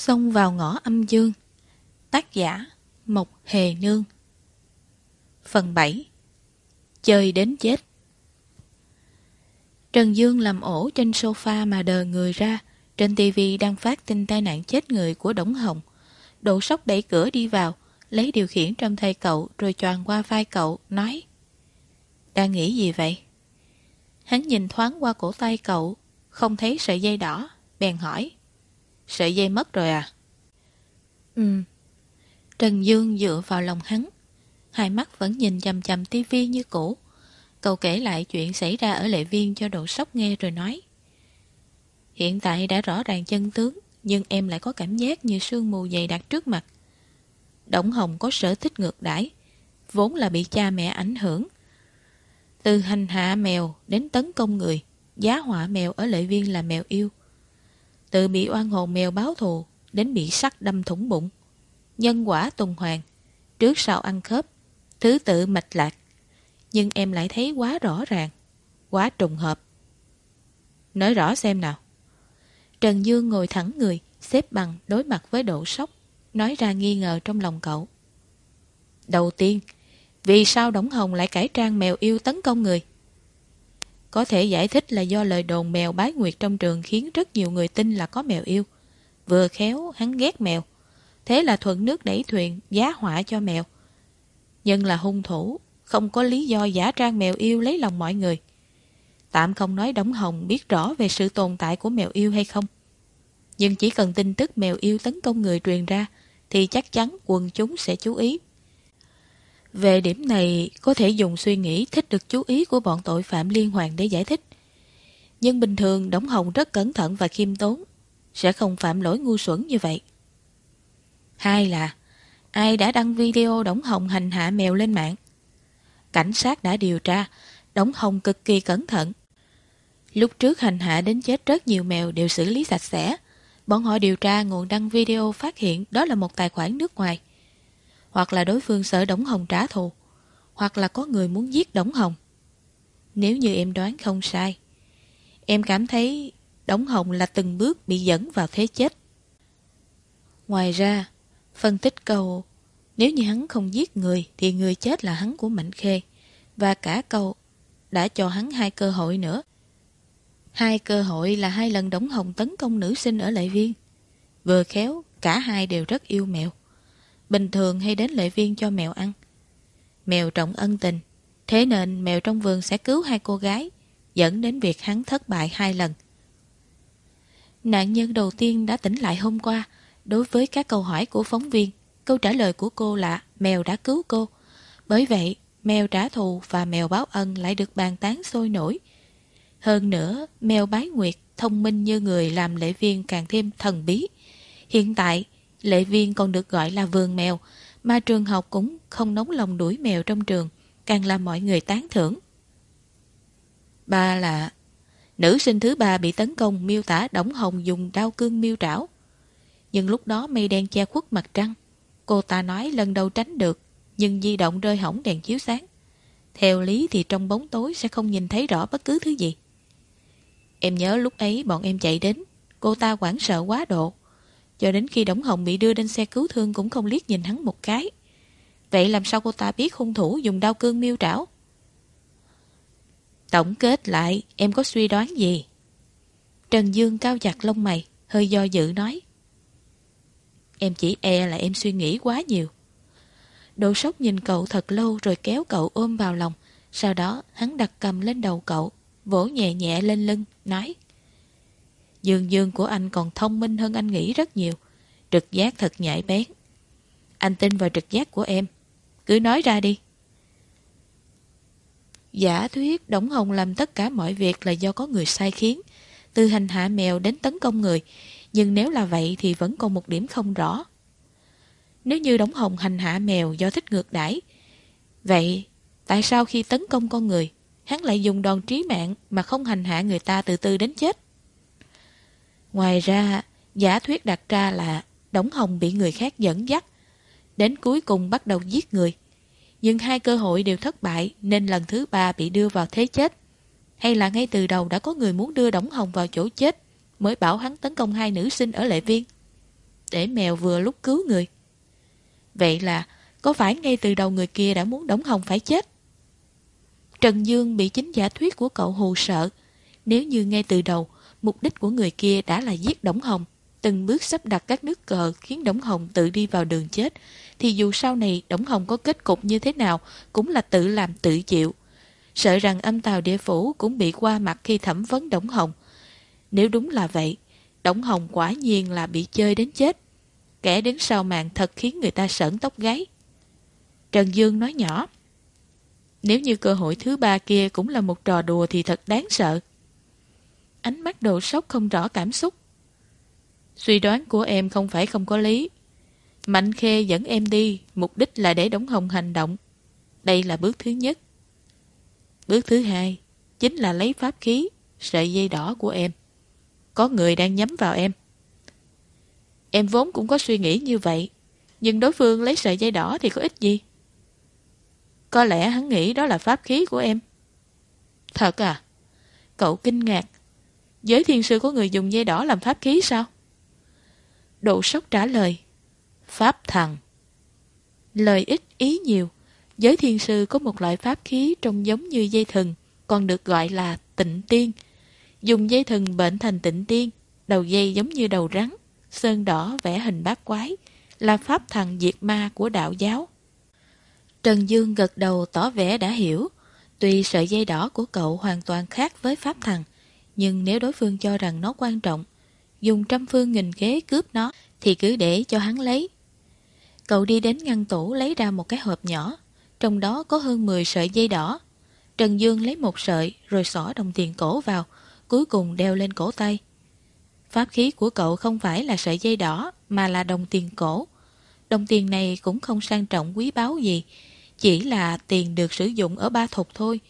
Xông vào ngõ âm dương. Tác giả, Mộc Hề Nương. Phần 7 Chơi đến chết. Trần Dương làm ổ trên sofa mà đờ người ra. Trên tivi đang phát tin tai nạn chết người của Đống Hồng. Độ sốc đẩy cửa đi vào, Lấy điều khiển trong tay cậu Rồi choàng qua vai cậu, Nói, Đang nghĩ gì vậy? Hắn nhìn thoáng qua cổ tay cậu, Không thấy sợi dây đỏ, Bèn hỏi Sợi dây mất rồi à? Ừ. Trần Dương dựa vào lòng hắn. Hai mắt vẫn nhìn chầm chầm tivi như cũ. Cậu kể lại chuyện xảy ra ở lệ viên cho độ sốc nghe rồi nói. Hiện tại đã rõ ràng chân tướng, nhưng em lại có cảm giác như sương mù dày đặc trước mặt. Đổng Hồng có sở thích ngược đãi, vốn là bị cha mẹ ảnh hưởng. Từ hành hạ mèo đến tấn công người, giá họa mèo ở lệ viên là mèo yêu. Từ bị oan hồn mèo báo thù Đến bị sắt đâm thủng bụng. Nhân quả tuần hoàn, Trước sau ăn khớp, Thứ tự mạch lạc. Nhưng em lại thấy quá rõ ràng, Quá trùng hợp. Nói rõ xem nào. Trần Dương ngồi thẳng người, Xếp bằng đối mặt với độ sốc, Nói ra nghi ngờ trong lòng cậu. Đầu tiên, Vì sao Đổng Hồng lại cải trang mèo yêu tấn công người? Có thể giải thích là do lời đồn mèo bái nguyệt trong trường khiến rất nhiều người tin là có mèo yêu. Vừa khéo, hắn ghét mèo. Thế là thuận nước đẩy thuyền, giá họa cho mèo. Nhưng là hung thủ, không có lý do giả trang mèo yêu lấy lòng mọi người. Tạm không nói Đống Hồng biết rõ về sự tồn tại của mèo yêu hay không. Nhưng chỉ cần tin tức mèo yêu tấn công người truyền ra, thì chắc chắn quần chúng sẽ chú ý. Về điểm này, có thể dùng suy nghĩ thích được chú ý của bọn tội phạm liên hoàn để giải thích. Nhưng bình thường Đống Hồng rất cẩn thận và khiêm tốn, sẽ không phạm lỗi ngu xuẩn như vậy. Hai là, ai đã đăng video Đống Hồng hành hạ mèo lên mạng? Cảnh sát đã điều tra, Đống Hồng cực kỳ cẩn thận. Lúc trước hành hạ đến chết rất nhiều mèo đều xử lý sạch sẽ. Bọn họ điều tra nguồn đăng video phát hiện đó là một tài khoản nước ngoài hoặc là đối phương sợ Đổng Hồng trả thù, hoặc là có người muốn giết Đổng Hồng. Nếu như em đoán không sai, em cảm thấy Đổng Hồng là từng bước bị dẫn vào thế chết. Ngoài ra, phân tích câu nếu như hắn không giết người thì người chết là hắn của Mạnh Khê và cả câu đã cho hắn hai cơ hội nữa. Hai cơ hội là hai lần Đổng Hồng tấn công nữ sinh ở Lệ Viên. Vừa khéo, cả hai đều rất yêu mèo bình thường hay đến lệ viên cho mèo ăn. Mèo trọng ân tình, thế nên mèo trong vườn sẽ cứu hai cô gái, dẫn đến việc hắn thất bại hai lần. Nạn nhân đầu tiên đã tỉnh lại hôm qua, đối với các câu hỏi của phóng viên, câu trả lời của cô là mèo đã cứu cô. Bởi vậy, mèo trả thù và mèo báo ân lại được bàn tán sôi nổi. Hơn nữa, mèo bái nguyệt thông minh như người làm lễ viên càng thêm thần bí. Hiện tại, Lệ viên còn được gọi là vườn mèo, mà trường học cũng không nóng lòng đuổi mèo trong trường, càng làm mọi người tán thưởng. Ba là nữ sinh thứ ba bị tấn công miêu tả Đổng Hồng dùng đao cương miêu trảo. Nhưng lúc đó mây đen che khuất mặt trăng. Cô ta nói lần đầu tránh được, nhưng di động rơi hỏng đèn chiếu sáng. Theo lý thì trong bóng tối sẽ không nhìn thấy rõ bất cứ thứ gì. Em nhớ lúc ấy bọn em chạy đến, cô ta quảng sợ quá độ. Cho đến khi Đổng Hồng bị đưa lên xe cứu thương cũng không liếc nhìn hắn một cái. Vậy làm sao cô ta biết hung thủ dùng đao cương miêu trảo? Tổng kết lại, em có suy đoán gì? Trần Dương cao chặt lông mày, hơi do dự nói. Em chỉ e là em suy nghĩ quá nhiều. Đồ sốc nhìn cậu thật lâu rồi kéo cậu ôm vào lòng. Sau đó hắn đặt cầm lên đầu cậu, vỗ nhẹ nhẹ lên lưng, nói. Dương dương của anh còn thông minh hơn anh nghĩ rất nhiều. Trực giác thật nhạy bén. Anh tin vào trực giác của em. Cứ nói ra đi. Giả thuyết Đổng Hồng làm tất cả mọi việc là do có người sai khiến. Từ hành hạ mèo đến tấn công người. Nhưng nếu là vậy thì vẫn còn một điểm không rõ. Nếu như Đổng Hồng hành hạ mèo do thích ngược đãi, Vậy tại sao khi tấn công con người, Hắn lại dùng đòn trí mạng Mà không hành hạ người ta từ từ đến chết Ngoài ra, giả thuyết đặt ra là Đống Hồng bị người khác dẫn dắt, đến cuối cùng bắt đầu giết người. Nhưng hai cơ hội đều thất bại nên lần thứ ba bị đưa vào thế chết. Hay là ngay từ đầu đã có người muốn đưa Đống Hồng vào chỗ chết mới bảo hắn tấn công hai nữ sinh ở lệ viên? để mèo vừa lúc cứu người. Vậy là có phải ngay từ đầu người kia đã muốn đống Hồng phải chết? Trần Dương bị chính giả thuyết của cậu hù sợ. Nếu như ngay từ đầu, mục đích của người kia đã là giết Đổng Hồng, từng bước sắp đặt các nước cờ khiến Đổng Hồng tự đi vào đường chết, thì dù sau này Đổng Hồng có kết cục như thế nào cũng là tự làm tự chịu. Sợ rằng âm tàu địa phủ cũng bị qua mặt khi thẩm vấn Đổng Hồng. Nếu đúng là vậy, Đổng Hồng quả nhiên là bị chơi đến chết. Kẻ đến sau màn thật khiến người ta sởn tóc gáy. Trần Dương nói nhỏ. Nếu như cơ hội thứ ba kia cũng là một trò đùa thì thật đáng sợ. Ánh mắt đồ sốc không rõ cảm xúc. Suy đoán của em không phải không có lý. Mạnh Khê dẫn em đi, mục đích là để Đống Hồng hành động. Đây là bước thứ nhất. Bước thứ hai, chính là lấy pháp khí, sợi dây đỏ của em. Có người đang nhắm vào em. Em vốn cũng có suy nghĩ như vậy, nhưng đối phương lấy sợi dây đỏ thì có ích gì? Có lẽ hắn nghĩ đó là pháp khí của em. Thật à? Cậu kinh ngạc. Giới thiên sư có người dùng dây đỏ làm pháp khí sao? Độ sốc trả lời. Pháp thần. Lời ít ý nhiều. Giới thiên sư có một loại pháp khí trông giống như dây thừng, còn được gọi là tịnh tiên. Dùng dây thừng bệnh thành tịnh tiên, đầu dây giống như đầu rắn, sơn đỏ vẽ hình bát quái, là pháp thần diệt ma của đạo giáo. Trần Dương gật đầu tỏ vẻ đã hiểu. Tuy sợi dây đỏ của cậu hoàn toàn khác với pháp thần, nhưng nếu đối phương cho rằng nó quan trọng, dùng trăm phương nghìn kế cướp nó, thì cứ để cho hắn lấy. Cậu đi đến ngăn tủ lấy ra một cái hộp nhỏ, trong đó có hơn 10 sợi dây đỏ. Trần Dương lấy một sợi rồi xỏ đồng tiền cổ vào, cuối cùng đeo lên cổ tay. Pháp khí của cậu không phải là sợi dây đỏ mà là đồng tiền cổ. Đồng tiền này cũng không sang trọng quý báu gì, chỉ là tiền được sử dụng ở ba thục thôi.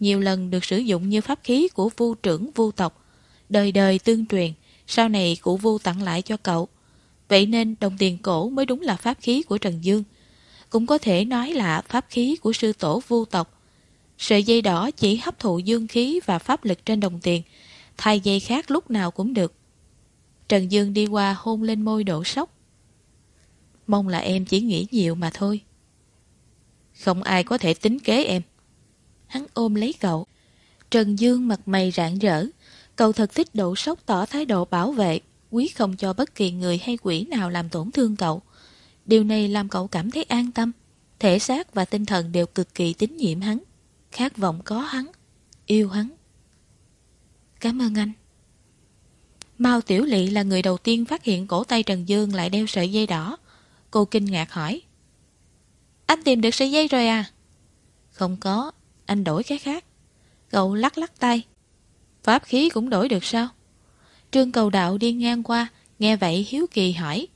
Nhiều lần được sử dụng như pháp khí của vu trưởng vu tộc. Đời đời tương truyền, sau này cụ vu tặng lại cho cậu. Vậy nên đồng tiền cổ mới đúng là pháp khí của Trần Dương. Cũng có thể nói là pháp khí của sư tổ vu tộc. Sợi dây đỏ chỉ hấp thụ dương khí và pháp lực trên đồng tiền, thay dây khác lúc nào cũng được. Trần Dương đi qua hôn lên môi đổ sốc. Mong là em chỉ nghĩ nhiều mà thôi. Không ai có thể tính kế em. Hắn ôm lấy cậu. Trần Dương mặt mày rạng rỡ. Cậu thật thích độ sốc tỏ thái độ bảo vệ, quý không cho bất kỳ người hay quỷ nào làm tổn thương cậu. Điều này làm cậu cảm thấy an tâm. Thể xác và tinh thần đều cực kỳ tín nhiệm hắn. Khát vọng có hắn. Yêu hắn. Cảm ơn anh. Mao Tiểu Lị là người đầu tiên phát hiện cổ tay Trần Dương lại đeo sợi dây đỏ. Cô kinh ngạc hỏi. Anh tìm được sợi dây rồi à? Không có, anh đổi cái khác. Cậu lắc lắc tay. Pháp khí cũng đổi được sao? Trương cầu đạo đi ngang qua, nghe vậy hiếu kỳ hỏi.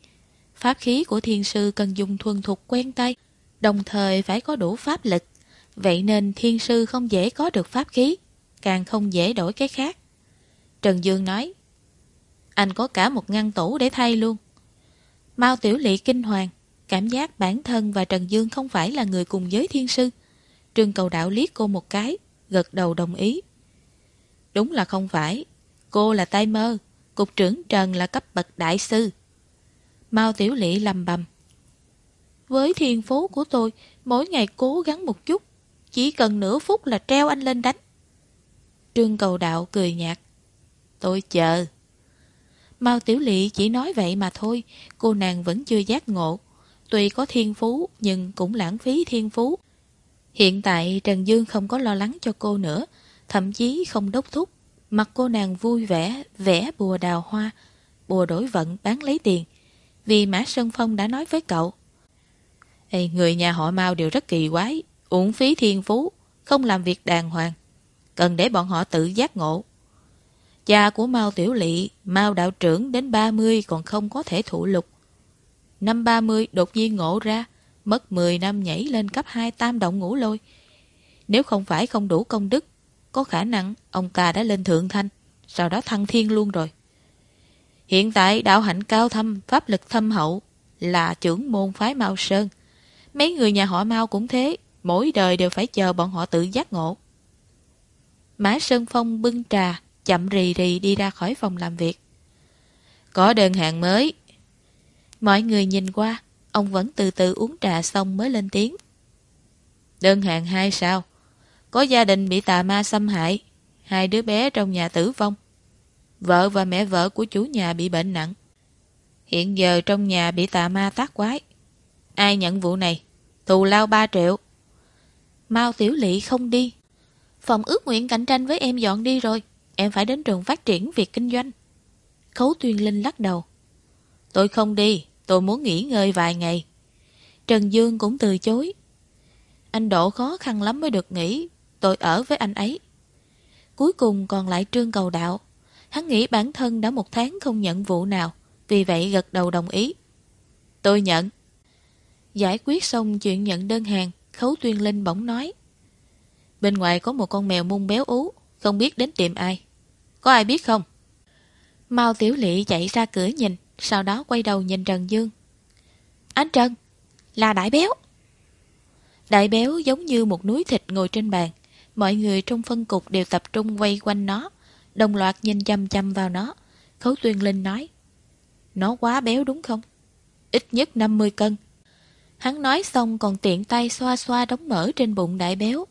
Pháp khí của thiên sư cần dùng thuần thục quen tay, đồng thời phải có đủ pháp lực. Vậy nên thiên sư không dễ có được pháp khí, càng không dễ đổi cái khác. Trần Dương nói, anh có cả một ngăn tủ để thay luôn. Mao Tiểu Lị kinh hoàng, cảm giác bản thân và Trần Dương không phải là người cùng giới thiên sư. Trương cầu đạo liếc cô một cái, gật đầu đồng ý. Đúng là không phải, cô là tay mơ, cục trưởng Trần là cấp bậc đại sư. Mao Tiểu Lị lầm bầm. Với thiên phố của tôi, mỗi ngày cố gắng một chút, chỉ cần nửa phút là treo anh lên đánh. Trương cầu đạo cười nhạt. Tôi chờ. Mao Tiểu Lị chỉ nói vậy mà thôi, cô nàng vẫn chưa giác ngộ. Tuy có thiên phú nhưng cũng lãng phí thiên phú. Hiện tại Trần Dương không có lo lắng cho cô nữa, thậm chí không đốc thúc. Mặt cô nàng vui vẻ, vẽ bùa đào hoa, bùa đổi vận bán lấy tiền. Vì Mã Sơn Phong đã nói với cậu. Ê, người nhà họ Mao đều rất kỳ quái, uổng phí thiên phú, không làm việc đàng hoàng. Cần để bọn họ tự giác ngộ. Cha của Mao Tiểu Lị, Mao đạo trưởng đến 30 còn không có thể thụ lục. Năm 30 đột nhiên ngộ ra, mất 10 năm nhảy lên cấp 2 tam động ngũ lôi. Nếu không phải không đủ công đức, có khả năng ông ta đã lên thượng thanh, sau đó thăng thiên luôn rồi. Hiện tại đạo hạnh cao thâm, pháp lực thâm hậu là trưởng môn phái Mao Sơn. Mấy người nhà họ Mao cũng thế, mỗi đời đều phải chờ bọn họ tự giác ngộ. Mã Sơn Phong bưng trà, chậm rì rì đi ra khỏi phòng làm việc. Có đơn hàng mới. Mọi người nhìn qua, ông vẫn từ từ uống trà xong mới lên tiếng. Đơn hàng hai sao? Có gia đình bị tà ma xâm hại, hai đứa bé trong nhà tử vong. Vợ và mẹ vợ của chủ nhà bị bệnh nặng. Hiện giờ trong nhà bị tà ma tác quái. Ai nhận vụ này? Tù lao 3 triệu. Mao Tiểu Lị không đi. Phòng ước nguyện cạnh tranh với em dọn đi rồi. Em phải đến trường phát triển việc kinh doanh. Khấu Tuyên Linh lắc đầu. Tôi không đi, tôi muốn nghỉ ngơi vài ngày. Trần Dương cũng từ chối. Anh Độ khó khăn lắm mới được nghỉ, tôi ở với anh ấy. Cuối cùng còn lại Trương Cầu Đạo. Hắn nghĩ bản thân đã một tháng không nhận vụ nào, vì vậy gật đầu đồng ý. Tôi nhận. Giải quyết xong chuyện nhận đơn hàng, Khấu Tuyên Linh bỗng nói. Bên ngoài có một con mèo mung béo ú, không biết đến tìm ai. Có ai biết không? Mao Tiểu Lị chạy ra cửa nhìn, sau đó quay đầu nhìn Trần Dương. Anh Trần, là Đại Béo. Đại Béo giống như một núi thịt ngồi trên bàn. Mọi người trong phân cục đều tập trung quay quanh nó, đồng loạt nhìn chăm chăm vào nó. Khấu Tuyên Linh nói, nó quá béo đúng không? Ít nhất 50 cân. Hắn nói xong còn tiện tay xoa xoa đóng mỡ trên bụng đại béo.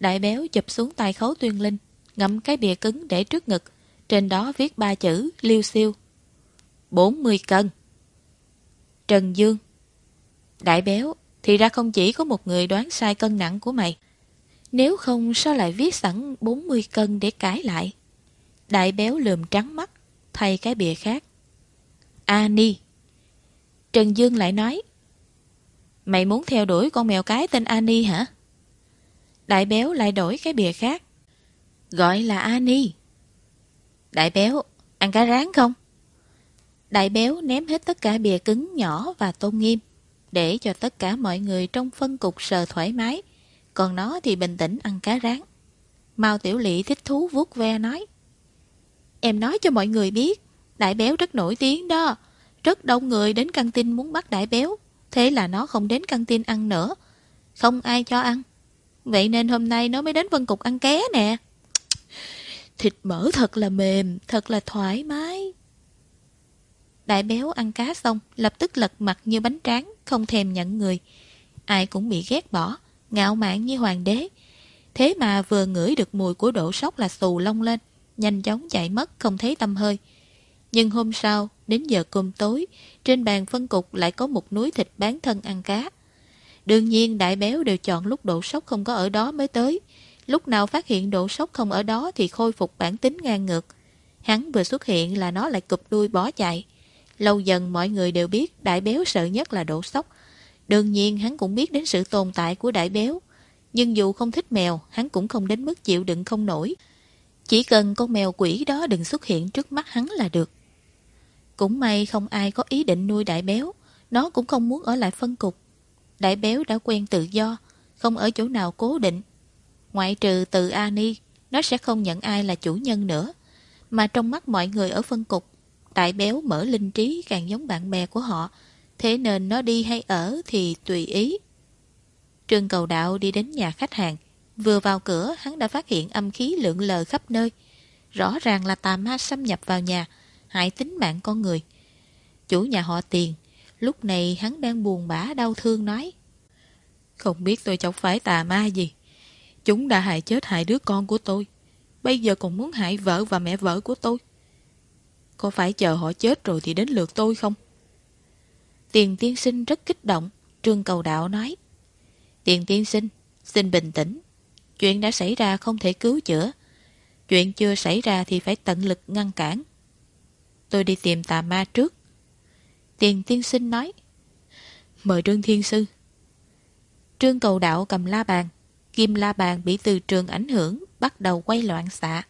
Đại béo chụp xuống tay Khấu Tuyên Linh, ngậm cái bìa cứng để trước ngực, trên đó viết ba chữ liêu siêu. 40 cân. Trần Dương Đại béo, thì ra không chỉ có một người đoán sai cân nặng của mày. Nếu không sao lại viết sẵn 40 cân để cãi lại. Đại béo lườm trắng mắt, thay cái bìa khác. Ani. Trần Dương lại nói. Mày muốn theo đuổi con mèo cái tên Ani hả? Đại béo lại đổi cái bìa khác. Gọi là Ani. Đại béo, ăn cá rán không? Đại béo ném hết tất cả bìa cứng nhỏ và tôn nghiêm, để cho tất cả mọi người trong phân cục sờ thoải mái, còn nó thì bình tĩnh ăn cá rán. Mao Tiểu Lị thích thú vuốt ve nói. Em nói cho mọi người biết, đại béo rất nổi tiếng đó. Rất đông người đến căng tin muốn bắt đại béo, thế là nó không đến căng tin ăn nữa. Không ai cho ăn. Vậy nên hôm nay nó mới đến phân cục ăn ké nè. Thịt mỡ thật là mềm, thật là thoải mái. Đại béo ăn cá xong, lập tức lật mặt như bánh tráng, không thèm nhận người. Ai cũng bị ghét bỏ, ngạo mạn như hoàng đế. Thế mà vừa ngửi được mùi của độ sóc là xù lông lên, nhanh chóng chạy mất không thấy tâm hơi. Nhưng hôm sau, đến giờ cơm tối, trên bàn phân cục lại có một núi thịt bán thân ăn cá. Đương nhiên đại béo đều chọn lúc độ sóc không có ở đó mới tới. Lúc nào phát hiện độ sóc không ở đó thì khôi phục bản tính ngang ngược. Hắn vừa xuất hiện là nó lại cụp đuôi bỏ chạy. Lâu dần mọi người đều biết đại béo sợ nhất là đổ sốc. Đương nhiên hắn cũng biết đến sự tồn tại của đại béo. Nhưng dù không thích mèo, hắn cũng không đến mức chịu đựng không nổi. Chỉ cần con mèo quỷ đó đừng xuất hiện trước mắt hắn là được. Cũng may không ai có ý định nuôi đại béo. Nó cũng không muốn ở lại phân cục. Đại béo đã quen tự do, không ở chỗ nào cố định. Ngoại trừ từ Ani, nó sẽ không nhận ai là chủ nhân nữa. Mà trong mắt mọi người ở phân cục, đại béo mở linh trí càng giống bạn bè của họ, thế nên nó đi hay ở thì tùy ý. Trương cầu đạo đi đến nhà khách hàng, vừa vào cửa hắn đã phát hiện âm khí lượng lờ khắp nơi. Rõ ràng là tà ma xâm nhập vào nhà, hại tính mạng con người. Chủ nhà họ tiền, lúc này hắn đang buồn bã đau thương nói. Không biết tôi chọc phải tà ma gì. Chúng đã hại chết hại đứa con của tôi. Bây giờ còn muốn hại vợ và mẹ vợ của tôi. Có phải chờ họ chết rồi thì đến lượt tôi không? Tiền tiên sinh rất kích động. Trương cầu đạo nói. Tiền tiên sinh, xin bình tĩnh. Chuyện đã xảy ra không thể cứu chữa. Chuyện chưa xảy ra thì phải tận lực ngăn cản. Tôi đi tìm tà ma trước. Tiền tiên sinh nói. Mời Trương Thiên Sư. Trương cầu đạo cầm la bàn. Kim la bàn bị từ trường ảnh hưởng, bắt đầu quay loạn xạ.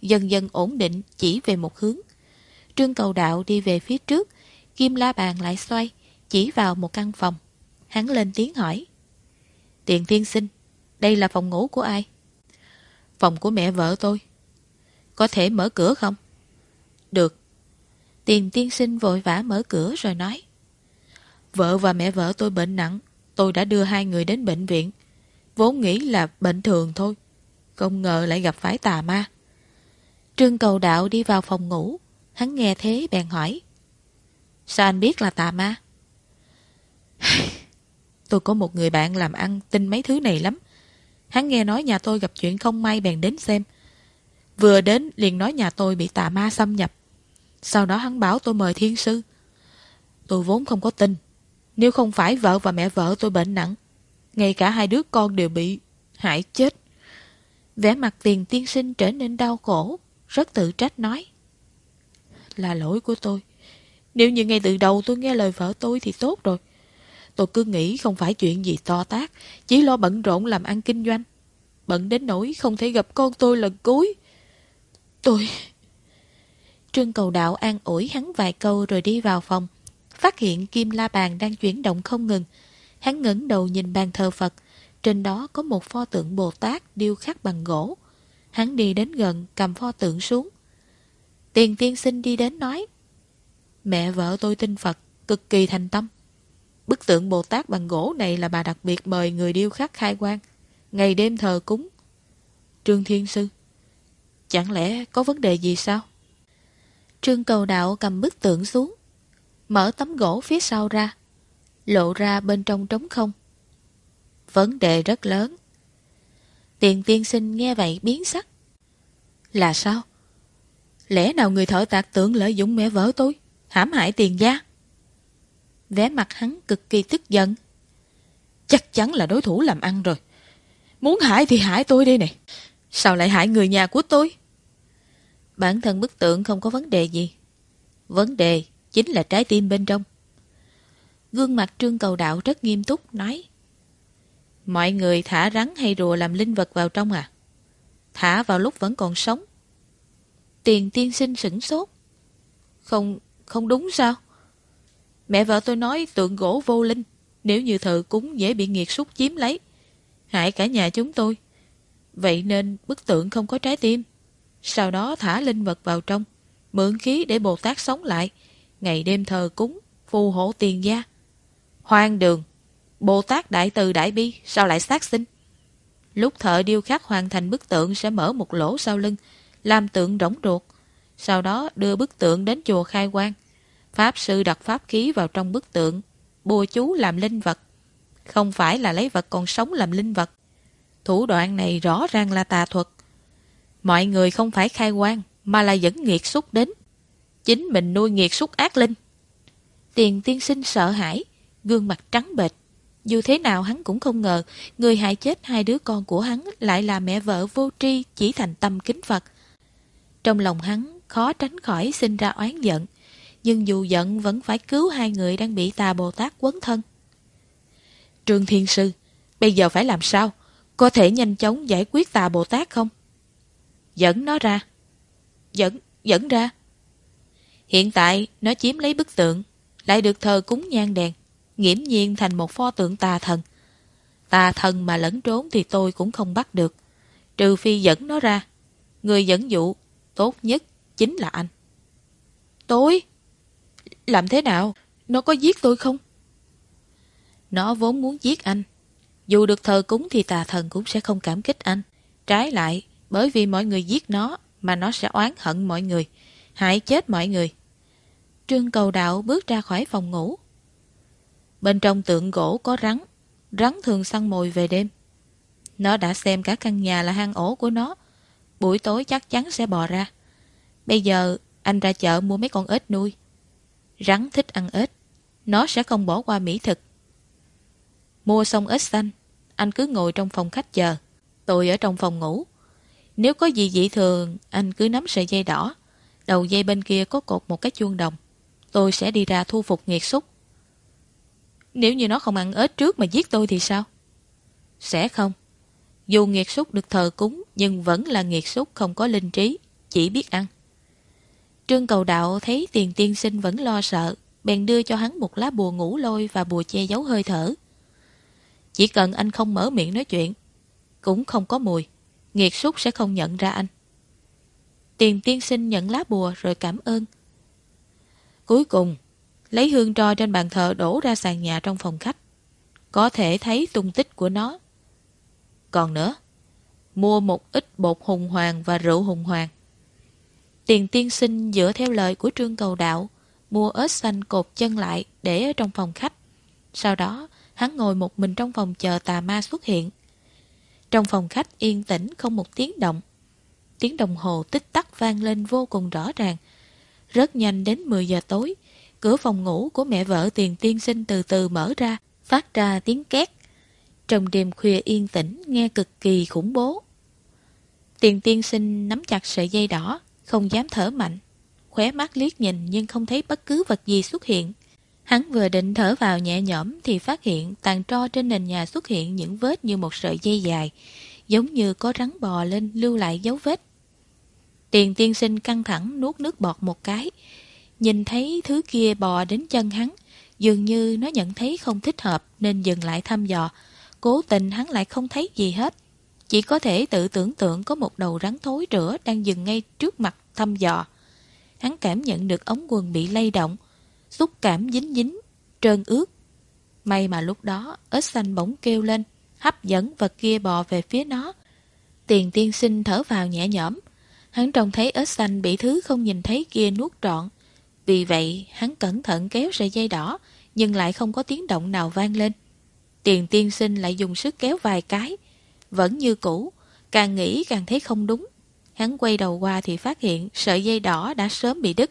Dần dần ổn định chỉ về một hướng. Trương cầu đạo đi về phía trước. Kim la bàn lại xoay, chỉ vào một căn phòng. Hắn lên tiếng hỏi. Tiền tiên sinh, đây là phòng ngủ của ai? Phòng của mẹ vợ tôi. Có thể mở cửa không? Được. Tiền tiên sinh vội vã mở cửa rồi nói. Vợ và mẹ vợ tôi bệnh nặng. Tôi đã đưa hai người đến bệnh viện. Vốn nghĩ là bệnh thường thôi. Không ngờ lại gặp phải tà ma. Trương cầu đạo đi vào phòng ngủ. Hắn nghe thế bèn hỏi. Sao anh biết là tà ma? Tôi có một người bạn làm ăn tin mấy thứ này lắm. Hắn nghe nói nhà tôi gặp chuyện không may bèn đến xem. Vừa đến liền nói nhà tôi bị tà ma xâm nhập. Sau đó hắn bảo tôi mời thiên sư. Tôi vốn không có tin. Nếu không phải vợ và mẹ vợ tôi bệnh nặng, ngay cả hai đứa con đều bị hại chết. Vẻ mặt tiền tiên sinh trở nên đau khổ, rất tự trách nói. Là lỗi của tôi. Nếu như ngay từ đầu tôi nghe lời vợ tôi thì tốt rồi. Tôi cứ nghĩ không phải chuyện gì to tác, chỉ lo bận rộn làm ăn kinh doanh. Bận đến nỗi không thể gặp con tôi lần cuối. Tôi... Trương cầu đạo an ủi hắn vài câu rồi đi vào phòng. Phát hiện kim la bàn đang chuyển động không ngừng. Hắn ngẩng đầu nhìn bàn thờ Phật. Trên đó có một pho tượng Bồ Tát điêu khắc bằng gỗ. Hắn đi đến gần cầm pho tượng xuống. Tiền tiên sinh đi đến nói, Mẹ vợ tôi tin Phật, Cực kỳ thành tâm. Bức tượng Bồ Tát bằng gỗ này là bà đặc biệt mời người điêu khắc khai quang, Ngày đêm thờ cúng. Trương Thiên Sư, Chẳng lẽ có vấn đề gì sao? Trương Cầu Đạo cầm bức tượng xuống, Mở tấm gỗ phía sau ra, Lộ ra bên trong trống không. Vấn đề rất lớn. Tiền tiên sinh nghe vậy biến sắc. Là sao? Lẽ nào người thợ tạc tượng lợi dụng mẹ vợ tôi hãm hại tiền gia. Vé mặt hắn cực kỳ tức giận. Chắc chắn là đối thủ làm ăn rồi. Muốn hại thì hại tôi đi này. Sao lại hại người nhà của tôi? Bản thân bức tượng không có vấn đề gì. Vấn đề chính là trái tim bên trong. Gương mặt trương cầu đạo rất nghiêm túc, nói Mọi người thả rắn hay rùa làm linh vật vào trong à? Thả vào lúc vẫn còn sống. Tiền tiên sinh sửng sốt. Không, không đúng sao? Mẹ vợ tôi nói tượng gỗ vô linh, nếu như thờ cúng dễ bị nghiệt súc chiếm lấy, hại cả nhà chúng tôi. Vậy nên bức tượng không có trái tim. Sau đó thả linh vật vào trong, mượn khí để Bồ Tát sống lại, ngày đêm thờ cúng, phù hộ tiền gia. Hoang đường, Bồ Tát Đại Từ Đại Bi sao lại sát sinh? Lúc thợ điêu khắc hoàn thành bức tượng sẽ mở một lỗ sau lưng, làm tượng rỗng ruột, sau đó đưa bức tượng đến chùa khai quang. Pháp sư đặt pháp khí vào trong bức tượng, bùa chú làm linh vật. Không phải là lấy vật còn sống làm linh vật. Thủ đoạn này rõ ràng là tà thuật. Mọi người không phải khai quang, mà là dẫn nghiệt xúc đến. Chính mình nuôi nghiệt xúc ác linh. Tiền tiên sinh sợ hãi, gương mặt trắng bệch. Dù thế nào hắn cũng không ngờ, người hại chết hai đứa con của hắn lại là mẹ vợ vô tri chỉ thành tâm kính Phật. Trong lòng hắn khó tránh khỏi sinh ra oán giận, nhưng dù giận vẫn phải cứu hai người đang bị tà Bồ Tát quấn thân. Trương Thiên Sư, bây giờ phải làm sao? Có thể nhanh chóng giải quyết tà Bồ Tát không? Dẫn nó ra. Dẫn, dẫn ra. Hiện tại, nó chiếm lấy bức tượng, lại được thờ cúng nhang đèn, nghiễm nhiên thành một pho tượng tà thần. Tà thần mà lẫn trốn thì tôi cũng không bắt được, trừ phi dẫn nó ra. Người dẫn dụ, tốt nhất chính là anh. Tôi? Làm thế nào? Nó có giết tôi không? Nó vốn muốn giết anh. Dù được thờ cúng thì tà thần cũng sẽ không cảm kích anh. Trái lại, bởi vì mọi người giết nó mà nó sẽ oán hận mọi người, hại chết mọi người. Trương cầu đạo bước ra khỏi phòng ngủ. Bên trong tượng gỗ có rắn, rắn thường săn mồi về đêm. Nó đã xem cả căn nhà là hang ổ của nó, buổi tối chắc chắn sẽ bò ra. Bây giờ anh ra chợ mua mấy con ếch nuôi. Rắn thích ăn ếch, nó sẽ không bỏ qua mỹ thực. Mua xong ếch xanh, anh cứ ngồi trong phòng khách chờ. Tôi ở trong phòng ngủ. Nếu có gì dị thường, anh cứ nắm sợi dây đỏ. Đầu dây bên kia có cột một cái chuông đồng. Tôi sẽ đi ra thu phục nghiệt xúc. Nếu như nó không ăn ếch trước mà giết tôi thì sao? Sẽ không. Dù nghiệt súc được thờ cúng, nhưng vẫn là nghiệt súc không có linh trí, chỉ biết ăn. Trương cầu đạo thấy tiền tiên sinh vẫn lo sợ, bèn đưa cho hắn một lá bùa ngủ lôi và bùa che giấu hơi thở. Chỉ cần anh không mở miệng nói chuyện, cũng không có mùi, nghiệt súc sẽ không nhận ra anh. Tiền tiên sinh nhận lá bùa rồi cảm ơn. Cuối cùng, lấy hương tro trên bàn thờ đổ ra sàn nhà trong phòng khách. Có thể thấy tung tích của nó. Còn nữa, mua một ít bột hùng hoàng và rượu hùng hoàng. Tiền tiên sinh dựa theo lời của trương cầu đạo, mua ớt xanh cột chân lại để ở trong phòng khách. Sau đó, hắn ngồi một mình trong phòng chờ tà ma xuất hiện. Trong phòng khách yên tĩnh không một tiếng động. Tiếng đồng hồ tích tắc vang lên vô cùng rõ ràng. Rất nhanh đến 10 giờ tối, cửa phòng ngủ của mẹ vợ tiền tiên sinh từ từ mở ra, phát ra tiếng két. Trong đêm khuya yên tĩnh nghe cực kỳ khủng bố. Tiền tiên sinh nắm chặt sợi dây đỏ, không dám thở mạnh. Khóe mắt liếc nhìn nhưng không thấy bất cứ vật gì xuất hiện. Hắn vừa định thở vào nhẹ nhõm thì phát hiện tàn tro trên nền nhà xuất hiện những vết như một sợi dây dài, giống như có rắn bò lên lưu lại dấu vết. Tiền tiên sinh căng thẳng nuốt nước bọt một cái, nhìn thấy thứ kia bò đến chân hắn, dường như nó nhận thấy không thích hợp nên dừng lại thăm dò. Cố tình hắn lại không thấy gì hết. Chỉ có thể tự tưởng tượng có một đầu rắn thối rữa đang dừng ngay trước mặt thăm dò. Hắn cảm nhận được ống quần bị lay động, xúc cảm dính dính, trơn ướt. May mà lúc đó, ếch xanh bỗng kêu lên, hấp dẫn vật kia bò về phía nó. Tiền tiên sinh thở vào nhẹ nhõm. Hắn trông thấy ếch xanh bị thứ không nhìn thấy kia nuốt trọn. Vì vậy, hắn cẩn thận kéo sợi dây đỏ, nhưng lại không có tiếng động nào vang lên. Tiền tiên sinh lại dùng sức kéo vài cái, vẫn như cũ, càng nghĩ càng thấy không đúng. Hắn quay đầu qua thì phát hiện sợi dây đỏ đã sớm bị đứt.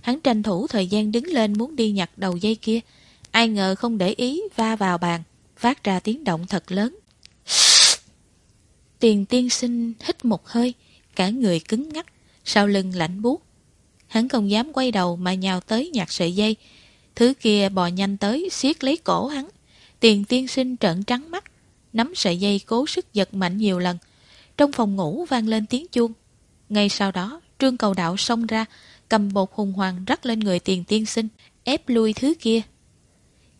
Hắn tranh thủ thời gian đứng lên muốn đi nhặt đầu dây kia. Ai ngờ không để ý va vào bàn, phát ra tiếng động thật lớn. Tiền tiên sinh hít một hơi, cả người cứng ngắc, sau lưng lạnh buốt. Hắn không dám quay đầu mà nhào tới nhặt sợi dây. Thứ kia bò nhanh tới, siết lấy cổ hắn. Tiền tiên sinh trợn trắng mắt, nắm sợi dây cố sức giật mạnh nhiều lần. Trong phòng ngủ vang lên tiếng chuông. Ngay sau đó, trương cầu đạo xông ra, cầm bột hùng hoàng rắc lên người tiền tiên sinh, ép lui thứ kia.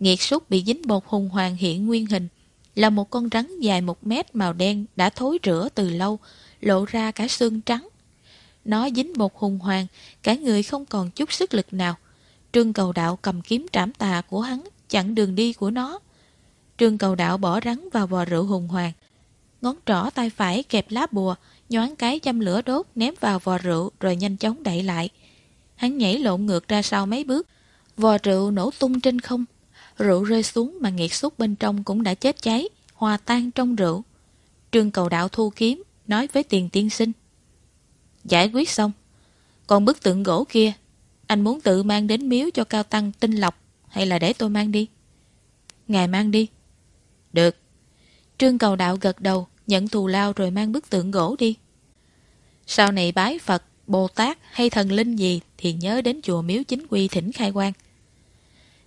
Nghiệt súc bị dính bột hùng hoàng hiện nguyên hình, là một con rắn dài một mét màu đen đã thối rửa từ lâu, lộ ra cả xương trắng. Nó dính bột hùng hoàng, cả người không còn chút sức lực nào. Trương cầu đạo cầm kiếm trảm tà của hắn, chặn đường đi của nó. Trương cầu đạo bỏ rắn vào vò rượu hùng hoàng. Ngón trỏ tay phải kẹp lá bùa, nhoáng cái châm lửa đốt ném vào vò rượu rồi nhanh chóng đẩy lại. Hắn nhảy lộn ngược ra sau mấy bước. Vò rượu nổ tung trên không. Rượu rơi xuống mà nghiệt xúc bên trong cũng đã chết cháy, hòa tan trong rượu. Trương cầu đạo thu kiếm, nói với tiền tiên sinh. Giải quyết xong. Còn bức tượng gỗ kia, anh muốn tự mang đến miếu cho cao tăng tinh lọc hay là để tôi mang đi? Ngài mang đi. Được. Trương cầu đạo gật đầu, nhận thù lao rồi mang bức tượng gỗ đi. Sau này bái Phật, Bồ Tát hay thần linh gì thì nhớ đến chùa miếu chính quy thỉnh khai quang.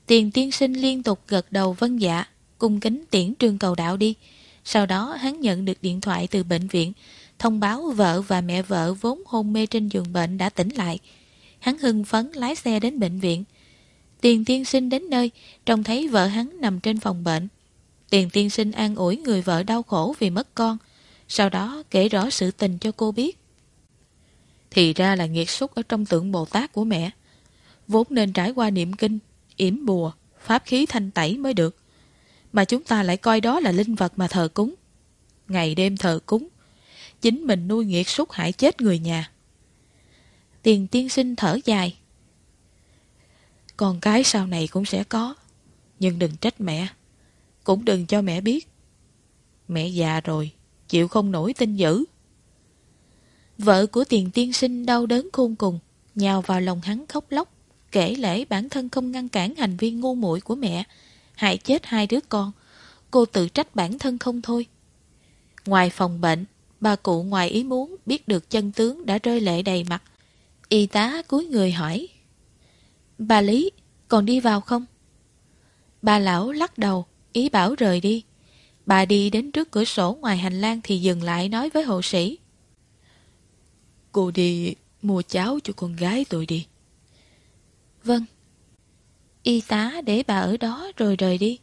Tiền tiên sinh liên tục gật đầu vân dạ, cung kính tiễn trương cầu đạo đi. Sau đó hắn nhận được điện thoại từ bệnh viện, thông báo vợ và mẹ vợ vốn hôn mê trên giường bệnh đã tỉnh lại. Hắn hưng phấn lái xe đến bệnh viện. Tiền tiên sinh đến nơi, trông thấy vợ hắn nằm trên phòng bệnh. Tiền tiên sinh an ủi người vợ đau khổ vì mất con, sau đó kể rõ sự tình cho cô biết. Thì ra là nghiệt xúc ở trong tượng Bồ Tát của mẹ. Vốn nên trải qua niệm kinh, yểm bùa, pháp khí thanh tẩy mới được. Mà chúng ta lại coi đó là linh vật mà thờ cúng. Ngày đêm thờ cúng, chính mình nuôi nghiệt xúc hại chết người nhà. Tiền tiên sinh thở dài. Con cái sau này cũng sẽ có, nhưng đừng trách mẹ. Cũng đừng cho mẹ biết. Mẹ già rồi, chịu không nổi tin dữ. Vợ của tiền tiên sinh đau đớn khôn cùng, nhào vào lòng hắn khóc lóc, kể lễ bản thân không ngăn cản hành vi ngu muội của mẹ, hại chết hai đứa con. Cô tự trách bản thân không thôi. Ngoài phòng bệnh, bà cụ ngoài ý muốn biết được chân tướng đã rơi lệ đầy mặt. Y tá cúi người hỏi. Bà Lý, còn đi vào không? Bà lão lắc đầu, ý bảo rời đi. Bà đi đến trước cửa sổ ngoài hành lang thì dừng lại nói với hộ sĩ. Cô đi mua cháo cho con gái tôi đi. Vâng. Y tá để bà ở đó rồi rời đi.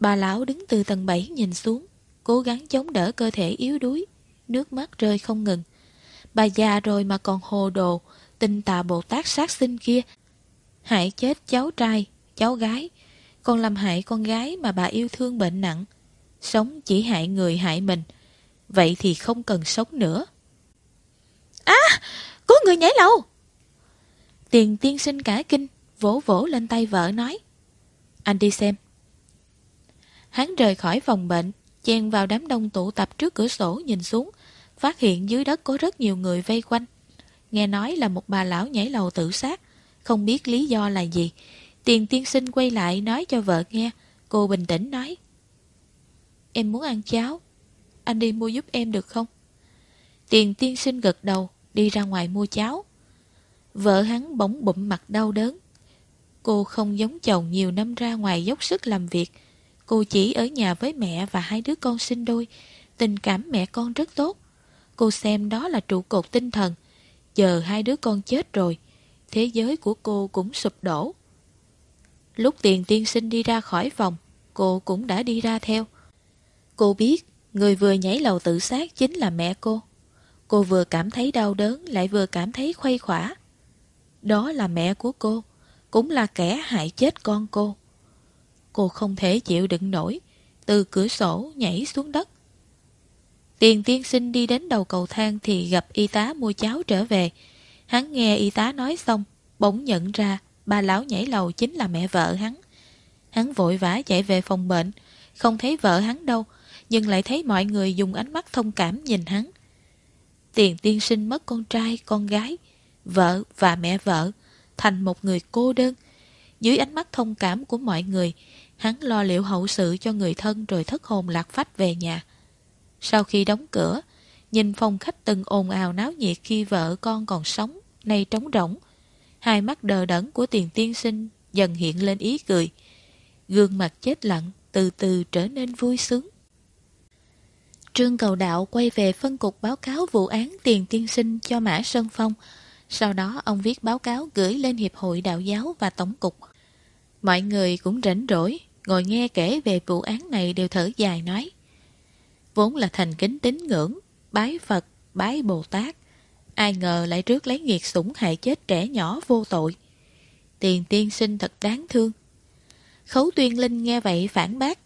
Bà lão đứng từ tầng 7 nhìn xuống, cố gắng chống đỡ cơ thể yếu đuối, nước mắt rơi không ngừng. Bà già rồi mà còn hồ đồ, tinh tà Bồ Tát sát sinh kia. Hại chết cháu trai, cháu gái, còn làm hại con gái mà bà yêu thương bệnh nặng. Sống chỉ hại người hại mình, vậy thì không cần sống nữa. À, có người nhảy lầu. Tiền tiên sinh cả kinh, vỗ vỗ lên tay vợ nói. Anh đi xem. Hắn rời khỏi phòng bệnh, chen vào đám đông tụ tập trước cửa sổ nhìn xuống, phát hiện dưới đất có rất nhiều người vây quanh. Nghe nói là một bà lão nhảy lầu tự sát, không biết lý do là gì. Tiền tiên sinh quay lại nói cho vợ nghe, cô bình tĩnh nói. Em muốn ăn cháo, anh đi mua giúp em được không? Tiền tiên sinh gật đầu, đi ra ngoài mua cháo. Vợ hắn bỗng bụm mặt đau đớn. Cô không giống chồng nhiều năm ra ngoài dốc sức làm việc. Cô chỉ ở nhà với mẹ và hai đứa con sinh đôi. Tình cảm mẹ con rất tốt. Cô xem đó là trụ cột tinh thần. Giờ hai đứa con chết rồi. Thế giới của cô cũng sụp đổ. Lúc tiền tiên sinh đi ra khỏi phòng, cô cũng đã đi ra theo. Cô biết người vừa nhảy lầu tự sát chính là mẹ cô. Cô vừa cảm thấy đau đớn lại vừa cảm thấy khuây khỏa. Đó là mẹ của cô, cũng là kẻ hại chết con cô. Cô không thể chịu đựng nổi, từ cửa sổ nhảy xuống đất. Tiền tiên sinh đi đến đầu cầu thang thì gặp y tá mua cháo trở về. Hắn nghe y tá nói xong, bỗng nhận ra bà lão nhảy lầu chính là mẹ vợ hắn. Hắn vội vã chạy về phòng bệnh, không thấy vợ hắn đâu, nhưng lại thấy mọi người dùng ánh mắt thông cảm nhìn hắn. Tiền tiên sinh mất con trai, con gái, vợ và mẹ vợ, thành một người cô đơn. Dưới ánh mắt thông cảm của mọi người, hắn lo liệu hậu sự cho người thân rồi thất hồn lạc phách về nhà. Sau khi đóng cửa, nhìn phòng khách từng ồn ào náo nhiệt khi vợ con còn sống, nay trống rỗng. Hai mắt đờ đẫn của tiền tiên sinh dần hiện lên ý cười. Gương mặt chết lặng từ từ trở nên vui sướng. Trương Cầu Đạo quay về phân cục báo cáo vụ án tiền tiên sinh cho Mã Sơn Phong. Sau đó ông viết báo cáo gửi lên Hiệp hội Đạo giáo và Tổng cục. Mọi người cũng rảnh rỗi, ngồi nghe kể về vụ án này đều thở dài nói. Vốn là thành kính tín ngưỡng, bái Phật, bái Bồ Tát. Ai ngờ lại trước lấy nghiệt sủng hại chết trẻ nhỏ vô tội. Tiền tiên sinh thật đáng thương. Khấu tuyên linh nghe vậy phản bác.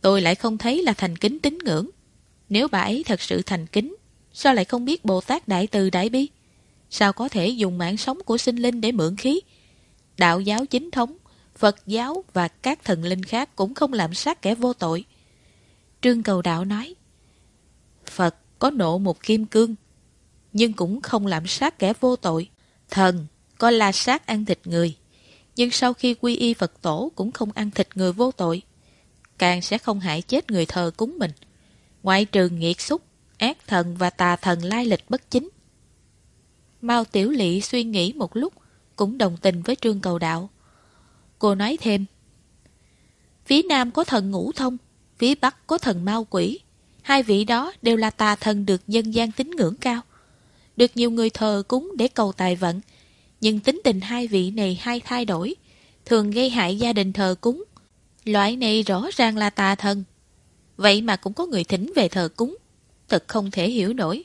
Tôi lại không thấy là thành kính tín ngưỡng. Nếu bà ấy thật sự thành kính, sao lại không biết Bồ Tát Đại Từ Đại Bi? Sao có thể dùng mạng sống của sinh linh để mượn khí? Đạo giáo chính thống, Phật giáo và các thần linh khác cũng không làm sát kẻ vô tội. Trương Cầu Đạo nói, Phật có nộ một kim cương, nhưng cũng không lạm sát kẻ vô tội. Thần có la sát ăn thịt người, nhưng sau khi quy y Phật tổ cũng không ăn thịt người vô tội. Càng sẽ không hại chết người thờ cúng mình. Ngoại trừ nghiệt xúc, ác thần và tà thần lai lịch bất chính. Mao Tiểu Lị suy nghĩ một lúc, cũng đồng tình với Trương Cầu Đạo. Cô nói thêm, Phía Nam có thần ngũ thông, phía Bắc có thần mau quỷ. Hai vị đó đều là tà thần được dân gian tín ngưỡng cao. Được nhiều người thờ cúng để cầu tài vận. Nhưng tính tình hai vị này hay thay đổi, thường gây hại gia đình thờ cúng. Loại này rõ ràng là tà thần, Vậy mà cũng có người thỉnh về thờ cúng. Thật không thể hiểu nổi.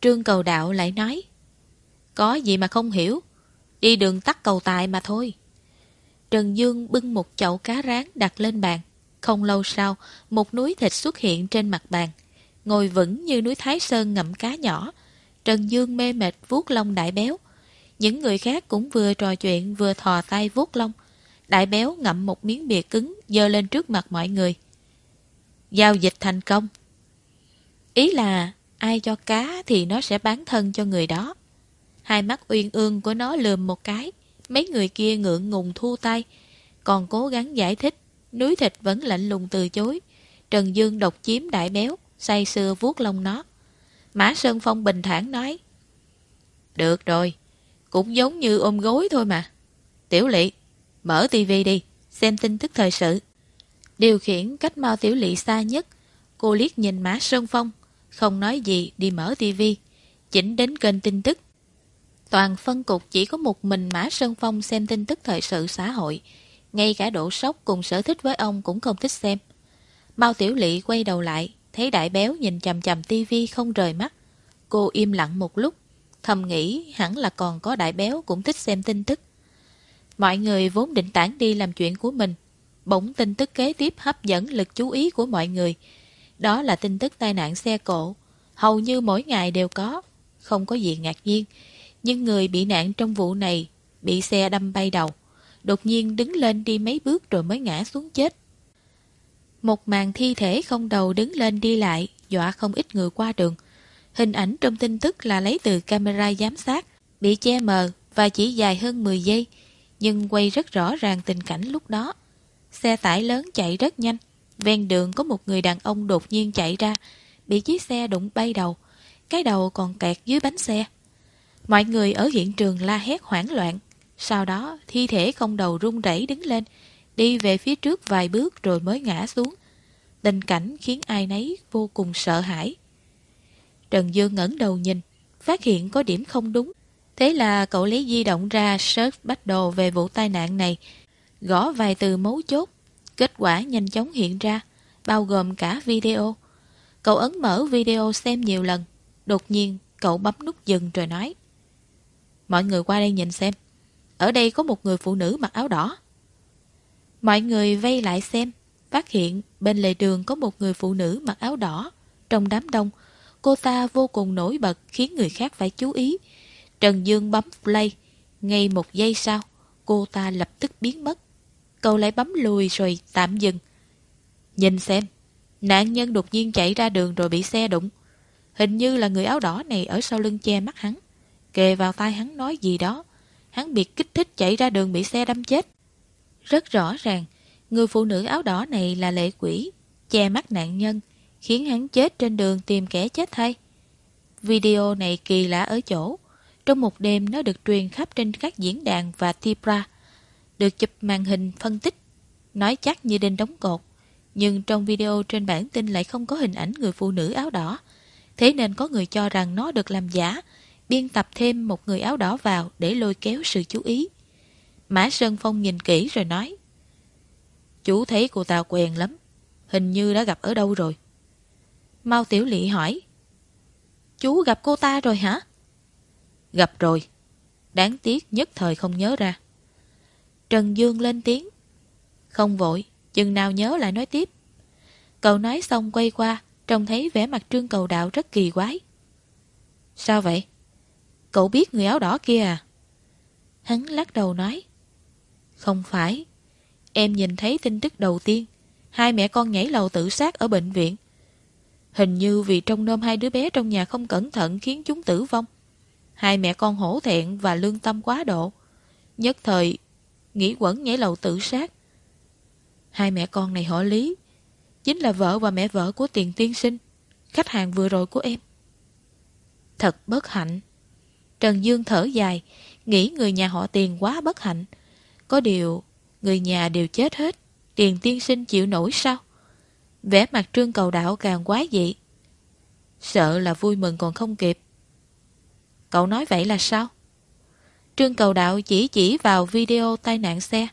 Trương cầu đạo lại nói. Có gì mà không hiểu. Đi đường tắt cầu tài mà thôi. Trần Dương bưng một chậu cá rán đặt lên bàn. Không lâu sau, một núi thịt xuất hiện trên mặt bàn. Ngồi vững như núi Thái Sơn ngậm cá nhỏ. Trần Dương mê mệt vuốt lông đại béo. Những người khác cũng vừa trò chuyện vừa thò tay vuốt lông. Đại béo ngậm một miếng bìa cứng dơ lên trước mặt mọi người. Giao dịch thành công. Ý là, ai cho cá thì nó sẽ bán thân cho người đó. Hai mắt uyên ương của nó lườm một cái. Mấy người kia ngượng ngùng thu tay. Còn cố gắng giải thích. Núi thịt vẫn lạnh lùng từ chối. Trần Dương độc chiếm đại béo. Say sưa vuốt lông nó. Mã Sơn Phong bình thản nói. Được rồi. Cũng giống như ôm gối thôi mà. Tiểu lỵ, mở tivi đi. Xem tin tức thời sự. Điều khiển cách Mao Tiểu Lị xa nhất, cô liếc nhìn Mã Sơn Phong, không nói gì đi mở tivi, chỉnh đến kênh tin tức. Toàn phân cục chỉ có một mình Mã Sơn Phong xem tin tức thời sự xã hội, ngay cả độ sốc cùng sở thích với ông cũng không thích xem. Mao Tiểu Lị quay đầu lại, thấy đại béo nhìn chầm chầm tivi không rời mắt. Cô im lặng một lúc, thầm nghĩ hẳn là còn có đại béo cũng thích xem tin tức. Mọi người vốn định tản đi làm chuyện của mình, Bỗng tin tức kế tiếp hấp dẫn lực chú ý của mọi người. Đó là tin tức tai nạn xe cộ. Hầu như mỗi ngày đều có. Không có gì ngạc nhiên. Nhưng người bị nạn trong vụ này bị xe đâm bay đầu. Đột nhiên đứng lên đi mấy bước rồi mới ngã xuống chết. Một màn thi thể không đầu đứng lên đi lại, dọa không ít người qua đường. Hình ảnh trong tin tức là lấy từ camera giám sát, bị che mờ và chỉ dài hơn 10 giây, nhưng quay rất rõ ràng tình cảnh lúc đó. Xe tải lớn chạy rất nhanh, ven đường có một người đàn ông đột nhiên chạy ra, bị chiếc xe đụng bay đầu, cái đầu còn kẹt dưới bánh xe. Mọi người ở hiện trường la hét hoảng loạn, sau đó thi thể không đầu rung rẩy đứng lên, đi về phía trước vài bước rồi mới ngã xuống. Tình cảnh khiến ai nấy vô cùng sợ hãi. Trần Dương ngẩng đầu nhìn, phát hiện có điểm không đúng. Thế là cậu lấy di động ra search bắt đồ về vụ tai nạn này, gõ vài từ mấu chốt. Kết quả nhanh chóng hiện ra, bao gồm cả video. Cậu ấn mở video xem nhiều lần. Đột nhiên, cậu bấm nút dừng rồi nói. Mọi người qua đây nhìn xem. Ở đây có một người phụ nữ mặc áo đỏ. Mọi người vây lại xem, phát hiện bên lề đường có một người phụ nữ mặc áo đỏ. Trong đám đông, cô ta vô cùng nổi bật khiến người khác phải chú ý. Trần Dương bấm play. Ngay một giây sau, cô ta lập tức biến mất. Cậu lại bấm lùi rồi tạm dừng. Nhìn xem, nạn nhân đột nhiên chạy ra đường rồi bị xe đụng. Hình như là người áo đỏ này ở sau lưng che mắt hắn. Kề vào tai hắn nói gì đó. Hắn bị kích thích chạy ra đường bị xe đâm chết. Rất rõ ràng, người phụ nữ áo đỏ này là lệ quỷ, che mắt nạn nhân, khiến hắn chết trên đường tìm kẻ chết thay. Video này kỳ lạ ở chỗ, trong một đêm nó được truyền khắp trên các diễn đàn và Tibra, được chụp màn hình phân tích, nói chắc như đinh đóng cột. Nhưng trong video trên bản tin lại không có hình ảnh người phụ nữ áo đỏ. Thế nên có người cho rằng nó được làm giả, biên tập thêm một người áo đỏ vào để lôi kéo sự chú ý. Mã Sơn Phong nhìn kỹ rồi nói, Chú thấy cô ta quen lắm, Hình như đã gặp ở đâu rồi Mau Tiểu Lị hỏi, Chú gặp cô ta rồi hả? Gặp rồi, Đáng tiếc nhất thời không nhớ ra Trần Dương lên tiếng, Không vội, Chừng nào nhớ lại nói tiếp Cậu nói xong quay qua, Trông thấy vẻ mặt trương cầu đạo rất kỳ quái Sao vậy? Cậu biết người áo đỏ kia à? Hắn lắc đầu nói không phải. Em nhìn thấy tin tức đầu tiên. Hai mẹ con nhảy lầu tự sát ở bệnh viện. Hình như vì trong nôm hai đứa bé trong nhà không cẩn thận khiến chúng tử vong. Hai mẹ con hổ thẹn và lương tâm quá độ. Nhất thời, Nghĩ quẩn nhảy lầu tự sát. Hai mẹ con này họ lý. Chính là vợ và mẹ vợ của tiền tiên sinh, Khách hàng vừa rồi của em. Thật bất hạnh. Trần Dương thở dài, Nghĩ người nhà họ tiền quá bất hạnh. Có điều, Người nhà đều chết hết, Tiền tiên sinh chịu nổi sao? Vẻ mặt trương cầu đạo càng quá dị. Sợ là vui mừng còn không kịp. Cậu nói vậy là sao? Trương cầu đạo chỉ chỉ vào video tai nạn xe.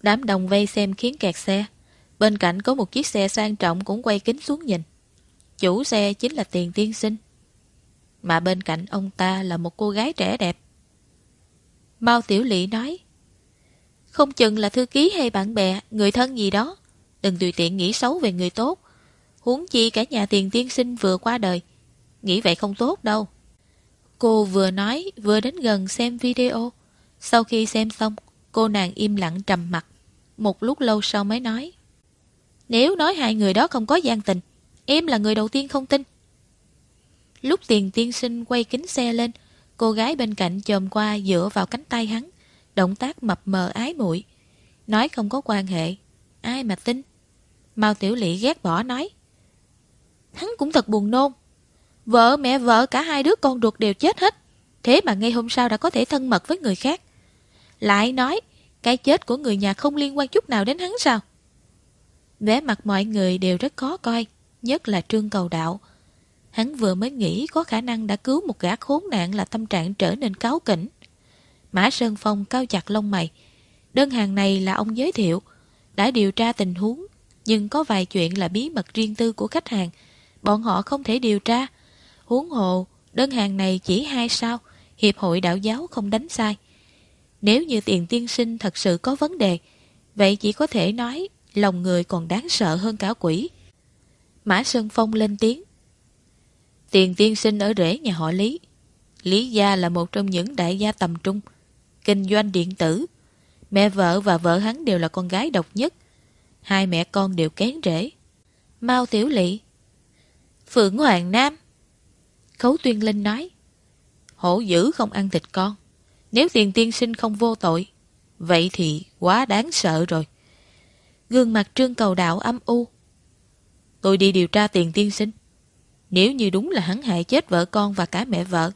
Đám đồng vây xem khiến kẹt xe. Bên cạnh có một chiếc xe sang trọng cũng quay kính xuống nhìn. Chủ xe chính là tiền tiên sinh. Mà bên cạnh ông ta là một cô gái trẻ đẹp. Mao Tiểu Lị nói không chừng là thư ký hay bạn bè, Người thân gì đó. Đừng tùy tiện nghĩ xấu về người tốt. Huống chi cả nhà tiền tiên sinh vừa qua đời. Nghĩ vậy không tốt đâu. Cô vừa nói, vừa đến gần xem video. Sau khi xem xong, Cô nàng im lặng trầm mặt Một lúc lâu sau mới nói. Nếu nói hai người đó không có gian tình, Em là người đầu tiên không tin. Lúc tiền tiên sinh quay kính xe lên, Cô gái bên cạnh chồm qua dựa vào cánh tay hắn. Động tác mập mờ ái muội. Nói không có quan hệ. Ai mà tin? Mao Tiểu Lị ghét bỏ nói. Hắn cũng thật buồn nôn. Vợ, mẹ, vợ, cả hai đứa con ruột đều chết hết. Thế mà ngay hôm sau đã có thể thân mật với người khác. Lại nói, Cái chết của người nhà không liên quan chút nào đến hắn sao? Vẻ mặt mọi người đều rất khó coi, Nhất là trương cầu đạo. Hắn vừa mới nghĩ có khả năng đã cứu một gã khốn nạn là tâm trạng trở nên cáo kỉnh. Mã Sơn Phong cao chặt lông mày Đơn hàng này là ông giới thiệu Đã điều tra tình huống Nhưng có vài chuyện là bí mật riêng tư của khách hàng Bọn họ không thể điều tra Huống hộ, đơn hàng này chỉ hai sao, Hiệp hội đạo giáo không đánh sai. Nếu như tiền tiên sinh thật sự có vấn đề, vậy chỉ có thể nói lòng người còn đáng sợ hơn cả quỷ. Mã Sơn Phong lên tiếng. Tiền tiên sinh ở rễ nhà họ Lý. Lý gia là một trong những đại gia tầm trung, kinh doanh điện tử. Mẹ vợ và vợ hắn đều là con gái độc nhất. Hai mẹ con đều kén rễ. Mao Tiểu Lị, Phượng Hoàng Nam Khấu Tuyên Linh nói, Hổ dữ không ăn thịt con Nếu tiền tiên sinh không vô tội, Vậy thì quá đáng sợ rồi Gương mặt trương cầu đạo âm u Tôi đi điều tra tiền tiên sinh Nếu như đúng là hắn hại chết vợ con và cả mẹ vợ,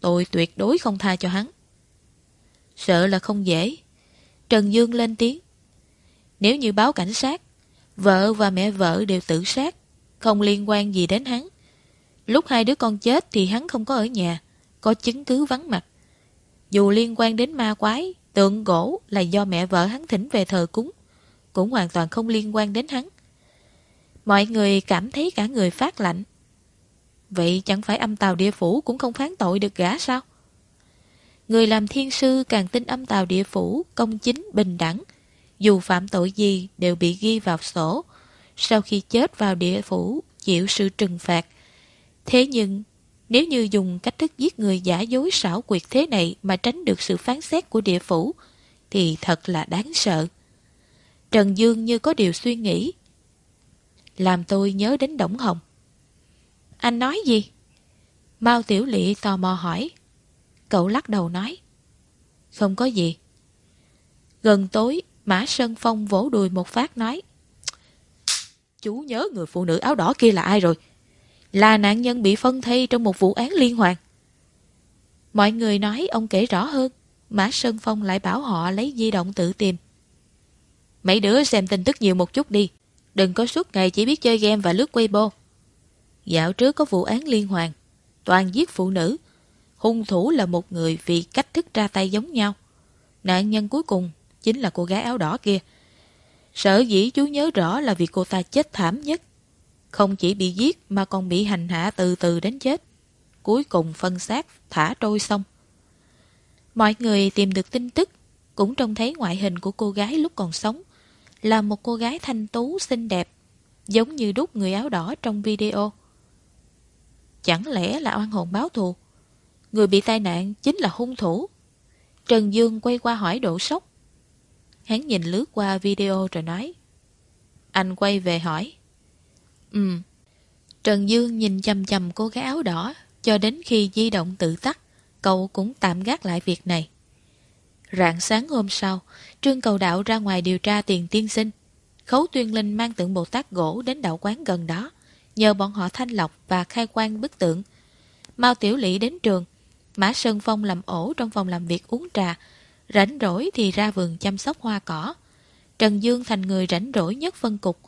Tôi tuyệt đối không tha cho hắn Sợ là không dễ. Trần Dương lên tiếng. Nếu như báo cảnh sát, Vợ và mẹ vợ đều tự sát, Không liên quan gì đến hắn. Lúc hai đứa con chết thì hắn không có ở nhà, Có chứng cứ vắng mặt. Dù liên quan đến ma quái, Tượng gỗ là do mẹ vợ hắn thỉnh về thờ cúng, Cũng hoàn toàn không liên quan đến hắn. Mọi người cảm thấy cả người phát lạnh. Vậy chẳng phải âm tàu địa phủ cũng không phán tội được gã sao? Người làm thiên sư càng tin âm tào địa phủ, công chính, bình đẳng. Dù phạm tội gì đều bị ghi vào sổ. Sau khi chết vào địa phủ, chịu sự trừng phạt. Thế nhưng, nếu như dùng cách thức giết người giả dối xảo quyệt thế này mà tránh được sự phán xét của địa phủ, thì thật là đáng sợ. Trần Dương như có điều suy nghĩ. Làm tôi nhớ đến Đổng Hồng. Anh nói gì? Mao Tiểu Lị tò mò hỏi. Cậu lắc đầu nói. Không có gì. Gần tối, Mã Sơn Phong vỗ đùi một phát nói. Chú nhớ người phụ nữ áo đỏ kia là ai rồi? Là nạn nhân bị phân thây trong một vụ án liên hoàn. Mọi người nói ông kể rõ hơn. Mã Sơn Phong lại bảo họ lấy di động tự tìm. Mấy đứa xem tin tức nhiều một chút đi. Đừng có suốt ngày chỉ biết chơi game và lướt Weibo. Dạo trước có vụ án liên hoàn. Toàn giết phụ nữ. Hung thủ là một người vì cách thức ra tay giống nhau. Nạn nhân cuối cùng chính là cô gái áo đỏ kia. Sở dĩ chú nhớ rõ là vì cô ta chết thảm nhất. Không chỉ bị giết mà còn bị hành hạ từ từ đến chết. Cuối cùng phân xác, thả trôi xong. Mọi người tìm được tin tức, cũng trông thấy ngoại hình của cô gái lúc còn sống. Là một cô gái thanh tú xinh đẹp, giống như đúc người áo đỏ trong video. Chẳng lẽ là oan hồn báo thù? Người bị tai nạn chính là hung thủ. Trần Dương quay qua hỏi độ sốc. Hắn nhìn lướt qua video rồi nói. Anh quay về hỏi. Ừ. Trần Dương nhìn chầm chầm cô gái áo đỏ cho đến khi di động tự tắt, cậu cũng tạm gác lại việc này. Rạng sáng hôm sau, Trương Cầu Đạo ra ngoài điều tra tiền tiên sinh. Khấu Tuyên Linh mang tượng Bồ Tát gỗ đến đạo quán gần đó, nhờ bọn họ thanh lọc và khai quang bức tượng. Mao Tiểu Lị đến trường, Mã Sơn Phong làm ổ trong phòng làm việc uống trà, rảnh rỗi thì ra vườn chăm sóc hoa cỏ. Trần Dương thành người rảnh rỗi nhất phân cục.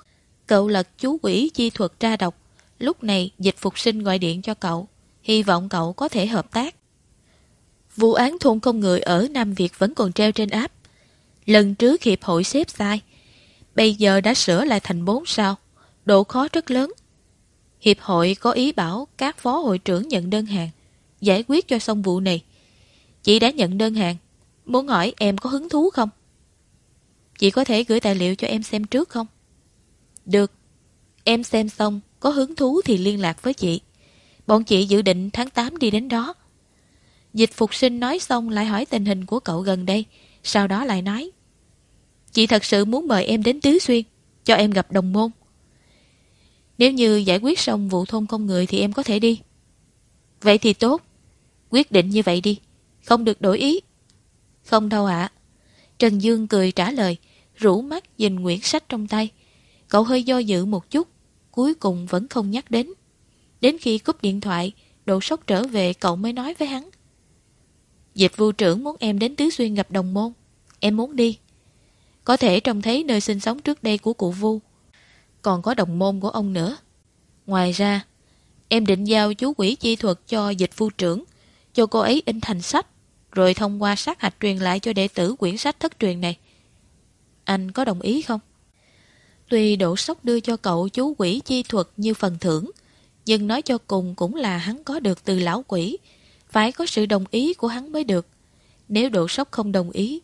Cậu lật chú quỷ chi thuật tra độc. Lúc này dịch phục sinh gọi điện cho cậu, hy vọng cậu có thể hợp tác. Vụ án thôn công người ở Nam Việt vẫn còn treo trên áp. Lần trước hiệp hội xếp sai, bây giờ đã sửa lại thành 4 sao, độ khó rất lớn. Hiệp hội có ý bảo các phó hội trưởng nhận đơn hàng, giải quyết cho xong vụ này. Chị đã nhận đơn hàng, muốn hỏi em có hứng thú không? Chị có thể gửi tài liệu cho em xem trước không? Được, em xem xong, có hứng thú thì liên lạc với chị. Bọn chị dự định tháng 8 đi đến đó. Dịch phục sinh nói xong lại hỏi tình hình của cậu gần đây, sau đó lại nói. Chị thật sự muốn mời em đến Tứ Xuyên, cho em gặp đồng môn. Nếu như giải quyết xong vụ thôn không người thì em có thể đi. Vậy thì tốt. Quyết định như vậy đi. Không được đổi ý. Không đâu ạ. Trần Dương cười trả lời, rủ mắt nhìn quyển sách trong tay. Cậu hơi do dự một chút, cuối cùng vẫn không nhắc đến. Đến khi cúp điện thoại, độ sốc trở về cậu mới nói với hắn. Dịch vụ trưởng muốn em đến Tứ Xuyên gặp đồng môn. Em muốn đi. Có thể trông thấy nơi sinh sống trước đây của cụ Vu. Còn có đồng môn của ông nữa. Ngoài ra, em định giao chú quỷ chi thuật cho dịch vụ trưởng, cho cô ấy in thành sách, rồi thông qua sát hạch truyền lại cho đệ tử quyển sách thất truyền này. Anh có đồng ý không? Tuy độ sốc đưa cho cậu chú quỷ chi thuật như phần thưởng, nhưng nói cho cùng cũng là hắn có được từ lão quỷ, phải có sự đồng ý của hắn mới được. Nếu độ sốc không đồng ý,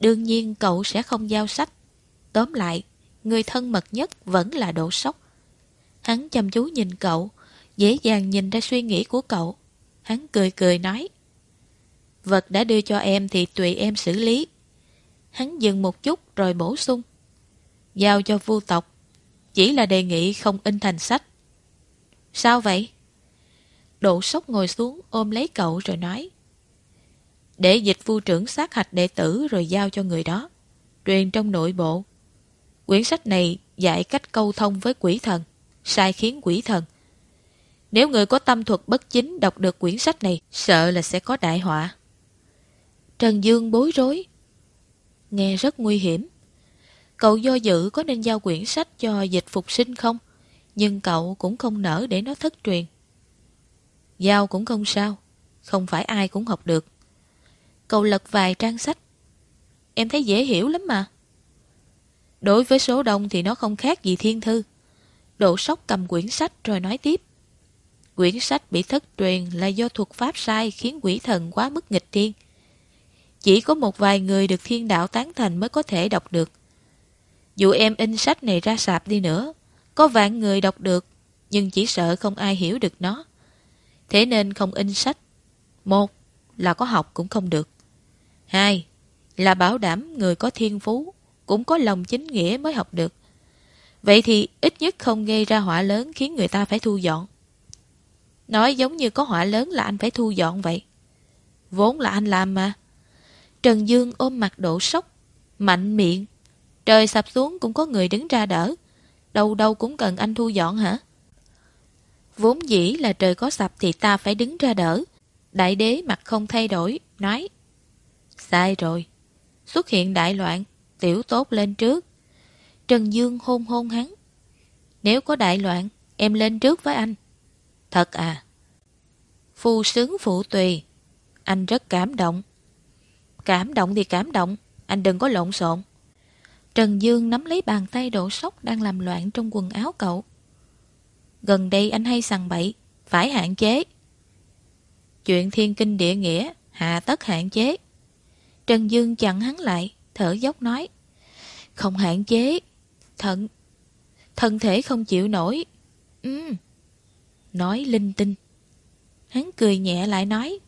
đương nhiên cậu sẽ không giao sách. Tóm lại, người thân mật nhất vẫn là độ sốc. Hắn chăm chú nhìn cậu, dễ dàng nhìn ra suy nghĩ của cậu. Hắn cười cười nói, Vật đã đưa cho em thì tùy em xử lý. Hắn dừng một chút rồi bổ sung. Giao cho vua tộc. Chỉ là đề nghị không in thành sách. Sao vậy? Độ sốc ngồi xuống ôm lấy cậu rồi nói. Để dịch vua trưởng sát hạch đệ tử rồi giao cho người đó. Truyền trong nội bộ. Quyển sách này dạy cách câu thông với quỷ thần, sai khiến quỷ thần. Nếu người có tâm thuật bất chính đọc được quyển sách này, sợ là sẽ có đại họa. Trần Dương bối rối. Nghe rất nguy hiểm. Cậu do dự có nên giao quyển sách cho dịch phục sinh không? Nhưng cậu cũng không nỡ để nó thất truyền. Giao cũng không sao. Không phải ai cũng học được. Cậu lật vài trang sách. Em thấy dễ hiểu lắm mà. Đối với số đông thì nó không khác gì thiên thư. Độ sốc cầm quyển sách rồi nói tiếp. Quyển sách bị thất truyền là do thuật pháp sai khiến quỷ thần quá mức nghịch thiên. Chỉ có một vài người được thiên đạo tán thành mới có thể đọc được. Dù em in sách này ra sạp đi nữa, có vạn người đọc được, nhưng chỉ sợ không ai hiểu được nó. Thế nên không in sách. Một là có học cũng không được. Hai là bảo đảm người có thiên phú, cũng có lòng chính nghĩa mới học được. Vậy thì ít nhất không gây ra họa lớn khiến người ta phải thu dọn. Nói giống như có họa lớn là anh phải thu dọn vậy. Vốn là anh làm mà. Trần Dương ôm mặt độ sốc, mạnh miệng. Trời sập xuống cũng có người đứng ra đỡ. Đâu đâu cũng cần anh thu dọn hả? Vốn dĩ là trời có sập thì ta phải đứng ra đỡ. Đại đế mặt không thay đổi, nói. Sai rồi. Xuất hiện đại loạn, tiểu tốt lên trước. Trần Dương hôn hôn hắn. Nếu có đại loạn, em lên trước với anh. Thật à? Phu sướng phụ tùy. Anh rất cảm động. Cảm động thì cảm động, anh đừng có lộn xộn. Trần Dương nắm lấy bàn tay đổ sốc đang làm loạn trong quần áo cậu. Gần đây anh hay sằng bậy, phải hạn chế. Chuyện thiên kinh địa nghĩa, hạ tất hạn chế. Trần Dương chặn hắn lại, thở dốc nói. Không hạn chế, thận, thân thể không chịu nổi. Ừ. Nói linh tinh. Hắn cười nhẹ lại nói.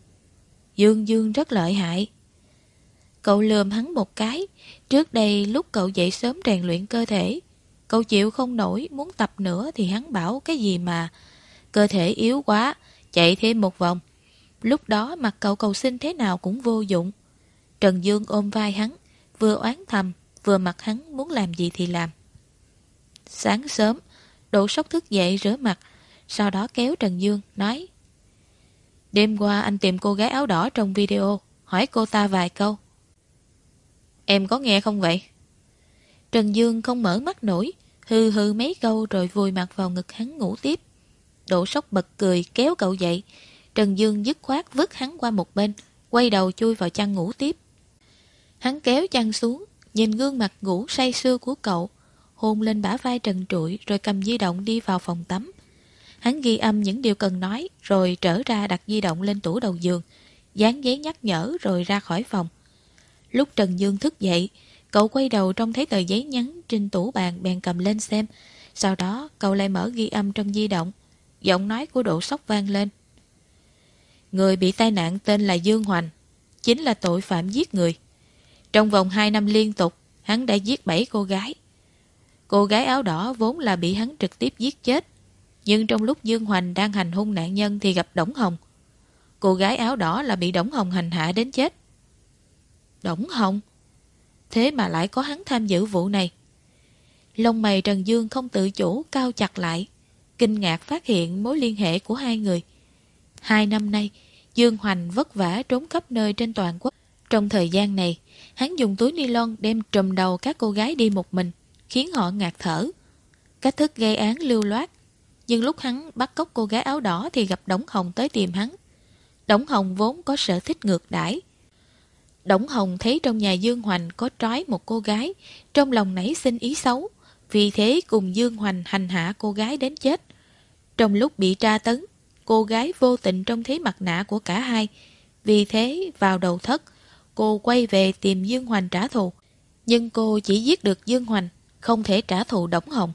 Dương Dương rất lợi hại. Cậu lườm hắn một cái. Trước đây lúc cậu dậy sớm rèn luyện cơ thể, cậu chịu không nổi, muốn tập nữa thì hắn bảo cái gì mà cơ thể yếu quá, chạy thêm một vòng. Lúc đó mặt cậu cầu xin thế nào cũng vô dụng. Trần Dương ôm vai hắn, vừa oán thầm, vừa mặt hắn muốn làm gì thì làm. Sáng sớm, Đỗ Sóc thức dậy rửa mặt, sau đó kéo Trần Dương, nói Đêm qua anh tìm cô gái áo đỏ trong video, hỏi cô ta vài câu. Em có nghe không vậy? Trần Dương không mở mắt nổi, hư hư mấy câu rồi vùi mặt vào ngực hắn ngủ tiếp. Đỗ sốc bật cười kéo cậu dậy. Trần Dương dứt khoát vứt hắn qua một bên, quay đầu chui vào chăn ngủ tiếp. Hắn kéo chăn xuống, nhìn gương mặt ngủ say sưa của cậu, hôn lên bả vai trần trụi rồi cầm di động đi vào phòng tắm. Hắn ghi âm những điều cần nói rồi trở ra đặt di động lên tủ đầu giường, dán giấy nhắc nhở rồi ra khỏi phòng. Lúc Trần Dương thức dậy, cậu quay đầu trông thấy tờ giấy nhắn trên tủ bàn bèn cầm lên xem. Sau đó cậu lại mở ghi âm trong di động. Giọng nói của độ sốc vang lên. Người bị tai nạn tên là Dương Hoành, chính là tội phạm giết người. Trong vòng 2 năm liên tục, hắn đã giết 7 cô gái. Cô gái áo đỏ vốn là bị hắn trực tiếp giết chết. Nhưng trong lúc Dương Hoành đang hành hung nạn nhân thì gặp Đổng Hồng. Cô gái áo đỏ là bị Đổng Hồng hành hạ đến chết. Đổng Hồng? Thế mà lại có hắn tham dự vụ này. Lông mày Trần Dương không tự chủ cao chặt lại, kinh ngạc phát hiện mối liên hệ của hai người. Hai năm nay, Dương Hoành vất vả trốn khắp nơi trên toàn quốc. Trong thời gian này, hắn dùng túi ni lông đem trùm đầu các cô gái đi một mình, khiến họ ngạt thở. Cách thức gây án lưu loát, nhưng lúc hắn bắt cóc cô gái áo đỏ thì gặp Đống Hồng tới tìm hắn. Đống Hồng vốn có sở thích ngược đãi Đổng Hồng thấy trong nhà Dương Hoành có trói một cô gái, trong lòng nảy sinh ý xấu, vì thế cùng Dương Hoành hành hạ cô gái đến chết. Trong lúc bị tra tấn, cô gái vô tình trông thấy mặt nạ của cả hai, vì thế vào đầu thất, cô quay về tìm Dương Hoành trả thù. Nhưng cô chỉ giết được Dương Hoành, không thể trả thù Đổng Hồng.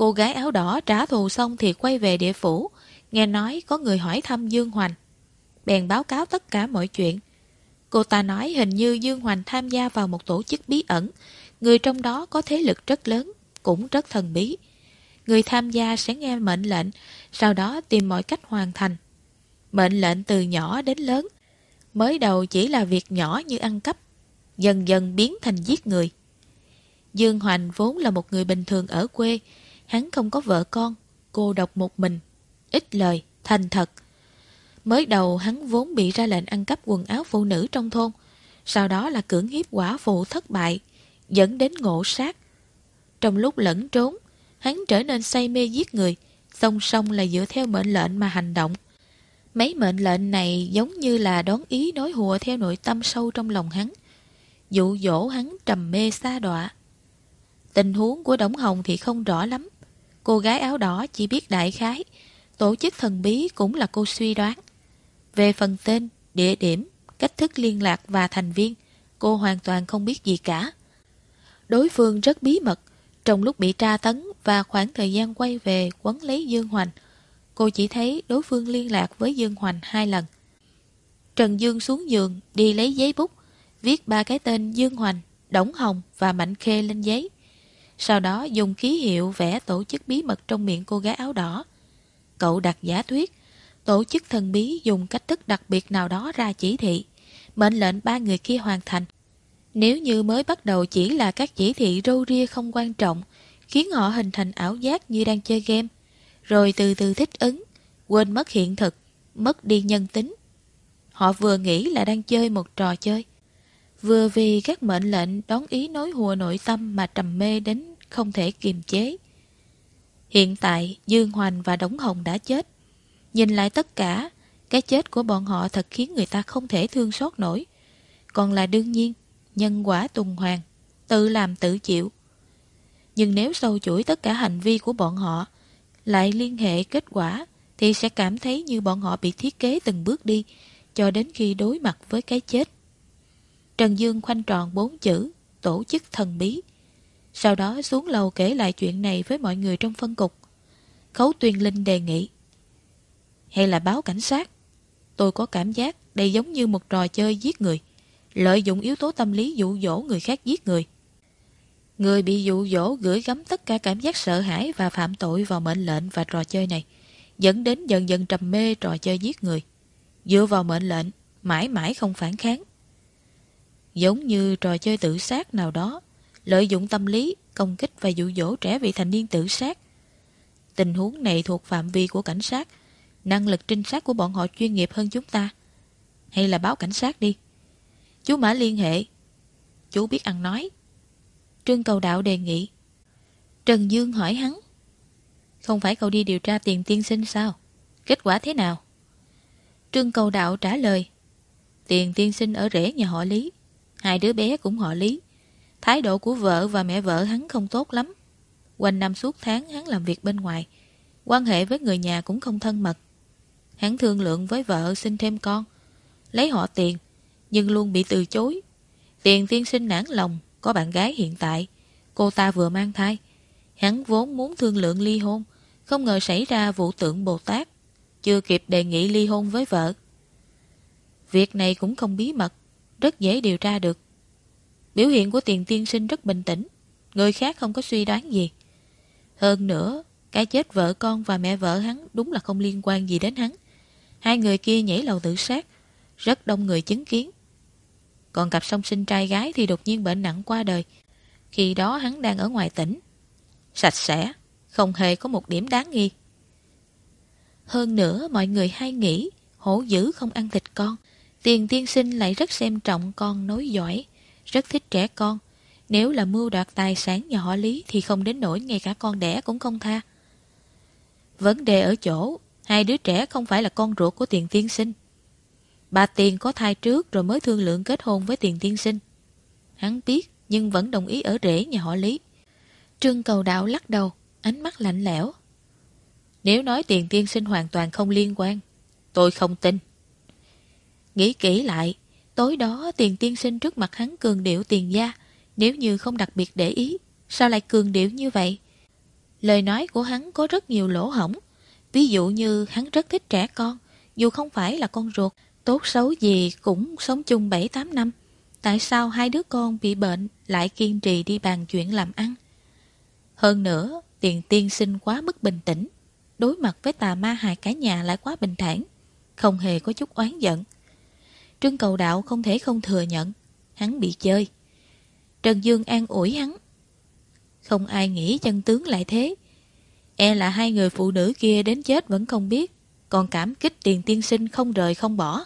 Cô gái áo đỏ trả thù xong thì quay về địa phủ, nghe nói có người hỏi thăm Dương Hoành. Bèn báo cáo tất cả mọi chuyện, Cô ta nói hình như Dương Hoành tham gia vào một tổ chức bí ẩn, Người trong đó có thế lực rất lớn, cũng rất thần bí. Người tham gia sẽ nghe mệnh lệnh, sau đó tìm mọi cách hoàn thành. Mệnh lệnh từ nhỏ đến lớn, mới đầu chỉ là việc nhỏ như ăn cắp, dần dần biến thành giết người. Dương Hoành vốn là một người bình thường ở quê, hắn không có vợ con, cô độc một mình, ít lời, thành thật. Mới đầu hắn vốn bị ra lệnh ăn cắp quần áo phụ nữ trong thôn, sau đó là cưỡng hiếp quả phụ thất bại, dẫn đến ngộ sát. Trong lúc lẫn trốn, hắn trở nên say mê giết người, song song là dựa theo mệnh lệnh mà hành động. Mấy mệnh lệnh này giống như là đón ý nói hùa theo nội tâm sâu trong lòng hắn, dụ dỗ hắn trầm mê xa đọa. Tình huống của Đổng Hồng thì không rõ lắm. Cô gái áo đỏ chỉ biết đại khái, tổ chức thần bí cũng là cô suy đoán. Về phần tên, địa điểm, cách thức liên lạc và thành viên, cô hoàn toàn không biết gì cả. Đối phương rất bí mật, trong lúc bị tra tấn và khoảng thời gian quay về quấn lấy Dương Hoành, cô chỉ thấy đối phương liên lạc với Dương Hoành hai lần. Trần Dương xuống giường, đi lấy giấy bút, viết ba cái tên Dương Hoành, Đổng Hồng và Mạnh Khê lên giấy. Sau đó dùng ký hiệu vẽ tổ chức bí mật trong miệng cô gái áo đỏ. Cậu đặt giả thuyết, tổ chức thần bí dùng cách thức đặc biệt nào đó ra chỉ thị, mệnh lệnh ba người kia hoàn thành. Nếu như mới bắt đầu chỉ là các chỉ thị râu ria không quan trọng, khiến họ hình thành ảo giác như đang chơi game, rồi từ từ thích ứng, quên mất hiện thực, mất đi nhân tính. Họ vừa nghĩ là đang chơi một trò chơi, vừa vì các mệnh lệnh đón ý nối hùa nội tâm mà trầm mê đến không thể kiềm chế. Hiện tại, Dương Hoành và Đống Hồng đã chết. Nhìn lại tất cả, cái chết của bọn họ thật khiến người ta không thể thương xót nổi. Còn là đương nhiên, nhân quả tuần hoàn, tự làm tự chịu. Nhưng nếu sâu chuỗi tất cả hành vi của bọn họ, lại liên hệ kết quả, thì sẽ cảm thấy như bọn họ bị thiết kế từng bước đi, cho đến khi đối mặt với cái chết. Trần Dương khoanh tròn bốn chữ, tổ chức thần bí. Sau đó xuống lầu kể lại chuyện này với mọi người trong phân cục. Khấu Tuyên Linh đề nghị. Hay là báo cảnh sát? Tôi có cảm giác đây giống như một trò chơi giết người. Lợi dụng yếu tố tâm lý dụ dỗ người khác giết người. Người bị dụ dỗ gửi gắm tất cả cảm giác sợ hãi và phạm tội vào mệnh lệnh và trò chơi này, dẫn đến dần dần trầm mê trò chơi giết người. Dựa vào mệnh lệnh, mãi mãi không phản kháng. Giống như trò chơi tự sát nào đó, lợi dụng tâm lý, công kích và dụ dỗ trẻ vị thành niên tự sát. Tình huống này thuộc phạm vi của cảnh sát, năng lực trinh sát của bọn họ chuyên nghiệp hơn chúng ta. Hay là báo cảnh sát đi. Chú Mã liên hệ. Chú biết ăn nói. Trương Cầu Đạo đề nghị. Trần Dương hỏi hắn. Không phải cậu đi điều tra tiền tiên sinh sao? Kết quả thế nào? Trương Cầu Đạo trả lời. Tiền tiên sinh ở rễ nhà họ Lý. Hai đứa bé cũng họ Lý. Thái độ của vợ và mẹ vợ hắn không tốt lắm. Quanh năm suốt tháng hắn làm việc bên ngoài. Quan hệ với người nhà cũng không thân mật. Hắn thương lượng với vợ xin thêm con. Lấy họ tiền, nhưng luôn bị từ chối. Tiền tiên sinh nản lòng, có bạn gái hiện tại. Cô ta vừa mang thai. Hắn vốn muốn thương lượng ly hôn, không ngờ xảy ra vụ tượng Bồ Tát. Chưa kịp đề nghị ly hôn với vợ. Việc này cũng không bí mật, rất dễ điều tra được. Biểu hiện của tiền tiên sinh rất bình tĩnh, người khác không có suy đoán gì. Hơn nữa, cái chết vợ con và mẹ vợ hắn đúng là không liên quan gì đến hắn. Hai người kia nhảy lầu tự sát, rất đông người chứng kiến. Còn cặp song sinh trai gái thì đột nhiên bệnh nặng qua đời. Khi đó hắn đang ở ngoài tỉnh. Sạch sẽ, không hề có một điểm đáng nghi. Hơn nữa mọi người hay nghĩ hổ dữ không ăn thịt con. Tiền tiên sinh lại rất xem trọng con nối giỏi, rất thích trẻ con. Nếu là mưu đoạt tài sản nhà họ Lý thì không đến nỗi ngay cả con đẻ cũng không tha. Vấn đề ở chỗ, hai đứa trẻ không phải là con ruột của tiền tiên sinh. Bà Tiền có thai trước rồi mới thương lượng kết hôn với tiền tiên sinh. Hắn biết nhưng vẫn đồng ý ở rễ nhà họ Lý. Trương cầu đạo lắc đầu, ánh mắt lạnh lẽo. Nếu nói tiền tiên sinh hoàn toàn không liên quan, tôi không tin. Nghĩ kỹ lại, tối đó tiền tiên sinh trước mặt hắn cường điệu tiền gia, nếu như không đặc biệt để ý, sao lại cường điệu như vậy? Lời nói của hắn có rất nhiều lỗ hổng, ví dụ như hắn rất thích trẻ con, dù không phải là con ruột, tốt xấu gì cũng sống chung 7-8 năm, Tại sao hai đứa con bị bệnh lại kiên trì đi bàn chuyện làm ăn? Hơn nữa, tiền tiên sinh quá mức bình tĩnh. Đối mặt với tà ma hại cả nhà lại quá bình thản. Không hề có chút oán giận. Trương cầu đạo không thể không thừa nhận. Hắn bị chơi. Trần Dương an ủi hắn. Không ai nghĩ chân tướng lại thế. E là hai người phụ nữ kia đến chết vẫn không biết. Còn cảm kích tiền tiên sinh không rời không bỏ.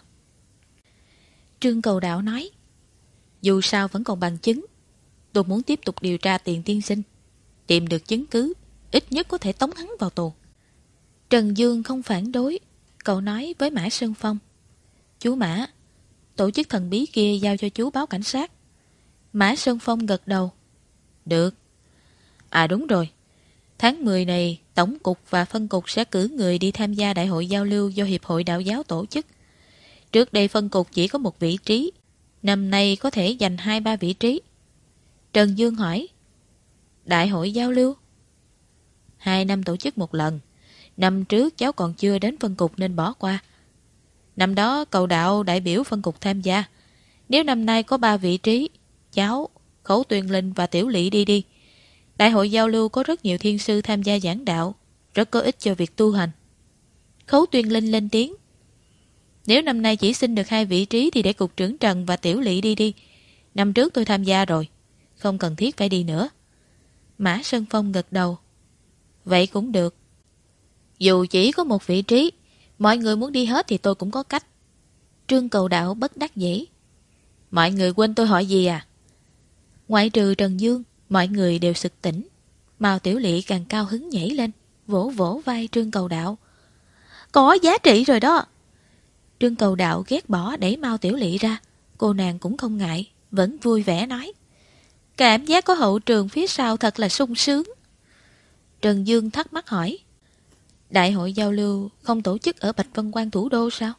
Trương cầu đạo nói. Dù sao vẫn còn bằng chứng. Tôi muốn tiếp tục điều tra tiền tiên sinh. Tìm được chứng cứ, ít nhất có thể tống hắn vào tù. Trần Dương không phản đối. Cậu nói với Mã Sơn Phong. Chú Mã, tổ chức thần bí kia giao cho chú báo cảnh sát. Mã Sơn Phong gật đầu. Được. À đúng rồi. Tháng 10 này, Tổng cục và phân cục sẽ cử người đi tham gia đại hội giao lưu do Hiệp hội Đạo giáo tổ chức. Trước đây phân cục chỉ có một vị trí, năm nay có thể giành hai ba vị trí. Trần Dương hỏi, Đại hội giao lưu? Hai năm tổ chức một lần. Năm trước cháu còn chưa đến phân cục nên bỏ qua. Năm đó cầu đạo đại biểu phân cục tham gia. Nếu năm nay có ba vị trí, cháu, Khấu Tuyền Linh và Tiểu lỵ đi đi. Đại hội giao lưu có rất nhiều thiên sư tham gia giảng đạo, rất có ích cho việc tu hành. Khấu Tuyên Linh lên tiếng. Nếu năm nay chỉ xin được hai vị trí thì để cục trưởng Trần và Tiểu lỵ đi đi. Năm trước tôi tham gia rồi, không cần thiết phải đi nữa. Mã Sơn Phong gật đầu. Vậy cũng được. Dù chỉ có một vị trí, mọi người muốn đi hết thì tôi cũng có cách. Trương cầu đạo bất đắc dĩ. Mọi người quên tôi hỏi gì à? Ngoại trừ Trần Dương, mọi người đều sực tỉnh. Mao Tiểu Lị càng cao hứng nhảy lên, vỗ vỗ vai Trương cầu đạo. Có giá trị rồi đó. Trương cầu đạo ghét bỏ đẩy Mao Tiểu Lị ra. Cô nàng cũng không ngại, vẫn vui vẻ nói. Cảm giác có hậu trường phía sau thật là sung sướng. Trần Dương thắc mắc hỏi. Đại hội giao lưu không tổ chức ở Bạch Vân Quan thủ đô sao?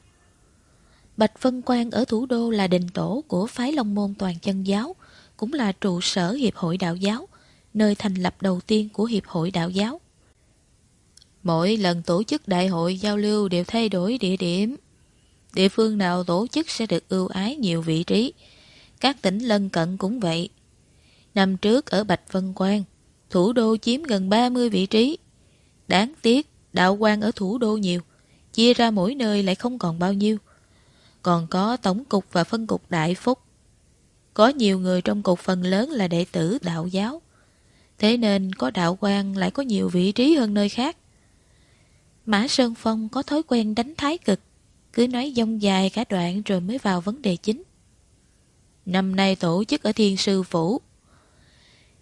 Bạch Vân Quan ở thủ đô là đình tổ của phái Long Môn Toàn chân giáo, cũng là trụ sở Hiệp hội Đạo giáo, nơi thành lập đầu tiên của Hiệp hội Đạo giáo. Mỗi lần tổ chức đại hội giao lưu đều thay đổi địa điểm. Địa phương nào tổ chức sẽ được ưu ái nhiều vị trí. Các tỉnh lân cận cũng vậy. Năm trước ở Bạch Vân Quan, thủ đô chiếm gần 30 vị trí. Đáng tiếc, đạo quan ở thủ đô nhiều, chia ra mỗi nơi lại không còn bao nhiêu. Còn có tổng cục và phân cục đại phúc. Có nhiều người trong cục phần lớn là đệ tử đạo giáo. Thế nên có đạo quan lại có nhiều vị trí hơn nơi khác. Mã Sơn Phong có thói quen đánh thái cực, cứ nói dông dài cả đoạn rồi mới vào vấn đề chính. Năm nay tổ chức ở Thiên Sư Phủ.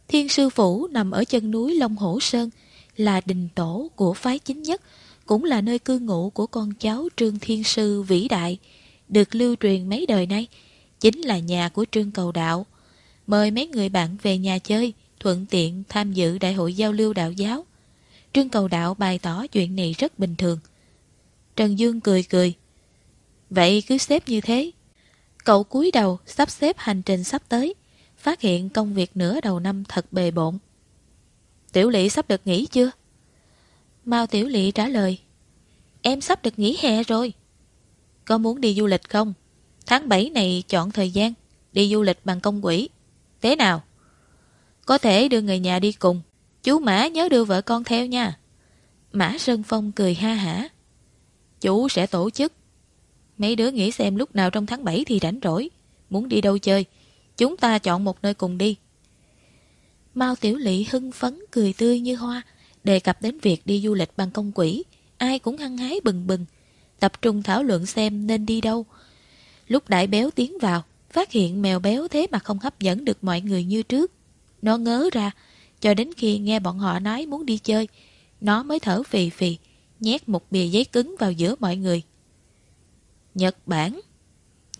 Thiên Sư Phủ nằm ở chân núi Long Hổ Sơn, là đình tổ của phái chính nhất, cũng là nơi cư ngụ của con cháu Trương Thiên Sư vĩ đại, được lưu truyền mấy đời nay, chính là nhà của Trương Cầu Đạo. Mời mấy người bạn về nhà chơi, thuận tiện tham dự đại hội giao lưu đạo giáo. Trương Cầu Đạo bày tỏ chuyện này rất bình thường. Trần Dương cười cười. Vậy cứ xếp như thế. Cậu cúi đầu sắp xếp hành trình sắp tới, phát hiện công việc nửa đầu năm thật bề bộn. Tiểu lỵ sắp được nghỉ chưa? Mao Tiểu lỵ trả lời. Em sắp được nghỉ hè rồi. Có muốn đi du lịch không? Tháng 7 này chọn thời gian, đi du lịch bằng công quỹ. Thế nào? Có thể đưa người nhà đi cùng. Chú Mã nhớ đưa vợ con theo nha. Mã Sơn Phong cười ha hả. Chú sẽ tổ chức. Mấy đứa nghĩ xem lúc nào trong tháng 7 thì rảnh rỗi. Muốn đi đâu chơi. Chúng ta chọn một nơi cùng đi. Mao Tiểu Lị hưng phấn cười tươi như hoa, đề cập đến việc đi du lịch bằng công quỹ, ai cũng hăng hái bừng bừng, tập trung thảo luận xem nên đi đâu. Lúc đại béo tiến vào, phát hiện mèo béo thế mà không hấp dẫn được mọi người như trước. Nó ngớ ra, cho đến khi nghe bọn họ nói muốn đi chơi, nó mới thở phì phì, nhét một bìa giấy cứng vào giữa mọi người. Nhật Bản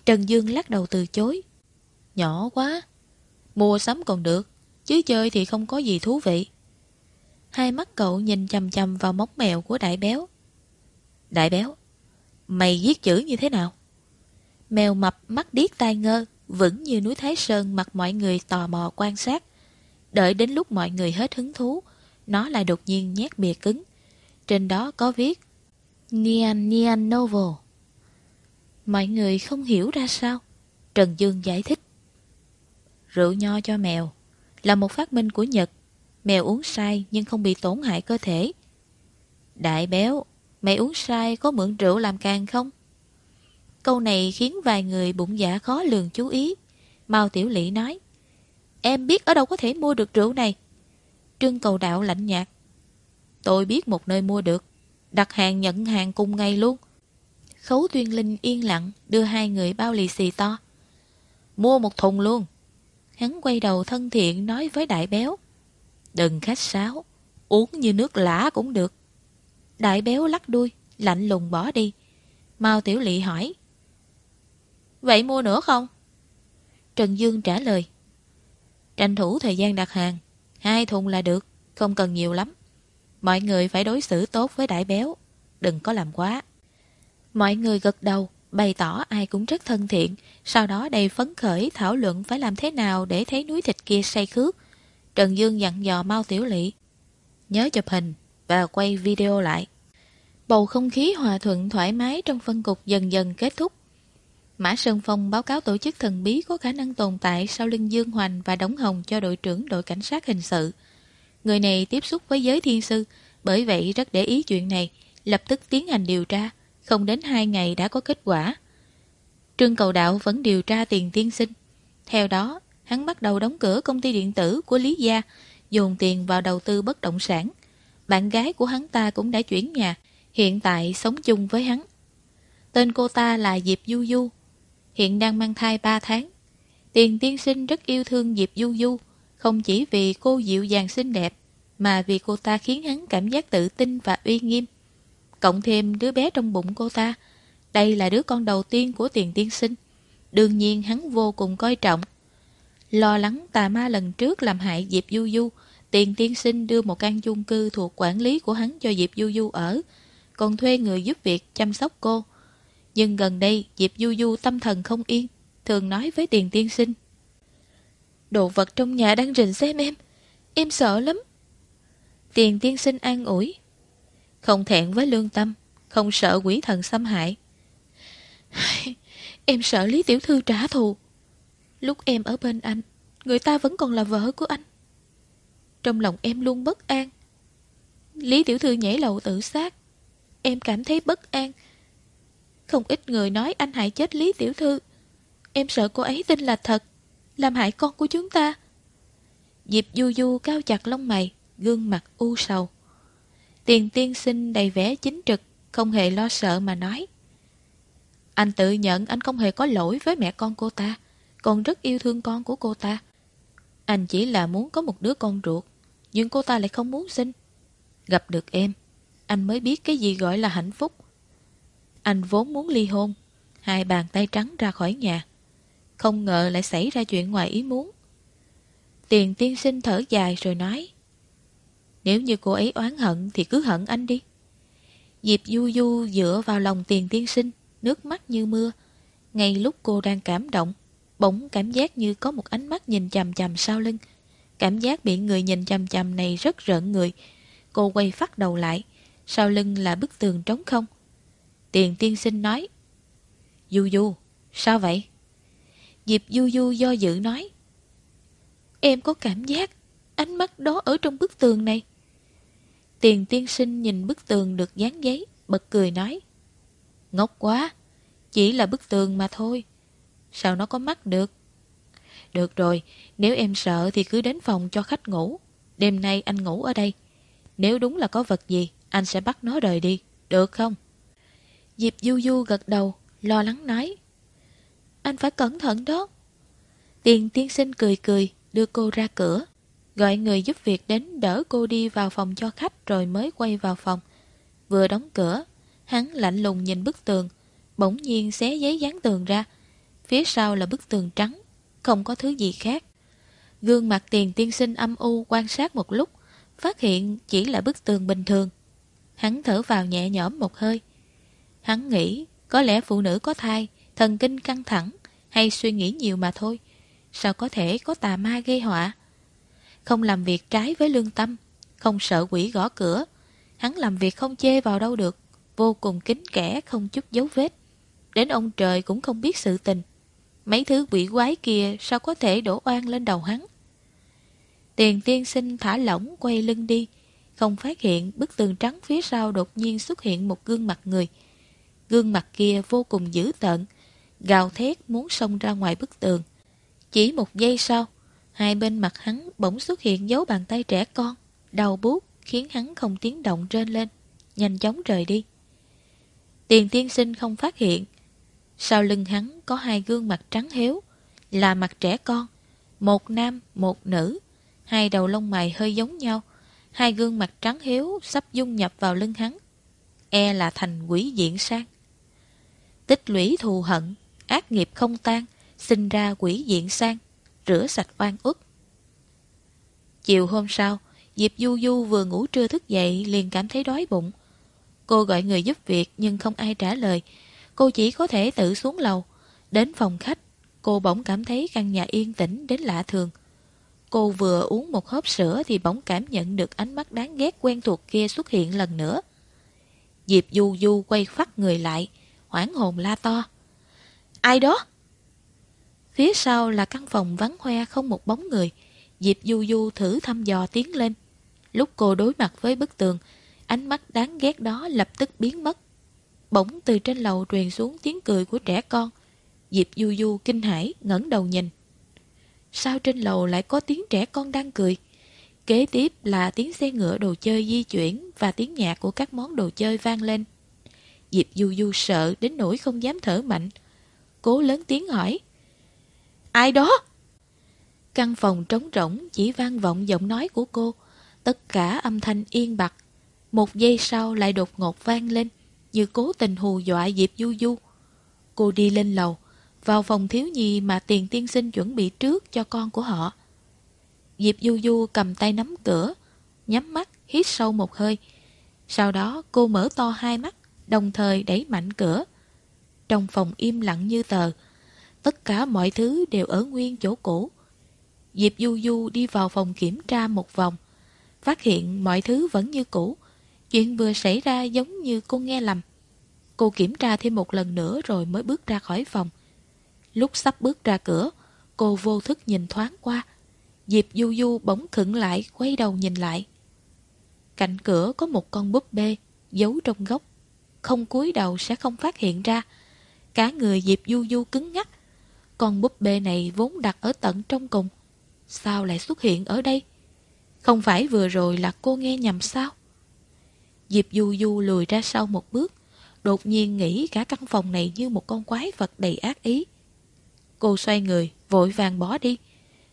Trần Dương lắc đầu từ chối. Nhỏ quá, mua sắm còn được, chứ chơi thì không có gì thú vị. Hai mắt cậu nhìn chầm chầm vào móng mèo của đại béo. Đại béo, mày viết chữ như thế nào? Mèo mập mắt điếc tai ngơ, vững như núi Thái Sơn mặt mọi người tò mò quan sát. Đợi đến lúc mọi người hết hứng thú, nó lại đột nhiên nhét bìa cứng. Trên đó có viết Nian Nian Novel. Mọi người không hiểu ra sao. Trần Dương giải thích. Rượu nho cho mèo là một phát minh của Nhật. Mèo uống sai nhưng không bị tổn hại cơ thể. Đại béo, mày uống sai có mượn rượu làm càng không? Câu này khiến vài người bụng dạ khó lường chú ý. Mao Tiểu Lị nói, Em biết ở đâu có thể mua được rượu này. Trương cầu đạo lạnh nhạt. Tôi biết một nơi mua được. Đặt hàng nhận hàng cùng ngày luôn. Khấu Tuyên Linh yên lặng đưa hai người bao lì xì to. Mua một thùng luôn. Hắn quay đầu thân thiện nói với đại béo. Đừng khách sáo. Uống như nước lã cũng được. Đại béo lắc đuôi, lạnh lùng bỏ đi. Mao Tiểu Lị hỏi. Vậy mua nữa không? Trần Dương trả lời. Tranh thủ thời gian đặt hàng. Hai thùng là được, không cần nhiều lắm. Mọi người phải đối xử tốt với đại béo. Đừng có làm quá. Mọi người gật đầu, bày tỏ ai cũng rất thân thiện, sau đó đầy phấn khởi thảo luận phải làm thế nào để thấy núi thịt kia say khước. Trần Dương dặn dò Mao Tiểu Lị. Nhớ chụp hình và quay video lại. Bầu không khí hòa thuận thoải mái trong phân cục dần dần kết thúc. Mã Sơn Phong báo cáo tổ chức thần bí có khả năng tồn tại sau lưng Dương Hoành và Đống Hồng cho đội trưởng đội cảnh sát hình sự. Người này tiếp xúc với giới thiên sư, bởi vậy rất để ý chuyện này, lập tức tiến hành điều tra, không đến hai ngày đã có kết quả. Trương Cầu Đạo vẫn điều tra tiền tiên sinh. Theo đó, hắn bắt đầu đóng cửa công ty điện tử của Lý Gia, dồn tiền vào đầu tư bất động sản. Bạn gái của hắn ta cũng đã chuyển nhà, hiện tại sống chung với hắn. Tên cô ta là Diệp Du Du, hiện đang mang thai 3 tháng. Tiền tiên sinh rất yêu thương Diệp Du Du, không chỉ vì cô dịu dàng xinh đẹp, mà vì cô ta khiến hắn cảm giác tự tin và uy nghiêm. Cộng thêm đứa bé trong bụng cô ta, đây là đứa con đầu tiên của tiền tiên sinh. Đương nhiên hắn vô cùng coi trọng. Lo lắng tà ma lần trước làm hại Diệp Du Du, tiền tiên sinh đưa một căn chung cư thuộc quản lý của hắn cho Diệp Du Du ở, còn thuê người giúp việc chăm sóc cô. Nhưng gần đây Diệp Du Du tâm thần không yên Thường nói với tiền tiên sinh Đồ vật trong nhà đang rình xem em Em sợ lắm Tiền tiên sinh an ủi không thẹn với lương tâm Không sợ quỷ thần xâm hại Em sợ Lý Tiểu Thư trả thù Lúc em ở bên anh Người ta vẫn còn là vợ của anh Trong lòng em luôn bất an Lý Tiểu Thư nhảy lầu tự sát Em cảm thấy bất an không ít người nói anh hại chết Lý Tiểu Thư. Em sợ cô ấy tin là thật, làm hại con của chúng ta. Diệp Du Du cao chặt lông mày, gương mặt u sầu. Tiền tiên sinh đầy vẻ chính trực, không hề lo sợ mà nói. Anh tự nhận anh không hề có lỗi với mẹ con cô ta, còn rất yêu thương con của cô ta. Anh chỉ là muốn có một đứa con ruột, nhưng cô ta lại không muốn sinh. Gặp được em, anh mới biết cái gì gọi là hạnh phúc. Anh vốn muốn ly hôn Hai bàn tay trắng ra khỏi nhà Không ngờ lại xảy ra chuyện ngoài ý muốn Tiền tiên sinh thở dài rồi nói nếu như cô ấy oán hận Thì cứ hận anh đi. Diệp Du Du dựa vào lòng tiền tiên sinh Nước mắt như mưa. Ngay lúc cô đang cảm động Bỗng cảm giác như có một ánh mắt nhìn chằm chằm sau lưng. Cảm giác bị người nhìn chằm chằm này rất rợn người. Cô quay phát đầu lại Sau lưng là bức tường trống không. Tiền tiên sinh nói Du Du, sao vậy? Diệp Du Du do dự nói Em có cảm giác ánh mắt đó ở trong bức tường này. Tiền tiên sinh nhìn bức tường được dán giấy, bật cười nói Ngốc quá, chỉ là bức tường mà thôi. Sao nó có mắt được? Được rồi, nếu em sợ thì cứ đến phòng cho khách ngủ. Đêm nay anh ngủ ở đây. Nếu đúng là có vật gì, anh sẽ bắt nó rời đi. Được không? Diệp Du Du gật đầu, lo lắng nói. Anh phải cẩn thận đó. Tiền tiên sinh cười cười, đưa cô ra cửa. Gọi người giúp việc đến đỡ cô đi vào phòng cho khách rồi mới quay vào phòng. Vừa đóng cửa, hắn lạnh lùng nhìn bức tường, bỗng nhiên xé giấy dán tường ra. Phía sau là bức tường trắng, không có thứ gì khác. Gương mặt tiền tiên sinh âm u quan sát một lúc, phát hiện chỉ là bức tường bình thường. Hắn thở vào nhẹ nhõm một hơi. Hắn nghĩ có lẽ phụ nữ có thai, thần kinh căng thẳng hay suy nghĩ nhiều mà thôi. Sao có thể có tà ma gây họa? Không làm việc trái với lương tâm, không sợ quỷ gõ cửa. Hắn làm việc không chê vào đâu được, vô cùng kín kẻ không chút dấu vết. Đến ông trời cũng không biết sự tình. Mấy thứ quỷ quái kia sao có thể đổ oan lên đầu hắn? Tiền tiên sinh thả lỏng quay lưng đi, không phát hiện bức tường trắng phía sau đột nhiên xuất hiện một gương mặt người. Gương mặt kia vô cùng dữ tợn, gào thét muốn xông ra ngoài bức tường. Chỉ một giây sau, hai bên mặt hắn bỗng xuất hiện dấu bàn tay trẻ con, đau bút khiến hắn không tiếng động trên lên, nhanh chóng rời đi. Tiền tiên sinh không phát hiện, sau lưng hắn có hai gương mặt trắng héo, là mặt trẻ con, một nam, một nữ, hai đầu lông mày hơi giống nhau, hai gương mặt trắng héo sắp dung nhập vào lưng hắn. E là thành quỷ diện sang. Tích lũy thù hận, ác nghiệp không tan, sinh ra quỷ diện sang, rửa sạch oan ức. Chiều hôm sau, Diệp Du Du vừa ngủ trưa thức dậy liền cảm thấy đói bụng. Cô gọi người giúp việc nhưng không ai trả lời. Cô chỉ có thể tự xuống lầu. Đến phòng khách, cô bỗng cảm thấy căn nhà yên tĩnh đến lạ thường. Cô vừa uống một hớp sữa thì bỗng cảm nhận được ánh mắt đáng ghét quen thuộc kia xuất hiện lần nữa. Diệp Du Du quay phát người lại, hoảng hồn la to. Ai đó? Phía sau là căn phòng vắng hoe không một bóng người. Diệp Du Du thử thăm dò tiến lên. Lúc cô đối mặt với bức tường, ánh mắt đáng ghét đó lập tức biến mất. Bỗng từ trên lầu truyền xuống tiếng cười của trẻ con. Diệp Du Du kinh hãi ngẩng đầu nhìn. Sao trên lầu lại có tiếng trẻ con đang cười? Kế tiếp là tiếng xe ngựa đồ chơi di chuyển và tiếng nhạc của các món đồ chơi vang lên. Diệp Du Du sợ đến nỗi không dám thở mạnh. Cố lớn tiếng hỏi. Ai đó? Căn phòng trống rỗng chỉ vang vọng giọng nói của cô. Tất cả âm thanh yên bặt. Một giây sau lại đột ngột vang lên, như cố tình hù dọa Diệp Du Du. Cô đi lên lầu, vào phòng thiếu nhi mà tiền tiên sinh chuẩn bị trước cho con của họ. Diệp Du Du cầm tay nắm cửa, nhắm mắt, hít sâu một hơi. Sau đó cô mở to hai mắt, đồng thời đẩy mạnh cửa. Trong phòng im lặng như tờ, tất cả mọi thứ đều ở nguyên chỗ cũ. Diệp Du Du đi vào phòng kiểm tra một vòng, phát hiện mọi thứ vẫn như cũ. Chuyện vừa xảy ra giống như cô nghe lầm. Cô kiểm tra thêm một lần nữa rồi mới bước ra khỏi phòng. Lúc sắp bước ra cửa, cô vô thức nhìn thoáng qua. Diệp Du Du bỗng khựng lại, quay đầu nhìn lại. Cạnh cửa có một con búp bê, giấu trong góc. Không cúi đầu sẽ không phát hiện ra. Cả người Diệp Du Du cứng ngắc. Con búp bê này vốn đặt ở tận trong cùng. Sao lại xuất hiện ở đây? Không phải vừa rồi là cô nghe nhầm sao? Diệp Du Du lùi ra sau một bước, đột nhiên nghĩ cả căn phòng này như một con quái vật đầy ác ý. Cô xoay người, vội vàng bỏ đi.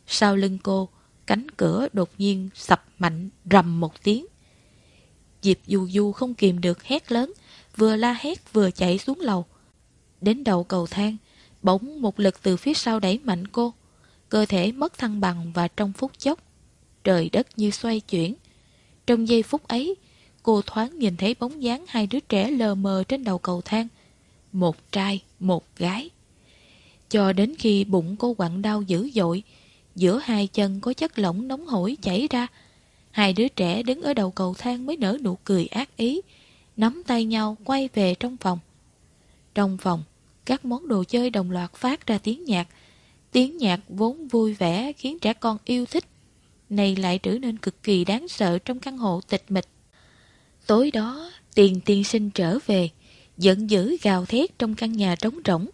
Sau lưng cô, cánh cửa đột nhiên sập mạnh rầm một tiếng. Diệp Du Du không kìm được hét lớn, vừa la hét vừa chạy xuống lầu. Đến đầu cầu thang, bỗng một lực từ phía sau đẩy mạnh cô. Cơ thể mất thăng bằng và trong phút chốc, trời đất như xoay chuyển. Trong giây phút ấy, cô thoáng nhìn thấy bóng dáng hai đứa trẻ lờ mờ trên đầu cầu thang. Một trai, một gái. Cho đến khi bụng cô quặn đau dữ dội, giữa hai chân có chất lỏng nóng hổi chảy ra. Hai đứa trẻ đứng ở đầu cầu thang mới nở nụ cười ác ý, nắm tay nhau quay về trong phòng. Trong phòng, các món đồ chơi đồng loạt phát ra tiếng nhạc. Tiếng nhạc vốn vui vẻ khiến trẻ con yêu thích, này lại trở nên cực kỳ đáng sợ trong căn hộ tịch mịch. Tối đó, tiền tiên sinh trở về, giận dữ gào thét trong căn nhà trống rỗng.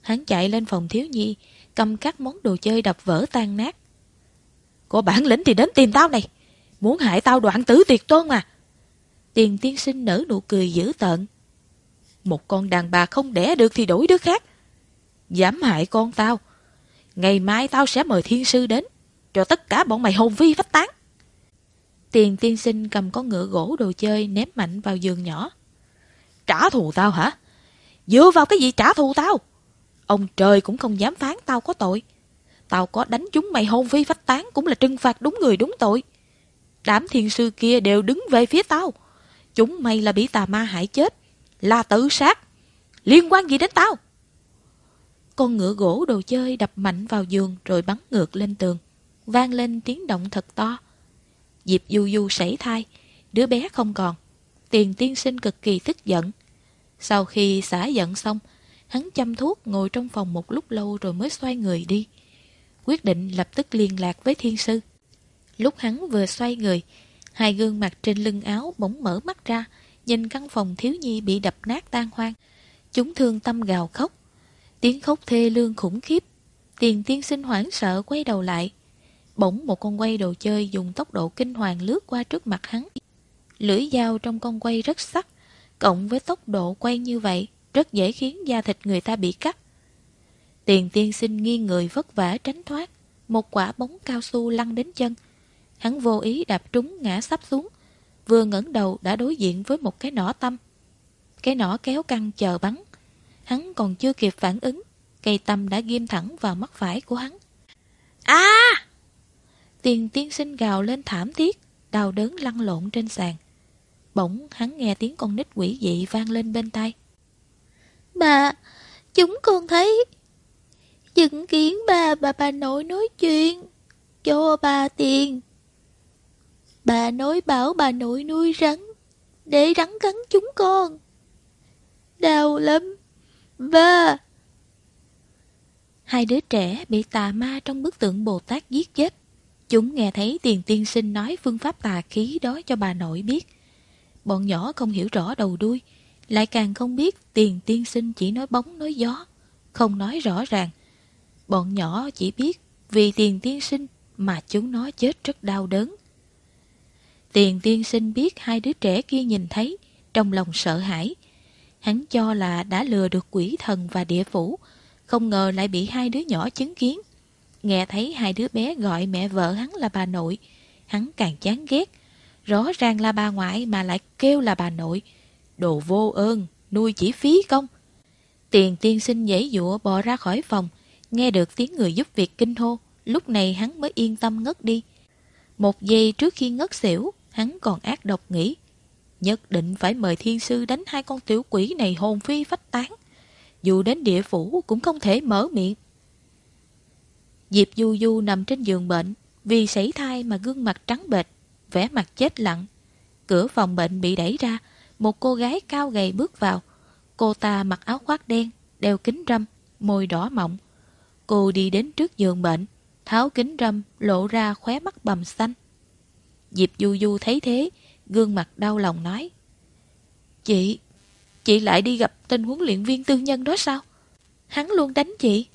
Hắn chạy lên phòng thiếu nhi, cầm các món đồ chơi đập vỡ tan nát. Có bản lĩnh thì đến tìm tao này, muốn hại tao đoạn tử tuyệt tôn mà. Tiền tiên sinh nở nụ cười dữ tợn. Một con đàn bà không đẻ được thì đổi đứa khác. Dám hại con tao. Ngày mai tao sẽ mời thiên sư đến, cho tất cả bọn mày hồn vi phách tán. Tiền tiên sinh cầm con ngựa gỗ đồ chơi ném mạnh vào giường nhỏ. Trả thù tao hả? Dựa vào cái gì trả thù tao? Ông trời cũng không dám phán tao có tội. Tao có đánh chúng mày hôn vi phách tán cũng là trừng phạt đúng người đúng tội. Đám thiên sư kia đều đứng về phía tao. Chúng mày là bị tà ma hại chết. Là tự sát. Liên quan gì đến tao? Con ngựa gỗ đồ chơi đập mạnh vào giường rồi bắn ngược lên tường. Vang lên tiếng động thật to. Diệp Du Du sảy thai. Đứa bé không còn. Tiền tiên sinh cực kỳ tức giận. Sau khi xả giận xong, Hắn chăm thuốc ngồi trong phòng một lúc lâu rồi mới xoay người đi. Quyết định lập tức liên lạc với thiên sư. Lúc hắn vừa xoay người, hai gương mặt trên lưng áo bỗng mở mắt ra, nhìn căn phòng thiếu nhi bị đập nát tan hoang. Chúng thương tâm gào khóc. Tiếng khóc thê lương khủng khiếp. Tiền tiên sinh hoảng sợ quay đầu lại. Bỗng một con quay đồ chơi dùng tốc độ kinh hoàng lướt qua trước mặt hắn. Lưỡi dao trong con quay rất sắc, cộng với tốc độ quay như vậy, rất dễ khiến da thịt người ta bị cắt. Tiền tiên sinh nghiêng người vất vả tránh thoát, một quả bóng cao su lăn đến chân. Hắn vô ý đạp trúng ngã sắp xuống, vừa ngẩng đầu đã đối diện với một cái nỏ tâm. Cái nỏ kéo căng chờ bắn. Hắn còn chưa kịp phản ứng, cây tâm đã ghim thẳng vào mắt phải của hắn. À! Tiền tiên sinh gào lên thảm thiết, đau đớn lăn lộn trên sàn. Bỗng hắn nghe tiếng con nít quỷ dị vang lên bên tai. Bà, chúng con thấy chứng kiến bà và bà nội nói chuyện, cho bà tiền. Bà nói bảo bà nội nuôi rắn, để rắn cắn chúng con. Đau lắm, ba. Hai đứa trẻ bị tà ma trong bức tượng Bồ Tát giết chết. Chúng nghe thấy tiền tiên sinh nói phương pháp tà khí đó cho bà nội biết. Bọn nhỏ không hiểu rõ đầu đuôi, lại càng không biết tiền tiên sinh chỉ nói bóng nói gió, không nói rõ ràng. Bọn nhỏ chỉ biết vì tiền tiên sinh mà chúng nó chết rất đau đớn. Tiền tiên sinh biết hai đứa trẻ kia nhìn thấy, trong lòng sợ hãi. Hắn cho là đã lừa được quỷ thần và địa phủ, không ngờ lại bị hai đứa nhỏ chứng kiến. Nghe thấy hai đứa bé gọi mẹ vợ hắn là bà nội, hắn càng chán ghét. Rõ ràng là bà ngoại mà lại kêu là bà nội. Đồ vô ơn, nuôi chỉ phí công. Tiền tiên sinh dãy dụa bò ra khỏi phòng, nghe được tiếng người giúp việc kinh hô, lúc này hắn mới yên tâm ngất đi. Một giây trước khi ngất xỉu, hắn còn ác độc nghĩ. Nhất định phải mời thiên sư đánh hai con tiểu quỷ này hồn phi phách tán. Dù đến địa phủ cũng không thể mở miệng. Diệp Du Du nằm trên giường bệnh, vì sảy thai mà gương mặt trắng bệch, vẻ mặt chết lặng. Cửa phòng bệnh bị đẩy ra, một cô gái cao gầy bước vào. Cô ta mặc áo khoác đen, đeo kính râm, môi đỏ mọng. Cô đi đến trước giường bệnh, tháo kính râm, lộ ra khóe mắt bầm xanh. Diệp Du Du thấy thế, gương mặt đau lòng nói. Chị, chị lại đi gặp tên huấn luyện viên tư nhân đó sao? Hắn luôn đánh chị.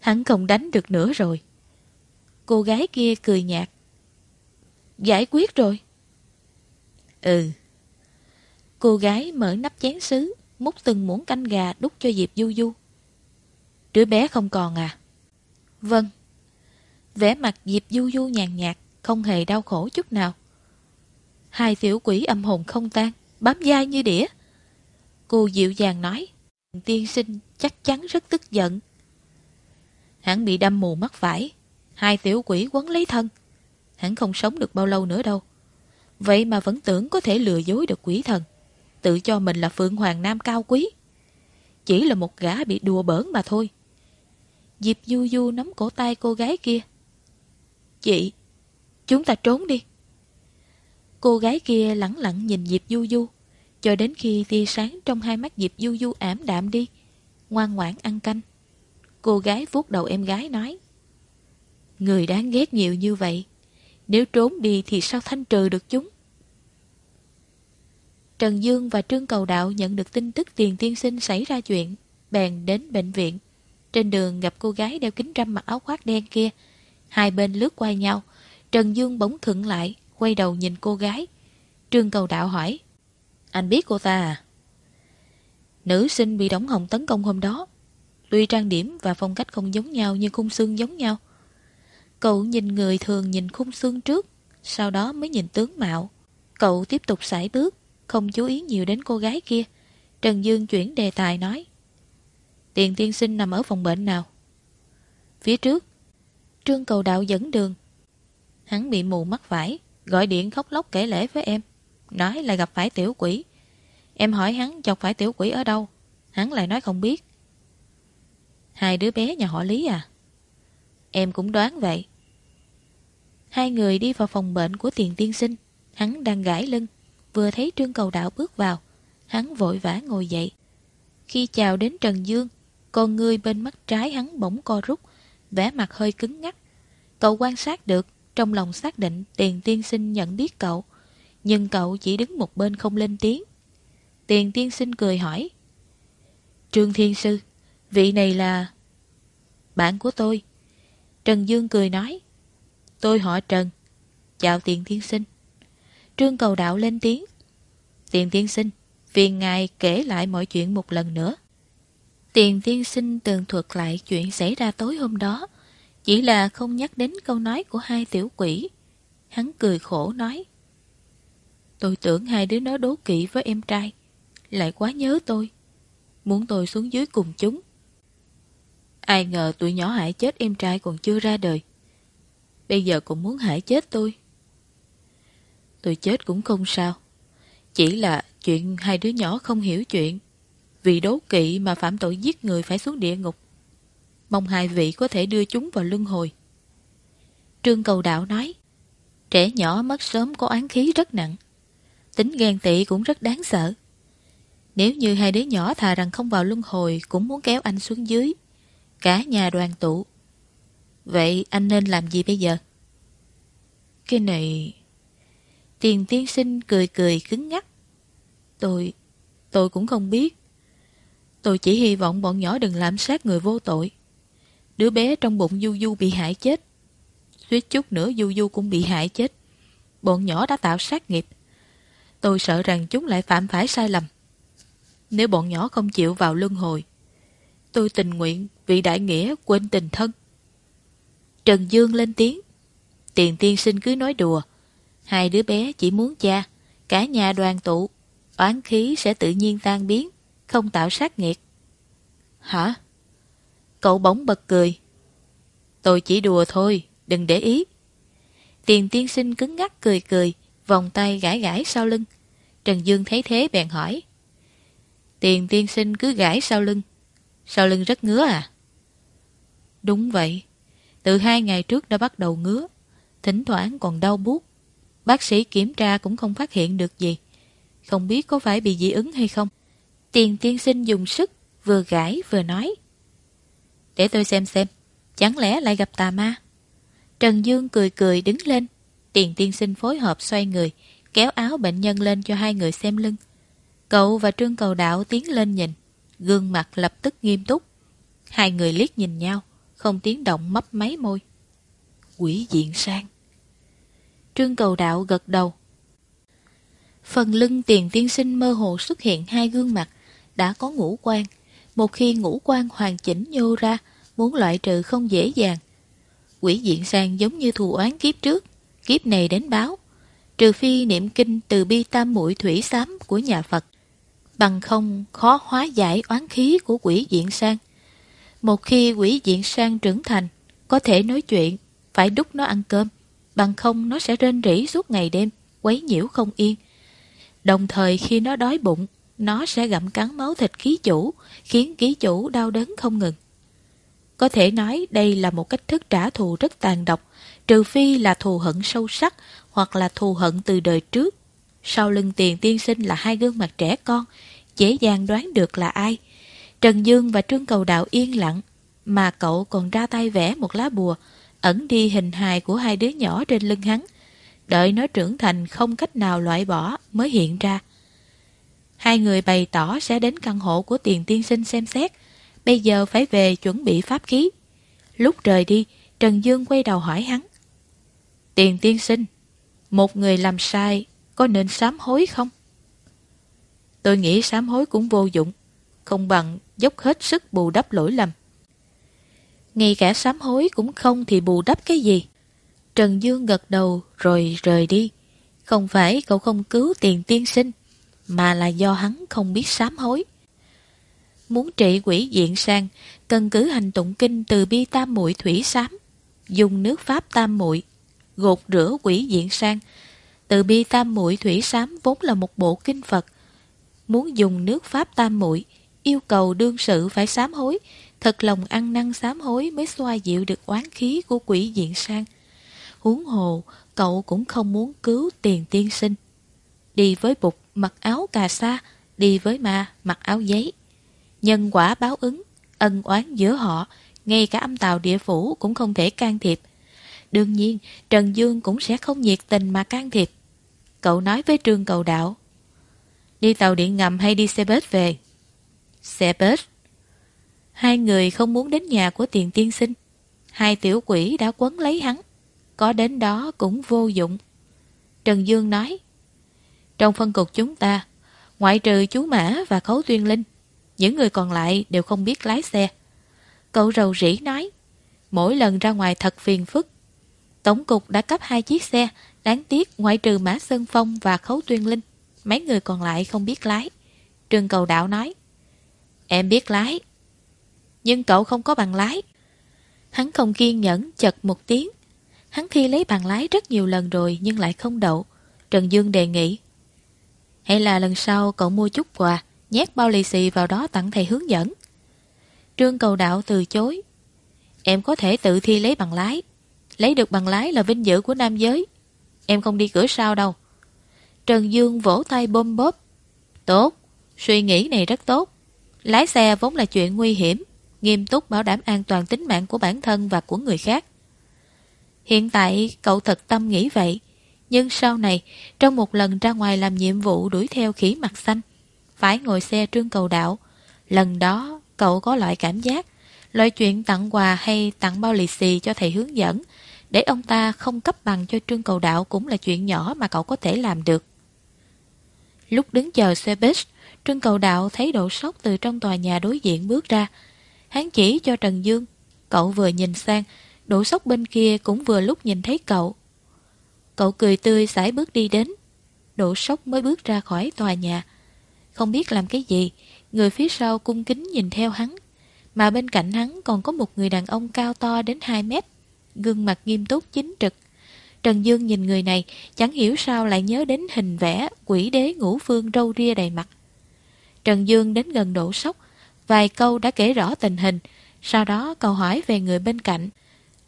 Hắn không đánh được nữa rồi. Cô gái kia cười nhạt. Giải quyết rồi. Ừ. Cô gái mở nắp chén sứ, múc từng muỗng canh gà đút cho Diệp Du Du. Đứa bé không còn à? Vâng. Vẻ mặt Diệp Du Du nhàn nhạt, không hề đau khổ chút nào. Hai tiểu quỷ âm hồn không tan, bám dai như đĩa. Cô dịu dàng nói, tiên sinh chắc chắn rất tức giận. Hắn bị đâm mù mắt phải, hai tiểu quỷ quấn lấy thân. Hắn không sống được bao lâu nữa đâu. Vậy mà vẫn tưởng có thể lừa dối được quỷ thần. Tự cho mình là Phượng Hoàng Nam cao quý. Chỉ là một gã bị đùa bỡn mà thôi. Diệp Du Du nắm cổ tay cô gái kia. Chị, chúng ta trốn đi. Cô gái kia lẳng lặng nhìn Diệp Du Du, cho đến khi tia sáng trong hai mắt Diệp Du Du ảm đạm đi, ngoan ngoãn ăn canh. Cô gái vuốt đầu em gái nói, Người đáng ghét nhiều như vậy, nếu trốn đi thì sao thanh trừ được chúng? Trần Dương và Trương Cầu Đạo nhận được tin tức tiền tiên sinh xảy ra chuyện, bèn đến bệnh viện. Trên đường gặp cô gái đeo kính râm mặc áo khoác đen kia. Hai bên lướt qua nhau. Trần Dương bỗng thựng lại, quay đầu nhìn cô gái. Trương Cầu Đạo hỏi. Anh biết cô ta à? Nữ sinh bị Đổng Hồng tấn công hôm đó. Tuy trang điểm và phong cách không giống nhau nhưng khung xương giống nhau. Cậu nhìn người thường nhìn khung xương trước, sau đó mới nhìn tướng mạo. Cậu tiếp tục sải bước, không chú ý nhiều đến cô gái kia. Trần Dương chuyển đề tài nói. Tiền tiên sinh nằm ở phòng bệnh nào? Phía trước, Trương cầu đạo dẫn đường. Hắn bị mù mắt phải gọi điện khóc lóc kể lễ với em. Nói là gặp phải tiểu quỷ. Em hỏi hắn chọc phải tiểu quỷ ở đâu. Hắn lại nói không biết. Hai đứa bé nhà họ Lý à? Em cũng đoán vậy. Hai người đi vào phòng bệnh của tiền tiên sinh. Hắn đang gãi lưng. Vừa thấy Trương cầu đạo bước vào. Hắn vội vã ngồi dậy. Khi chào đến Trần Dương, con ngươi bên mắt trái hắn bỗng co rút, vẻ mặt hơi cứng ngắc. Cậu quan sát được, trong lòng xác định tiền tiên sinh nhận biết cậu, nhưng cậu chỉ đứng một bên không lên tiếng. Tiền tiên sinh cười hỏi. Trương Thiên Sư, vị này là... Bạn của tôi. Trần Dương cười nói. Tôi họ Trần. Chào tiền tiên sinh. Trương cầu đạo lên tiếng. Tiền tiên sinh, phiền ngài kể lại mọi chuyện một lần nữa. Tiền tiên sinh tường thuật lại chuyện xảy ra tối hôm đó, chỉ là không nhắc đến câu nói của hai tiểu quỷ. Hắn cười khổ nói. Tôi tưởng hai đứa nó đố kỵ với em trai, lại quá nhớ tôi, muốn tôi xuống dưới cùng chúng. Ai ngờ tụi nhỏ hại chết em trai còn chưa ra đời. Bây giờ cũng muốn hại chết tôi. Tôi chết cũng không sao. Chỉ là chuyện hai đứa nhỏ không hiểu chuyện. Vì đố kỵ mà phạm tội giết người phải xuống địa ngục. Mong hai vị có thể đưa chúng vào luân hồi. Trương Cầu Đạo nói, trẻ nhỏ mất sớm có án khí rất nặng. Tính ghen tị cũng rất đáng sợ. Nếu như hai đứa nhỏ thà rằng không vào luân hồi cũng muốn kéo anh xuống dưới. Cả nhà đoàn tụ. Vậy anh nên làm gì bây giờ? Cái này... Tiền tiên sinh cười cười cứng ngắc. Tôi... tôi cũng không biết. Tôi chỉ hy vọng bọn nhỏ đừng làm sát người vô tội. Đứa bé trong bụng Du Du bị hại chết. Suýt chút nữa Du Du cũng bị hại chết. Bọn nhỏ đã tạo sát nghiệp. Tôi sợ rằng chúng lại phạm phải sai lầm. Nếu bọn nhỏ không chịu vào luân hồi, tôi tình nguyện vì đại nghĩa quên tình thân. Trần Dương lên tiếng. Tiền tiên sinh cứ nói đùa. Hai đứa bé chỉ muốn cha, cả nhà đoàn tụ, oán khí sẽ tự nhiên tan biến, không tạo sát nghiệt. Hả? Cậu bỗng bật cười. Tôi chỉ đùa thôi, đừng để ý. Tiền tiên sinh cứng ngắc cười cười, vòng tay gãi gãi sau lưng. Trần Dương thấy thế bèn hỏi. Tiền tiên sinh cứ gãi sau lưng. Sau lưng rất ngứa à? Đúng vậy. Từ hai ngày trước đã bắt đầu ngứa. Thỉnh thoảng còn đau buốt. Bác sĩ kiểm tra cũng không phát hiện được gì. Không biết có phải bị dị ứng hay không. Tiền tiên sinh dùng sức, vừa gãi vừa nói. Để tôi xem xem, chẳng lẽ lại gặp tà ma? Trần Dương cười cười đứng lên. Tiền tiên sinh phối hợp xoay người, kéo áo bệnh nhân lên cho hai người xem lưng. Cậu và Trương Cầu Đạo tiến lên nhìn, gương mặt lập tức nghiêm túc. Hai người liếc nhìn nhau, không tiếng động mấp máy môi. Quỷ diện sang. Trương Cầu Đạo gật đầu. Phần lưng tiền tiên sinh mơ hồ xuất hiện hai gương mặt, đã có ngũ quan. Một khi ngũ quan hoàn chỉnh nhô ra, muốn loại trừ không dễ dàng. Quỷ diện sang giống như thù oán kiếp trước, kiếp này đến báo. Trừ phi niệm kinh từ bi tam mũi thủy xám của nhà Phật. Bằng không khó hóa giải oán khí của quỷ diện sang. Một khi quỷ diện sang trưởng thành, có thể nói chuyện, phải đút nó ăn cơm. Bằng không nó sẽ rên rỉ suốt ngày đêm, quấy nhiễu không yên. Đồng thời khi nó đói bụng, nó sẽ gặm cắn máu thịt ký chủ, khiến ký chủ đau đớn không ngừng. Có thể nói đây là một cách thức trả thù rất tàn độc, trừ phi là thù hận sâu sắc hoặc là thù hận từ đời trước. Sau lưng tiền tiên sinh là hai gương mặt trẻ con, dễ dàng đoán được là ai. Trần Dương và Trương Cầu Đạo yên lặng, mà cậu còn ra tay vẽ một lá bùa, ẩn đi hình hài của hai đứa nhỏ trên lưng hắn. Đợi nó trưởng thành không cách nào loại bỏ mới hiện ra. Hai người bày tỏ sẽ đến căn hộ của tiền tiên sinh xem xét, bây giờ phải về chuẩn bị pháp khí. Lúc rời đi, Trần Dương quay đầu hỏi hắn. Tiền tiên sinh, một người làm sai có nên sám hối không? Tôi nghĩ sám hối cũng vô dụng, không bằng dốc hết sức bù đắp lỗi lầm. Ngay cả sám hối cũng không thì bù đắp cái gì. Trần Dương gật đầu rồi rời đi. Không phải cậu không cứu tiền tiên sinh, mà là do hắn không biết sám hối. Muốn trị quỷ diện sang, cần cứ hành tụng kinh từ bi tam muội thủy sám, dùng nước pháp tam muội gột rửa quỷ diện sang. Từ bi tam muội thủy sám vốn là một bộ kinh Phật. Muốn dùng nước pháp tam muội yêu cầu đương sự phải sám hối, thật lòng ăn năn sám hối mới xoa dịu được oán khí của quỷ diện sang. Huống hồ, cậu cũng không muốn cứu tiền tiên sinh. Đi với bục mặc áo cà sa, đi với ma mặc áo giấy. Nhân quả báo ứng, ân oán giữa họ, ngay cả âm tàu địa phủ cũng không thể can thiệp. Đương nhiên, Trần Dương cũng sẽ không nhiệt tình mà can thiệp. Cậu nói với Trương Cầu Đạo. Đi tàu điện ngầm hay đi xe bus về? Xe bus. Hai người không muốn đến nhà của tiền tiên sinh. Hai tiểu quỷ đã quấn lấy hắn. Có đến đó cũng vô dụng. Trần Dương nói. Trong phân cục chúng ta, ngoại trừ chú Mã và Khấu Tuyên Linh, những người còn lại đều không biết lái xe. Cậu rầu rĩ nói. Mỗi lần ra ngoài thật phiền phức. Tổng cục đã cấp hai chiếc xe, đáng tiếc ngoại trừ Mã Sơn Phong và Khấu Tuyên Linh. Mấy người còn lại không biết lái. Trương Cầu Đạo nói. Em biết lái. Nhưng cậu không có bằng lái. Hắn không kiên nhẫn chật một tiếng. Hắn thi lấy bằng lái rất nhiều lần rồi nhưng lại không đậu. Trần Dương đề nghị. Hay là lần sau cậu mua chút quà, nhét bao lì xì vào đó tặng thầy hướng dẫn. Trương Cầu Đạo từ chối. Em có thể tự thi lấy bằng lái. Lấy được bằng lái là vinh dự của nam giới. Em không đi cửa sau đâu. Trần Dương vỗ tay bôm bóp. Tốt, suy nghĩ này rất tốt. Lái xe vốn là chuyện nguy hiểm, nghiêm túc bảo đảm an toàn tính mạng của bản thân và của người khác. Hiện tại cậu thật tâm nghĩ vậy, nhưng sau này, trong một lần ra ngoài làm nhiệm vụ đuổi theo khỉ mặt xanh, phải ngồi xe trương cầu đạo, lần đó cậu có loại cảm giác, loại chuyện tặng quà hay tặng bao lì xì cho thầy hướng dẫn, để ông ta không cấp bằng cho trương cầu đạo cũng là chuyện nhỏ mà cậu có thể làm được. Lúc đứng chờ xe bus, Trương Cầu Đạo thấy độ sốc từ trong tòa nhà đối diện bước ra. Hắn chỉ cho Trần Dương. Cậu vừa nhìn sang, độ sốc bên kia cũng vừa lúc nhìn thấy cậu. Cậu cười tươi sải bước đi đến. Độ sốc mới bước ra khỏi tòa nhà. Không biết làm cái gì, người phía sau cung kính nhìn theo hắn. Mà bên cạnh hắn còn có một người đàn ông cao to đến 2 mét. Gương mặt nghiêm túc chính trực. Trần Dương nhìn người này, chẳng hiểu sao lại nhớ đến hình vẽ quỷ đế ngũ phương râu ria đầy mặt. Trần Dương đến gần đổ sốc, vài câu đã kể rõ tình hình, sau đó câu hỏi về người bên cạnh.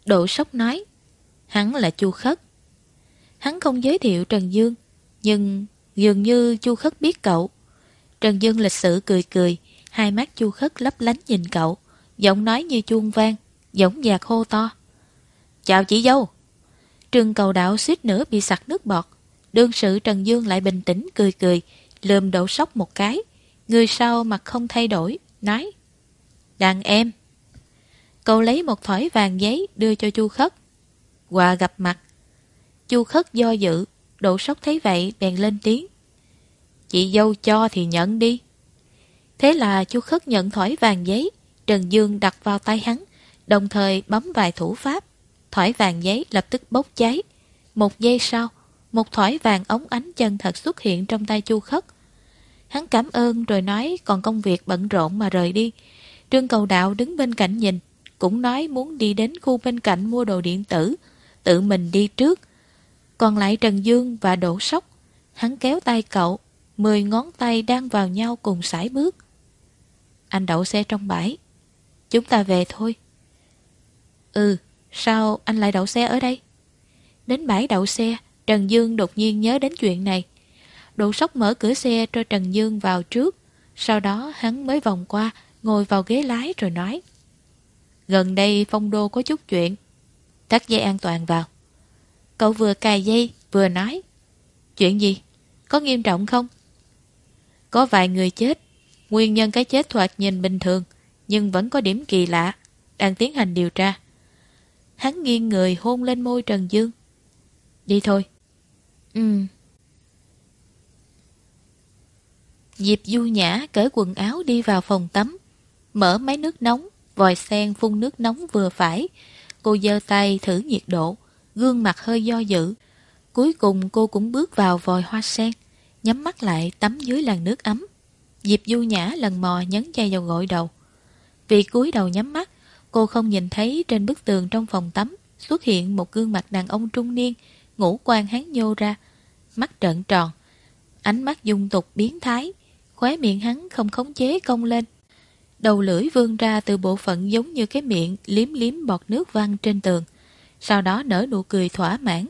Độ sốc nói, hắn là Chu Khất. Hắn không giới thiệu Trần Dương, nhưng dường như Chu Khất biết cậu. Trần Dương lịch sự cười cười, hai mắt Chu Khất lấp lánh nhìn cậu, giọng nói như chuông vang, giọng dạc hô to. Chào chị dâu! Trương cầu đạo suýt nữa bị sặc nước bọt. Đương sự Trần Dương lại bình tĩnh cười cười, lườm đổ sốc một cái. Người sau mặt không thay đổi, nói Đàn em Cậu lấy một thỏi vàng giấy đưa cho Chu Khất Quà gặp mặt Chu Khất do dự Độ sốc thấy vậy bèn lên tiếng. Chị dâu cho thì nhận đi. Thế là Chu Khất nhận thỏi vàng giấy Trần Dương đặt vào tay hắn Đồng thời bấm vài thủ pháp. Thỏi vàng giấy lập tức bốc cháy. Một giây sau Một thỏi vàng ống ánh chân thật xuất hiện trong tay Chu Khất. Hắn cảm ơn rồi nói còn công việc bận rộn mà rời đi. Trương Cầu Đạo đứng bên cạnh nhìn, cũng nói muốn đi đến khu bên cạnh mua đồ điện tử, tự mình đi trước. Còn lại Trần Dương và Đỗ Sóc, hắn kéo tay cậu, mười ngón tay đang vào nhau cùng sải bước. Anh đậu xe trong bãi. Chúng ta về thôi. Ừ, sao anh lại đậu xe ở đây? Đến bãi đậu xe, Trần Dương đột nhiên nhớ đến chuyện này. Đỗ Sóc mở cửa xe cho Trần Dương vào trước. Sau đó hắn mới vòng qua, ngồi vào ghế lái rồi nói. Gần đây phong đô có chút chuyện. Thắt dây an toàn vào. Cậu vừa cài dây, vừa nói. Chuyện gì? Có nghiêm trọng không? Có vài người chết. Nguyên nhân cái chết thoạt nhìn bình thường, nhưng vẫn có điểm kỳ lạ. Đang tiến hành điều tra. Hắn nghiêng người hôn lên môi Trần Dương. Đi thôi. Ừ. Diệp Du Nhã cởi quần áo đi vào phòng tắm, mở máy nước nóng, vòi sen phun nước nóng vừa phải. Cô giơ tay thử nhiệt độ, gương mặt hơi do dự. Cuối cùng cô cũng bước vào vòi hoa sen, nhắm mắt lại tắm dưới làn nước ấm. Diệp Du Nhã lần mò nhấn chai vào gội đầu. Vì cúi đầu nhắm mắt, cô không nhìn thấy trên bức tường trong phòng tắm xuất hiện một gương mặt đàn ông trung niên, ngũ quan hắn nhô ra, mắt trợn tròn, ánh mắt dung tục biến thái, khóe miệng hắn không khống chế cong lên. Đầu lưỡi vươn ra từ bộ phận giống như cái miệng liếm liếm bọt nước văng trên tường. Sau đó nở nụ cười thỏa mãn,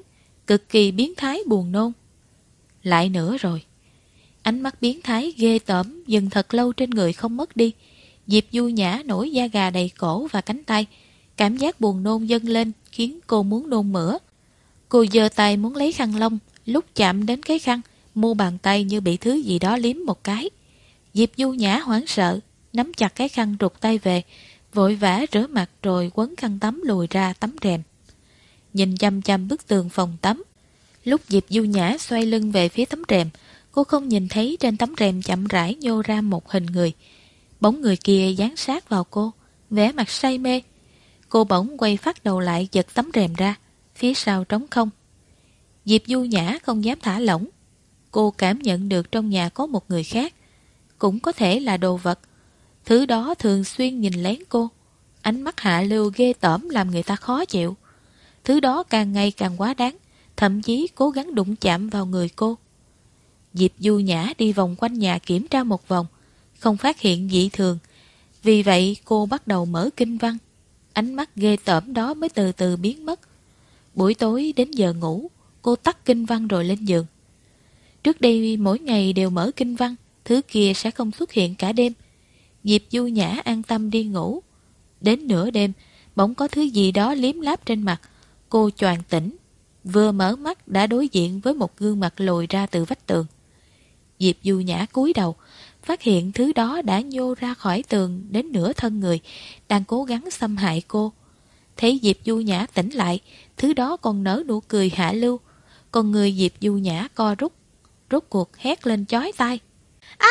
cực kỳ biến thái buồn nôn. Lại nữa rồi. Ánh mắt biến thái ghê tởm dừng thật lâu trên người không mất đi. Diệp Du Nhã nổi da gà đầy cổ và cánh tay. Cảm giác buồn nôn dâng lên khiến cô muốn nôn mửa. Cô giơ tay muốn lấy khăn lông, lúc chạm đến cái khăn, mu bàn tay như bị thứ gì đó liếm một cái. Diệp Du Nhã hoảng sợ, nắm chặt cái khăn rụt tay về, vội vã rửa mặt rồi quấn khăn tắm lùi ra tắm rèm. Nhìn chăm chăm bức tường phòng tắm. Lúc Diệp Du Nhã xoay lưng về phía tấm rèm, cô không nhìn thấy trên tấm rèm chậm rãi nhô ra một hình người. Bóng người kia dán sát vào cô, vẻ mặt say mê. Cô bỗng quay phát đầu lại giật tấm rèm ra, phía sau trống không. Diệp Du Nhã không dám thả lỏng. Cô cảm nhận được trong nhà có một người khác, cũng có thể là đồ vật. Thứ đó thường xuyên nhìn lén cô. Ánh mắt hạ lưu ghê tởm làm người ta khó chịu. Thứ đó càng ngày càng quá đáng, thậm chí cố gắng đụng chạm vào người cô. Diệp Du Nhã đi vòng quanh nhà kiểm tra một vòng, không phát hiện dị thường. Vì vậy cô bắt đầu mở kinh văn. Ánh mắt ghê tởm đó mới từ từ biến mất. Buổi tối đến giờ ngủ, cô tắt kinh văn rồi lên giường. Trước đây mỗi ngày đều mở kinh văn, thứ kia sẽ không xuất hiện cả đêm. Diệp Du Nhã an tâm đi ngủ. Đến nửa đêm, bỗng có thứ gì đó liếm láp trên mặt. Cô choàng tỉnh, vừa mở mắt đã đối diện với một gương mặt lồi ra từ vách tường. Diệp Du Nhã cúi đầu, phát hiện thứ đó đã nhô ra khỏi tường đến nửa thân người, đang cố gắng xâm hại cô. Thấy Diệp Du Nhã tỉnh lại, thứ đó còn nở nụ cười hạ lưu, còn người Diệp Du Nhã co rút, rút cuộc hét lên chói tai. À!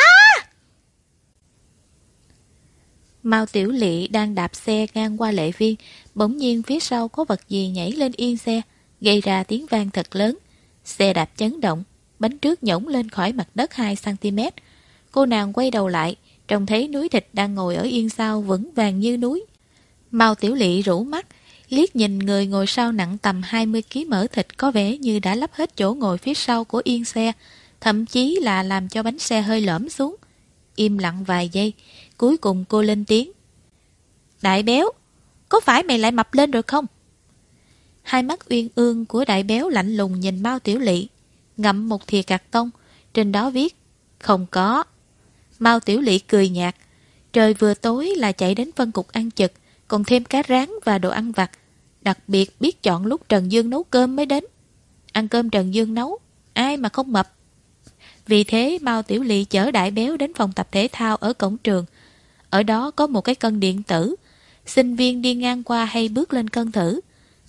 Mao Tiểu Lị đang đạp xe ngang qua lệ viên, bỗng nhiên phía sau có vật gì nhảy lên yên xe, gây ra tiếng vang thật lớn. Xe đạp chấn động, bánh trước nhổng lên khỏi mặt đất 2cm. Cô nàng quay đầu lại, trông thấy núi thịt đang ngồi ở yên sau vững vàng như núi. Mao Tiểu Lị rủ mắt, liếc nhìn người ngồi sau nặng tầm 20kg mỡ thịt có vẻ như đã lắp hết chỗ ngồi phía sau của yên xe, thậm chí là làm cho bánh xe hơi lõm xuống. Im lặng vài giây, cuối cùng cô lên tiếng. Đại béo, có phải mày lại mập lên rồi không? Hai mắt uyên ương của đại béo lạnh lùng nhìn Mao Tiểu Lị, ngậm một thìa cạc tông, trên đó viết, không có. Mao Tiểu Lị cười nhạt, trời vừa tối là chạy đến phân cục ăn chực, còn thêm cá rán và đồ ăn vặt. Đặc biệt biết chọn lúc Trần Dương nấu cơm mới đến. Ăn cơm Trần Dương nấu, ai mà không mập. Vì thế Mao Tiểu Lị chở đại béo đến phòng tập thể thao ở cổng trường. Ở đó có một cái cân điện tử. Sinh viên đi ngang qua hay bước lên cân thử.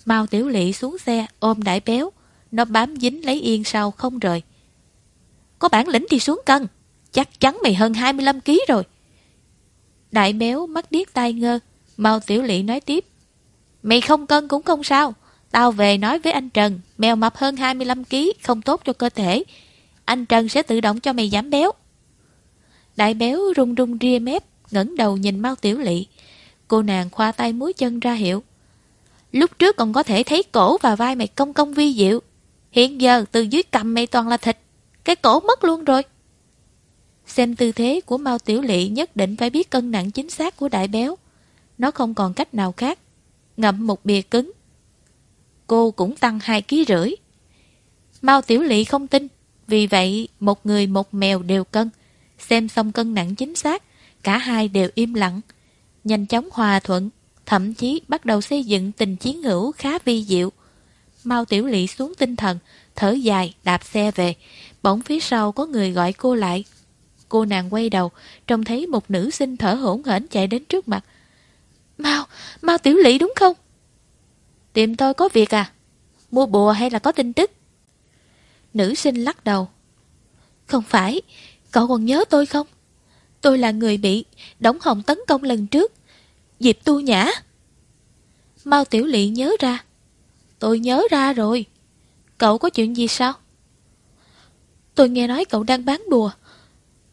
Mao Tiểu Lị xuống xe ôm đại béo. Nó bám dính lấy yên sau không rời. Có bản lĩnh thì xuống cân. Chắc chắn mày hơn 25kg rồi. Đại béo mắt điếc tai ngơ. Mao Tiểu Lị nói tiếp. Mày không cân cũng không sao. Tao về nói với anh Trần, mèo mập hơn 25kg không tốt cho cơ thể. Anh Trần sẽ tự động cho mày giảm béo. Đại béo rung rung ria mép, ngẩng đầu nhìn Mao Tiểu Lị. Cô nàng khoa tay múi chân ra hiệu. Lúc trước còn có thể thấy cổ và vai mày công công vi diệu. Hiện giờ từ dưới cầm mày toàn là thịt. Cái cổ mất luôn rồi. Xem tư thế của Mao Tiểu Lị nhất định phải biết cân nặng chính xác của đại béo. Nó không còn cách nào khác. Ngậm một bìa cứng. Cô cũng tăng 2 ký rưỡi. Mao Tiểu Lị không tin. Vì vậy, một người một mèo đều cân. Xem xong cân nặng chính xác, cả hai đều im lặng. Nhanh chóng hòa thuận, thậm chí bắt đầu xây dựng tình chiến hữu khá vi diệu. Mao Tiểu Lị xuống tinh thần, thở dài, đạp xe về. Bỗng phía sau có người gọi cô lại. Cô nàng quay đầu, trông thấy một nữ sinh thở hổn hển chạy đến trước mặt. Mau, Mau Tiểu Lị đúng không? Tìm tôi có việc à? Mua bùa hay là có tin tức? Nữ sinh lắc đầu. Không phải, cậu còn nhớ tôi không? Tôi là người bị Đống Hồng tấn công lần trước. Diệp tu nhã. Mao Tiểu Lị nhớ ra. Tôi nhớ ra rồi. Cậu có chuyện gì sao? Tôi nghe nói cậu đang bán bùa.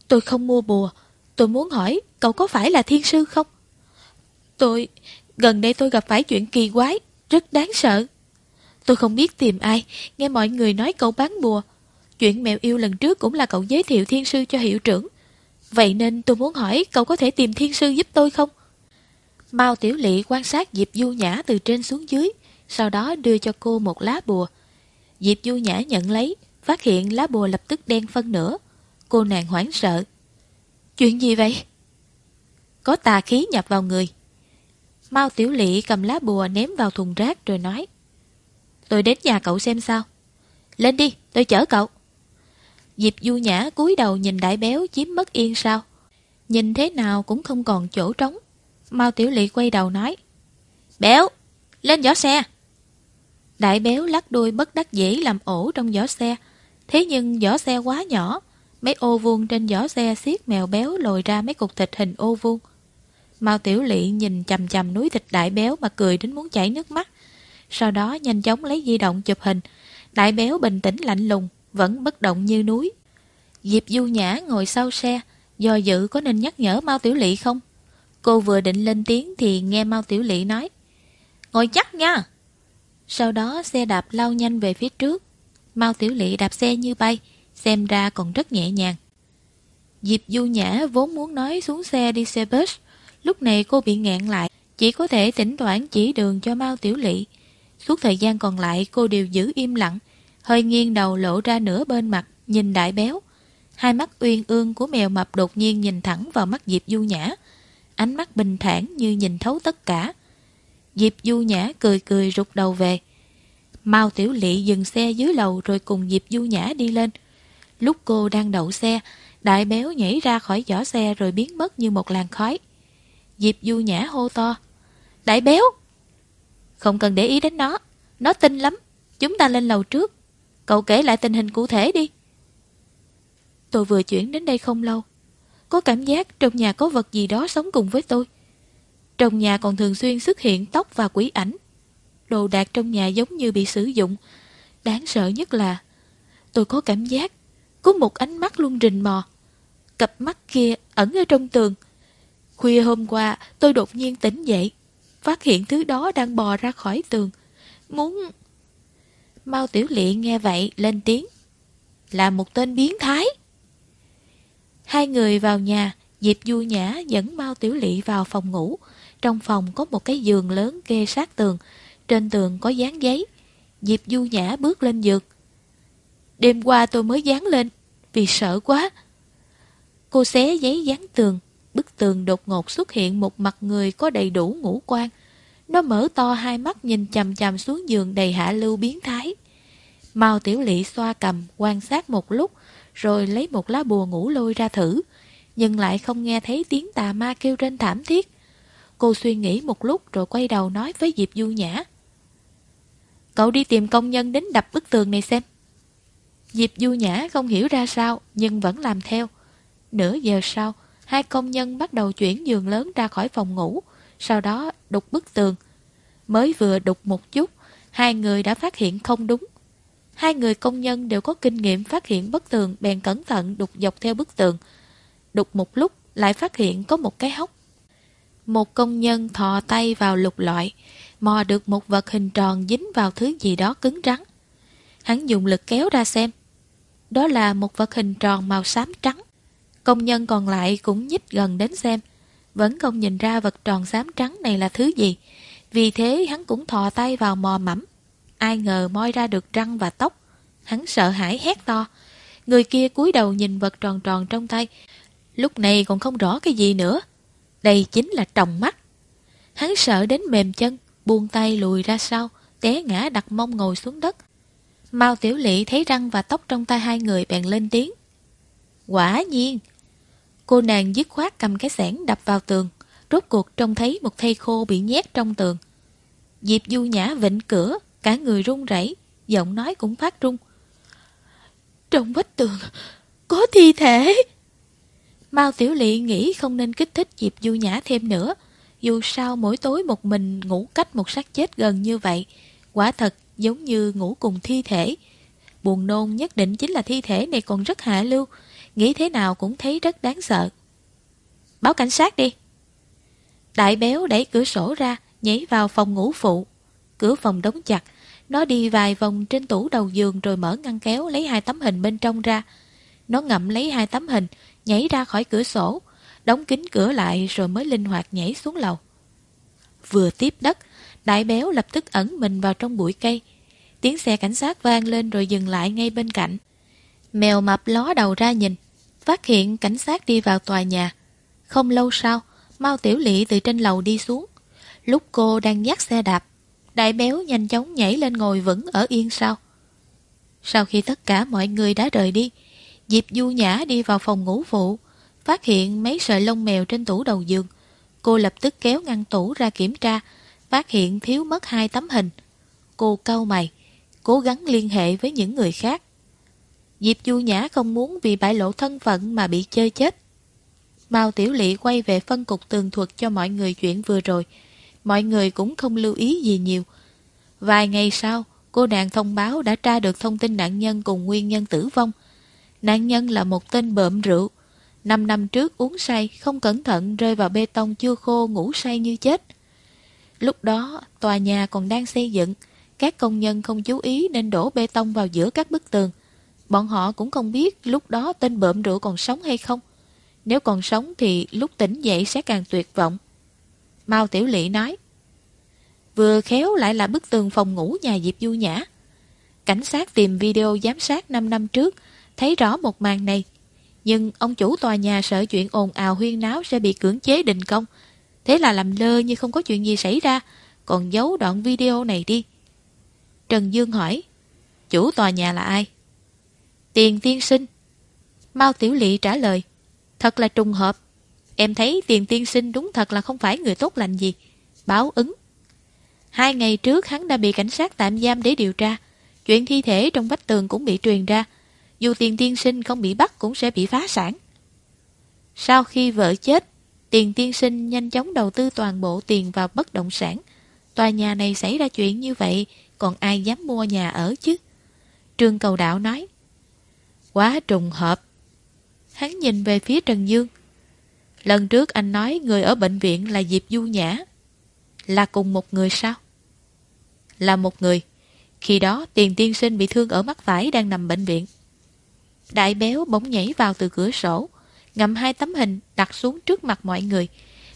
Tôi không mua bùa. Tôi muốn hỏi cậu có phải là thiên sư không? Tôi... Gần đây tôi gặp phải chuyện kỳ quái, rất đáng sợ. Tôi không biết tìm ai, nghe mọi người nói cậu bán bùa. Chuyện mèo yêu lần trước cũng là cậu giới thiệu thiên sư cho hiệu trưởng. Vậy nên tôi muốn hỏi cậu có thể tìm thiên sư giúp tôi không? Mao Tiểu Lị quan sát Diệp Du Nhã từ trên xuống dưới, sau đó đưa cho cô một lá bùa. Diệp Du Nhã nhận lấy, phát hiện lá bùa lập tức đen phân nửa. Cô nàng hoảng sợ. Chuyện gì vậy? có tà khí nhập vào người. Mao Tiểu Lị cầm lá bùa ném vào thùng rác rồi nói Tôi đến nhà cậu xem sao. Lên đi, tôi chở cậu. Diệp Du Nhã cúi đầu nhìn đại béo chiếm mất yên sao. Nhìn thế nào cũng không còn chỗ trống. Mao Tiểu Lị quay đầu nói Béo, lên giỏ xe. Đại béo lắc đuôi bất đắc dĩ làm ổ trong giỏ xe. Thế nhưng giỏ xe quá nhỏ, mấy ô vuông trên giỏ xe xiết mèo béo lồi ra mấy cục thịt hình ô vuông. Mao Tiểu Lị nhìn chầm chầm núi thịt đại béo mà cười đến muốn chảy nước mắt. Sau đó nhanh chóng lấy di động chụp hình. Đại béo bình tĩnh lạnh lùng, vẫn bất động như núi. Diệp Du Nhã ngồi sau xe, do dự có nên nhắc nhở Mao Tiểu Lị không? Cô vừa định lên tiếng thì nghe Mao Tiểu Lị nói. Ngồi chắc nha! Sau đó xe đạp lao nhanh về phía trước. Mao Tiểu Lị đạp xe như bay, xem ra còn rất nhẹ nhàng. Diệp Du Nhã vốn muốn nói xuống xe đi xe bus. Lúc này cô bị ngẹn lại, chỉ có thể tỉnh thoảng chỉ đường cho Mao Tiểu Lị. Suốt thời gian còn lại cô đều giữ im lặng, hơi nghiêng đầu lộ ra nửa bên mặt, nhìn đại béo. Hai mắt uyên ương của mèo mập đột nhiên nhìn thẳng vào mắt Diệp Du Nhã. Ánh mắt bình thản như nhìn thấu tất cả. Diệp Du Nhã cười cười rụt đầu về. Mao Tiểu Lị dừng xe dưới lầu rồi cùng Diệp Du Nhã đi lên. Lúc cô đang đậu xe, đại béo nhảy ra khỏi giỏ xe rồi biến mất như một làn khói. Diệp Du Nhã hô to. Đại béo! Không cần để ý đến nó. Nó tinh lắm. Chúng ta lên lầu trước. Cậu kể lại tình hình cụ thể đi. Tôi vừa chuyển đến đây không lâu. Có cảm giác trong nhà có vật gì đó sống cùng với tôi. Trong nhà còn thường xuyên xuất hiện tóc và quỷ ảnh. Đồ đạc trong nhà giống như bị sử dụng. Đáng sợ nhất là, tôi có cảm giác có một ánh mắt luôn rình mò. Cặp mắt kia ẩn ở trong tường. Khuya hôm qua, tôi đột nhiên tỉnh dậy. Phát hiện thứ đó đang bò ra khỏi tường. Muốn... Mao Tiểu Lị nghe vậy lên tiếng. Là một tên biến thái. Hai người vào nhà, Diệp Du Nhã dẫn Mao Tiểu Lị vào phòng ngủ. Trong phòng có một cái giường lớn kê sát tường. Trên tường có dán giấy. Diệp Du Nhã bước lên giường. Đêm qua tôi mới dán lên, vì sợ quá. Cô xé giấy dán tường. Bức tường đột ngột xuất hiện một mặt người có đầy đủ ngũ quan. Nó mở to hai mắt nhìn chầm chầm xuống giường đầy hạ lưu biến thái. Mao Tiểu Lị xoa cầm, quan sát một lúc, rồi lấy một lá bùa ngủ lôi ra thử, nhưng lại không nghe thấy tiếng tà ma kêu trên thảm thiết. Cô suy nghĩ một lúc rồi quay đầu nói với Diệp Du Nhã. Cậu đi tìm công nhân đến đập bức tường này xem. Diệp Du Nhã không hiểu ra sao, nhưng vẫn làm theo. Nửa giờ sau, hai công nhân bắt đầu chuyển giường lớn ra khỏi phòng ngủ, sau đó đục bức tường. Mới vừa đục một chút, hai người đã phát hiện không đúng. Hai người công nhân đều có kinh nghiệm phát hiện bức tường bèn cẩn thận đục dọc theo bức tường. Đục một lúc lại phát hiện có một cái hốc. Một công nhân thò tay vào lục loại, mò được một vật hình tròn dính vào thứ gì đó cứng rắn. Hắn dùng lực kéo ra xem. Đó là một vật hình tròn màu xám trắng. Công nhân còn lại cũng nhích gần đến xem. Vẫn không nhìn ra vật tròn xám trắng này là thứ gì. Vì thế hắn cũng thò tay vào mò mẫm. Ai ngờ moi ra được răng và tóc. Hắn sợ hãi hét to. Người kia cúi đầu nhìn vật tròn tròn trong tay. Lúc này còn không rõ cái gì nữa. Đây chính là tròng mắt. Hắn sợ đến mềm chân, buông tay lùi ra sau, té ngã đặt mông ngồi xuống đất. Mao Tiểu Lị thấy răng và tóc trong tay hai người bèn lên tiếng. Quả nhiên! Cô nàng dứt khoát cầm cái sẻn đập vào tường, rốt cuộc trông thấy một thây khô bị nhét trong tường. Diệp Du Nhã vịnh cửa, cả người run rẩy, giọng nói cũng phát run. Trong vách tường có thi thể. Mao Tiểu Lị nghĩ không nên kích thích Diệp Du Nhã thêm nữa. Dù sao mỗi tối một mình ngủ cách một xác chết gần như vậy, quả thật giống như ngủ cùng thi thể. Buồn nôn nhất định chính là thi thể này còn rất hạ lưu, nghĩ thế nào cũng thấy rất đáng sợ. Báo cảnh sát đi. Đại béo đẩy cửa sổ ra, nhảy vào phòng ngủ phụ. Cửa phòng đóng chặt, nó đi vài vòng trên tủ đầu giường rồi mở ngăn kéo lấy hai tấm hình bên trong ra. Nó ngậm lấy hai tấm hình, nhảy ra khỏi cửa sổ, đóng kín cửa lại rồi mới linh hoạt nhảy xuống lầu. Vừa tiếp đất, đại béo lập tức ẩn mình vào trong bụi cây. Tiếng xe cảnh sát vang lên rồi dừng lại ngay bên cạnh. Mèo mập ló đầu ra nhìn, phát hiện cảnh sát đi vào tòa nhà. Không lâu sau, Mao Tiểu Lị từ trên lầu đi xuống. Lúc cô đang dắt xe đạp, đại béo nhanh chóng nhảy lên ngồi vững ở yên sau. Sau khi tất cả mọi người đã rời đi, Diệp Du Nhã đi vào phòng ngủ phụ, phát hiện mấy sợi lông mèo trên tủ đầu giường. Cô lập tức kéo ngăn tủ ra kiểm tra, phát hiện thiếu mất hai tấm hình. Cô cau mày, cố gắng liên hệ với những người khác. Diệp Du Nhã không muốn vì bại lộ thân phận mà bị chơi chết. Mao Tiểu Lị quay về phân cục tường thuật cho mọi người chuyện vừa rồi. Mọi người cũng không lưu ý gì nhiều. Vài ngày sau, cô nàng thông báo đã tra được thông tin nạn nhân cùng nguyên nhân tử vong. Nạn nhân là một tên bợm rượu. Năm năm trước uống say, không cẩn thận rơi vào bê tông chưa khô ngủ say như chết. Lúc đó, tòa nhà còn đang xây dựng. Các công nhân không chú ý nên đổ bê tông vào giữa các bức tường. Bọn họ cũng không biết lúc đó tên bợm rượu còn sống hay không. Nếu còn sống thì lúc tỉnh dậy sẽ càng tuyệt vọng. Mao Tiểu Lị nói. Vừa khéo lại là bức tường phòng ngủ nhà Diệp Du Nhã. Cảnh sát tìm video giám sát 5 năm trước, thấy rõ một màn này. Nhưng ông chủ tòa nhà sợ chuyện ồn ào huyên náo sẽ bị cưỡng chế đình công. Thế là làm lơ như không có chuyện gì xảy ra, còn giấu đoạn video này đi. Trần Dương hỏi, chủ tòa nhà là ai? Tiền tiên sinh. Mao Tiểu Lị trả lời, thật là trùng hợp. Em thấy tiền tiên sinh đúng thật là không phải người tốt lành gì. Báo ứng. Hai ngày trước hắn đã bị cảnh sát tạm giam để điều tra. Chuyện thi thể trong vách tường cũng bị truyền ra. Dù tiền tiên sinh không bị bắt cũng sẽ bị phá sản. Sau khi vợ chết, tiền tiên sinh nhanh chóng đầu tư toàn bộ tiền vào bất động sản. Tòa nhà này xảy ra chuyện như vậy, còn ai dám mua nhà ở chứ? Trương Cầu Đạo nói. Quá trùng hợp. Hắn nhìn về phía Trần Dương. Lần trước anh nói người ở bệnh viện là Diệp Du Nhã. Là cùng một người sao? Là một người. Khi đó tiền tiên sinh bị thương ở mắt phải đang nằm bệnh viện. Đại béo bỗng nhảy vào từ cửa sổ, ngậm hai tấm hình đặt xuống trước mặt mọi người.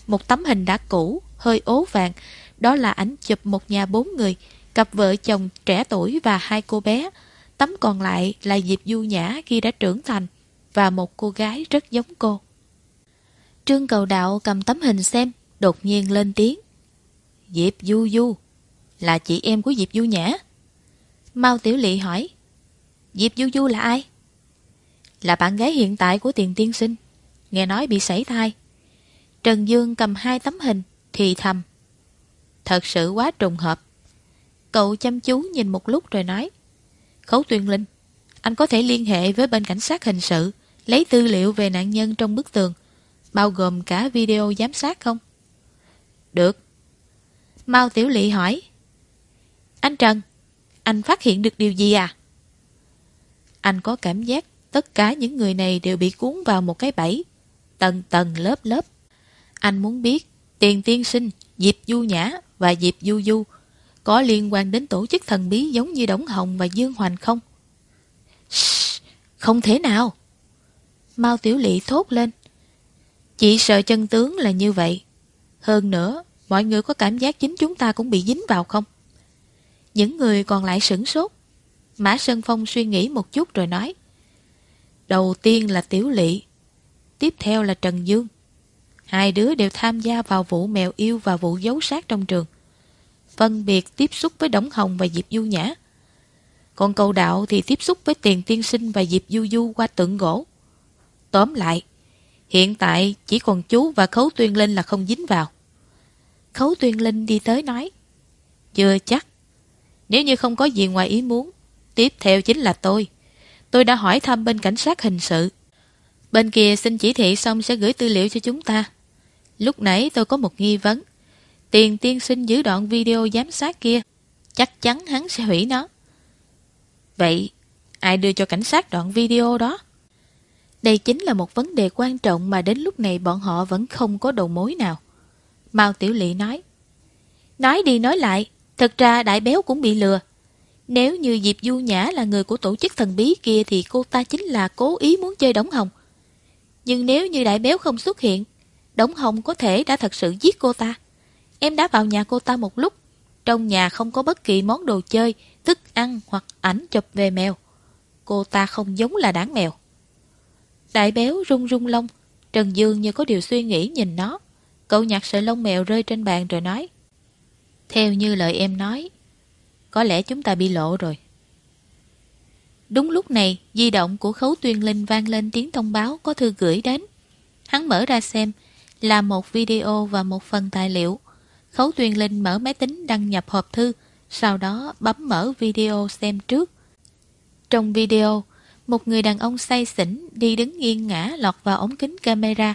Một tấm hình đã cũ, hơi ố vàng, đó là ảnh chụp một nhà bốn người, cặp vợ chồng trẻ tuổi và hai cô bé. Tấm còn lại là Diệp Du Nhã khi đã trưởng thành và một cô gái rất giống cô. Trương cầu đạo cầm tấm hình xem, đột nhiên lên tiếng. Diệp Du Du, là chị em của Diệp Du Nhã. mau Tiểu Lị hỏi, Diệp Du Du là ai? Là bạn gái hiện tại của tiền tiên sinh, nghe nói bị sảy thai. Trần Dương cầm hai tấm hình, thì thầm. Thật sự quá trùng hợp. Cậu chăm chú nhìn một lúc rồi nói, Khấu Tuyên Linh, anh có thể liên hệ với bên cảnh sát hình sự, lấy tư liệu về nạn nhân trong bức tường, bao gồm cả video giám sát không? Được. Mao Tiểu Lị hỏi. Anh Trần, anh phát hiện được điều gì à? Anh có cảm giác tất cả những người này đều bị cuốn vào một cái bẫy, tầng tầng lớp lớp. Anh muốn biết Tiền Tiên Sinh, Diệp Du Nhã và Diệp Du Du có liên quan đến tổ chức thần bí giống như Đống Hồng và Dương Hoành không? Shhh, không thể nào. Mao Tiểu Lị thốt lên. Chị sợ chân tướng là như vậy. Hơn nữa, mọi người có cảm giác chính chúng ta cũng bị dính vào không? Những người còn lại sửng sốt. Mã Sơn Phong suy nghĩ một chút rồi nói. Đầu tiên là Tiểu Lị, tiếp theo là Trần Dương. Hai đứa đều tham gia vào vụ mèo yêu và vụ giấu sát trong trường. Phân biệt tiếp xúc với Đống Hồng và Diệp Du Nhã. Còn cầu đạo thì tiếp xúc với Tiền Tiên Sinh và Diệp Du Du qua tượng gỗ. Tóm lại, hiện tại chỉ còn chú và Khấu Tuyên Linh là không dính vào. Khấu Tuyên Linh đi tới nói. Chưa chắc. Nếu như không có gì ngoài ý muốn, tiếp theo chính là tôi. Tôi đã hỏi thăm bên cảnh sát hình sự. Bên kia xin chỉ thị xong sẽ gửi tư liệu cho chúng ta. Lúc nãy tôi có một nghi vấn. Tiền tiên sinh giữ đoạn video giám sát kia. Chắc chắn hắn sẽ hủy nó. Vậy, ai đưa cho cảnh sát đoạn video đó? Đây chính là một vấn đề quan trọng mà đến lúc này bọn họ vẫn không có đầu mối nào. Mao Tiểu Lị nói. Nói đi nói lại, thật ra đại béo cũng bị lừa. Nếu như Diệp Du Nhã là người của tổ chức thần bí kia thì cô ta chính là cố ý muốn chơi Đống Hồng. Nhưng nếu như đại béo không xuất hiện, Đống Hồng có thể đã thật sự giết cô ta. Em đã vào nhà cô ta một lúc. Trong nhà không có bất kỳ món đồ chơi, thức ăn hoặc ảnh chụp về mèo. Cô ta không giống là đáng mèo. Đại béo rung rung lông, Trần Dương như có điều suy nghĩ nhìn nó. Cậu nhặt sợi lông mèo rơi trên bàn rồi nói. Theo như lời em nói, có lẽ chúng ta bị lộ rồi. Đúng lúc này, di động của Khấu Tuyên Linh vang lên tiếng thông báo có thư gửi đến. Hắn mở ra xem, là một video và một phần tài liệu. Khấu Tuyên Linh mở máy tính đăng nhập hộp thư, sau đó bấm mở video xem trước. Trong video, một người đàn ông say xỉn đi đứng nghiêng ngã lọt vào ống kính camera,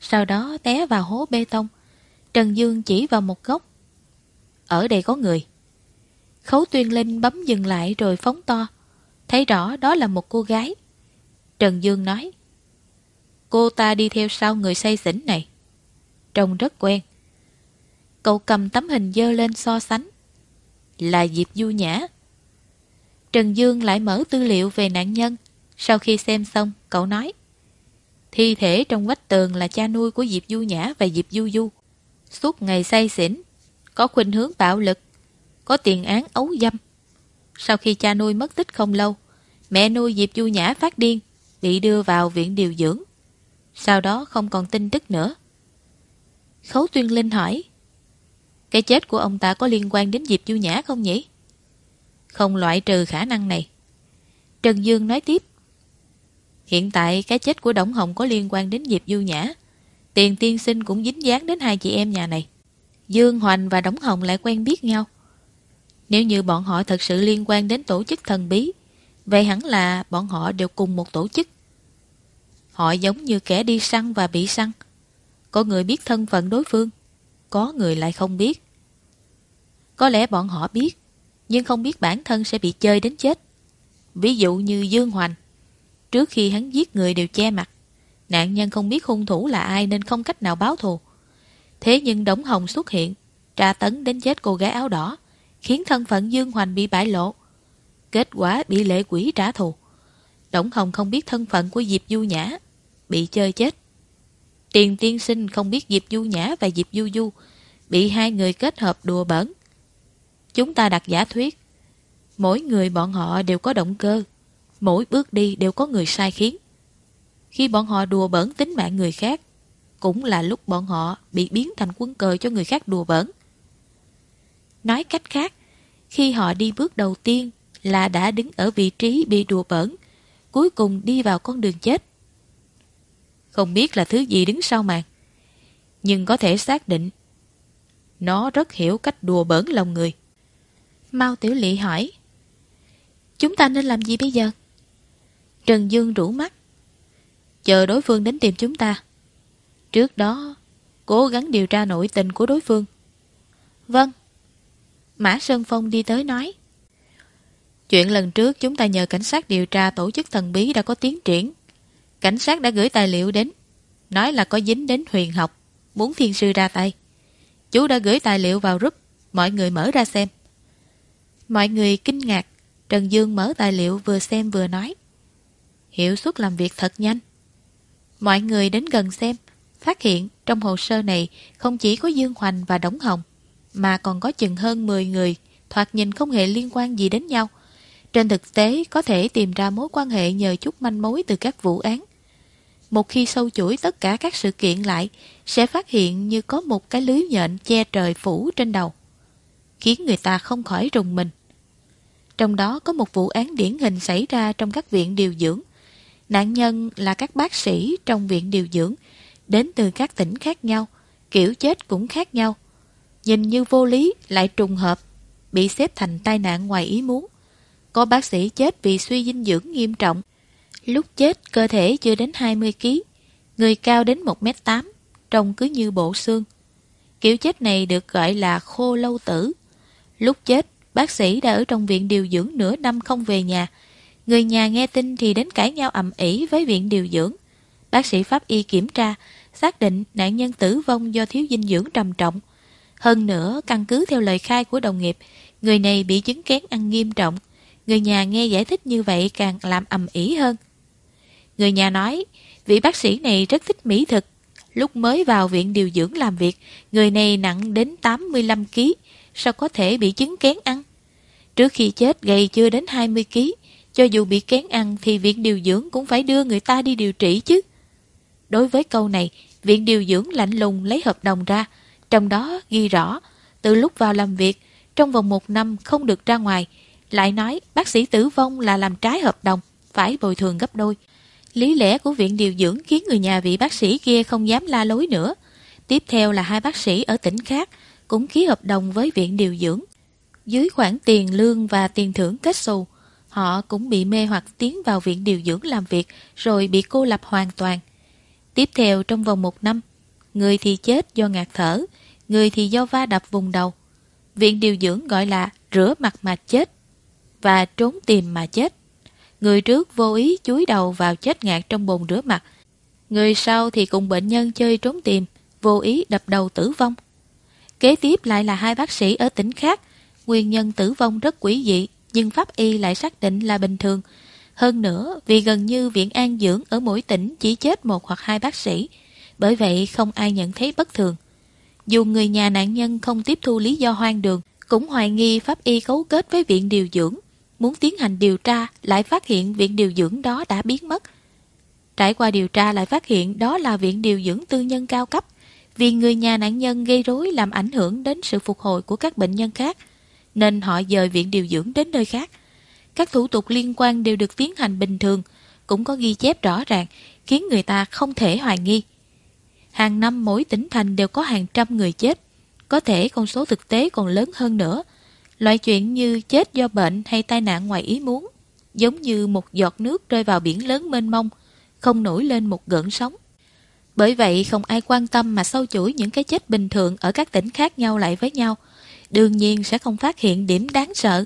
sau đó té vào hố bê tông. Trần Dương chỉ vào một góc. Ở đây có người. Khấu Tuyên Linh bấm dừng lại rồi phóng to. Thấy rõ đó là một cô gái. Trần Dương nói. Cô ta đi theo sau người say xỉn này. Trông rất quen. Cậu cầm tấm hình dơ lên so sánh. Là Diệp Du Nhã. Trần Dương lại mở tư liệu về nạn nhân. Sau khi xem xong, cậu nói. Thi thể trong vách tường là cha nuôi của Diệp Du Nhã và Diệp Du Du. Suốt ngày say xỉn, có khuynh hướng bạo lực, có tiền án ấu dâm. Sau khi cha nuôi mất tích không lâu, mẹ nuôi Diệp Du Nhã phát điên, bị đưa vào viện điều dưỡng. Sau đó không còn tin tức nữa. Khấu Tuyên Linh hỏi, cái chết của ông ta có liên quan đến Diệp Du Nhã không nhỉ? Không loại trừ khả năng này. Trần Dương nói tiếp, Hiện tại cái chết của Đổng Hồng có liên quan đến Diệp Du Nhã. Tiền tiên sinh cũng dính dáng đến hai chị em nhà này. Dương Hoành và Đổng Hồng lại quen biết nhau. Nếu như bọn họ thật sự liên quan đến tổ chức thần bí, vậy hẳn là bọn họ đều cùng một tổ chức. Họ giống như kẻ đi săn và bị săn. Có người biết thân phận đối phương, có người lại không biết. Có lẽ bọn họ biết, nhưng không biết bản thân sẽ bị chơi đến chết. Ví dụ như Dương Hoành. Trước khi hắn giết người đều che mặt. Nạn nhân không biết hung thủ là ai nên không cách nào báo thù. Thế nhưng Đống Hồng xuất hiện, tra tấn đến chết cô gái áo đỏ, khiến thân phận Dương Hoành bị bại lộ. Kết quả bị lệ quỷ trả thù. Đổng Hồng không biết thân phận của Diệp Du Nhã, bị chơi chết. Tiền tiên sinh không biết Diệp Du Nhã và Diệp Du Du bị hai người kết hợp đùa bẩn. Chúng ta đặt giả thuyết, mỗi người bọn họ đều có động cơ, mỗi bước đi đều có người sai khiến. Khi bọn họ đùa bỡn tính mạng người khác, cũng là lúc bọn họ bị biến thành quân cờ cho người khác đùa bỡn. Nói cách khác, khi họ đi bước đầu tiên là đã đứng ở vị trí bị đùa bỡn, cuối cùng đi vào con đường chết. Không biết là thứ gì đứng sau màn, nhưng có thể xác định nó rất hiểu cách đùa bỡn lòng người. Mao Tiểu Lị hỏi Chúng ta nên làm gì bây giờ? Trần Dương rủ mắt Chờ đối phương đến tìm chúng ta Trước đó Cố gắng điều tra nội tình của đối phương Vâng Mã Sơn Phong đi tới nói Chuyện lần trước chúng ta nhờ cảnh sát điều tra tổ chức thần bí đã có tiến triển. Cảnh sát đã gửi tài liệu đến, nói là có dính đến huyền học, muốn thiên sư ra tay. Chú đã gửi tài liệu vào group, mọi người mở ra xem. Mọi người kinh ngạc, Trần Dương mở tài liệu vừa xem vừa nói. Hiệu suất làm việc thật nhanh. Mọi người đến gần xem, phát hiện trong hồ sơ này không chỉ có Dương Hoành và Đống Hồng, mà còn có chừng hơn 10 người, thoạt nhìn không hề liên quan gì đến nhau. Trên thực tế có thể tìm ra mối quan hệ nhờ chút manh mối từ các vụ án. Một khi sâu chuỗi tất cả các sự kiện lại, sẽ phát hiện như có một cái lưới nhện che trời phủ trên đầu, khiến người ta không khỏi rùng mình. Trong đó có một vụ án điển hình xảy ra trong các viện điều dưỡng. Nạn nhân là các bác sĩ trong viện điều dưỡng, đến từ các tỉnh khác nhau, kiểu chết cũng khác nhau. Nhìn như vô lý lại trùng hợp, bị xếp thành tai nạn ngoài ý muốn. Có bác sĩ chết vì suy dinh dưỡng nghiêm trọng. Lúc chết cơ thể chưa đến 20kg, người cao đến 1m8, trông cứ như bộ xương. Kiểu chết này được gọi là khô lâu tử. Lúc chết, bác sĩ đã ở trong viện điều dưỡng nửa năm không về nhà. Người nhà nghe tin thì đến cãi nhau ầm ĩ với viện điều dưỡng. Bác sĩ pháp y kiểm tra, xác định nạn nhân tử vong do thiếu dinh dưỡng trầm trọng. Hơn nữa, căn cứ theo lời khai của đồng nghiệp, người này bị chứng kén ăn nghiêm trọng. Người nhà nghe giải thích như vậy càng làm ầm ĩ hơn. Người nhà nói, vị bác sĩ này rất thích mỹ thực. Lúc mới vào viện điều dưỡng làm việc, người này nặng đến 85kg, sao có thể bị chứng kén ăn? Trước khi chết gầy chưa đến 20kg, cho dù bị kén ăn thì viện điều dưỡng cũng phải đưa người ta đi điều trị chứ. Đối với câu này, Viện điều dưỡng lạnh lùng lấy hợp đồng ra, trong đó ghi rõ, từ lúc vào làm việc, trong vòng một năm không được ra ngoài, lại nói bác sĩ tử vong là làm trái hợp đồng, phải bồi thường gấp đôi. Lý lẽ của viện điều dưỡng khiến người nhà vị bác sĩ kia không dám la lối nữa. Tiếp theo là hai bác sĩ ở tỉnh khác cũng ký hợp đồng với viện điều dưỡng. Dưới khoản tiền lương và tiền thưởng kết xù, họ cũng bị mê hoặc tiến vào viện điều dưỡng làm việc rồi bị cô lập hoàn toàn. Tiếp theo trong vòng một năm, người thì chết do ngạt thở, người thì do va đập vùng đầu. Viện điều dưỡng gọi là rửa mặt mà chết và trốn tìm mà chết. Người trước vô ý chúi đầu vào chết ngạt trong bồn rửa mặt. Người sau thì cùng bệnh nhân chơi trốn tìm, vô ý đập đầu tử vong. Kế tiếp lại là hai bác sĩ ở tỉnh khác. Nguyên nhân tử vong rất quỷ dị, nhưng pháp y lại xác định là bình thường. Hơn nữa, vì gần như viện an dưỡng ở mỗi tỉnh chỉ chết một hoặc hai bác sĩ, bởi vậy không ai nhận thấy bất thường. Dù người nhà nạn nhân không tiếp thu lý do hoang đường, cũng hoài nghi pháp y cấu kết với viện điều dưỡng, muốn tiến hành điều tra lại phát hiện viện điều dưỡng đó đã biến mất. Trải qua điều tra lại phát hiện đó là viện điều dưỡng tư nhân cao cấp, vì người nhà nạn nhân gây rối làm ảnh hưởng đến sự phục hồi của các bệnh nhân khác, nên họ dời viện điều dưỡng đến nơi khác. Các thủ tục liên quan đều được tiến hành bình thường, cũng có ghi chép rõ ràng, khiến người ta không thể hoài nghi. Hàng năm mỗi tỉnh thành đều có hàng trăm người chết, có thể con số thực tế còn lớn hơn nữa. Loại chuyện như chết do bệnh hay tai nạn ngoài ý muốn, giống như một giọt nước rơi vào biển lớn mênh mông, không nổi lên một gợn sóng. Bởi vậy không ai quan tâm mà sâu chuỗi những cái chết bình thường ở các tỉnh khác nhau lại với nhau, đương nhiên sẽ không phát hiện điểm đáng sợ.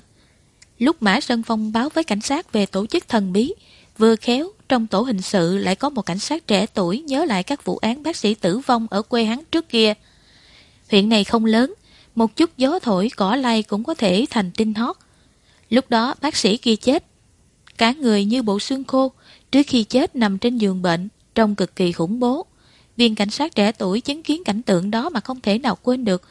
Lúc Mã Sơn Phong báo với cảnh sát về tổ chức thần bí, vừa khéo trong tổ hình sự lại có một cảnh sát trẻ tuổi nhớ lại các vụ án bác sĩ tử vong ở quê hắn trước kia. Huyện này không lớn, một chút gió thổi cỏ lay cũng có thể thành tinh hót. Lúc đó bác sĩ kia chết, cả người như bộ xương khô, trước khi chết nằm trên giường bệnh, trông cực kỳ khủng bố. Viên cảnh sát trẻ tuổi chứng kiến cảnh tượng đó mà không thể nào quên được.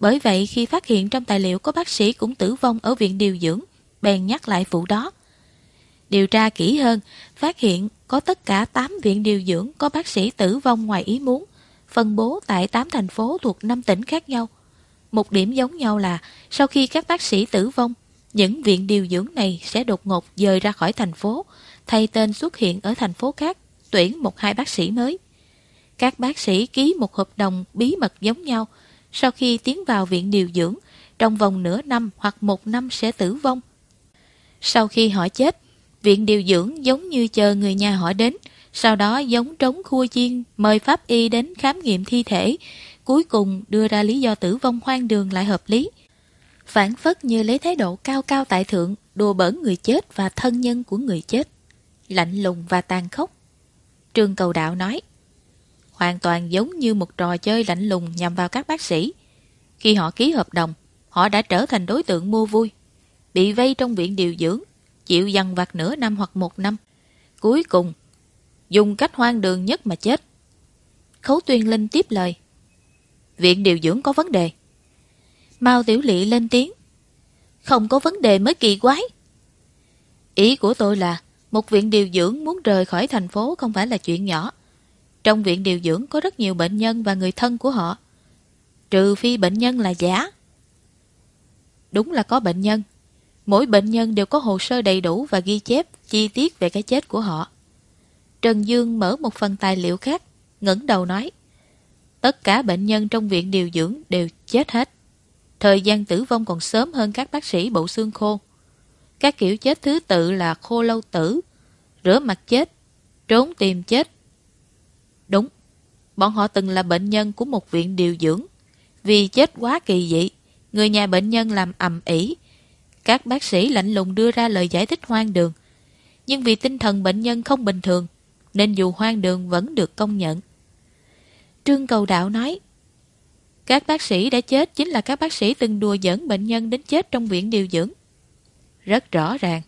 Bởi vậy khi phát hiện trong tài liệu có bác sĩ cũng tử vong ở viện điều dưỡng, bèn nhắc lại vụ đó. Điều tra kỹ hơn, phát hiện có tất cả 8 viện điều dưỡng có bác sĩ tử vong ngoài ý muốn, phân bố tại 8 thành phố thuộc 5 tỉnh khác nhau. Một điểm giống nhau là sau khi các bác sĩ tử vong, những viện điều dưỡng này sẽ đột ngột dời ra khỏi thành phố, thay tên xuất hiện ở thành phố khác, tuyển một hai bác sĩ mới. Các bác sĩ ký một hợp đồng bí mật giống nhau, sau khi tiến vào viện điều dưỡng, trong vòng nửa năm hoặc một năm sẽ tử vong. Sau khi họ chết, viện điều dưỡng giống như chờ người nhà họ đến, sau đó giống trống khua chiên mời pháp y đến khám nghiệm thi thể, cuối cùng đưa ra lý do tử vong hoang đường lại hợp lý. Phản phất như lấy thái độ cao cao tại thượng, đùa bỡn người chết và thân nhân của người chết. Lạnh lùng và tàn khốc. Trương Cầu Đạo nói, hoàn toàn giống như một trò chơi lạnh lùng nhằm vào các bác sĩ. Khi họ ký hợp đồng, họ đã trở thành đối tượng mua vui, bị vây trong viện điều dưỡng, chịu dằn vặt nửa năm hoặc một năm. Cuối cùng, dùng cách hoang đường nhất mà chết. Khấu Tuyên Linh tiếp lời. Viện điều dưỡng có vấn đề. Mao Tiểu Lị lên tiếng. Không có vấn đề mới kỳ quái. Ý của tôi là một viện điều dưỡng muốn rời khỏi thành phố không phải là chuyện nhỏ. Trong viện điều dưỡng có rất nhiều bệnh nhân và người thân của họ. Trừ phi bệnh nhân là giả. Đúng là có bệnh nhân. Mỗi bệnh nhân đều có hồ sơ đầy đủ và ghi chép chi tiết về cái chết của họ. Trần Dương mở một phần tài liệu khác, ngẩng đầu nói. Tất cả bệnh nhân trong viện điều dưỡng đều chết hết. Thời gian tử vong còn sớm hơn các bác sĩ bộ xương khô. Các kiểu chết thứ tự là khô lâu tử, rửa mặt chết, trốn tìm chết. Đúng, bọn họ từng là bệnh nhân của một viện điều dưỡng. Vì chết quá kỳ dị, người nhà bệnh nhân làm ầm ĩ. Các bác sĩ lạnh lùng đưa ra lời giải thích hoang đường. Nhưng vì tinh thần bệnh nhân không bình thường, nên dù hoang đường vẫn được công nhận. Trương Cầu Đạo nói, các bác sĩ đã chết chính là các bác sĩ từng đùa dẫn bệnh nhân đến chết trong viện điều dưỡng. Rất rõ ràng.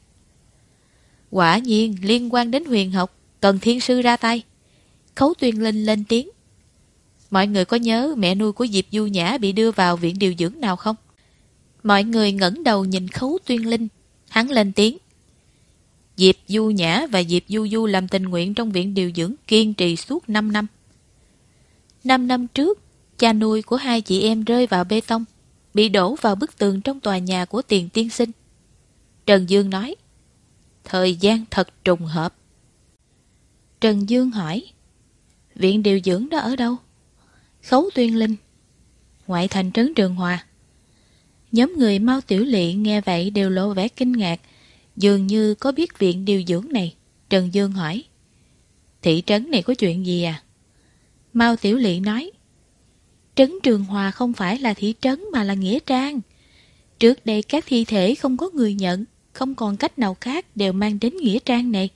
Quả nhiên liên quan đến huyền học, cần thiên sư ra tay. Khấu tuyên linh lên tiếng. Mọi người có nhớ mẹ nuôi của Diệp Du Nhã bị đưa vào viện điều dưỡng nào không? Mọi người ngẩng đầu nhìn khấu tuyên linh. Hắn lên tiếng. Diệp Du Nhã và Diệp Du Du làm tình nguyện trong viện điều dưỡng kiên trì suốt 5 năm. Năm năm trước, cha nuôi của hai chị em rơi vào bê tông, bị đổ vào bức tường trong tòa nhà của tiền tiên sinh. Trần Dương nói, thời gian thật trùng hợp. Trần Dương hỏi, viện điều dưỡng đó ở đâu? Khấu Tuyên Linh, ngoại thành trấn Trường Hòa. Nhóm người mau tiểu lị nghe vậy đều lộ vẻ kinh ngạc, dường như có biết viện điều dưỡng này. Trần Dương hỏi, thị trấn này có chuyện gì à? Mao Tiểu Lị nói, Trấn Trường Hòa không phải là thị trấn mà là Nghĩa Trang. Trước đây các thi thể không có người nhận, không còn cách nào khác đều mang đến Nghĩa Trang này.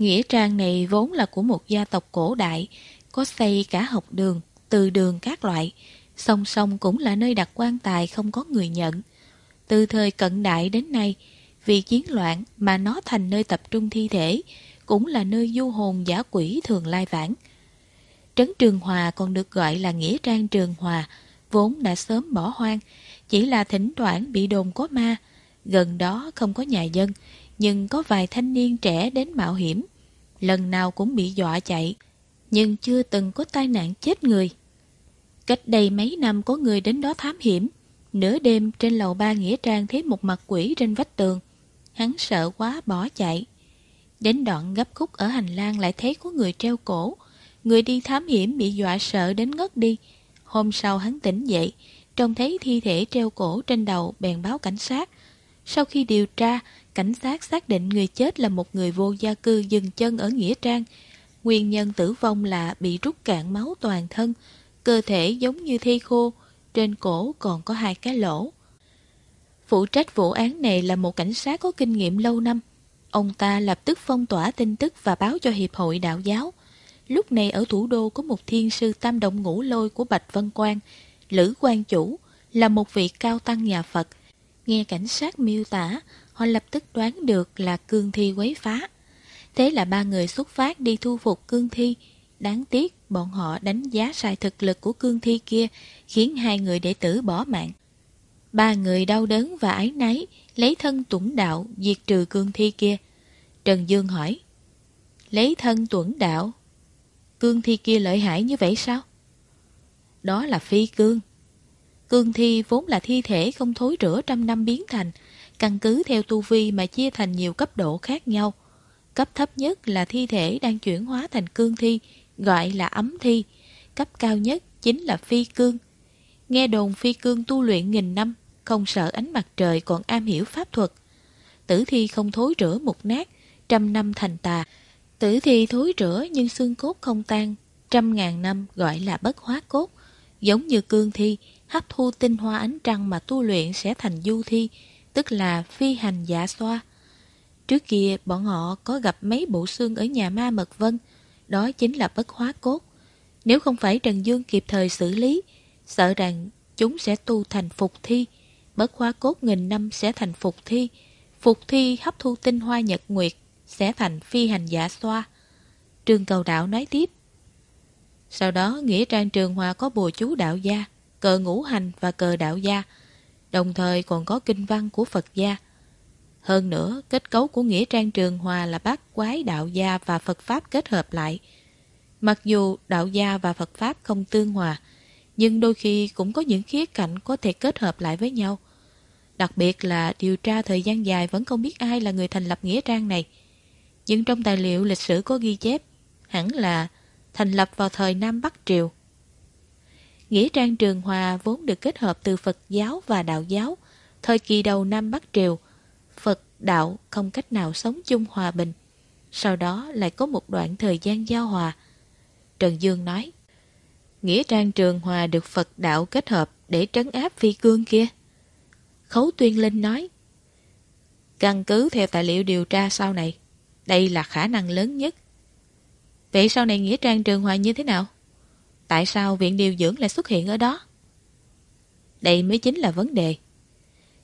Nghĩa Trang này vốn là của một gia tộc cổ đại, có xây cả học đường, từ đường các loại, song song cũng là nơi đặt quan tài không có người nhận. Từ thời cận đại đến nay, vì chiến loạn mà nó thành nơi tập trung thi thể, cũng là nơi du hồn giả quỷ thường lai vãng. Trấn Trường Hòa còn được gọi là Nghĩa Trang Trường Hòa, vốn đã sớm bỏ hoang, chỉ là thỉnh thoảng bị đồn có ma. Gần đó không có nhà dân, nhưng có vài thanh niên trẻ đến mạo hiểm. Lần nào cũng bị dọa chạy, nhưng chưa từng có tai nạn chết người. Cách đây mấy năm có người đến đó thám hiểm, nửa đêm trên lầu ba Nghĩa Trang thấy một mặt quỷ trên vách tường. Hắn sợ quá bỏ chạy. Đến đoạn gấp khúc ở hành lang lại thấy có người treo cổ, Người đi thám hiểm bị dọa sợ đến ngất đi. Hôm sau hắn tỉnh dậy, trông thấy thi thể treo cổ trên đầu bèn báo cảnh sát. Sau khi điều tra, cảnh sát xác định người chết là một người vô gia cư dừng chân ở Nghĩa Trang. Nguyên nhân tử vong là bị rút cạn máu toàn thân, cơ thể giống như thi khô, trên cổ còn có hai cái lỗ. Phụ trách vụ án này là một cảnh sát có kinh nghiệm lâu năm. Ông ta lập tức phong tỏa tin tức và báo cho Hiệp hội Đạo giáo. Lúc này ở thủ đô có một thiên sư tam động ngũ lôi của Bạch Vân quang Lữ quan Chủ, là một vị cao tăng nhà Phật. Nghe cảnh sát miêu tả, họ lập tức đoán được là cương thi quấy phá. Thế là ba người xuất phát đi thu phục cương thi. Đáng tiếc, bọn họ đánh giá sai thực lực của cương thi kia, khiến hai người đệ tử bỏ mạng. Ba người đau đớn và ái náy, lấy thân tuẩn đạo, diệt trừ cương thi kia. Trần Dương hỏi, lấy thân tuẩn đạo Cương thi kia lợi hại như vậy sao? Đó là phi cương. Cương thi vốn là thi thể không thối rửa trăm năm biến thành, căn cứ theo tu vi mà chia thành nhiều cấp độ khác nhau. Cấp thấp nhất là thi thể đang chuyển hóa thành cương thi, gọi là ấm thi. Cấp cao nhất chính là phi cương. Nghe đồn phi cương tu luyện nghìn năm, không sợ ánh mặt trời còn am hiểu pháp thuật. Tử thi không thối rửa mục nát, trăm năm thành tà, Tử thi thối rửa nhưng xương cốt không tan, trăm ngàn năm gọi là bất hóa cốt. Giống như cương thi, hấp thu tinh hoa ánh trăng mà tu luyện sẽ thành du thi, tức là phi hành dạ xoa. Trước kia bọn họ có gặp mấy bộ xương ở nhà ma Mật Vân, đó chính là bất hóa cốt. Nếu không phải Trần Dương kịp thời xử lý, sợ rằng chúng sẽ tu thành phục thi. Bất hóa cốt nghìn năm sẽ thành phục thi. Phục thi hấp thu tinh hoa nhật nguyệt sẽ thành phi hành giả xoa. Trương cầu đạo nói tiếp. Sau đó Nghĩa Trang Trường Hòa có bùa chú đạo gia, cờ ngũ hành và cờ đạo gia, đồng thời còn có kinh văn của Phật gia. Hơn nữa, kết cấu của Nghĩa Trang Trường Hòa là bát quái đạo gia và Phật Pháp kết hợp lại. Mặc dù đạo gia và Phật Pháp không tương hòa, nhưng đôi khi cũng có những khía cạnh có thể kết hợp lại với nhau. Đặc biệt là điều tra thời gian dài vẫn không biết ai là người thành lập Nghĩa Trang này nhưng trong tài liệu lịch sử có ghi chép hẳn là thành lập vào thời Nam Bắc Triều. Nghĩa trang Trường Hòa vốn được kết hợp từ Phật giáo và Đạo giáo. Thời kỳ đầu Nam Bắc Triều, Phật, Đạo không cách nào sống chung hòa bình. Sau đó lại có một đoạn thời gian giao hòa. Trần Dương nói, Nghĩa trang Trường Hòa được Phật Đạo kết hợp để trấn áp phi cương kia. Khấu Tuyên Linh nói, Căn cứ theo tài liệu điều tra sau này, đây là khả năng lớn nhất. Vậy sau này Nghĩa Trang Trường Hòa như thế nào? Tại sao viện điều dưỡng lại xuất hiện ở đó? Đây mới chính là vấn đề.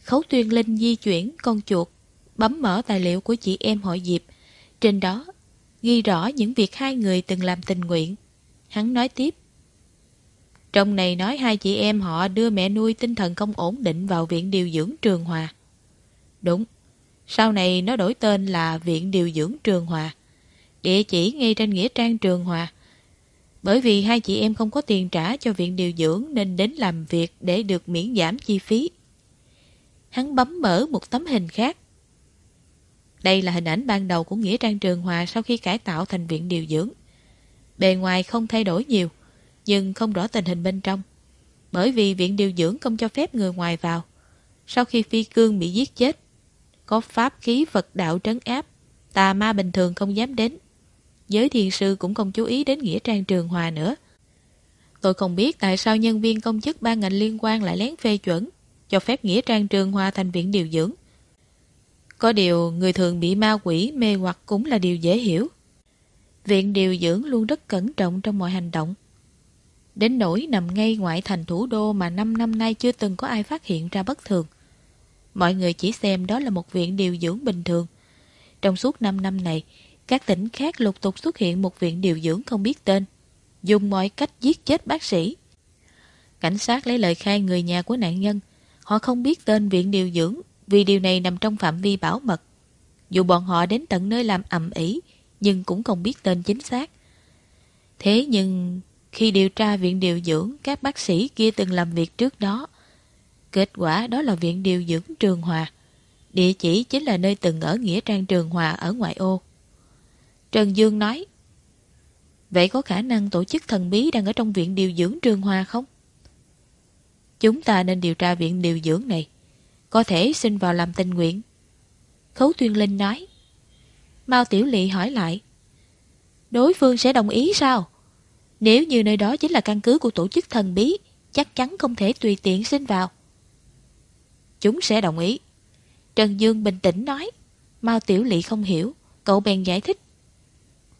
Khấu tuyên linh di chuyển con chuột, bấm mở tài liệu của chị em hội Diệp. Trên đó, ghi rõ những việc hai người từng làm tình nguyện. Hắn nói tiếp. Trong này nói hai chị em họ đưa mẹ nuôi tinh thần không ổn định vào viện điều dưỡng Trường Hòa. Đúng, sau này nó đổi tên là Viện Điều dưỡng Trường Hòa. Địa chỉ ngay trên Nghĩa Trang Trường Hòa. Bởi vì hai chị em không có tiền trả cho viện điều dưỡng nên đến làm việc để được miễn giảm chi phí. Hắn bấm mở một tấm hình khác. Đây là hình ảnh ban đầu của Nghĩa Trang Trường Hòa sau khi cải tạo thành viện điều dưỡng. Bề ngoài không thay đổi nhiều, nhưng không rõ tình hình bên trong. Bởi vì viện điều dưỡng không cho phép người ngoài vào. Sau khi Phi Cương bị giết chết, có pháp khí vật đạo trấn áp, tà ma bình thường không dám đến. Giới thiền sư cũng không chú ý đến Nghĩa Trang Trường Hòa nữa. Tôi không biết tại sao nhân viên công chức ban ngành liên quan lại lén phê chuẩn, cho phép Nghĩa Trang Trường Hòa thành viện điều dưỡng. Có điều người thường bị ma quỷ mê hoặc cũng là điều dễ hiểu. Viện điều dưỡng luôn rất cẩn trọng trong mọi hành động. Đến nỗi nằm ngay ngoại thành thủ đô mà 5 năm nay chưa từng có ai phát hiện ra bất thường. Mọi người chỉ xem đó là một viện điều dưỡng bình thường. Trong suốt 5 năm này, các tỉnh khác lục tục xuất hiện một viện điều dưỡng không biết tên, dùng mọi cách giết chết bác sĩ. Cảnh sát lấy lời khai người nhà của nạn nhân, họ không biết tên viện điều dưỡng vì điều này nằm trong phạm vi bảo mật. Dù bọn họ đến tận nơi làm ẩm ý, nhưng cũng không biết tên chính xác. Thế nhưng khi điều tra viện điều dưỡng các bác sĩ kia từng làm việc trước đó, kết quả đó là viện điều dưỡng Trường Hòa. Địa chỉ chính là nơi từng ở Nghĩa Trang Trường Hòa ở ngoại ô. Trần Dương nói, Vậy có khả năng tổ chức thần bí đang ở trong viện điều dưỡng Trường Hòa không? Chúng ta nên điều tra viện điều dưỡng này. Có thể xin vào làm tình nguyện. Khấu Tuyên Linh nói, Mao Tiểu Lị hỏi lại, Đối phương sẽ đồng ý sao? Nếu như nơi đó chính là căn cứ của tổ chức thần bí, Chắc chắn không thể tùy tiện xin vào Chúng sẽ đồng ý Trần Dương bình tĩnh nói, Mao Tiểu Lị không hiểu, Cậu bèn giải thích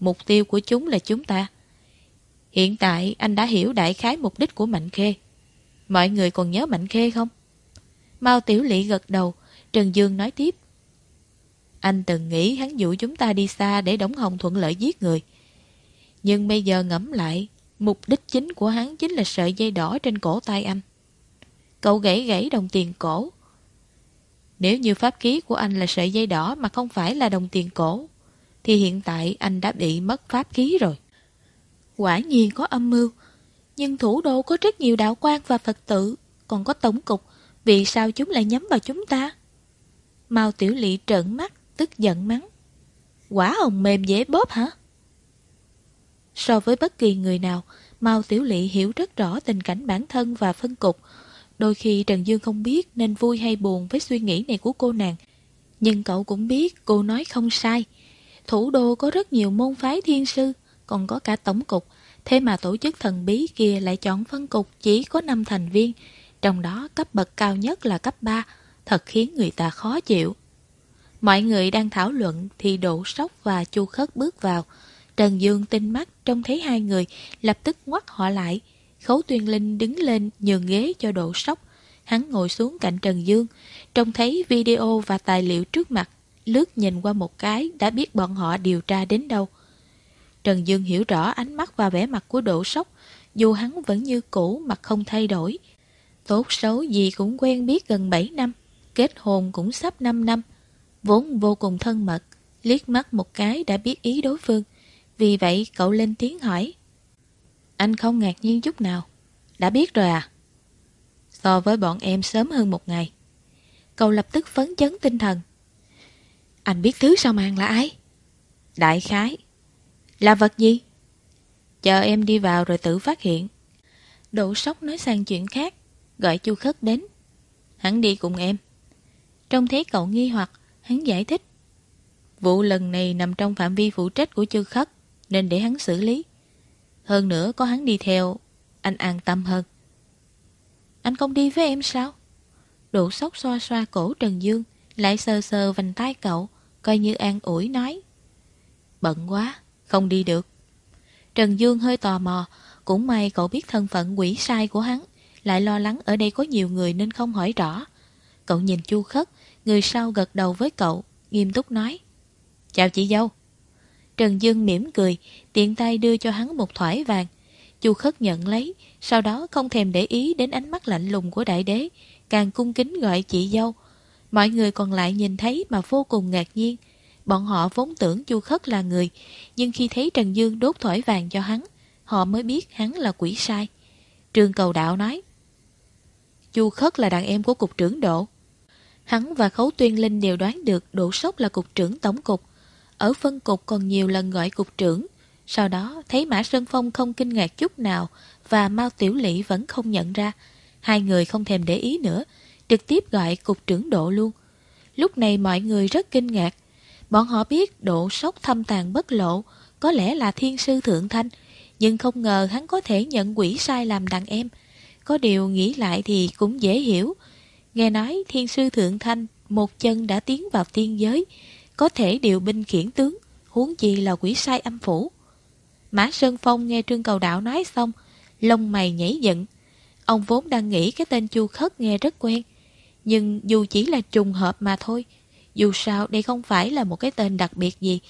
Mục tiêu của chúng là chúng ta. Hiện tại, anh đã hiểu đại khái mục đích của Mạnh Khê. Mọi người còn nhớ Mạnh Khê không? Mao Tiểu Lị gật đầu. Trần Dương nói tiếp. Anh từng nghĩ hắn dụ chúng ta đi xa Để đóng Hồng thuận lợi giết người. Nhưng bây giờ ngẫm lại, Mục đích chính của hắn chính là sợi dây đỏ trên cổ tay anh. Cậu gãy gãy đồng tiền cổ. Nếu như pháp khí của anh là sợi dây đỏ Mà không phải là đồng tiền cổ thì hiện tại anh đã bị mất pháp khí rồi. Quả nhiên có âm mưu, Nhưng thủ đô có rất nhiều đạo quan và Phật tử, Còn có tổng cục, Vì sao chúng lại nhắm vào chúng ta? Mao Tiểu Lị trợn mắt, Tức giận mắng. Quả hồng mềm dễ bóp hả? So với bất kỳ người nào, Mao Tiểu Lị hiểu rất rõ tình cảnh bản thân và phân cục. Đôi khi Trần Dương không biết nên vui hay buồn với suy nghĩ này của cô nàng, Nhưng cậu cũng biết cô nói không sai. Thủ đô có rất nhiều môn phái thiên sư, Còn có cả tổng cục. Thế mà tổ chức thần bí kia lại chọn phân cục chỉ có 5 thành viên, Trong đó cấp bậc cao nhất là cấp 3 Thật khiến người ta khó chịu. Mọi người đang thảo luận thì Độ Sóc và Chu Khất bước vào. Trần Dương tinh mắt trông thấy hai người, lập tức ngoắt họ lại. Khấu Tuyên Linh đứng lên nhường ghế cho Độ Sóc Hắn ngồi xuống cạnh Trần Dương, Trông thấy video và tài liệu trước mặt. Lướt nhìn qua một cái, đã biết bọn họ điều tra đến đâu. Trần Dương hiểu rõ ánh mắt và vẻ mặt của Độ Sóc Dù hắn vẫn như cũ mặt không thay đổi. Tốt xấu gì cũng quen biết gần 7 năm, Kết hôn cũng sắp 5 năm. Vốn vô cùng thân mật, Liếc mắt một cái đã biết ý đối phương. Vì vậy, cậu lên tiếng hỏi, Anh không ngạc nhiên chút nào? Đã biết rồi à? So với bọn em sớm hơn một ngày. Cậu lập tức phấn chấn tinh thần. Anh biết thứ sao màn là ai? Đại khái. Là vật gì? Chờ em đi vào rồi tự phát hiện. Độ sốc nói sang chuyện khác Gọi chu khất đến. Hắn đi cùng em. Trông thấy cậu nghi hoặc Hắn giải thích. Vụ lần này nằm trong phạm vi phụ trách của chư khất Nên để hắn xử lý. Hơn nữa có hắn đi theo Anh an tâm hơn. Anh không đi với em sao? Độ sốc xoa xoa cổ Trần Dương Lại sờ sờ vành tay cậu Coi như an ủi nói. Bận quá, Không đi được. Trần Dương hơi tò mò, Cũng may cậu biết thân phận quỷ sai của hắn, Lại lo lắng ở đây có nhiều người nên không hỏi rõ. Cậu nhìn chu khất, Người sau gật đầu với cậu, Nghiêm túc nói, Chào chị dâu. Trần Dương mỉm cười, Tiện tay đưa cho hắn một thoải vàng. Chu khất nhận lấy, Sau đó không thèm để ý đến ánh mắt lạnh lùng của đại đế, Càng cung kính gọi chị dâu Mọi người còn lại nhìn thấy mà vô cùng ngạc nhiên Bọn họ vốn tưởng Chu Khất là người Nhưng khi thấy Trần Dương đốt thỏi vàng cho hắn họ mới biết hắn là quỷ sai. Trương Cầu Đạo nói, Chu Khất là đàn em của cục trưởng Độ. Hắn và Khấu Tuyên Linh đều đoán được Độ Sốc là cục trưởng tổng cục. Ở phân cục còn nhiều lần gọi cục trưởng. Sau đó thấy Mã Sơn Phong không kinh ngạc chút nào và Mao Tiểu Lị vẫn không nhận ra. Hai người không thèm để ý nữa, trực tiếp gọi cục trưởng Độ luôn. Lúc này mọi người rất kinh ngạc. Bọn họ biết Độ sốc thâm tàn bất lộ, có lẽ là thiên sư thượng thanh, nhưng không ngờ hắn có thể nhận quỷ sai làm đàn em. Có điều nghĩ lại thì cũng dễ hiểu. Nghe nói thiên sư thượng thanh một chân đã tiến vào tiên giới, có thể điều binh khiển tướng, huống chi là quỷ sai âm phủ. Mã Sơn Phong nghe Trương Cầu Đạo nói xong, lông mày nhảy giận. Ông vốn đang nghĩ cái tên Chu Khất nghe rất quen, nhưng dù chỉ là trùng hợp mà thôi, dù sao đây không phải là một cái tên đặc biệt gì,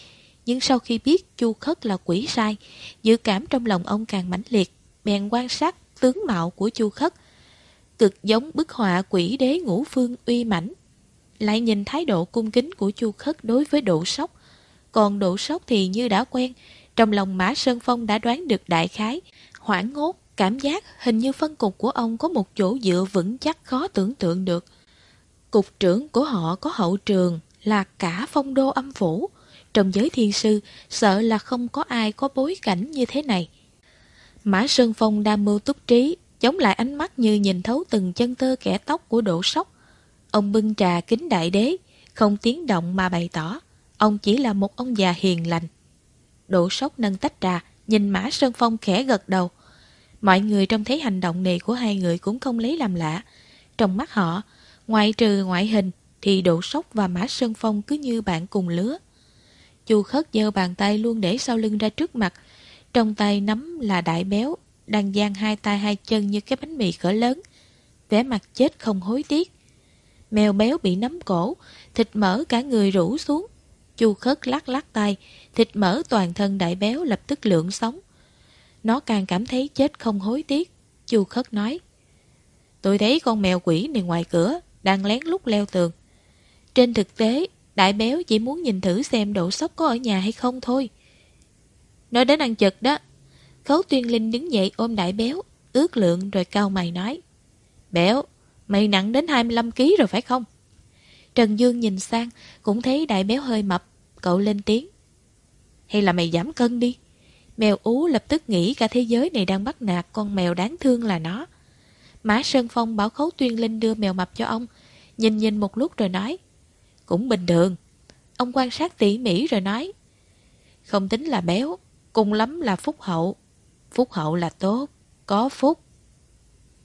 nhưng sau khi biết Chu Khất là quỷ sai, dự cảm trong lòng ông càng mãnh liệt, bèn quan sát tướng mạo của Chu Khất, cực giống bức họa quỷ đế ngũ phương uy mãnh. Lại nhìn thái độ cung kính của Chu Khất đối với Độ Sóc, còn Độ Sóc thì như đã quen, trong lòng Mã Sơn Phong đã đoán được đại khái, hoảng ngốt, cảm giác hình như phân cục của ông có một chỗ dựa vững chắc khó tưởng tượng được. Cục trưởng của họ có hậu trường là cả phong đô âm phủ, trong giới thiên sư, sợ là không có ai có bối cảnh như thế này. Mã Sơn Phong đam mưu túc trí, chống lại ánh mắt như nhìn thấu từng chân tơ kẻ tóc của độ sóc. Ông bưng trà kính đại đế, không tiếng động mà bày tỏ. Ông chỉ là một ông già hiền lành. Độ sóc nâng tách trà, nhìn Mã Sơn Phong khẽ gật đầu. Mọi người trông thấy hành động này của hai người cũng không lấy làm lạ. Trong mắt họ, ngoại trừ ngoại hình, thì Độ Sóc và Mã Sơn Phong cứ như bạn cùng lứa. Chu khất giơ bàn tay luôn để sau lưng ra trước mặt. Trong tay nắm là đại béo, đang giang hai tay hai chân như cái bánh mì cỡ lớn. vẻ mặt chết không hối tiếc. Mèo béo bị nắm cổ, thịt mỡ cả người rũ xuống. Chu khất lắc lắc tay, thịt mỡ toàn thân đại béo lập tức lượng sống. Nó càng cảm thấy chết không hối tiếc. Chu khất nói. Tôi thấy con mèo quỷ này ngoài cửa, đang lén lút leo tường. Trên thực tế, Đại béo chỉ muốn nhìn thử xem độ sốc có ở nhà hay không thôi. Nói đến ăn chật đó. Khấu tuyên linh đứng dậy ôm đại béo, ước lượng rồi cao mày nói. Béo, mày nặng đến 25kg rồi phải không? Trần Dương nhìn sang, cũng thấy đại béo hơi mập, cậu lên tiếng. Hay là mày giảm cân đi? Mèo ú lập tức nghĩ cả thế giới này đang bắt nạt con mèo đáng thương là nó. Mã Sơn Phong bảo Khấu Tuyên Linh đưa mèo mập cho ông, nhìn nhìn một lúc rồi nói. Cũng bình thường. Ông quan sát tỉ mỉ rồi nói. Không tính là béo, cùng lắm là phúc hậu. Phúc hậu là tốt, có phúc.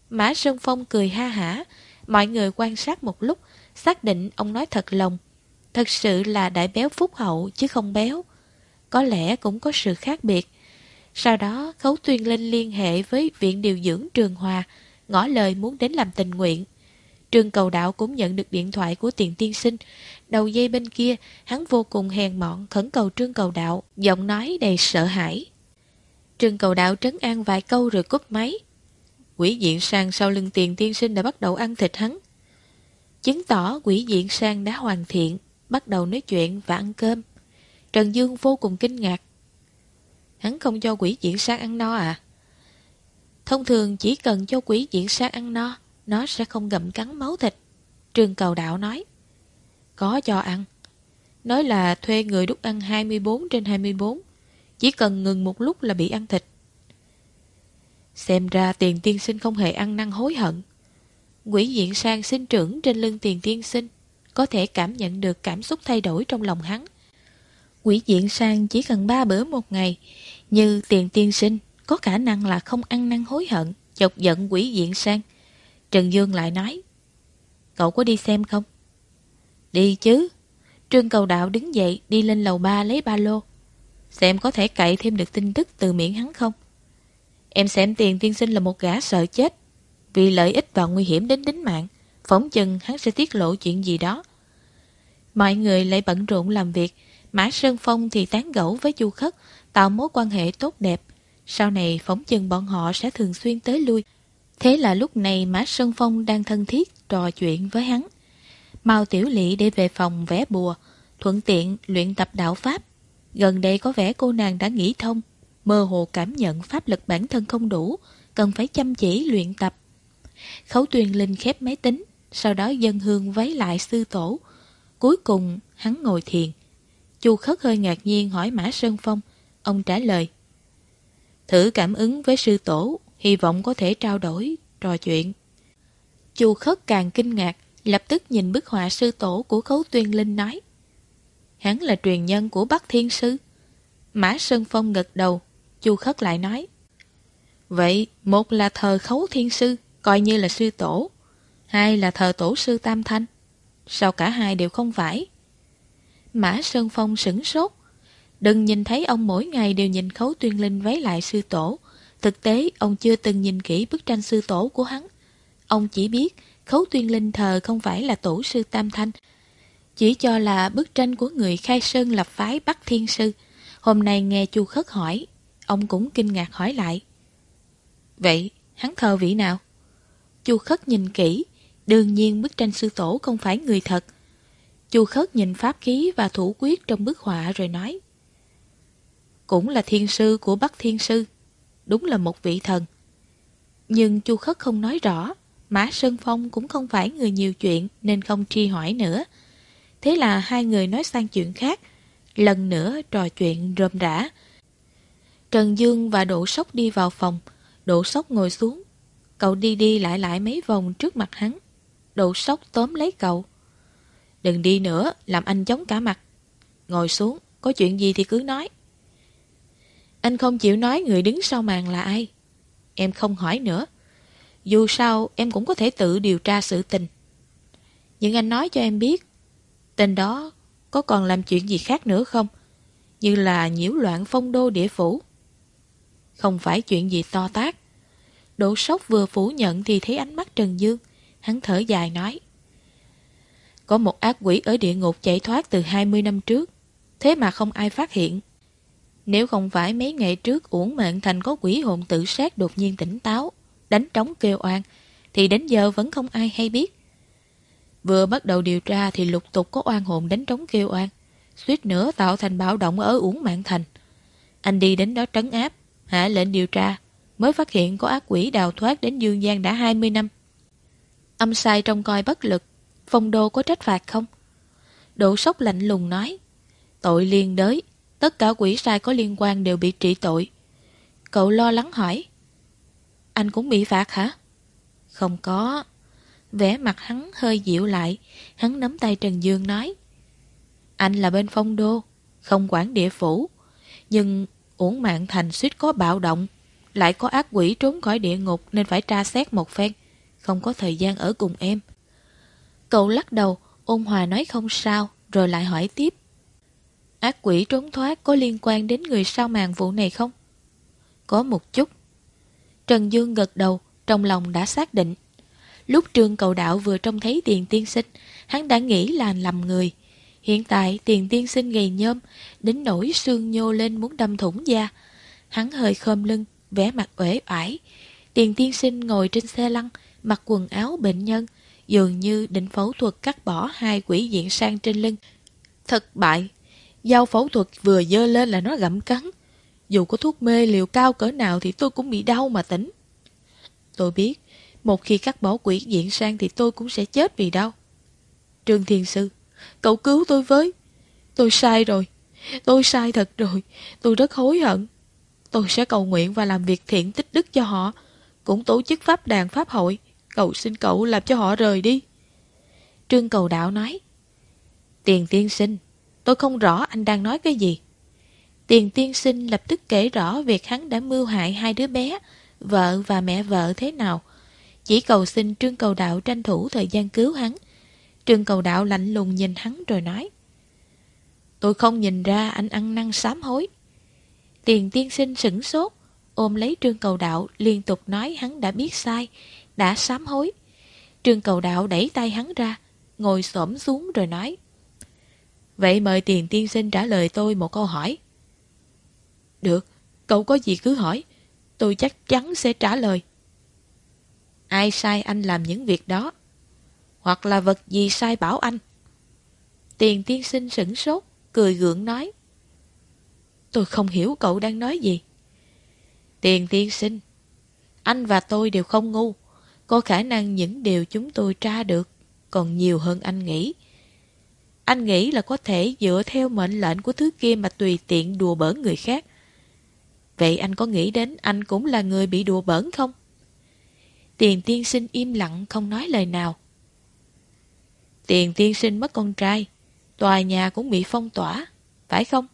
Mã Sơn Phong cười ha hả, mọi người quan sát một lúc, xác định ông nói thật lòng. Thật sự là đại béo phúc hậu chứ không béo. Có lẽ cũng có sự khác biệt. Sau đó, Khấu Tuyên Linh liên hệ với Viện Điều dưỡng Trường Hòa, ngỏ lời muốn đến làm tình nguyện. Trương cầu đạo cũng nhận được điện thoại của tiền tiên sinh. Đầu dây bên kia, hắn vô cùng hèn mọn khẩn cầu trương cầu đạo, giọng nói đầy sợ hãi. Trương cầu đạo trấn an vài câu rồi cúp máy. Quỷ diện sang sau lưng tiền tiên sinh đã bắt đầu ăn thịt hắn. Chứng tỏ quỷ diện sang đã hoàn thiện, bắt đầu nói chuyện và ăn cơm. Trần Dương vô cùng kinh ngạc. Hắn không cho quỷ diện sang ăn no à? Thông thường chỉ cần cho quỷ diện sang ăn no, nó sẽ không gặm cắn máu thịt. Trương cầu đạo nói. Có cho ăn. Nói là thuê người đút ăn 24 trên 24. Chỉ cần ngừng một lúc là bị ăn thịt. Xem ra tiền tiên sinh không hề ăn năn hối hận. Quỷ diện sang sinh trưởng trên lưng tiền tiên sinh. Có thể cảm nhận được cảm xúc thay đổi trong lòng hắn. Quỷ diện sang chỉ cần ba bữa một ngày. Như tiền tiên sinh có khả năng là không ăn năn hối hận. Chọc giận quỷ diện sang Trần Dương lại nói, Cậu có đi xem không? Đi chứ Trương cầu đạo đứng dậy, đi lên lầu ba lấy ba lô Xem có thể cậy thêm được tin tức từ miệng hắn không? Em xem tiền tiên sinh là một gã sợ chết Vì lợi ích và nguy hiểm đến tính mạng Phóng chừng hắn sẽ tiết lộ chuyện gì đó Mọi người lại bận rộn làm việc Mã Sơn Phong thì tán gẫu với du khất, Tạo mối quan hệ tốt đẹp sau này phóng chừng bọn họ sẽ thường xuyên tới lui Thế là lúc này Mã Sơn Phong đang thân thiết trò chuyện với hắn. Mao Tiểu Lị để về phòng vẽ bùa, thuận tiện luyện tập đạo Pháp. Gần đây có vẻ cô nàng đã nghĩ thông, mơ hồ cảm nhận pháp lực bản thân không đủ, cần phải chăm chỉ luyện tập. Khấu tuyên linh khép máy tính, sau đó dân hương vấy lại sư tổ. Cuối cùng, hắn ngồi thiền. Chu Khất hơi ngạc nhiên hỏi Mã Sơn Phong. Ông trả lời. Thử cảm ứng với sư tổ, hy vọng có thể trao đổi, trò chuyện. Chu Khất càng kinh ngạc, lập tức nhìn bức họa sư tổ của Khấu Tuyên Linh nói. Hắn là truyền nhân của Bắc Thiên Sư. Mã Sơn Phong gật đầu, Chu Khất lại nói. Vậy, một là thờ Khấu Thiên Sư, coi như là sư tổ. Hai là thờ tổ sư Tam Thanh. Sao cả hai đều không phải? Mã Sơn Phong sửng sốt. Đừng nhìn thấy ông mỗi ngày đều nhìn Khấu Tuyên Linh váy lại sư tổ. Thực tế, ông chưa từng nhìn kỹ bức tranh sư tổ của hắn. Ông chỉ biết Khấu Tuyên Linh thờ không phải là tổ sư Tam Thanh, chỉ cho là bức tranh của người khai sơn lập phái Bắc Thiên Sư. Hôm nay nghe Chu Khất hỏi, ông cũng kinh ngạc hỏi lại. Vậy, hắn thờ vị nào? Chu Khất nhìn kỹ, đương nhiên bức tranh sư tổ không phải người thật. Chu Khất nhìn pháp khí và thủ quyết trong bức họa rồi nói. Cũng là thiên sư của Bắc Thiên Sư, đúng là một vị thần. Nhưng Chu Khất không nói rõ, Mã Sơn Phong cũng không phải người nhiều chuyện nên không tri hỏi nữa. Thế là hai người nói sang chuyện khác, lần nữa trò chuyện rôm rã. Trần Dương và Đỗ Sóc đi vào phòng, Đỗ Sóc ngồi xuống. Cậu đi đi lại lại mấy vòng trước mặt hắn. Đỗ Sóc tóm lấy cậu. Đừng đi nữa, làm anh chống cả mặt. Ngồi xuống, có chuyện gì thì cứ nói. Anh không chịu nói người đứng sau màn là ai. Em không hỏi nữa. Dù sao, em cũng có thể tự điều tra sự tình. Nhưng anh nói cho em biết, tên đó có còn làm chuyện gì khác nữa không? Như là nhiễu loạn phong đô địa phủ. Không phải chuyện gì to tác. Đỗ sốc vừa phủ nhận thì thấy ánh mắt Trần Dương. Hắn thở dài nói. Có một ác quỷ ở địa ngục chạy thoát từ 20 năm trước. Thế mà không ai phát hiện. Nếu không phải mấy ngày trước uổng mạng thành có quỷ hồn tự sát đột nhiên tỉnh táo, đánh trống kêu oan, thì đến giờ vẫn không ai hay biết. Vừa bắt đầu điều tra thì lục tục có oan hồn đánh trống kêu oan, suýt nữa tạo thành bạo động ở uổng mạng thành. Anh đi đến đó trấn áp, hạ lệnh điều tra, mới phát hiện có ác quỷ đào thoát đến Dương Giang đã 20 năm. Âm sai trong coi bất lực, phong đô có trách phạt không? Độ sốc lạnh lùng nói, tội liên đới, tất cả quỷ sai có liên quan đều bị trị tội. Cậu lo lắng hỏi, anh cũng bị phạt hả? Không có. Vẻ mặt hắn hơi dịu lại, hắn nắm tay Trần Dương nói, anh là bên phong đô, không quản địa phủ, nhưng uổng mạng thành suýt có bạo động, lại có ác quỷ trốn khỏi địa ngục nên phải tra xét một phen, không có thời gian ở cùng em. Cậu lắc đầu, ôn hòa nói không sao, rồi lại hỏi tiếp. Ác quỷ trốn thoát có liên quan đến người sao màn vụ này không? Có một chút. Trần Dương gật đầu, trong lòng đã xác định. Lúc trương cầu đạo vừa trông thấy tiền tiên sinh, hắn đã nghĩ là lầm người. Hiện tại tiền tiên sinh gầy nhôm, đến nỗi xương nhô lên muốn đâm thủng da. Hắn hơi khom lưng, vẻ mặt uể oải. Tiền tiên sinh ngồi trên xe lăn, mặc quần áo bệnh nhân, dường như định phẫu thuật cắt bỏ hai quỷ diện sang trên lưng. Thất bại, dao phẫu thuật vừa dơ lên là nó gặm cắn. Dù có thuốc mê liều cao cỡ nào thì tôi cũng bị đau mà tỉnh. Tôi biết, một khi cắt bỏ quỷ diện sang thì tôi cũng sẽ chết vì đau. Trương Thiên Sư, cậu cứu tôi với. Tôi sai rồi, tôi sai thật rồi, tôi rất hối hận. Tôi sẽ cầu nguyện và làm việc thiện tích đức cho họ, cũng tổ chức pháp đàn pháp hội, cầu xin cậu làm cho họ rời đi. Trương Cầu Đạo nói, Tiền tiên sinh, tôi không rõ anh đang nói cái gì. Tiền tiên sinh lập tức kể rõ việc hắn đã mưu hại hai đứa bé, vợ và mẹ vợ thế nào. Chỉ cầu xin Trương Cầu Đạo tranh thủ thời gian cứu hắn. Trương Cầu Đạo lạnh lùng nhìn hắn rồi nói. Tôi không nhìn ra anh ăn năn sám hối. Tiền tiên sinh sửng sốt, ôm lấy Trương Cầu Đạo liên tục nói hắn đã biết sai, đã sám hối. Trương Cầu Đạo đẩy tay hắn ra, ngồi xổm xuống rồi nói. Vậy mời tiền tiên sinh trả lời tôi một câu hỏi. Được, cậu có gì cứ hỏi, tôi chắc chắn sẽ trả lời. Ai sai anh làm những việc đó? Hoặc là vật gì sai bảo anh? Tiền tiên sinh sửng sốt, cười gượng nói. Tôi không hiểu cậu đang nói gì. Tiền tiên sinh, anh và tôi đều không ngu. Có khả năng những điều chúng tôi tra được còn nhiều hơn anh nghĩ. Anh nghĩ là có thể dựa theo mệnh lệnh của thứ kia mà tùy tiện đùa bỡn người khác. Vậy anh có nghĩ đến anh cũng là người bị đùa bỡn không? Tiền tiên sinh im lặng không nói lời nào. Tiền tiên sinh mất con trai, tòa nhà cũng bị phong tỏa, phải không?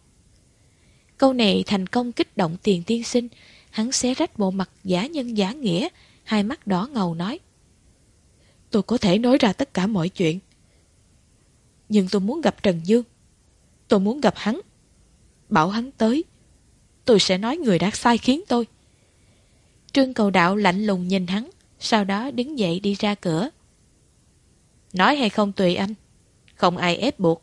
Câu này thành công kích động tiền tiên sinh, hắn xé rách bộ mặt giả nhân giả nghĩa, hai mắt đỏ ngầu nói. Tôi có thể nói ra tất cả mọi chuyện. Nhưng tôi muốn gặp Trần Dương. Tôi muốn gặp hắn. Bảo hắn tới. Tôi sẽ nói người đã sai khiến tôi. Trương cầu đạo lạnh lùng nhìn hắn, sau đó đứng dậy đi ra cửa. Nói hay không tùy anh. Không ai ép buộc.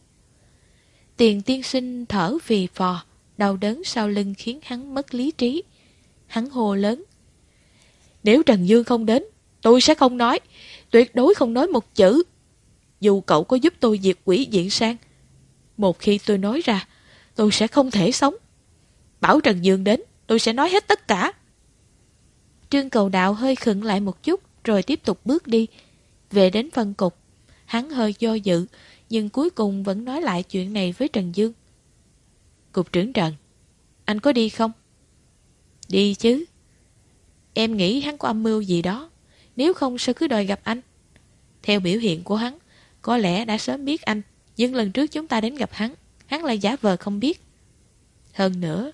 Tiền tiên sinh thở vì phò, đau đớn sau lưng khiến hắn mất lý trí. Hắn hô lớn. Nếu Trần Dương không đến, tôi sẽ không nói. Tuyệt đối không nói một chữ. Dù cậu có giúp tôi diệt quỷ diện sang. Một khi tôi nói ra, tôi sẽ không thể sống. Bảo Trần Dương đến, tôi sẽ nói hết tất cả. Trương cầu đạo hơi khựng lại một chút, rồi tiếp tục bước đi. Về đến phân cục, hắn hơi do dự, nhưng cuối cùng vẫn nói lại chuyện này với Trần Dương. Cục trưởng Trần, anh có đi không? Đi chứ. Em nghĩ hắn có âm mưu gì đó. Nếu không sao cứ đòi gặp anh. Theo biểu hiện của hắn, có lẽ đã sớm biết anh. Nhưng lần trước chúng ta đến gặp hắn, hắn lại giả vờ không biết. Hơn nữa,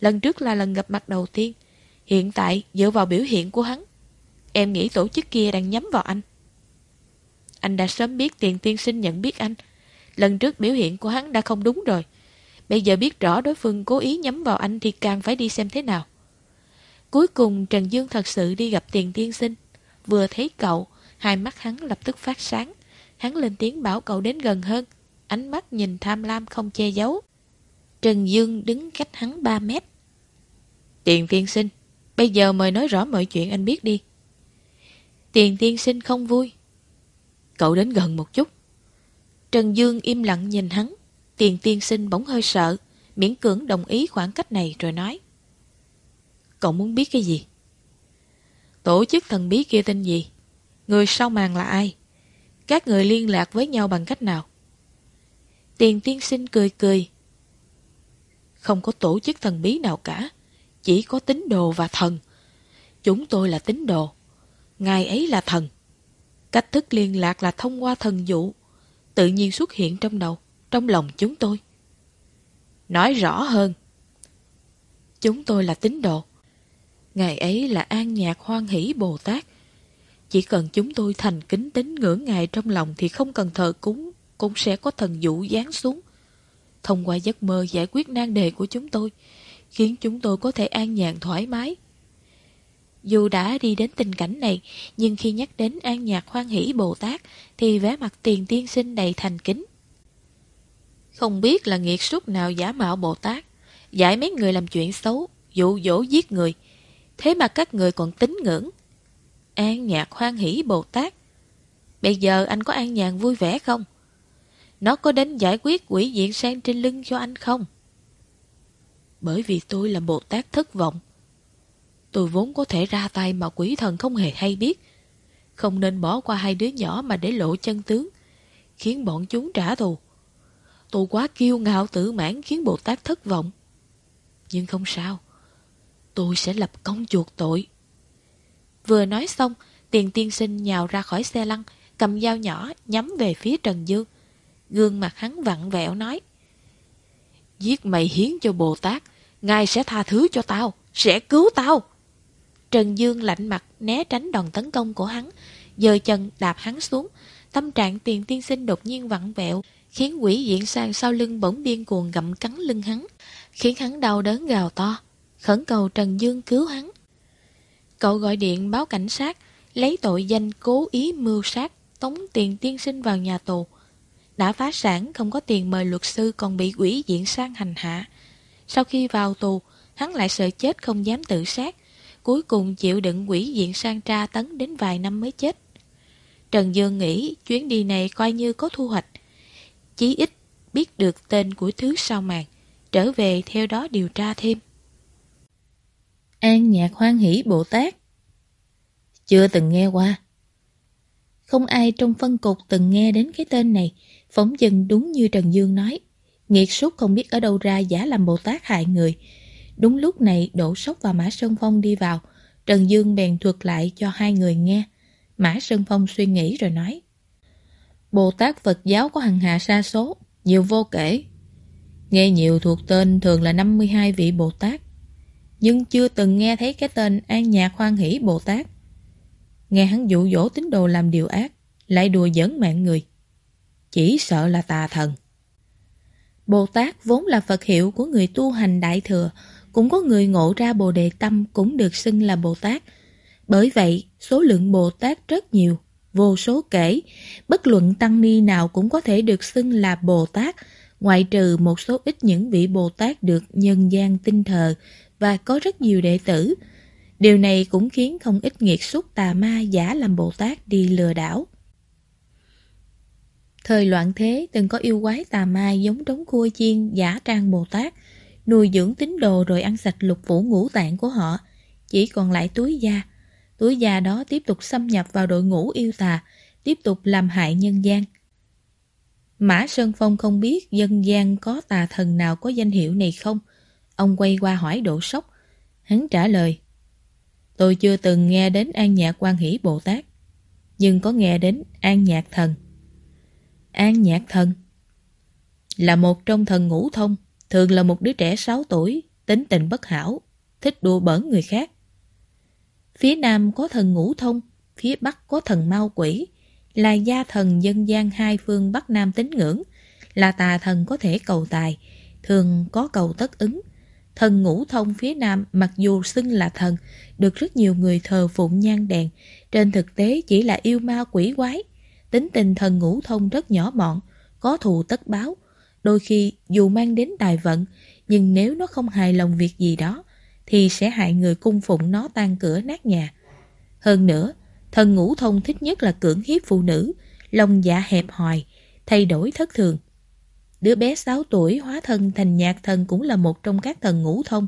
lần trước là lần gặp mặt đầu tiên. Hiện tại, dựa vào biểu hiện của hắn, em nghĩ tổ chức kia đang nhắm vào anh. Anh đã sớm biết tiền tiên sinh nhận biết anh. Lần trước biểu hiện của hắn đã không đúng rồi. Bây giờ biết rõ đối phương cố ý nhắm vào anh thì càng phải đi xem thế nào. Cuối cùng Trần Dương thật sự đi gặp tiền tiên sinh. Vừa thấy cậu, hai mắt hắn lập tức phát sáng. Hắn lên tiếng bảo cậu đến gần hơn. Ánh mắt nhìn tham lam không che giấu. Trần Dương đứng cách hắn 3 mét. Tiền tiên sinh, bây giờ mời nói rõ mọi chuyện anh biết đi. Tiền tiên sinh không vui. Cậu đến gần một chút. Trần Dương im lặng nhìn hắn. Tiền tiên sinh bỗng hơi sợ, miễn cưỡng đồng ý khoảng cách này rồi nói. Cậu muốn biết cái gì? Tổ chức thần bí kia tên gì? Người sau màn là ai? Các người liên lạc với nhau bằng cách nào? Tiền tiên sinh cười cười. Không có tổ chức thần bí nào cả. Chỉ có tín đồ và thần. Chúng tôi là tín đồ. Ngài ấy là thần. Cách thức liên lạc là thông qua thần dụ. Tự nhiên xuất hiện trong đầu, trong lòng chúng tôi. Nói rõ hơn. Chúng tôi là tín đồ. Ngài ấy là an nhạc hoan hỷ Bồ Tát. Chỉ cần chúng tôi thành kính tín ngưỡng Ngài trong lòng thì không cần thờ cúng, cũng sẽ có thần dụ giáng xuống. Thông qua giấc mơ giải quyết nan đề của chúng tôi, khiến chúng tôi có thể an nhàn thoải mái. Dù đã đi đến tình cảnh này, nhưng khi nhắc đến an nhạc hoan hỷ Bồ Tát, thì vẻ mặt tiền tiên sinh đầy thành kính. Không biết là nghiệt súc nào giả mạo Bồ Tát, giải mấy người làm chuyện xấu, dụ dỗ giết người, Thế mà các người còn tín ngưỡng. An nhạc hoan hỷ Bồ Tát. Bây giờ anh có an nhàn vui vẻ không? Nó có đến giải quyết quỷ diện sang trên lưng cho anh không? Bởi vì tôi là Bồ Tát thất vọng. Tôi vốn có thể ra tay mà quỷ thần không hề hay biết. Không nên bỏ qua hai đứa nhỏ mà để lộ chân tướng, khiến bọn chúng trả thù. Tôi quá kiêu ngạo tự mãn khiến Bồ Tát thất vọng. Nhưng không sao. Tôi sẽ lập công chuộc tội. Vừa nói xong, tiền tiên sinh nhào ra khỏi xe lăn, cầm dao nhỏ nhắm về phía Trần Dương. Gương mặt hắn vặn vẹo nói. Giết mày hiến cho Bồ Tát, Ngài sẽ tha thứ cho tao, sẽ cứu tao. Trần Dương lạnh mặt né tránh đòn tấn công của hắn, giơ chân đạp hắn xuống. Tâm trạng tiền tiên sinh đột nhiên vặn vẹo, khiến quỷ diện sang sau lưng bỗng điên cuồng gặm cắn lưng hắn, khiến hắn đau đớn gào to khẩn cầu Trần Dương cứu hắn. Cậu gọi điện báo cảnh sát, lấy tội danh cố ý mưu sát, tống tiền tiên sinh vào nhà tù. Đã phá sản không có tiền mời luật sư còn bị quỷ diện sang hành hạ. Sau khi vào tù, hắn lại sợ chết không dám tự sát. Cuối cùng chịu đựng quỷ diện sang tra tấn đến vài năm mới chết. Trần Dương nghĩ chuyến đi này coi như có thu hoạch. Chí ít biết được tên của thứ sau màn, trở về theo đó điều tra thêm. An Nhạc Hoan Hỷ Bồ Tát Chưa từng nghe qua. Không ai trong phân cục từng nghe đến cái tên này. Phóng dần đúng như Trần Dương nói. Nghiệt súc không biết ở đâu ra giả làm Bồ Tát hại người. Đúng lúc này Đỗ Sóc và Mã Sơn Phong đi vào. Trần Dương bèn thuật lại cho hai người nghe. Mã Sơn Phong suy nghĩ rồi nói. Bồ Tát Phật giáo có hằng hạ sa số, Nhiều vô kể. Nghe nhiều thuộc tên thường là 52 vị Bồ Tát nhưng chưa từng nghe thấy cái tên An Nhạc Hoan Hỷ Bồ Tát. Nghe hắn dụ dỗ tín đồ làm điều ác, Lại đùa giỡn mạng người. Chỉ sợ là tà thần. Bồ Tát vốn là Phật hiệu của người tu hành Đại Thừa, Cũng có người ngộ ra Bồ Đề Tâm cũng được xưng là Bồ Tát. Bởi vậy, số lượng Bồ Tát rất nhiều, Vô số kể. Bất luận tăng ni nào cũng có thể được xưng là Bồ Tát, ngoại trừ một số ít những vị Bồ Tát được nhân gian tinh thờ và có rất nhiều đệ tử. Điều này cũng khiến không ít nghiệt xuất tà ma giả làm Bồ Tát đi lừa đảo. Thời loạn thế từng có yêu quái tà ma giống đống cua chiên giả trang Bồ Tát, nuôi dưỡng tín đồ rồi ăn sạch lục phủ ngũ tạng của họ, chỉ còn lại túi da. Túi da đó tiếp tục xâm nhập vào đội ngũ yêu tà, tiếp tục làm hại nhân gian. Mã Sơn Phong không biết dân gian có tà thần nào có danh hiệu này không. Ông quay qua hỏi độ sốc. Hắn trả lời. Tôi chưa từng nghe đến An Nhạc quan hỷ Bồ Tát. Nhưng có nghe đến An Nhạc Thần. An Nhạc Thần là một trong thần ngũ thông, thường là một đứa trẻ 6 tuổi, tính tình bất hảo, thích đùa bỡn người khác. Phía Nam có thần ngũ thông, phía Bắc có thần mau quỷ, là gia thần dân gian hai phương Bắc Nam tín ngưỡng, là tà thần có thể cầu tài, thường có cầu tất ứng. Thần ngũ thông phía Nam mặc dù xưng là thần, được rất nhiều người thờ phụng nhan đèn, trên thực tế chỉ là yêu ma quỷ quái. Tính tình thần ngũ thông rất nhỏ mọn, có thù tất báo. Đôi khi dù mang đến tài vận, nhưng nếu nó không hài lòng việc gì đó, thì sẽ hại người cung phụng nó tan cửa nát nhà. Hơn nữa, Thần ngũ thông thích nhất là cưỡng hiếp phụ nữ, lòng dạ hẹp hòi, thay đổi thất thường. Đứa bé 6 tuổi hóa thân thành nhạc thần cũng là một trong các thần ngũ thông.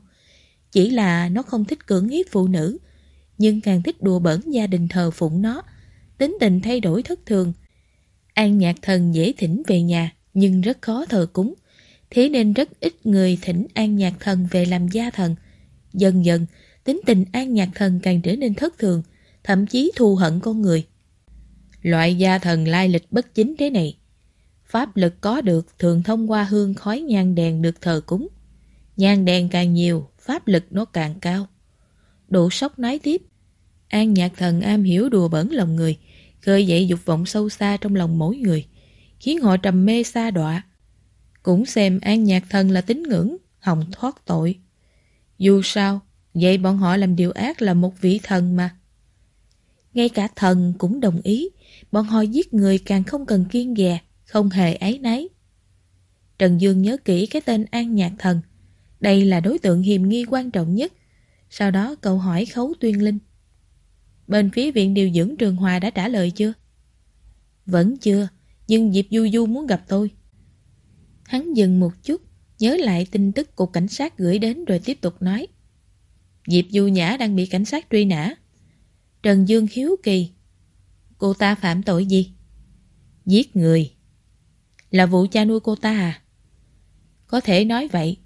Chỉ là nó không thích cưỡng hiếp phụ nữ, nhưng càng thích đùa bỡn gia đình thờ phụng nó, tính tình thay đổi thất thường. An nhạc thần dễ thỉnh về nhà, nhưng rất khó thờ cúng, thế nên rất ít người thỉnh an nhạc thần về làm gia thần. Dần dần, tính tình an nhạc thần càng trở nên thất thường, thậm chí thù hận con người. Loại gia thần lai lịch bất chính thế này, pháp lực có được thường thông qua hương khói nhang đèn được thờ cúng. Nhang đèn càng nhiều, pháp lực nó càng cao. Độ sốc nói tiếp, An nhạc thần am hiểu đùa bẩn lòng người, khơi dậy dục vọng sâu xa trong lòng mỗi người, khiến họ trầm mê xa đọa. Cũng xem an nhạc thần là tín ngưỡng, hòng thoát tội. Dù sao, vậy bọn họ làm điều ác là một vị thần mà. Ngay cả thần cũng đồng ý, bọn họ giết người càng không cần kiên dè, không hề ấy nấy. Trần Dương nhớ kỹ cái tên An Nhạc Thần. Đây là đối tượng hiềm nghi quan trọng nhất. Sau đó cậu hỏi Khấu Tuyên Linh. Bên phía Viện Điều dưỡng Trường Hòa đã trả lời chưa? Vẫn chưa, nhưng Diệp Du Du muốn gặp tôi. Hắn dừng một chút, nhớ lại tin tức cục cảnh sát gửi đến rồi tiếp tục nói. Diệp Du Nhã đang bị cảnh sát truy nã. Trần Dương hiếu kỳ. Cô ta phạm tội gì? Giết người. Là vụ cha nuôi cô ta à? Có thể nói vậy.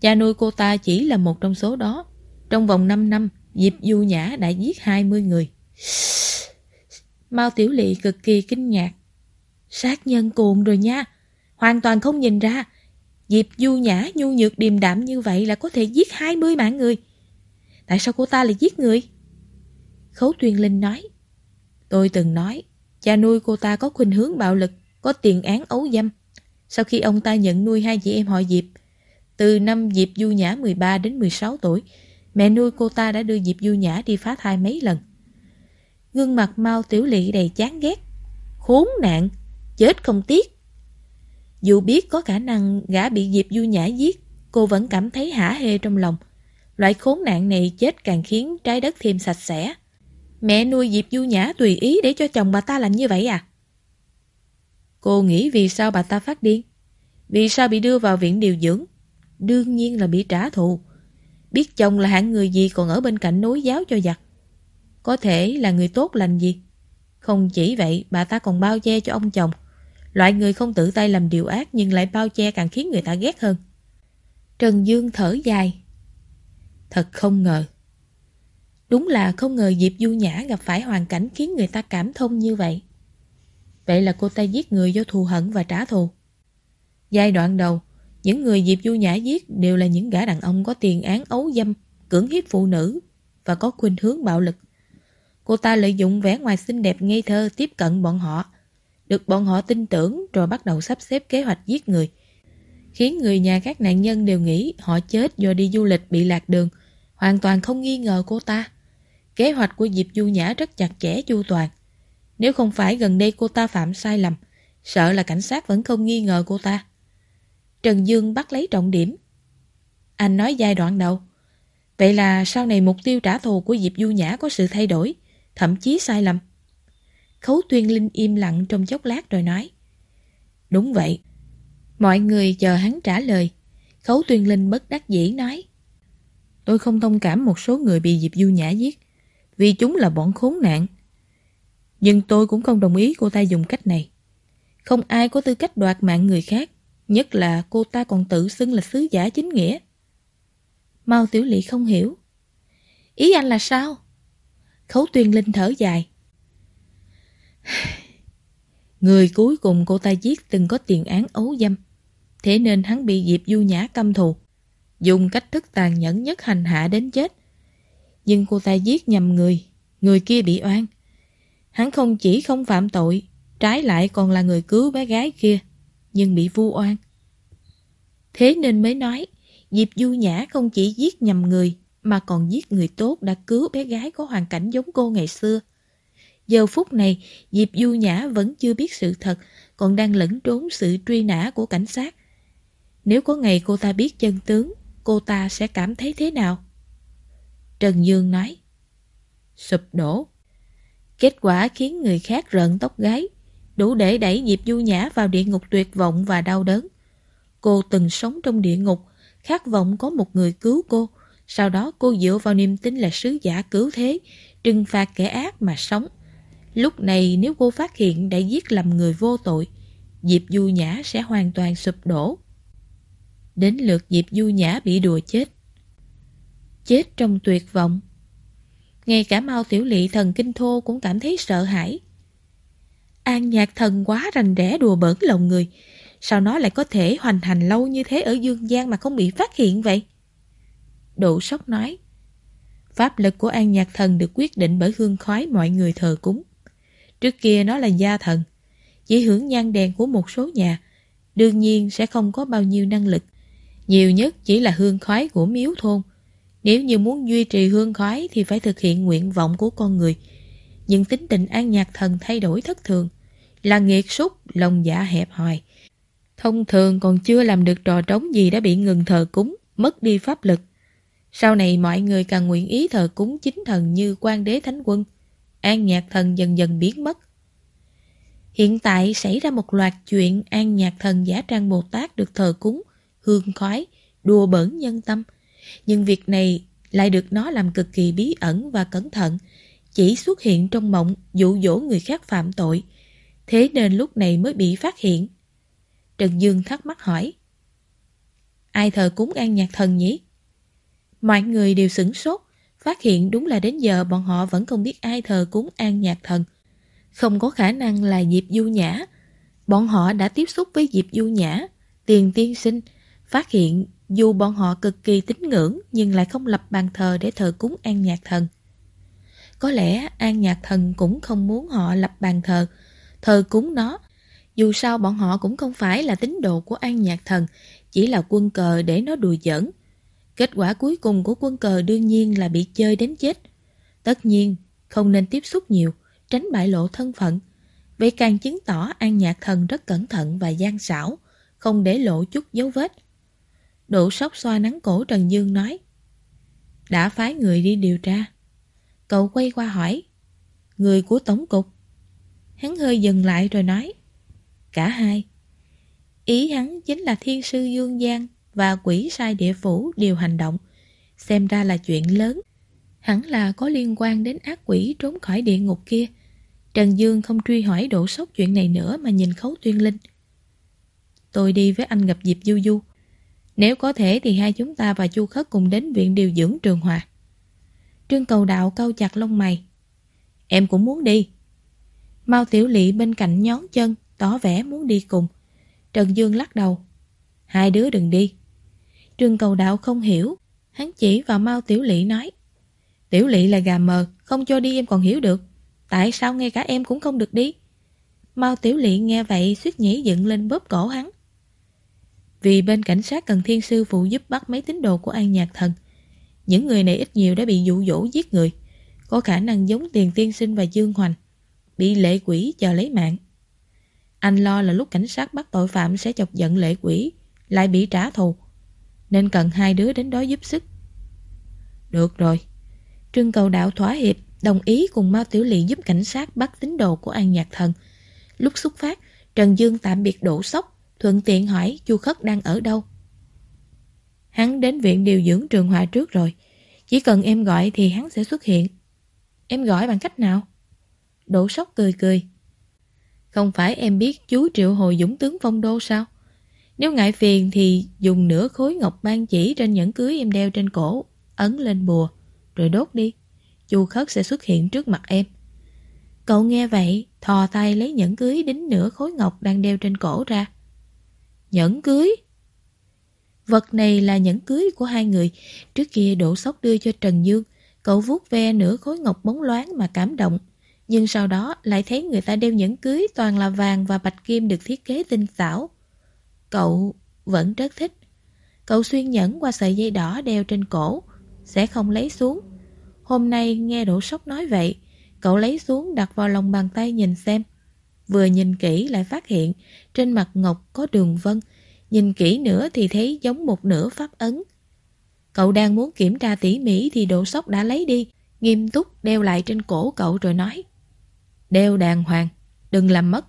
Cha nuôi cô ta chỉ là một trong số đó. Trong vòng 5 năm, Diệp Du Nhã đã giết 20 người. Mao Tiểu Lị cực kỳ kinh ngạc. Sát nhân cuồng rồi nha. Hoàn toàn không nhìn ra. Diệp Du Nhã nhu nhược điềm đạm như vậy là có thể giết 20 mạng người. Tại sao cô ta lại giết người? Khấu Tuyên Linh nói Tôi từng nói Cha nuôi cô ta có khuynh hướng bạo lực có tiền án ấu dâm. Sau khi ông ta nhận nuôi hai chị em họ Diệp, Từ năm Diệp Du Nhã 13 đến 16 tuổi, Mẹ nuôi cô ta đã đưa Diệp Du Nhã đi phá thai mấy lần. Gương mặt Mao tiểu lị đầy chán ghét, Khốn nạn, Chết không tiếc. Dù biết có khả năng gã bị Diệp Du Nhã giết, Cô vẫn cảm thấy hả hê trong lòng. Loại khốn nạn này chết càng khiến trái đất thêm sạch sẽ. Mẹ nuôi Diệp Du Nhã tùy ý để cho chồng bà ta làm như vậy à? Cô nghĩ vì sao bà ta phát điên? Vì sao bị đưa vào viện điều dưỡng? Đương nhiên là bị trả thù. Biết chồng là hạng người gì còn ở bên cạnh nối giáo cho giặc. Có thể là người tốt lành gì. Không chỉ vậy, bà ta còn bao che cho ông chồng. Loại người không tự tay làm điều ác nhưng lại bao che càng khiến người ta ghét hơn. Trần Dương thở dài. Thật không ngờ. Đúng là không ngờ Diệp Du Nhã gặp phải hoàn cảnh khiến người ta cảm thông như vậy. Vậy là cô ta giết người do thù hận và trả thù. Giai đoạn đầu, những người Diệp Du Nhã giết đều là những gã đàn ông có tiền án ấu dâm, cưỡng hiếp phụ nữ và có khuynh hướng bạo lực. Cô ta lợi dụng vẻ ngoài xinh đẹp ngây thơ tiếp cận bọn họ, được bọn họ tin tưởng rồi bắt đầu sắp xếp kế hoạch giết người. Khiến người nhà các nạn nhân đều nghĩ họ chết do đi du lịch bị lạc đường, hoàn toàn không nghi ngờ cô ta. Kế hoạch của Diệp Du Nhã rất chặt chẽ chu toàn. Nếu không phải gần đây cô ta phạm sai lầm, sợ là cảnh sát vẫn không nghi ngờ cô ta. Trần Dương bắt lấy trọng điểm. Anh nói giai đoạn đầu. Vậy là sau này mục tiêu trả thù của Diệp Du Nhã có sự thay đổi, thậm chí sai lầm. Khấu Tuyên Linh im lặng trong chốc lát rồi nói. Đúng vậy. Mọi người chờ hắn trả lời. Khấu Tuyên Linh bất đắc dĩ nói. Tôi không thông cảm một số người bị Diệp Du Nhã giết, vì chúng là bọn khốn nạn. Nhưng tôi cũng không đồng ý cô ta dùng cách này. Không ai có tư cách đoạt mạng người khác, nhất là cô ta còn tự xưng là sứ giả chính nghĩa. Mao Tiểu Lị không hiểu. Ý anh là sao? Khấu Tuyên Linh thở dài. Người cuối cùng cô ta giết từng có tiền án ấu dâm. Thế nên hắn bị Diệp Du Nhã căm thù. Dùng cách thức tàn nhẫn nhất hành hạ đến chết. Nhưng cô ta giết nhầm người. Người kia bị oan. Hắn không chỉ không phạm tội, trái lại còn là người cứu bé gái kia, nhưng bị vu oan. Thế nên mới nói, Diệp Du Nhã không chỉ giết nhầm người, mà còn giết người tốt đã cứu bé gái có hoàn cảnh giống cô ngày xưa. Giờ phút này, Diệp Du Nhã vẫn chưa biết sự thật, còn đang lẫn trốn sự truy nã của cảnh sát. Nếu có ngày cô ta biết chân tướng, cô ta sẽ cảm thấy thế nào? Trần Dương nói. Sụp đổ. Kết quả khiến người khác rợn tóc gái, đủ để đẩy Diệp Du Nhã vào địa ngục tuyệt vọng và đau đớn. Cô từng sống trong địa ngục, khát vọng có một người cứu cô. Sau đó cô dựa vào niềm tin là sứ giả cứu thế, trừng phạt kẻ ác mà sống. Lúc này nếu cô phát hiện đã giết lầm người vô tội, Diệp Du Nhã sẽ hoàn toàn sụp đổ. Đến lượt Diệp Du Nhã bị đùa chết. Chết trong tuyệt vọng. Ngay cả mau Tiểu lỵ thần kinh thô cũng cảm thấy sợ hãi. An nhạc thần quá rành rẽ đùa bỡn lòng người. Sao nó lại có thể hoành hành lâu như thế ở Dương gian mà không bị phát hiện vậy? Độ sốc nói. Pháp lực của An Nhạc Thần được quyết định bởi hương khói mọi người thờ cúng. Trước kia nó là gia thần, chỉ hưởng nhan đèn của một số nhà, đương nhiên sẽ không có bao nhiêu năng lực. Nhiều nhất chỉ là hương khói của miếu thôn. Nếu như muốn duy trì hương khói thì phải thực hiện nguyện vọng của con người. Nhưng tính tình an nhạc thần thay đổi thất thường, là nghiệt súc, lòng dạ hẹp hòi. Thông thường còn chưa làm được trò trống gì đã bị ngừng thờ cúng, mất đi pháp lực. Sau này mọi người càng nguyện ý thờ cúng chính thần như quan đế thánh quân. An nhạc thần dần dần biến mất. Hiện tại xảy ra một loạt chuyện An nhạc thần giả trang Bồ Tát được thờ cúng, hương khói, đùa bỡn nhân tâm. Nhưng việc này lại được nó làm cực kỳ bí ẩn và cẩn thận, chỉ xuất hiện trong mộng dụ dỗ người khác phạm tội. Thế nên lúc này mới bị phát hiện. Trần Dương thắc mắc hỏi. Ai thờ cúng an nhạc thần nhỉ? Mọi người đều sửng sốt, phát hiện đúng là đến giờ bọn họ vẫn không biết ai thờ cúng an nhạc thần. Không có khả năng là Diệp Du Nhã. Bọn họ đã tiếp xúc với Diệp Du Nhã, tiền tiên sinh, phát hiện dù bọn họ cực kỳ tín ngưỡng nhưng lại không lập bàn thờ để thờ cúng an nhạc thần. Có lẽ an nhạc thần cũng không muốn họ lập bàn thờ, thờ cúng nó. Dù sao bọn họ cũng không phải là tín đồ của an nhạc thần, chỉ là quân cờ để nó đùa giỡn. Kết quả cuối cùng của quân cờ đương nhiên là bị chơi đến chết. Tất nhiên, không nên tiếp xúc nhiều, tránh bại lộ thân phận. Vậy càng chứng tỏ An Nhạc Thần rất cẩn thận và gian xảo, không để lộ chút dấu vết. Đỗ sóc xoa nắng cổ Trần Dương nói Đã phái người đi điều tra. Cậu quay qua hỏi Người của Tổng cục. Hắn hơi dừng lại rồi nói Cả hai. Ý hắn chính là thiên sư Dương Giang và quỷ sai địa phủ đều hành động. xem ra là chuyện lớn. Hẳn là có liên quan đến ác quỷ trốn khỏi địa ngục kia. Trần Dương không truy hỏi độ sốc chuyện này nữa mà nhìn Khấu Tuyên Linh. Tôi đi với anh gặp dịp Du Du. Nếu có thể thì hai chúng ta và Chu Khất cùng đến viện điều dưỡng Trường Hòa. Trương Cầu Đạo câu chặt lông mày. Em cũng muốn đi. Mao Tiểu Lị bên cạnh nhón chân, tỏ vẻ muốn đi cùng. Trần Dương lắc đầu. Hai đứa đừng đi. Trương Cầu Đạo không hiểu. Hắn chỉ vào Mao Tiểu Lị nói. Tiểu Lị là gà mờ, không cho đi em còn hiểu được. Tại sao ngay cả em cũng không được đi? Mao Tiểu Lị nghe vậy suýt nhảy dựng lên bóp cổ hắn. Vì bên cảnh sát cần thiên sư phụ giúp bắt mấy tín đồ của An Nhạc Thần. Những người này ít nhiều đã bị dụ dỗ giết người, có khả năng giống tiền tiên sinh và Dương Hoành, bị lệ quỷ chờ lấy mạng. Anh lo là lúc cảnh sát bắt tội phạm sẽ chọc giận lệ quỷ, lại bị trả thù, nên cần hai đứa đến đó giúp sức. Được rồi. Trương cầu đạo thỏa hiệp, đồng ý cùng Mao Tiểu Lị giúp cảnh sát bắt tín đồ của An Nhạc Thần. Lúc xuất phát, Trần Dương tạm biệt đổ sốc, thuận tiện hỏi Chu Khất đang ở đâu. Hắn đến viện điều dưỡng trường hòa trước rồi. Chỉ cần em gọi thì hắn sẽ xuất hiện. Em gọi bằng cách nào? Đỗ sóc cười cười. Không phải em biết chú Triệu Hồi Dũng tướng phong đô sao? Nếu ngại phiền thì dùng nửa khối ngọc ban chỉ trên nhẫn cưới em đeo trên cổ, ấn lên bùa, rồi đốt đi. Chu khất sẽ xuất hiện trước mặt em. Cậu nghe vậy, thò tay lấy nhẫn cưới đính nửa khối ngọc đang đeo trên cổ ra. Nhẫn cưới? Vật này là nhẫn cưới của hai người. Trước kia đổ sóc đưa cho Trần Dương. Cậu vuốt ve nửa khối ngọc bóng loáng mà cảm động. Nhưng sau đó lại thấy người ta đeo nhẫn cưới toàn là vàng và bạch kim được thiết kế tinh xảo. Cậu vẫn rất thích. Cậu xuyên nhẫn qua sợi dây đỏ đeo trên cổ, sẽ không lấy xuống. Hôm nay nghe đổ sốc nói vậy, cậu lấy xuống đặt vào lòng bàn tay nhìn xem. Vừa nhìn kỹ lại phát hiện trên mặt ngọc có đường vân, nhìn kỹ nữa thì thấy giống một nửa pháp ấn. Cậu đang muốn kiểm tra tỉ mỉ thì độ sốc đã lấy đi, nghiêm túc đeo lại trên cổ cậu rồi nói. Đeo đàng hoàng, đừng làm mất.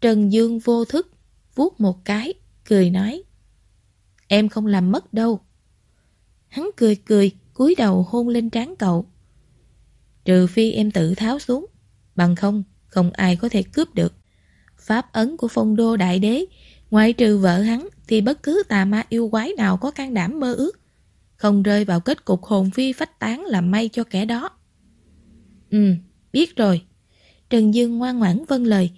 Trần Dương vô thức, vuốt một cái, cười nói. Em không làm mất đâu. Hắn cười cười, cúi đầu hôn lên trán cậu. Trừ phi em tự tháo xuống, bằng không, không ai có thể cướp được. Pháp ấn của phong đô đại đế, ngoại trừ vợ hắn thì bất cứ tà ma yêu quái nào có can đảm mơ ước. Không rơi vào kết cục hồn phi phách tán là may cho kẻ đó. Ừ, biết rồi. Trần Dương ngoan ngoãn vâng lời,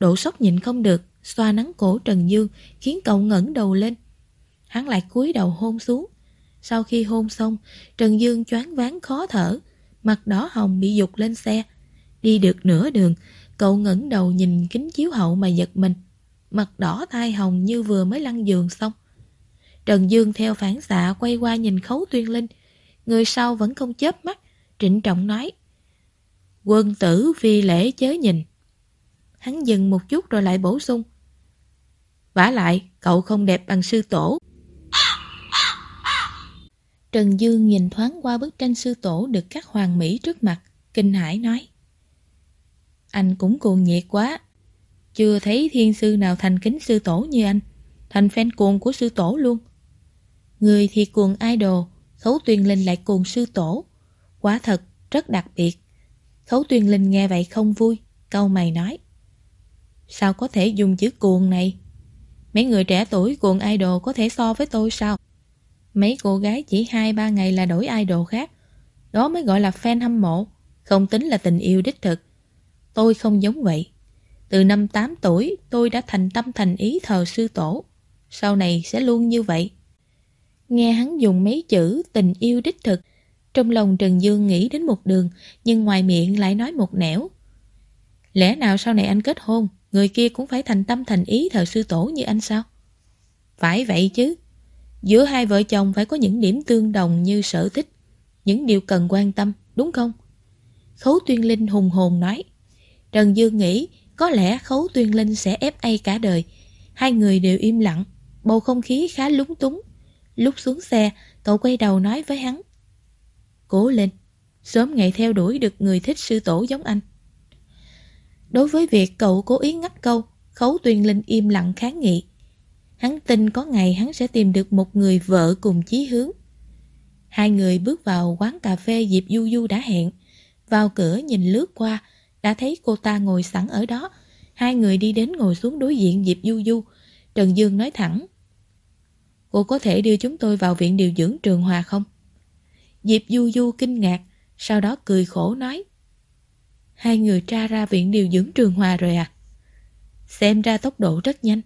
độ sốc nhịn không được, xoa nắng cổ Trần Dương khiến cậu ngẩng đầu lên. Hắn lại cúi đầu hôn xuống. Sau khi hôn xong, Trần Dương choáng váng khó thở, mặt đỏ hồng bị dục lên xe. Đi được nửa đường, cậu ngẩng đầu nhìn kính chiếu hậu mà giật mình. Mặt đỏ thai hồng như vừa mới lăn giường xong. Trần Dương theo phản xạ quay qua nhìn Khấu Tuyên Linh. Người sau vẫn không chớp mắt, trịnh trọng nói. Quân tử phi lễ chớ nhìn. Hắn dừng một chút rồi lại bổ sung. vả lại, cậu không đẹp bằng sư tổ. Trần Dương nhìn thoáng qua bức tranh sư tổ được các hoàng mỹ trước mặt, kinh hãi nói. Anh cũng cuồng nhiệt quá. Chưa thấy thiên sư nào thành kính sư tổ như anh, thành fan cuồng của sư tổ luôn. Người thì cuồng idol, Khấu Tuyên Linh lại cuồng sư tổ. Quá thật, rất đặc biệt. Khấu Tuyên Linh nghe vậy không vui, câu mày nói. Sao có thể dùng chữ cuồng này? Mấy người trẻ tuổi cuồng idol có thể so với tôi sao? Mấy cô gái chỉ 2-3 ngày là đổi idol khác. Đó mới gọi là fan hâm mộ, không tính là tình yêu đích thực. Tôi không giống vậy. Từ năm 8 tuổi, tôi đã thành tâm thành ý thờ sư tổ. Sau này sẽ luôn như vậy. Nghe hắn dùng mấy chữ tình yêu đích thực, trong lòng Trần Dương nghĩ đến một đường, nhưng ngoài miệng lại nói một nẻo. Lẽ nào sau này anh kết hôn, người kia cũng phải thành tâm thành ý thờ sư tổ như anh sao? Phải vậy chứ. Giữa hai vợ chồng phải có những điểm tương đồng như sở thích, những điều cần quan tâm, đúng không? Khấu Tuyên Linh hùng hồn nói. Trần Dương nghĩ có lẽ Khấu Tuyên Linh sẽ ép A cả đời. Hai người đều im lặng, bầu không khí khá lúng túng. Lúc xuống xe, cậu quay đầu nói với hắn. Cố lên, sớm ngày theo đuổi được người thích sư tổ giống anh. Đối với việc cậu cố ý ngắt câu, Khấu Tuyên Linh im lặng kháng nghị. Hắn tin có ngày hắn sẽ tìm được một người vợ cùng chí hướng. Hai người bước vào quán cà phê dịp Du Du đã hẹn. Vào cửa nhìn lướt qua, đã thấy cô ta ngồi sẵn ở đó. Hai người đi đến ngồi xuống đối diện Diệp Du Du. Trần Dương nói thẳng. Cô có thể đưa chúng tôi vào viện điều dưỡng Trường Hòa không? Diệp Du Du kinh ngạc, sau đó cười khổ nói. Hai người tra ra viện điều dưỡng Trường Hòa rồi à? Xem ra tốc độ rất nhanh.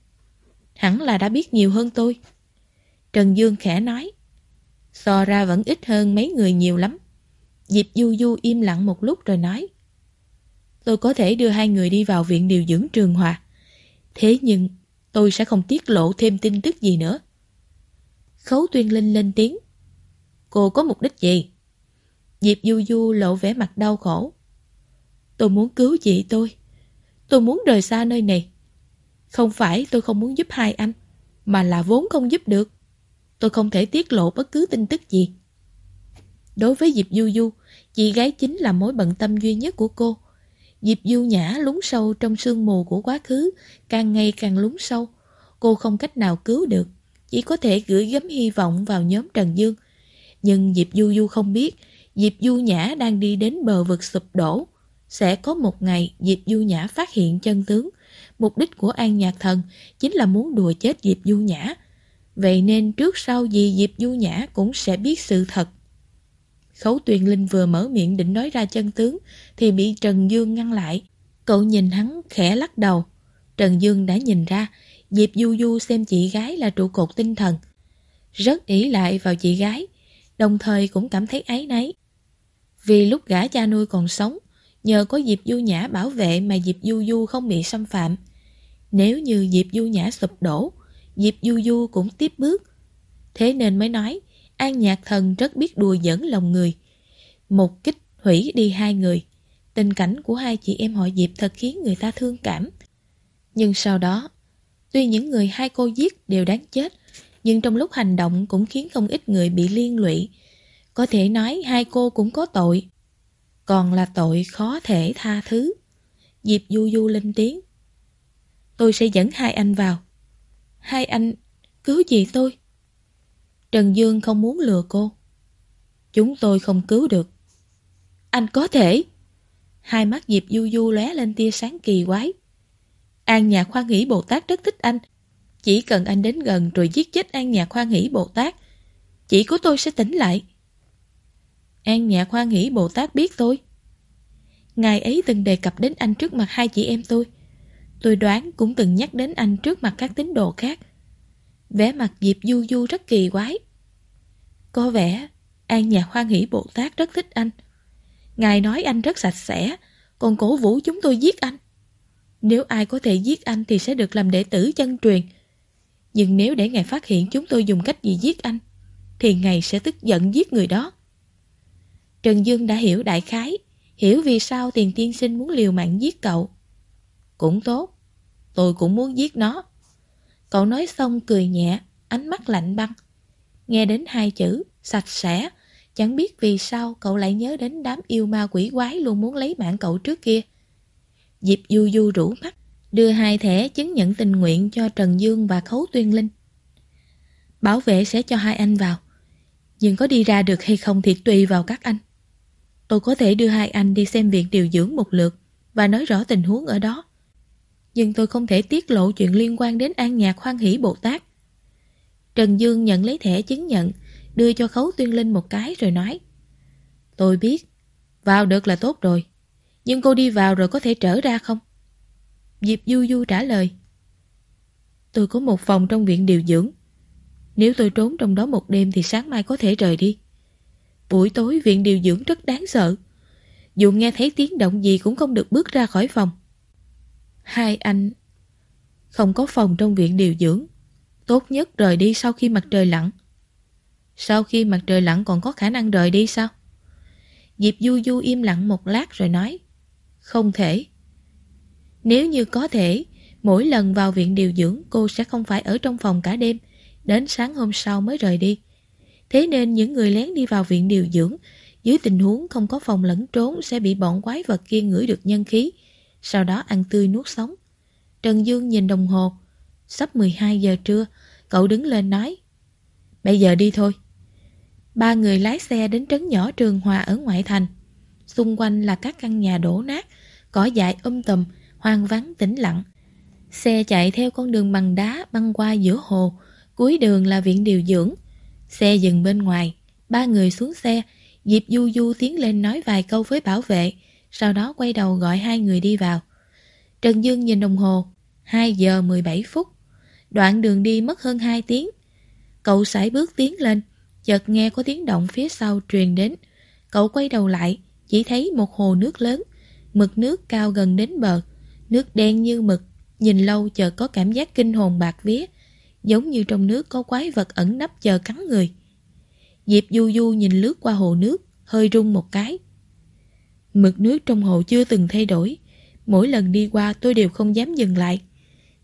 Hẳn là đã biết nhiều hơn tôi. Trần Dương khẽ nói. So ra vẫn ít hơn mấy người nhiều lắm. Diệp Du Du im lặng một lúc rồi nói. Tôi có thể đưa hai người đi vào viện điều dưỡng Trường Hòa. Thế nhưng tôi sẽ không tiết lộ thêm tin tức gì nữa. Khấu Tuyên Linh lên tiếng. Cô có mục đích gì? Diệp Du Du lộ vẻ mặt đau khổ. Tôi muốn cứu chị tôi. Tôi muốn rời xa nơi này. Không phải tôi không muốn giúp hai anh, mà là vốn không giúp được. Tôi không thể tiết lộ bất cứ tin tức gì. Đối với Diệp Du Du, chị gái chính là mối bận tâm duy nhất của cô. Diệp Du Nhã lún sâu trong sương mù của quá khứ, càng ngày càng lún sâu. Cô không cách nào cứu được, chỉ có thể gửi gắm hy vọng vào nhóm Trần Dương. Nhưng Diệp Du Du không biết, Diệp Du Nhã đang đi đến bờ vực sụp đổ. Sẽ có một ngày Diệp Du Nhã phát hiện chân tướng. Mục đích của An Nhạc Thần chính là muốn đùa chết Diệp Du Nhã. Vậy nên trước sau gì Diệp Du Nhã cũng sẽ biết sự thật. Khấu Tuyền Linh vừa mở miệng định nói ra chân tướng thì bị Trần Dương ngăn lại. Cậu nhìn hắn khẽ lắc đầu. Trần Dương đã nhìn ra Diệp Du Du xem chị gái là trụ cột tinh thần. Rất ỷ lại vào chị gái, đồng thời cũng cảm thấy áy náy. Vì lúc gã cha nuôi còn sống, nhờ có Diệp Du Nhã bảo vệ mà Diệp Du Du không bị xâm phạm. Nếu như Diệp Du Nhã sụp đổ, Diệp Du Du cũng tiếp bước. Thế nên mới nói, An Nhạc Thần rất biết đùa giỡn lòng người. Một kích hủy đi hai người. Tình cảnh của hai chị em họ Diệp thật khiến người ta thương cảm. Nhưng sau đó, tuy những người hai cô giết đều đáng chết, nhưng trong lúc hành động cũng khiến không ít người bị liên lụy. Có thể nói hai cô cũng có tội. Còn là tội khó thể tha thứ. Diệp Du Du lên tiếng. Tôi sẽ dẫn hai anh vào. Hai anh cứu chị tôi. Trần Dương không muốn lừa cô. Chúng tôi không cứu được. Anh có thể. Hai mắt Diệp Du Du lóe lên tia sáng kỳ quái. An nhà khoa nghĩ Bồ Tát rất thích anh. Chỉ cần anh đến gần rồi giết chết An nhà khoa nghĩ Bồ Tát, chị của tôi sẽ tỉnh lại. An nhà khoa nghĩ Bồ Tát biết tôi. Ngài ấy từng đề cập đến anh trước mặt hai chị em tôi. Tôi đoán cũng từng nhắc đến anh trước mặt các tín đồ khác. Vẻ mặt Diệp Du Du rất kỳ quái. Có vẻ An nhà Hoa nghĩ Bồ Tát rất thích anh. Ngài nói anh rất sạch sẽ, còn cổ vũ chúng tôi giết anh. Nếu ai có thể giết anh thì sẽ được làm đệ tử chân truyền. Nhưng nếu để Ngài phát hiện chúng tôi dùng cách gì giết anh, thì Ngài sẽ tức giận giết người đó. Trần Dương đã hiểu đại khái, hiểu vì sao tiền tiên sinh muốn liều mạng giết cậu. Cũng tốt, tôi cũng muốn giết nó. Cậu nói xong cười nhẹ, ánh mắt lạnh băng. Nghe đến hai chữ, sạch sẽ, chẳng biết vì sao cậu lại nhớ đến đám yêu ma quỷ quái luôn muốn lấy mạng cậu trước kia. Diệp Du Du rủ mắt, đưa hai thẻ chứng nhận tình nguyện cho Trần Dương và Khấu Tuyên Linh. Bảo vệ sẽ cho hai anh vào, nhưng có đi ra được hay không thì tùy vào các anh. Tôi có thể đưa hai anh đi xem viện điều dưỡng một lượt và nói rõ tình huống ở đó. Nhưng tôi không thể tiết lộ chuyện liên quan đến an nhạc hoan hỷ Bồ Tát. Trần Dương nhận lấy thẻ chứng nhận, đưa cho Khấu Tuyên Linh một cái rồi nói. Tôi biết, vào được là tốt rồi. Nhưng cô đi vào rồi có thể trở ra không? Diệp Du Du trả lời. Tôi có một phòng trong viện điều dưỡng. Nếu tôi trốn trong đó một đêm thì sáng mai có thể rời đi. Buổi tối viện điều dưỡng rất đáng sợ. Dù nghe thấy tiếng động gì cũng không được bước ra khỏi phòng. Hai anh không có phòng trong viện điều dưỡng. Tốt nhất rời đi sau khi mặt trời lặn. Sau khi mặt trời lặn còn có khả năng rời đi sao? Diệp Du Du im lặng một lát rồi nói. Không thể. Nếu như có thể, mỗi lần vào viện điều dưỡng cô sẽ không phải ở trong phòng cả đêm, đến sáng hôm sau mới rời đi. Thế nên những người lén đi vào viện điều dưỡng, dưới tình huống không có phòng lẫn trốn sẽ bị bọn quái vật kia ngửi được nhân khí, sau đó ăn tươi nuốt sống. Trần Dương nhìn đồng hồ, sắp 12 giờ trưa, cậu đứng lên nói. Bây giờ đi thôi. Ba người lái xe đến trấn nhỏ trường hòa ở ngoại thành. Xung quanh là các căn nhà đổ nát, cỏ dại um tùm, hoang vắng tĩnh lặng. Xe chạy theo con đường bằng đá băng qua giữa hồ, cuối đường là viện điều dưỡng. Xe dừng bên ngoài, ba người xuống xe, Diệp Du Du tiến lên nói vài câu với bảo vệ, sau đó quay đầu gọi hai người đi vào. Trần Dương nhìn đồng hồ, 2 giờ 17 phút. Đoạn đường đi mất hơn 2 tiếng. Cậu sải bước tiến lên, chợt nghe có tiếng động phía sau truyền đến. Cậu quay đầu lại, chỉ thấy một hồ nước lớn, mực nước cao gần đến bờ, nước đen như mực, nhìn lâu chợt có cảm giác kinh hồn bạc vía, giống như trong nước có quái vật ẩn nấp chờ cắn người. Diệp Du Du nhìn lướt qua hồ nước, hơi rung một cái. Mực nước trong hồ chưa từng thay đổi, mỗi lần đi qua tôi đều không dám dừng lại.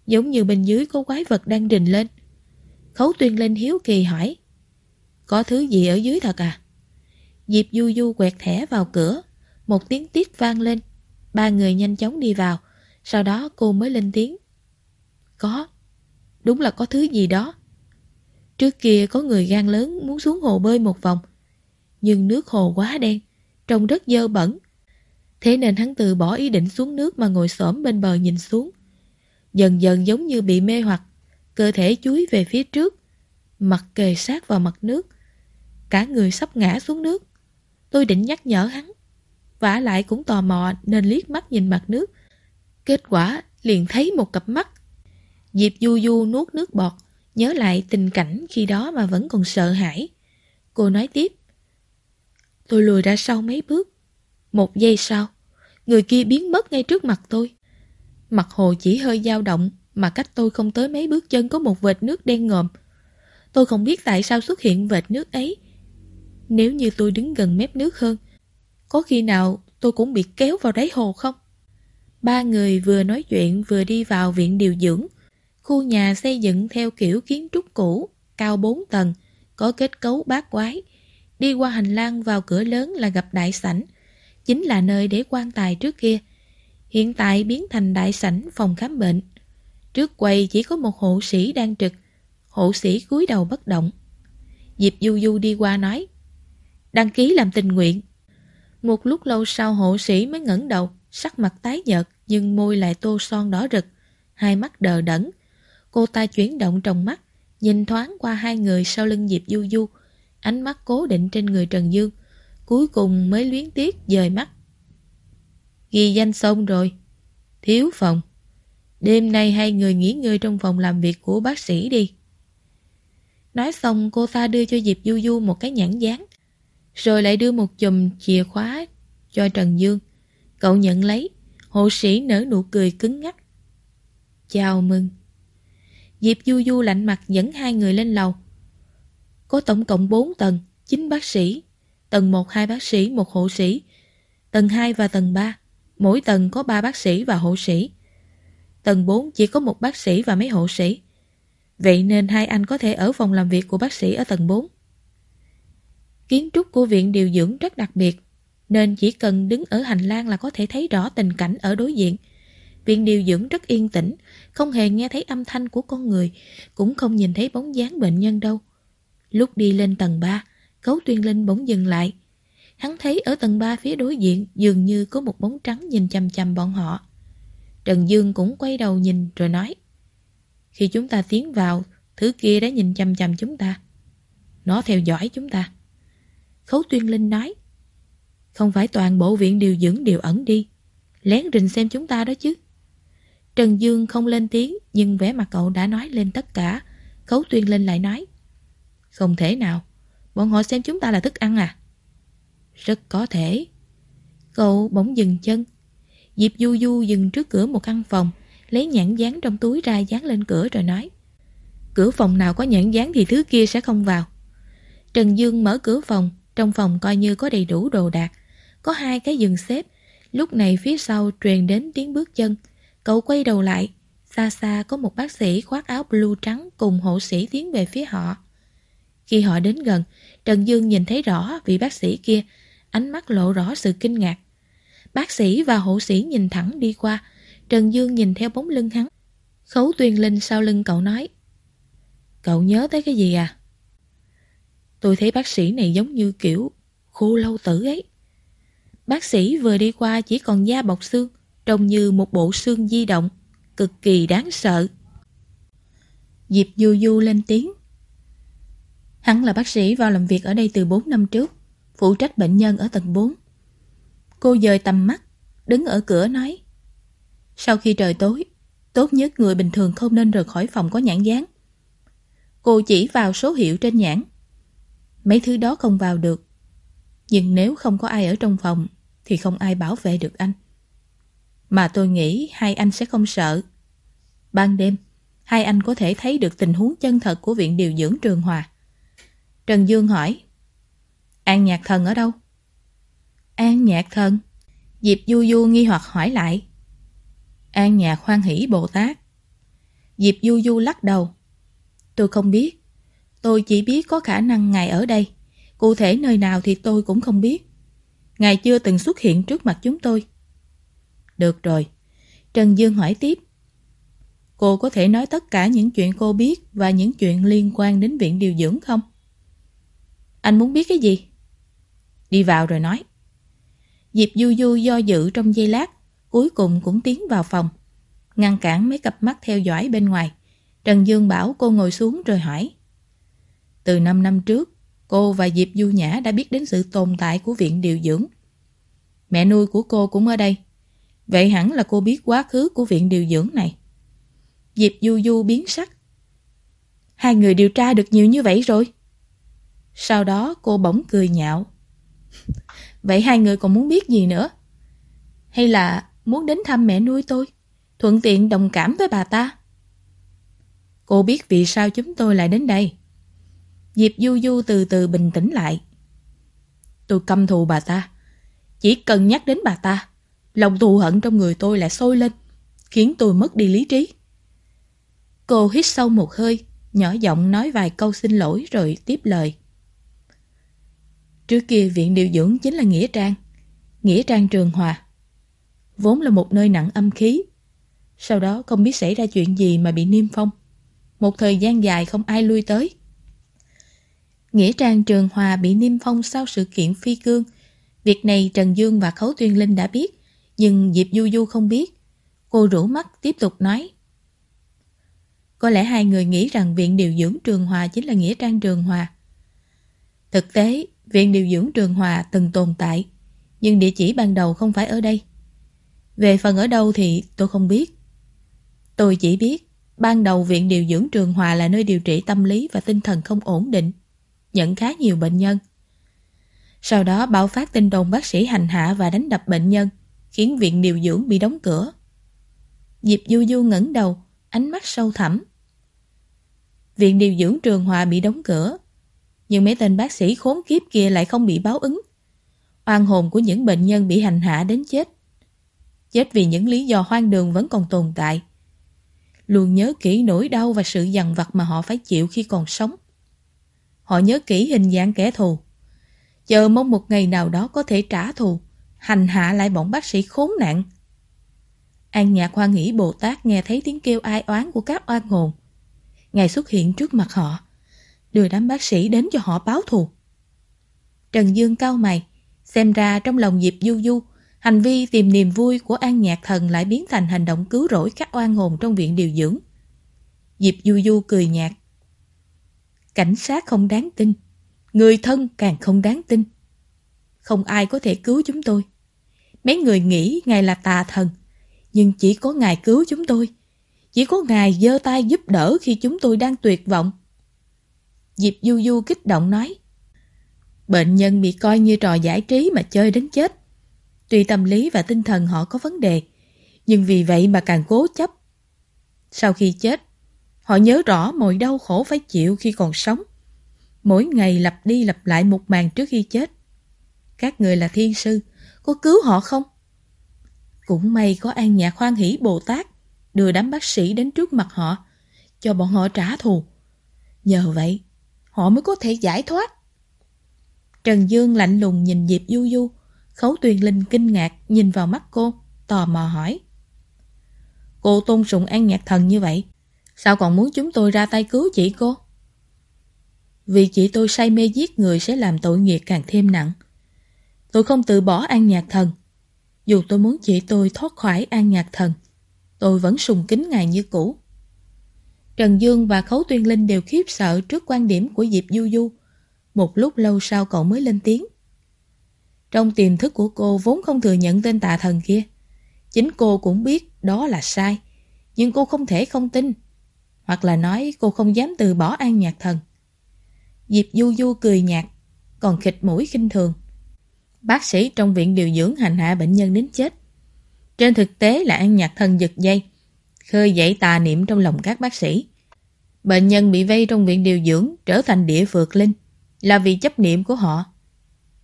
Giống như bên dưới có quái vật đang rình lên. Khấu tuyên lên hiếu kỳ hỏi, có thứ gì ở dưới thật à? Diệp Du Du quẹt thẻ vào cửa, một tiếng tiết vang lên. Ba người nhanh chóng đi vào, sau đó cô mới lên tiếng. Có, đúng là có thứ gì đó. Trước kia có người gan lớn muốn xuống hồ bơi một vòng, nhưng nước hồ quá đen, trông rất dơ bẩn. Thế nên hắn từ bỏ ý định xuống nước mà ngồi xổm bên bờ nhìn xuống. Dần dần giống như bị mê hoặc, cơ thể chuối về phía trước, mặt kề sát vào mặt nước. Cả người sắp ngã xuống nước. Tôi định nhắc nhở hắn. vả lại cũng tò mò nên liếc mắt nhìn mặt nước. Kết quả liền thấy một cặp mắt. Diệp Du Du nuốt nước bọt, nhớ lại tình cảnh khi đó mà vẫn còn sợ hãi. Cô nói tiếp. Tôi lùi ra sau mấy bước. Một giây sau, người kia biến mất ngay trước mặt tôi. Mặt hồ chỉ hơi dao động mà cách tôi không tới mấy bước chân có một vệt nước đen ngòm. Tôi không biết tại sao xuất hiện vệt nước ấy. Nếu như tôi đứng gần mép nước hơn, có khi nào tôi cũng bị kéo vào đáy hồ không? Ba người vừa nói chuyện vừa đi vào viện điều dưỡng. Khu nhà xây dựng theo kiểu kiến trúc cũ, cao 4 tầng, có kết cấu bát quái. Đi qua hành lang vào cửa lớn là gặp đại sảnh, chính là nơi để quan tài trước kia. Hiện tại biến thành đại sảnh phòng khám bệnh. Trước quầy chỉ có một hộ sĩ đang trực, hộ sĩ cúi đầu bất động. Diệp Du Du đi qua nói, đăng ký làm tình nguyện. Một lúc lâu sau hộ sĩ mới ngẩng đầu, sắc mặt tái nhợt nhưng môi lại tô son đỏ rực, hai mắt đờ đẫn. Cô ta chuyển động trong mắt, nhìn thoáng qua hai người sau lưng Diệp Du Du, ánh mắt cố định trên người Trần Dương, cuối cùng mới luyến tiếc dời mắt. Ghi danh xong rồi, thiếu phòng. Đêm nay hai người nghỉ ngơi trong phòng làm việc của bác sĩ đi. Nói xong cô ta đưa cho Diệp Du Du một cái nhãn dán, rồi lại đưa một chùm chìa khóa cho Trần Dương. Cậu nhận lấy, hộ sĩ nở nụ cười cứng ngắc. Chào mừng. Diệp Du Du lạnh mặt dẫn hai người lên lầu. Có tổng cộng 4 tầng, 9 bác sĩ. Tầng 1 hai bác sĩ, một hộ sĩ. Tầng 2 và tầng 3, mỗi tầng có 3 bác sĩ và hộ sĩ. Tầng 4 chỉ có một bác sĩ và mấy hộ sĩ. Vậy nên hai anh có thể ở phòng làm việc của bác sĩ ở tầng 4. Kiến trúc của viện điều dưỡng rất đặc biệt, nên chỉ cần đứng ở hành lang là có thể thấy rõ tình cảnh ở đối diện. Viện điều dưỡng rất yên tĩnh, không hề nghe thấy âm thanh của con người, cũng không nhìn thấy bóng dáng bệnh nhân đâu. Lúc đi lên tầng 3, Cấu Tuyên Linh bỗng dừng lại. Hắn thấy ở tầng 3 phía đối diện dường như có một bóng trắng nhìn chằm chằm bọn họ. Trần Dương cũng quay đầu nhìn rồi nói Khi chúng ta tiến vào, thứ kia đã nhìn chằm chằm chúng ta. Nó theo dõi chúng ta. Khấu Tuyên Linh nói Không phải toàn bộ viện điều dưỡng đều ẩn đi. Lén rình xem chúng ta đó chứ. Trần Dương không lên tiếng nhưng vẻ mặt cậu đã nói lên tất cả. Khấu Tuyên Linh lại nói Không thể nào. Bọn họ xem chúng ta là thức ăn à? Rất có thể. Cậu bỗng dừng chân. Diệp Du Du dừng trước cửa một căn phòng, lấy nhãn dán trong túi ra dán lên cửa rồi nói. Cửa phòng nào có nhãn dán thì thứ kia sẽ không vào. Trần Dương mở cửa phòng, trong phòng coi như có đầy đủ đồ đạc. Có hai cái giường xếp, lúc này phía sau truyền đến tiếng bước chân. Cậu quay đầu lại, xa xa có một bác sĩ khoác áo blue trắng cùng hộ sĩ tiến về phía họ. Khi họ đến gần, Trần Dương nhìn thấy rõ vị bác sĩ kia, ánh mắt lộ rõ sự kinh ngạc. Bác sĩ và hộ sĩ nhìn thẳng đi qua, Trần Dương nhìn theo bóng lưng hắn. Khấu tuyên linh sau lưng cậu nói. Cậu nhớ tới cái gì à? Tôi thấy bác sĩ này giống như kiểu khô lâu tử ấy. Bác sĩ vừa đi qua chỉ còn da bọc xương, trông như một bộ xương di động, cực kỳ đáng sợ. Diệp Du Du lên tiếng. Hắn là bác sĩ vào làm việc ở đây từ 4 năm trước, phụ trách bệnh nhân ở tầng 4. Cô dời tầm mắt, đứng ở cửa nói. Sau khi trời tối, tốt nhất người bình thường không nên rời khỏi phòng có nhãn dán. Cô chỉ vào số hiệu trên nhãn. Mấy thứ đó không vào được. Nhưng nếu không có ai ở trong phòng, thì không ai bảo vệ được anh. Mà tôi nghĩ hai anh sẽ không sợ. Ban đêm, hai anh có thể thấy được tình huống chân thật của viện điều dưỡng Trường Hòa. Trần Dương hỏi, An Nhạc Thần ở đâu? An Nhạc Thần? Diệp Du Du nghi hoặc hỏi lại. An Nhạc hoan hỷ Bồ Tát. Diệp Du Du lắc đầu. Tôi không biết. Tôi chỉ biết có khả năng Ngài ở đây. Cụ thể nơi nào thì tôi cũng không biết. Ngài chưa từng xuất hiện trước mặt chúng tôi. Được rồi. Trần Dương hỏi tiếp. Cô có thể nói tất cả những chuyện cô biết và những chuyện liên quan đến viện điều dưỡng không? Anh muốn biết cái gì? Đi vào rồi nói. Diệp Du Du do dự trong giây lát, cuối cùng cũng tiến vào phòng. Ngăn cản mấy cặp mắt theo dõi bên ngoài. Trần Dương bảo cô ngồi xuống rồi hỏi. Từ 5 năm trước, cô và Diệp Du Nhã đã biết đến sự tồn tại của viện điều dưỡng. Mẹ nuôi của cô cũng ở đây. Vậy hẳn là cô biết quá khứ của viện điều dưỡng này. Diệp Du Du biến sắc. Hai người điều tra được nhiều như vậy rồi. Sau đó cô bỗng cười nhạo. Vậy hai người còn muốn biết gì nữa? Hay là muốn đến thăm mẹ nuôi tôi, thuận tiện đồng cảm với bà ta? Cô biết vì sao chúng tôi lại đến đây. Diệp Du Du từ từ bình tĩnh lại. Tôi căm thù bà ta. Chỉ cần nhắc đến bà ta, lòng thù hận trong người tôi lại sôi lên, khiến tôi mất đi lý trí. Cô hít sâu một hơi, nhỏ giọng nói vài câu xin lỗi rồi tiếp lời. Trước kia viện điều dưỡng chính là Nghĩa Trang, Nghĩa Trang Trường Hòa. Vốn là một nơi nặng âm khí. Sau đó không biết xảy ra chuyện gì mà bị niêm phong. Một thời gian dài không ai lui tới. Nghĩa trang Trường Hòa bị niêm phong sau sự kiện phi cương. Việc này Trần Dương và Khấu Tuyên Linh đã biết, nhưng Diệp Du Du không biết. Cô rủ mắt tiếp tục nói. Có lẽ hai người nghĩ rằng viện điều dưỡng Trường Hòa chính là Nghĩa trang Trường Hòa. Thực tế, viện điều dưỡng Trường Hòa từng tồn tại, nhưng địa chỉ ban đầu không phải ở đây. Về phần ở đâu thì tôi không biết. Tôi chỉ biết Ban đầu Viện Điều dưỡng Trường Hòa là nơi điều trị tâm lý và tinh thần không ổn định, nhận khá nhiều bệnh nhân. Sau đó bạo phát tin đồn bác sĩ hành hạ và đánh đập bệnh nhân, khiến viện điều dưỡng bị đóng cửa. Diệp Du Du ngẩng đầu, ánh mắt sâu thẳm. Viện điều dưỡng Trường Hòa bị đóng cửa, nhưng mấy tên bác sĩ khốn kiếp kia lại không bị báo ứng. Oan hồn của những bệnh nhân bị hành hạ đến chết. Chết vì những lý do hoang đường vẫn còn tồn tại luôn nhớ kỹ nỗi đau và sự dằn vặt mà họ phải chịu khi còn sống. Họ nhớ kỹ hình dạng kẻ thù, chờ mong một ngày nào đó có thể trả thù, hành hạ lại bọn bác sĩ khốn nạn. An Nhạc Hoa nghĩ Bồ Tát nghe thấy tiếng kêu ai oán của các oan hồn. Ngài xuất hiện trước mặt họ, đưa đám bác sĩ đến cho họ báo thù. Trần Dương cao mày, xem ra trong lòng Diệp Du Du Hành vi tìm niềm vui của An Nhạc Thần lại biến thành hành động cứu rỗi các oan hồn trong viện điều dưỡng. Diệp Du Du cười nhạt. Cảnh sát không đáng tin, người thân càng không đáng tin. Không ai có thể cứu chúng tôi. Mấy người nghĩ Ngài là tà thần, nhưng chỉ có Ngài cứu chúng tôi. Chỉ có Ngài giơ tay giúp đỡ khi chúng tôi đang tuyệt vọng. Diệp Du Du kích động nói. Bệnh nhân bị coi như trò giải trí mà chơi đến chết. Tuy tâm lý và tinh thần họ có vấn đề, nhưng vì vậy mà càng cố chấp. Sau khi chết, họ nhớ rõ mọi đau khổ phải chịu khi còn sống. Mỗi ngày lặp đi lặp lại một màn trước khi chết. Các người là thiên sư, có cứu họ không? Cũng may có an nhạc khoan hỷ Bồ Tát đưa đám bác sĩ đến trước mặt họ, cho bọn họ trả thù. Nhờ vậy, họ mới có thể giải thoát. Trần Dương lạnh lùng nhìn Diệp Du Du, Khấu Tuyền Linh kinh ngạc nhìn vào mắt cô, tò mò hỏi. Cô tôn sùng an nhạc thần như vậy, sao còn muốn chúng tôi ra tay cứu chị cô? Vì chị tôi say mê giết người sẽ làm tội nghiệp càng thêm nặng. Tôi không từ bỏ an nhạc thần. Dù tôi muốn chị tôi thoát khỏi an nhạc thần, tôi vẫn sùng kính ngài như cũ. Trần Dương và Khấu Tuyên Linh đều khiếp sợ trước quan điểm của Diệp Du Du. Một lúc lâu sau cậu mới lên tiếng. Trong tiềm thức của cô vốn không thừa nhận tên tà thần kia. Chính cô cũng biết đó là sai, nhưng cô không thể không tin. Hoặc là nói cô không dám từ bỏ an nhạc thần. Diệp Du Du cười nhạt, còn khịch mũi khinh thường. Bác sĩ trong viện điều dưỡng hành hạ bệnh nhân đến chết. Trên thực tế là an nhạc thần giật dây, khơi dậy tà niệm trong lòng các bác sĩ. Bệnh nhân bị vây trong viện điều dưỡng trở thành địa phượt linh, là vì chấp niệm của họ.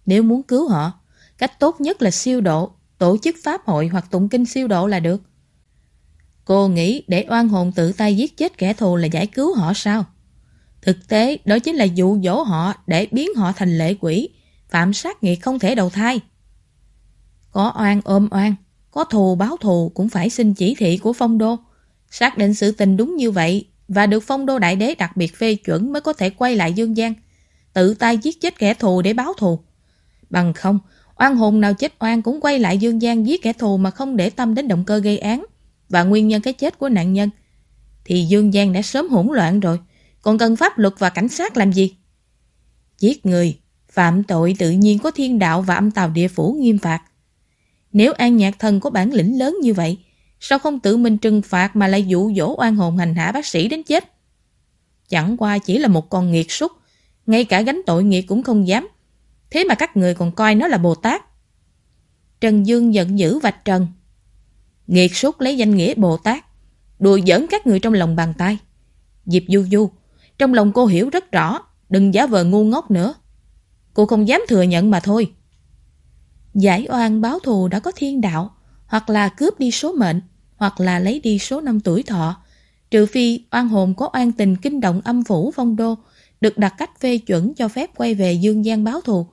Nếu muốn cứu họ, cách tốt nhất là siêu độ, tổ chức pháp hội hoặc tụng kinh siêu độ là được. Cô nghĩ để oan hồn tự tay giết chết kẻ thù là giải cứu họ sao? Thực tế, đó chính là dụ dỗ họ để biến họ thành lệ quỷ, phạm sát nghiệp không thể đầu thai. Có oan ôm oan, có thù báo thù cũng phải xin chỉ thị của phong đô. Xác định sự tình đúng như vậy và được phong đô đại đế đặc biệt phê chuẩn mới có thể quay lại dương gian, tự tay giết chết kẻ thù để báo thù. Bằng không, oan hồn nào chết oan cũng quay lại dương gian giết kẻ thù mà không để tâm đến động cơ gây án và nguyên nhân cái chết của nạn nhân. Thì dương gian đã sớm hỗn loạn rồi, còn cần pháp luật và cảnh sát làm gì? Giết người, phạm tội tự nhiên có thiên đạo và âm tàu địa phủ nghiêm phạt. Nếu an nhạc thần có bản lĩnh lớn như vậy, sao không tự mình trừng phạt mà lại dụ dỗ oan hồn hành hạ bác sĩ đến chết? Chẳng qua chỉ là một con nghiệt súc, ngay cả gánh tội nghiệp cũng không dám. Thế mà các người còn coi nó là Bồ Tát. Trần Dương giận dữ vạch trần. Nghiệt súc lấy danh nghĩa Bồ Tát, đùa giỡn các người trong lòng bàn tay. Diệp Du Du, trong lòng cô hiểu rất rõ, đừng giả vờ ngu ngốc nữa. Cô không dám thừa nhận mà thôi. Giải oan báo thù đã có thiên đạo, hoặc là cướp đi số mệnh, hoặc là lấy đi số năm tuổi thọ. Trừ phi oan hồn có oan tình kinh động âm phủ phong đô, được đặt cách phê chuẩn cho phép quay về dương gian báo thù.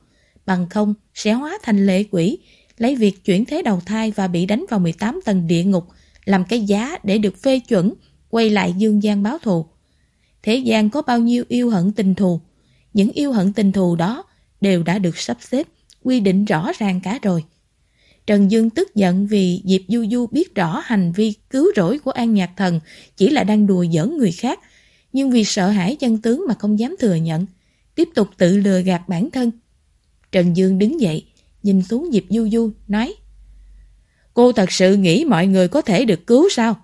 Bằng không, sẽ hóa thành lệ quỷ, lấy việc chuyển thế đầu thai và bị đánh vào 18 tầng địa ngục, làm cái giá để được phê chuẩn, quay lại dương gian báo thù. Thế gian có bao nhiêu yêu hận tình thù, những yêu hận tình thù đó đều đã được sắp xếp, quy định rõ ràng cả rồi. Trần Dương tức giận vì Diệp Du Du biết rõ hành vi cứu rỗi của An Nhạc Thần chỉ là đang đùa giỡn người khác, nhưng vì sợ hãi chân tướng mà không dám thừa nhận, tiếp tục tự lừa gạt bản thân. Trần Dương đứng dậy, nhìn xuống Diệp Du Du, nói Cô thật sự nghĩ mọi người có thể được cứu sao?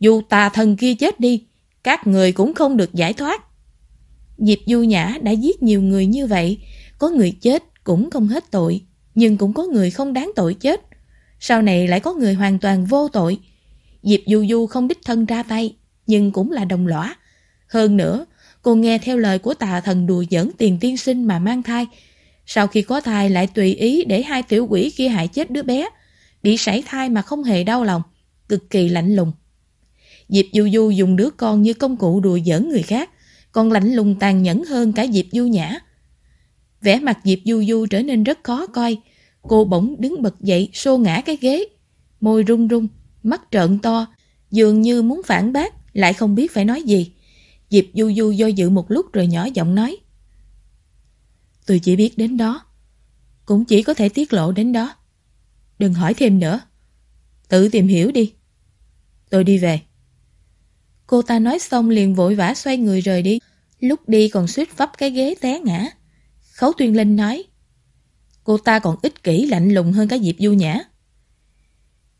Dù tà thần kia chết đi, các người cũng không được giải thoát. Diệp Du Nhã đã giết nhiều người như vậy, có người chết cũng không hết tội, nhưng cũng có người không đáng tội chết. Sau này lại có người hoàn toàn vô tội. Diệp Du Du không đích thân ra tay, nhưng cũng là đồng lõa. Hơn nữa, cô nghe theo lời của tà thần đùa giỡn tiền tiên sinh mà mang thai. Sau khi có thai lại tùy ý để hai tiểu quỷ kia hại chết đứa bé. Bị sảy thai mà không hề đau lòng, cực kỳ lạnh lùng. Diệp Du Du dùng đứa con như công cụ đùa giỡn người khác, còn lạnh lùng tàn nhẫn hơn cả Diệp Du Nhã. Vẻ mặt Diệp Du Du trở nên rất khó coi. Cô bỗng đứng bật dậy xô ngã cái ghế. Môi run run, mắt trợn to, dường như muốn phản bác, lại không biết phải nói gì. Diệp Du Du do dự một lúc rồi nhỏ giọng nói. Tôi chỉ biết đến đó. Cũng chỉ có thể tiết lộ đến đó. Đừng hỏi thêm nữa. Tự tìm hiểu đi. Tôi đi về. Cô ta nói xong liền vội vã xoay người rời đi. Lúc đi còn suýt vấp cái ghế té ngã. Khấu Tuyên Linh nói. Cô ta còn ích kỷ lạnh lùng hơn cả Diệp Du Nhã.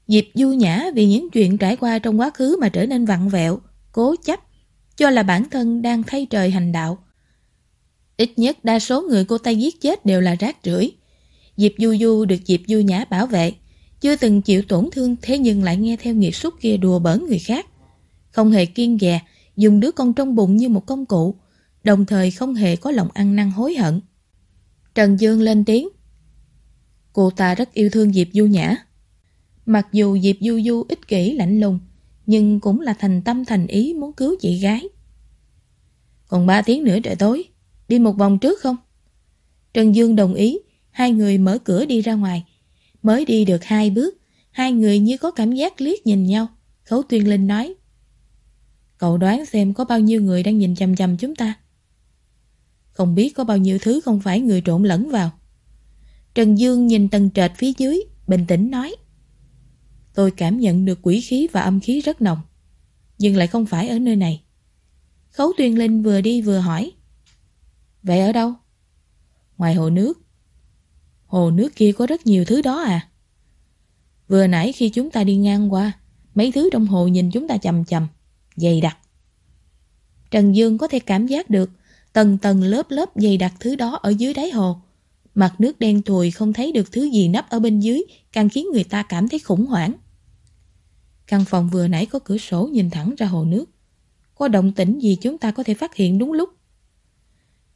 Diệp Du Nhã vì những chuyện trải qua trong quá khứ mà trở nên vặn vẹo, cố chấp, cho là bản thân đang thay trời hành đạo. Ít nhất đa số người cô ta giết chết đều là rác rưởi. Diệp Du Du được Diệp Du Nhã bảo vệ, chưa từng chịu tổn thương thế nhưng lại nghe theo nghiệt xúc kia đùa bỡn người khác. Không hề kiên dè, dùng đứa con trong bụng như một công cụ, đồng thời không hề có lòng ăn năn hối hận. Trần Dương lên tiếng. Cô ta rất yêu thương Diệp Du Nhã. Mặc dù Diệp Du Du ích kỷ lạnh lùng, nhưng cũng là thành tâm thành ý muốn cứu chị gái. Còn ba tiếng nữa trời tối, đi một vòng trước không? Trần Dương đồng ý, hai người mở cửa đi ra ngoài. Mới đi được hai bước, hai người như có cảm giác liếc nhìn nhau. Khấu Tuyên Linh nói. Cậu đoán xem có bao nhiêu người đang nhìn chằm chằm chúng ta. Không biết có bao nhiêu thứ không phải người trộn lẫn vào. Trần Dương nhìn tầng trệt phía dưới, bình tĩnh nói. Tôi cảm nhận được quỷ khí và âm khí rất nồng, nhưng lại không phải ở nơi này. Khấu Tuyên Linh vừa đi vừa hỏi. Vậy ở đâu? Ngoài hồ nước. Hồ nước kia có rất nhiều thứ đó à? Vừa nãy khi chúng ta đi ngang qua, mấy thứ trong hồ nhìn chúng ta chầm chầm, dày đặc. Trần Dương có thể cảm giác được tầng tầng lớp lớp dày đặc thứ đó ở dưới đáy hồ. Mặt nước đen thùi không thấy được thứ gì nắp ở bên dưới, càng khiến người ta cảm thấy khủng hoảng. Căn phòng vừa nãy có cửa sổ nhìn thẳng ra hồ nước. Có động tĩnh gì chúng ta có thể phát hiện đúng lúc.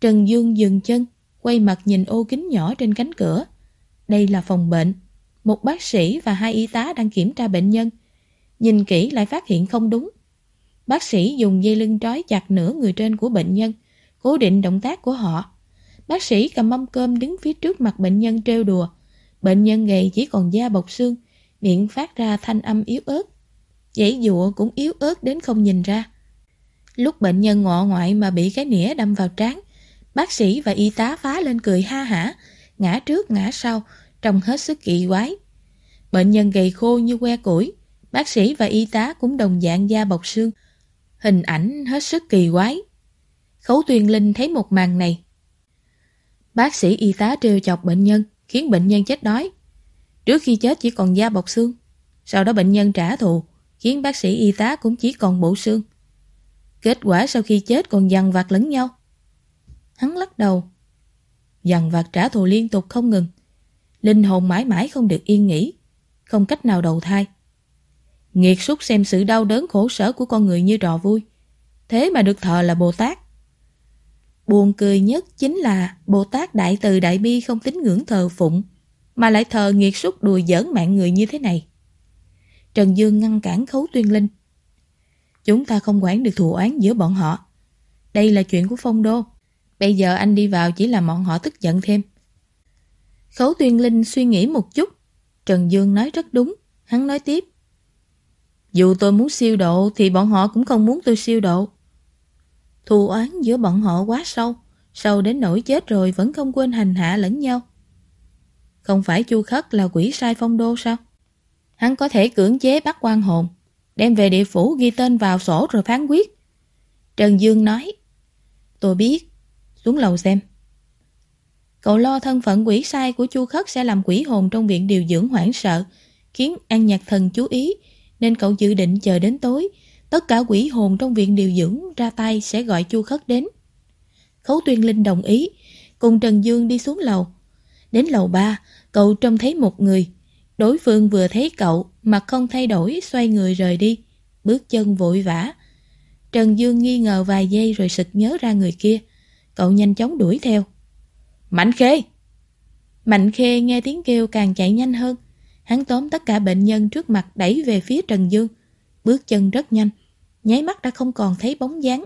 Trần Dương dừng chân, quay mặt nhìn ô kính nhỏ trên cánh cửa. Đây là phòng bệnh. Một bác sĩ và hai y tá đang kiểm tra bệnh nhân. Nhìn kỹ lại phát hiện không đúng. Bác sĩ dùng dây lưng trói chặt nửa người trên của bệnh nhân, cố định động tác của họ. Bác sĩ cầm mâm cơm đứng phía trước mặt bệnh nhân trêu đùa. Bệnh nhân gầy chỉ còn da bọc xương, miệng phát ra thanh âm yếu ớt. Dãy dụa cũng yếu ớt đến không nhìn ra. Lúc bệnh nhân ngọ ngoại mà bị cái nĩa đâm vào trán, bác sĩ và y tá phá lên cười ha hả, ngã trước ngã sau, trông hết sức kỳ quái. Bệnh nhân gầy khô như que củi, bác sĩ và y tá cũng đồng dạng da bọc xương. Hình ảnh hết sức kỳ quái. Khấu Tuyên Linh thấy một màn này. Bác sĩ y tá trêu chọc bệnh nhân, khiến bệnh nhân chết đói. Trước khi chết chỉ còn da bọc xương. Sau đó bệnh nhân trả thù, khiến bác sĩ y tá cũng chỉ còn bộ xương. Kết quả sau khi chết còn dằn vặt lẫn nhau. Hắn lắc đầu. Dằn vặt trả thù liên tục không ngừng. Linh hồn mãi mãi không được yên nghỉ, không cách nào đầu thai. Nghiệt súc xem sự đau đớn khổ sở của con người như trò vui. Thế mà được thờ là Bồ Tát. Buồn cười nhất chính là Bồ Tát Đại Từ Đại Bi không tín ngưỡng thờ phụng, mà lại thờ nghiệt súc đùa giỡn mạng người như thế này. Trần Dương ngăn cản Khấu Tuyên Linh. Chúng ta không quản được thù oán giữa bọn họ. Đây là chuyện của Phong Đô. Bây giờ anh đi vào chỉ làm bọn họ tức giận thêm. Khấu Tuyên Linh suy nghĩ một chút. Trần Dương nói rất đúng. Hắn nói tiếp. Dù tôi muốn siêu độ thì bọn họ cũng không muốn tôi siêu độ. Thù oán giữa bọn họ quá sâu. Sâu đến nỗi chết rồi vẫn không quên hành hạ lẫn nhau. Không phải Chu Khất là quỷ sai phong đô sao? Hắn có thể cưỡng chế bắt quan hồn, đem về địa phủ ghi tên vào sổ rồi phán quyết. Trần Dương nói, tôi biết, xuống lầu xem. Cậu lo thân phận quỷ sai của Chu Khất sẽ làm quỷ hồn trong viện điều dưỡng hoảng sợ, khiến An Nhạc Thần chú ý, nên cậu dự định chờ đến tối, tất cả quỷ hồn trong viện điều dưỡng ra tay sẽ gọi Chu Khất đến. Khấu Tuyên Linh đồng ý, cùng Trần Dương đi xuống lầu. Đến lầu 3, cậu trông thấy một người, Đối phương vừa thấy cậu, mặt không thay đổi, xoay người rời đi, bước chân vội vã. Trần Dương nghi ngờ vài giây rồi sực nhớ ra người kia. Cậu nhanh chóng đuổi theo. Mạnh Khê! Mạnh Khê nghe tiếng kêu càng chạy nhanh hơn. Hắn tóm tất cả bệnh nhân trước mặt đẩy về phía Trần Dương. Bước chân rất nhanh, nháy mắt đã không còn thấy bóng dáng.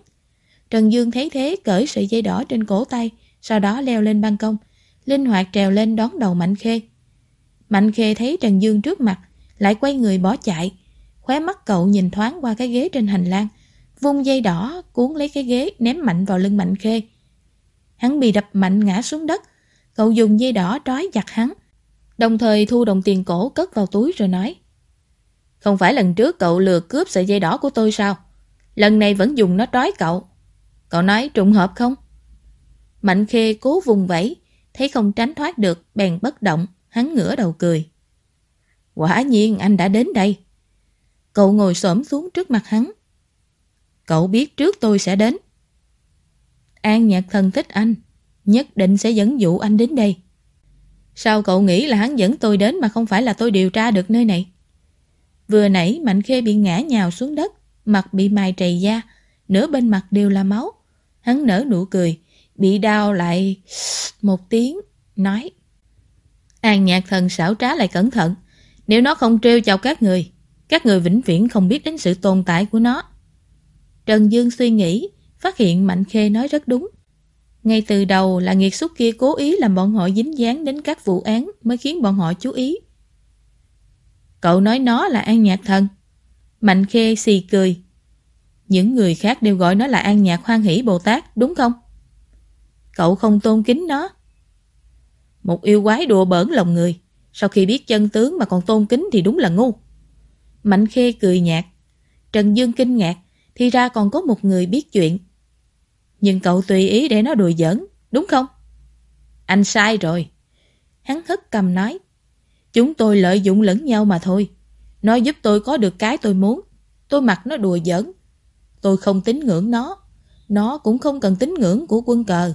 Trần Dương thấy thế cởi sợi dây đỏ trên cổ tay, sau đó leo lên ban công, linh hoạt trèo lên đón đầu Mạnh Khê. Mạnh khê thấy Trần Dương trước mặt, lại quay người bỏ chạy. Khóe mắt cậu nhìn thoáng qua cái ghế trên hành lang, vung dây đỏ cuốn lấy cái ghế ném mạnh vào lưng Mạnh khê. Hắn bị đập mạnh ngã xuống đất, cậu dùng dây đỏ trói chặt hắn. Đồng thời thu đồng tiền cổ cất vào túi rồi nói Không phải lần trước cậu lừa cướp sợi dây đỏ của tôi sao? Lần này vẫn dùng nó trói cậu. Cậu nói trùng hợp không? Mạnh khê cố vùng vẫy, thấy không tránh thoát được, bèn bất động. Hắn ngửa đầu cười. Quả nhiên anh đã đến đây. Cậu ngồi xổm xuống trước mặt hắn. Cậu biết trước tôi sẽ đến. An nhạc thân thích anh, nhất định sẽ dẫn dụ anh đến đây. Sao cậu nghĩ là hắn dẫn tôi đến mà không phải là tôi điều tra được nơi này? Vừa nãy Mạnh Khê bị ngã nhào xuống đất, mặt bị mài trầy da, nửa bên mặt đều là máu. Hắn nở nụ cười, bị đau lại một tiếng, nói An nhạc thần xảo trá lại cẩn thận. Nếu nó không trêu chào các người, các người vĩnh viễn không biết đến sự tồn tại của nó. Trần Dương suy nghĩ, phát hiện Mạnh Khê nói rất đúng. Ngay từ đầu là nghiệt xúc kia cố ý làm bọn họ dính dáng đến các vụ án mới khiến bọn họ chú ý. Cậu nói nó là An Nhạc Thần. Mạnh Khê xì cười. Những người khác đều gọi nó là An Nhạc Hoan Hỷ Bồ Tát, đúng không? cậu không tôn kính nó. Một yêu quái đùa bỡn lòng người, sau khi biết chân tướng mà còn tôn kính thì đúng là ngu. Mạnh Khê cười nhạt. Trần Dương kinh ngạc, thì ra còn có một người biết chuyện. Nhưng cậu tùy ý để nó đùa giỡn, đúng không? Anh sai rồi. Hắn hất cầm nói. Chúng tôi lợi dụng lẫn nhau mà thôi. Nó giúp tôi có được cái tôi muốn. Tôi mặc nó đùa giỡn. Tôi không tín ngưỡng nó. Nó cũng không cần tín ngưỡng của quân cờ.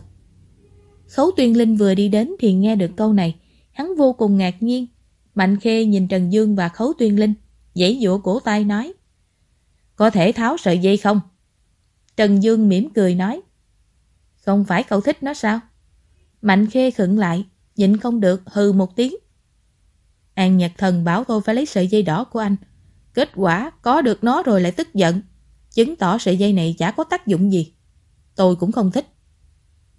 Khấu Tuyên Linh vừa đi đến thì nghe được câu này. Hắn vô cùng ngạc nhiên. Mạnh Khê nhìn Trần Dương và Khấu Tuyên Linh. Dãy dụa cổ tay nói. Có thể tháo sợi dây không? Trần Dương mỉm cười nói. Không phải cậu thích nó sao? Mạnh Khê khựng lại, nhịn không được, hừ một tiếng. An Nhật Thần bảo tôi phải lấy sợi dây đỏ của anh. Kết quả có được nó rồi lại tức giận. Chứng tỏ sợi dây này chả có tác dụng gì. Tôi cũng không thích.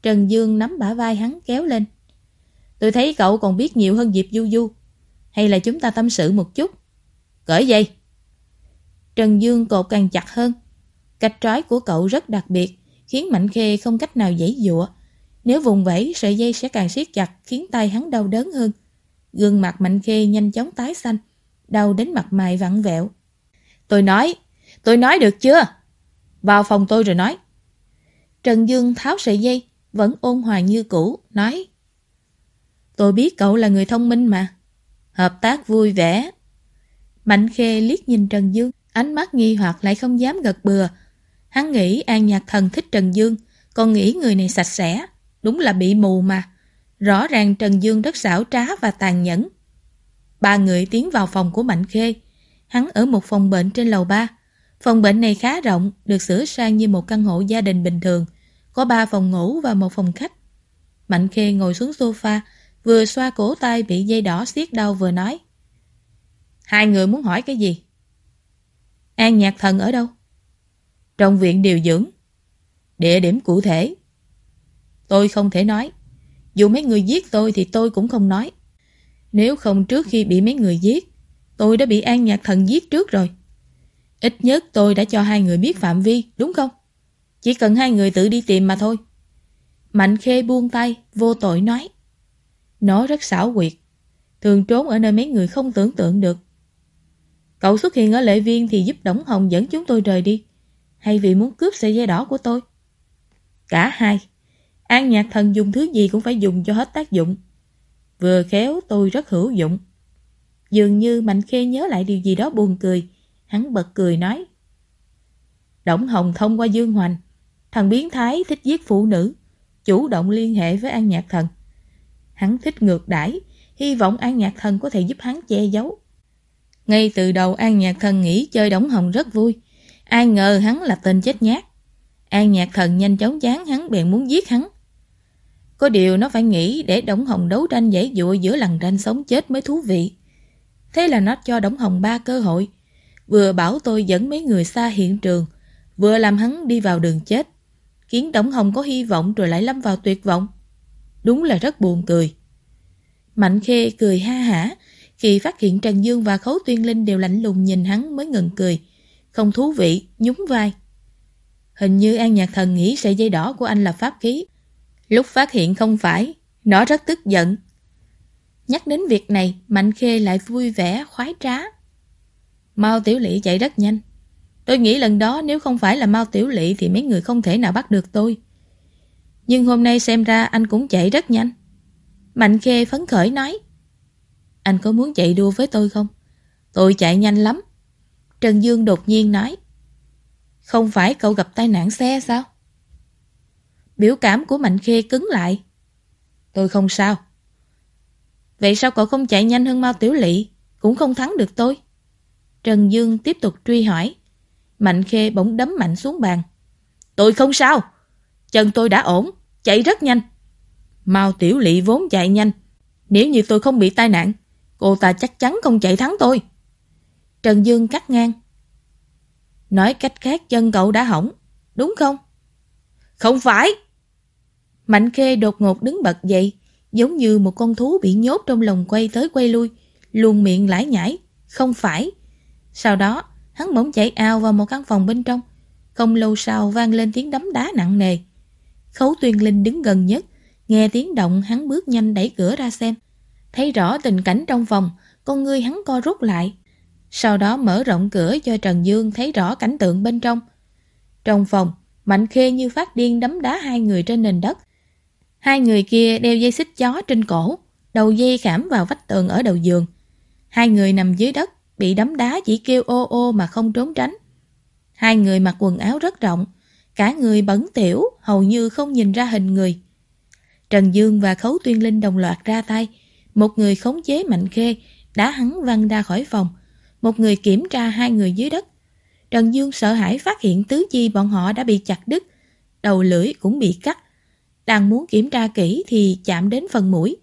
Trần Dương nắm bả vai hắn kéo lên. Tôi thấy cậu còn biết nhiều hơn Diệp Du Du. Hay là chúng ta tâm sự một chút? Cởi dây. Trần Dương cột càng chặt hơn. Cách trói của cậu rất đặc biệt, khiến Mạnh Khê không cách nào dãy dụa. Nếu vùng vẫy, sợi dây sẽ càng siết chặt, khiến tay hắn đau đớn hơn. Gương mặt Mạnh Khê nhanh chóng tái xanh, đau đến mặt mày vặn vẹo. Tôi nói, tôi nói được chưa? Vào phòng tôi rồi nói. Trần Dương tháo sợi dây, vẫn ôn hòa như cũ, nói. Tôi biết cậu là người thông minh mà. Hợp tác vui vẻ. Mạnh Khê liếc nhìn Trần Dương, ánh mắt nghi hoặc lại không dám gật bừa. Hắn nghĩ An Nhạc Thần thích Trần Dương, còn nghĩ người này sạch sẽ. Đúng là bị mù mà. Rõ ràng Trần Dương rất xảo trá và tàn nhẫn. Ba người tiến vào phòng của Mạnh Khê. Hắn ở một phòng bệnh trên lầu ba. Phòng bệnh này khá rộng, được sửa sang như một căn hộ gia đình bình thường. Có ba phòng ngủ và một phòng khách. Mạnh Khê ngồi xuống sofa, vừa xoa cổ tay bị dây đỏ xiết đau vừa nói. Hai người muốn hỏi cái gì? An nhạc thần ở đâu? Trong viện điều dưỡng. Địa điểm cụ thể. Tôi không thể nói. Dù mấy người giết tôi thì tôi cũng không nói. Nếu không trước khi bị mấy người giết, tôi đã bị An Nhạc Thần giết trước rồi. Ít nhất tôi đã cho hai người biết phạm vi, đúng không? Chỉ cần hai người tự đi tìm mà thôi. Mạnh Khê buông tay, vô tội nói. Nó rất xảo quyệt, thường trốn ở nơi mấy người không tưởng tượng được. Cậu xuất hiện ở lệ viên thì giúp Đổng Hồng dẫn chúng tôi rời đi, hay vì muốn cướp sợi dây đỏ của tôi? Cả hai. An nhạc thần dùng thứ gì cũng phải dùng cho hết tác dụng. Vừa khéo tôi rất hữu dụng. Dường như Mạnh Khê nhớ lại điều gì đó buồn cười. Hắn bật cười nói. Đổng Hồng thông qua Dương Hoành. Thằng biến thái thích giết phụ nữ. Chủ động liên hệ với An Nhạc Thần. Hắn thích ngược đãi, Hy vọng An Nhạc Thần có thể giúp hắn che giấu. Ngay từ đầu An Nhạc Thần nghĩ chơi Đổng Hồng rất vui. Ai ngờ hắn là tên chết nhát. An Nhạc Thần nhanh chóng chán hắn, bèn muốn giết hắn. Có điều nó phải nghĩ để Đổng Hồng đấu tranh dễ dụa giữa lằn tranh sống chết mới thú vị. Thế là nó cho Đổng Hồng ba cơ hội. Vừa bảo tôi dẫn mấy người xa hiện trường, vừa làm hắn đi vào đường chết. Khiến Đổng Hồng có hy vọng rồi lại lâm vào tuyệt vọng. Đúng là rất buồn cười. Mạnh Khê cười ha hả khi phát hiện Trần Dương và Khấu Tuyên Linh đều lạnh lùng nhìn hắn mới ngừng cười. Không thú vị, nhún vai. Hình như An Nhạc Thần nghĩ sợi dây đỏ của anh là pháp khí. Lúc phát hiện không phải, nó rất tức giận. Nhắc đến việc này, Mạnh Khê lại vui vẻ, khoái trá. Mao Tiểu Lị chạy rất nhanh. Tôi nghĩ lần đó nếu không phải là Mao Tiểu Lị thì mấy người không thể nào bắt được tôi. Nhưng hôm nay xem ra anh cũng chạy rất nhanh. Mạnh Khê phấn khởi nói. Anh có muốn chạy đua với tôi không? Tôi chạy nhanh lắm. Trần Dương đột nhiên nói. Không phải cậu gặp tai nạn xe sao? Biểu cảm của Mạnh Khê cứng lại. Tôi không sao. Vậy sao cậu không chạy nhanh hơn Mao Tiểu Lị, cũng không thắng được tôi? Trần Dương tiếp tục truy hỏi. Mạnh Khê bỗng đấm mạnh xuống bàn. Tôi không sao. Chân tôi đã ổn, chạy rất nhanh. Mao Tiểu Lị vốn chạy nhanh. Nếu như tôi không bị tai nạn, cô ta chắc chắn không chạy thắng tôi. Trần Dương cắt ngang. Nói cách khác chân cậu đã hỏng, đúng không? Không phải! Mạnh khê đột ngột đứng bật dậy, giống như một con thú bị nhốt trong lồng quay tới quay lui, luôn miệng lải nhải, không phải. Sau đó, hắn bỗng chạy ao vào một căn phòng bên trong. Không lâu sau vang lên tiếng đấm đá nặng nề. Khấu tuyên linh đứng gần nhất, Nghe tiếng động hắn bước nhanh đẩy cửa ra xem. Thấy rõ tình cảnh trong phòng, con ngươi hắn co rút lại. Sau đó mở rộng cửa cho Trần Dương thấy rõ cảnh tượng bên trong. Trong phòng, Mạnh Khê như phát điên đấm đá hai người trên nền đất. Hai người kia đeo dây xích chó trên cổ, đầu dây khảm vào vách tường ở đầu giường. Hai người nằm dưới đất, bị đấm đá chỉ kêu ô ô mà không trốn tránh. Hai người mặc quần áo rất rộng, cả người bẩn tiểu, hầu như không nhìn ra hình người. Trần Dương và Khấu Tuyên Linh đồng loạt ra tay, một người khống chế Mạnh Khê, đá hắn văng ra khỏi phòng, một người kiểm tra hai người dưới đất. Trần Dương sợ hãi phát hiện tứ chi bọn họ đã bị chặt đứt, đầu lưỡi cũng bị cắt. Đang muốn kiểm tra kỹ thì chạm đến phần mũi,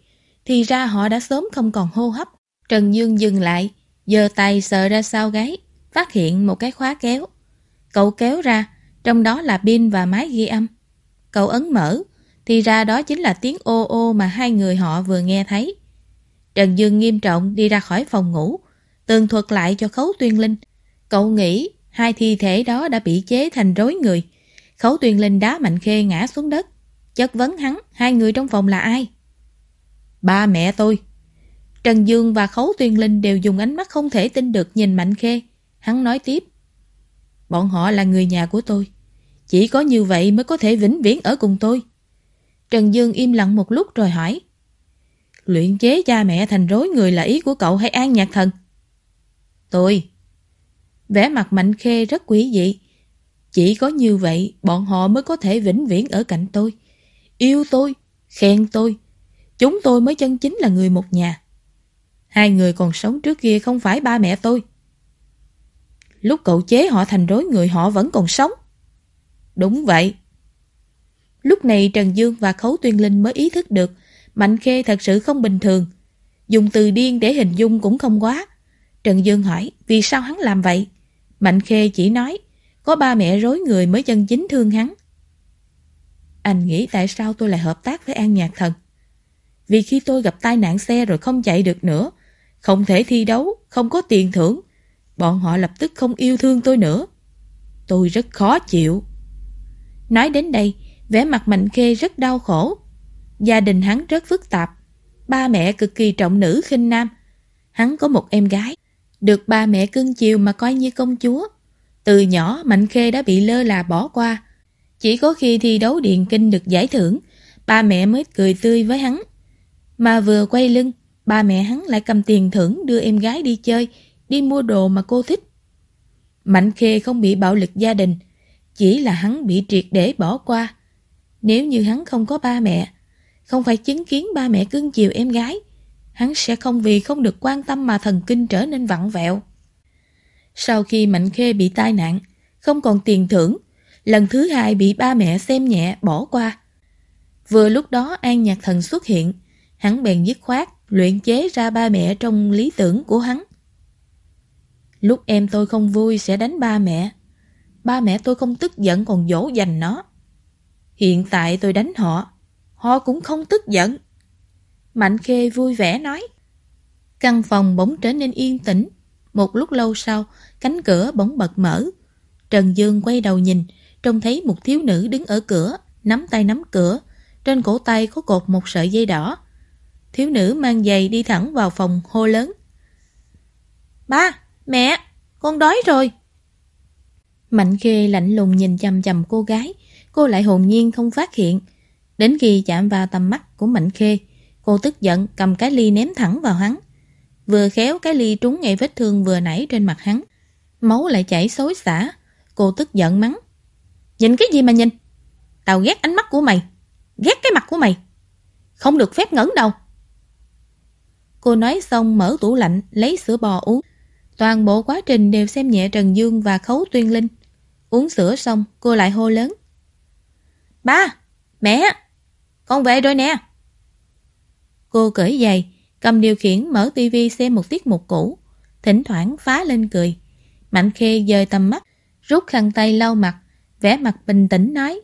thì ra họ đã sớm không còn hô hấp. Trần Dương dừng lại, giơ tay sờ ra sau gáy, phát hiện một cái khóa kéo. Cậu kéo ra, trong đó là pin và máy ghi âm. Cậu ấn mở, thì ra đó chính là tiếng ô ô mà hai người họ vừa nghe thấy. Trần Dương nghiêm trọng đi ra khỏi phòng ngủ, tường thuật lại cho Khấu Tuyên Linh. Cậu nghĩ hai thi thể đó đã bị chế thành rối người. Khấu Tuyên Linh đá Mạnh Khê ngã xuống đất. Chất vấn hắn, hai người trong phòng là ai? Ba mẹ tôi. Trần Dương và Khấu Tuyên Linh đều dùng ánh mắt không thể tin được nhìn Mạnh Khê. Hắn nói tiếp. Bọn họ là người nhà của tôi. Chỉ có như vậy mới có thể vĩnh viễn ở cùng tôi. Trần Dương im lặng một lúc rồi hỏi. Luyện chế cha mẹ thành rối người là ý của cậu hay an nhạc thần? Tôi. Vẻ mặt Mạnh Khê rất quý dị. Chỉ có như vậy bọn họ mới có thể vĩnh viễn ở cạnh tôi. Yêu tôi, khen tôi. Chúng tôi mới chân chính là người một nhà. Hai người còn sống trước kia không phải ba mẹ tôi. Lúc cậu chế họ thành rối người họ vẫn còn sống. Đúng vậy. Lúc này Trần Dương và Khấu Tuyên Linh mới ý thức được Mạnh Khê thật sự không bình thường. Dùng từ điên để hình dung cũng không quá. Trần Dương hỏi vì sao hắn làm vậy? Mạnh Khê chỉ nói có ba mẹ rối người mới chân chính thương hắn. Anh nghĩ tại sao tôi lại hợp tác với An Nhạc Thần? Vì khi tôi gặp tai nạn xe rồi không chạy được nữa, không thể thi đấu, không có tiền thưởng, bọn họ lập tức không yêu thương tôi nữa. Tôi rất khó chịu. Nói đến đây, vẻ mặt Mạnh Khê rất đau khổ. Gia đình hắn rất phức tạp. Ba mẹ cực kỳ trọng nữ khinh nam. Hắn có một em gái. Được ba mẹ cưng chiều mà coi như công chúa. Từ nhỏ Mạnh Khê đã bị lơ là bỏ qua. Chỉ có khi thi đấu điện kinh được giải thưởng, ba mẹ mới cười tươi với hắn. Mà vừa quay lưng, ba mẹ hắn lại cầm tiền thưởng đưa em gái đi chơi, đi mua đồ mà cô thích. Mạnh Khê không bị bạo lực gia đình, chỉ là hắn bị triệt để bỏ qua. Nếu như hắn không có ba mẹ, không phải chứng kiến ba mẹ cưng chiều em gái, hắn sẽ không vì không được quan tâm mà thần kinh trở nên vặn vẹo. Sau khi Mạnh Khê bị tai nạn, không còn tiền thưởng, lần thứ hai bị ba mẹ xem nhẹ bỏ qua. Vừa lúc đó An Nhạc Thần xuất hiện, hắn bèn dứt khoát, luyện chế ra ba mẹ trong lý tưởng của hắn. Lúc em tôi không vui sẽ đánh ba mẹ. Ba mẹ tôi không tức giận còn dỗ dành nó. Hiện tại tôi đánh họ, họ cũng không tức giận. Mạnh Khê vui vẻ nói. Căn phòng bỗng trở nên yên tĩnh. Một lúc lâu sau, cánh cửa bỗng bật mở. Trần Dương quay đầu nhìn, trông thấy một thiếu nữ đứng ở cửa, nắm tay nắm cửa. Trên cổ tay có cột một sợi dây đỏ. Thiếu nữ mang giày đi thẳng vào phòng hô lớn. Ba, mẹ, con đói rồi. Mạnh Khê lạnh lùng nhìn chầm chầm cô gái, cô lại hồn nhiên không phát hiện. Đến khi chạm vào tầm mắt của Mạnh Khê, cô tức giận cầm cái ly ném thẳng vào hắn. Vừa khéo cái ly trúng ngay vết thương vừa nãy trên mặt hắn. Máu lại chảy xối xả. Cô tức giận mắng. Nhìn cái gì mà nhìn? Tao ghét ánh mắt của mày. Ghét cái mặt của mày. Không được phép ngẩn đâu. Cô nói xong mở tủ lạnh lấy sữa bò uống. Toàn bộ quá trình đều xem nhẹ Trần Dương và Khấu Tuyên Linh. Uống sữa xong, cô lại hô lớn. Ba! Mẹ! Con về rồi nè! Cô cởi giày, cầm điều khiển mở tivi xem một tiết mục cũ, thỉnh thoảng phá lên cười. Mạnh Khê dời tầm mắt, rút khăn tay lau mặt, vẻ mặt bình tĩnh nói.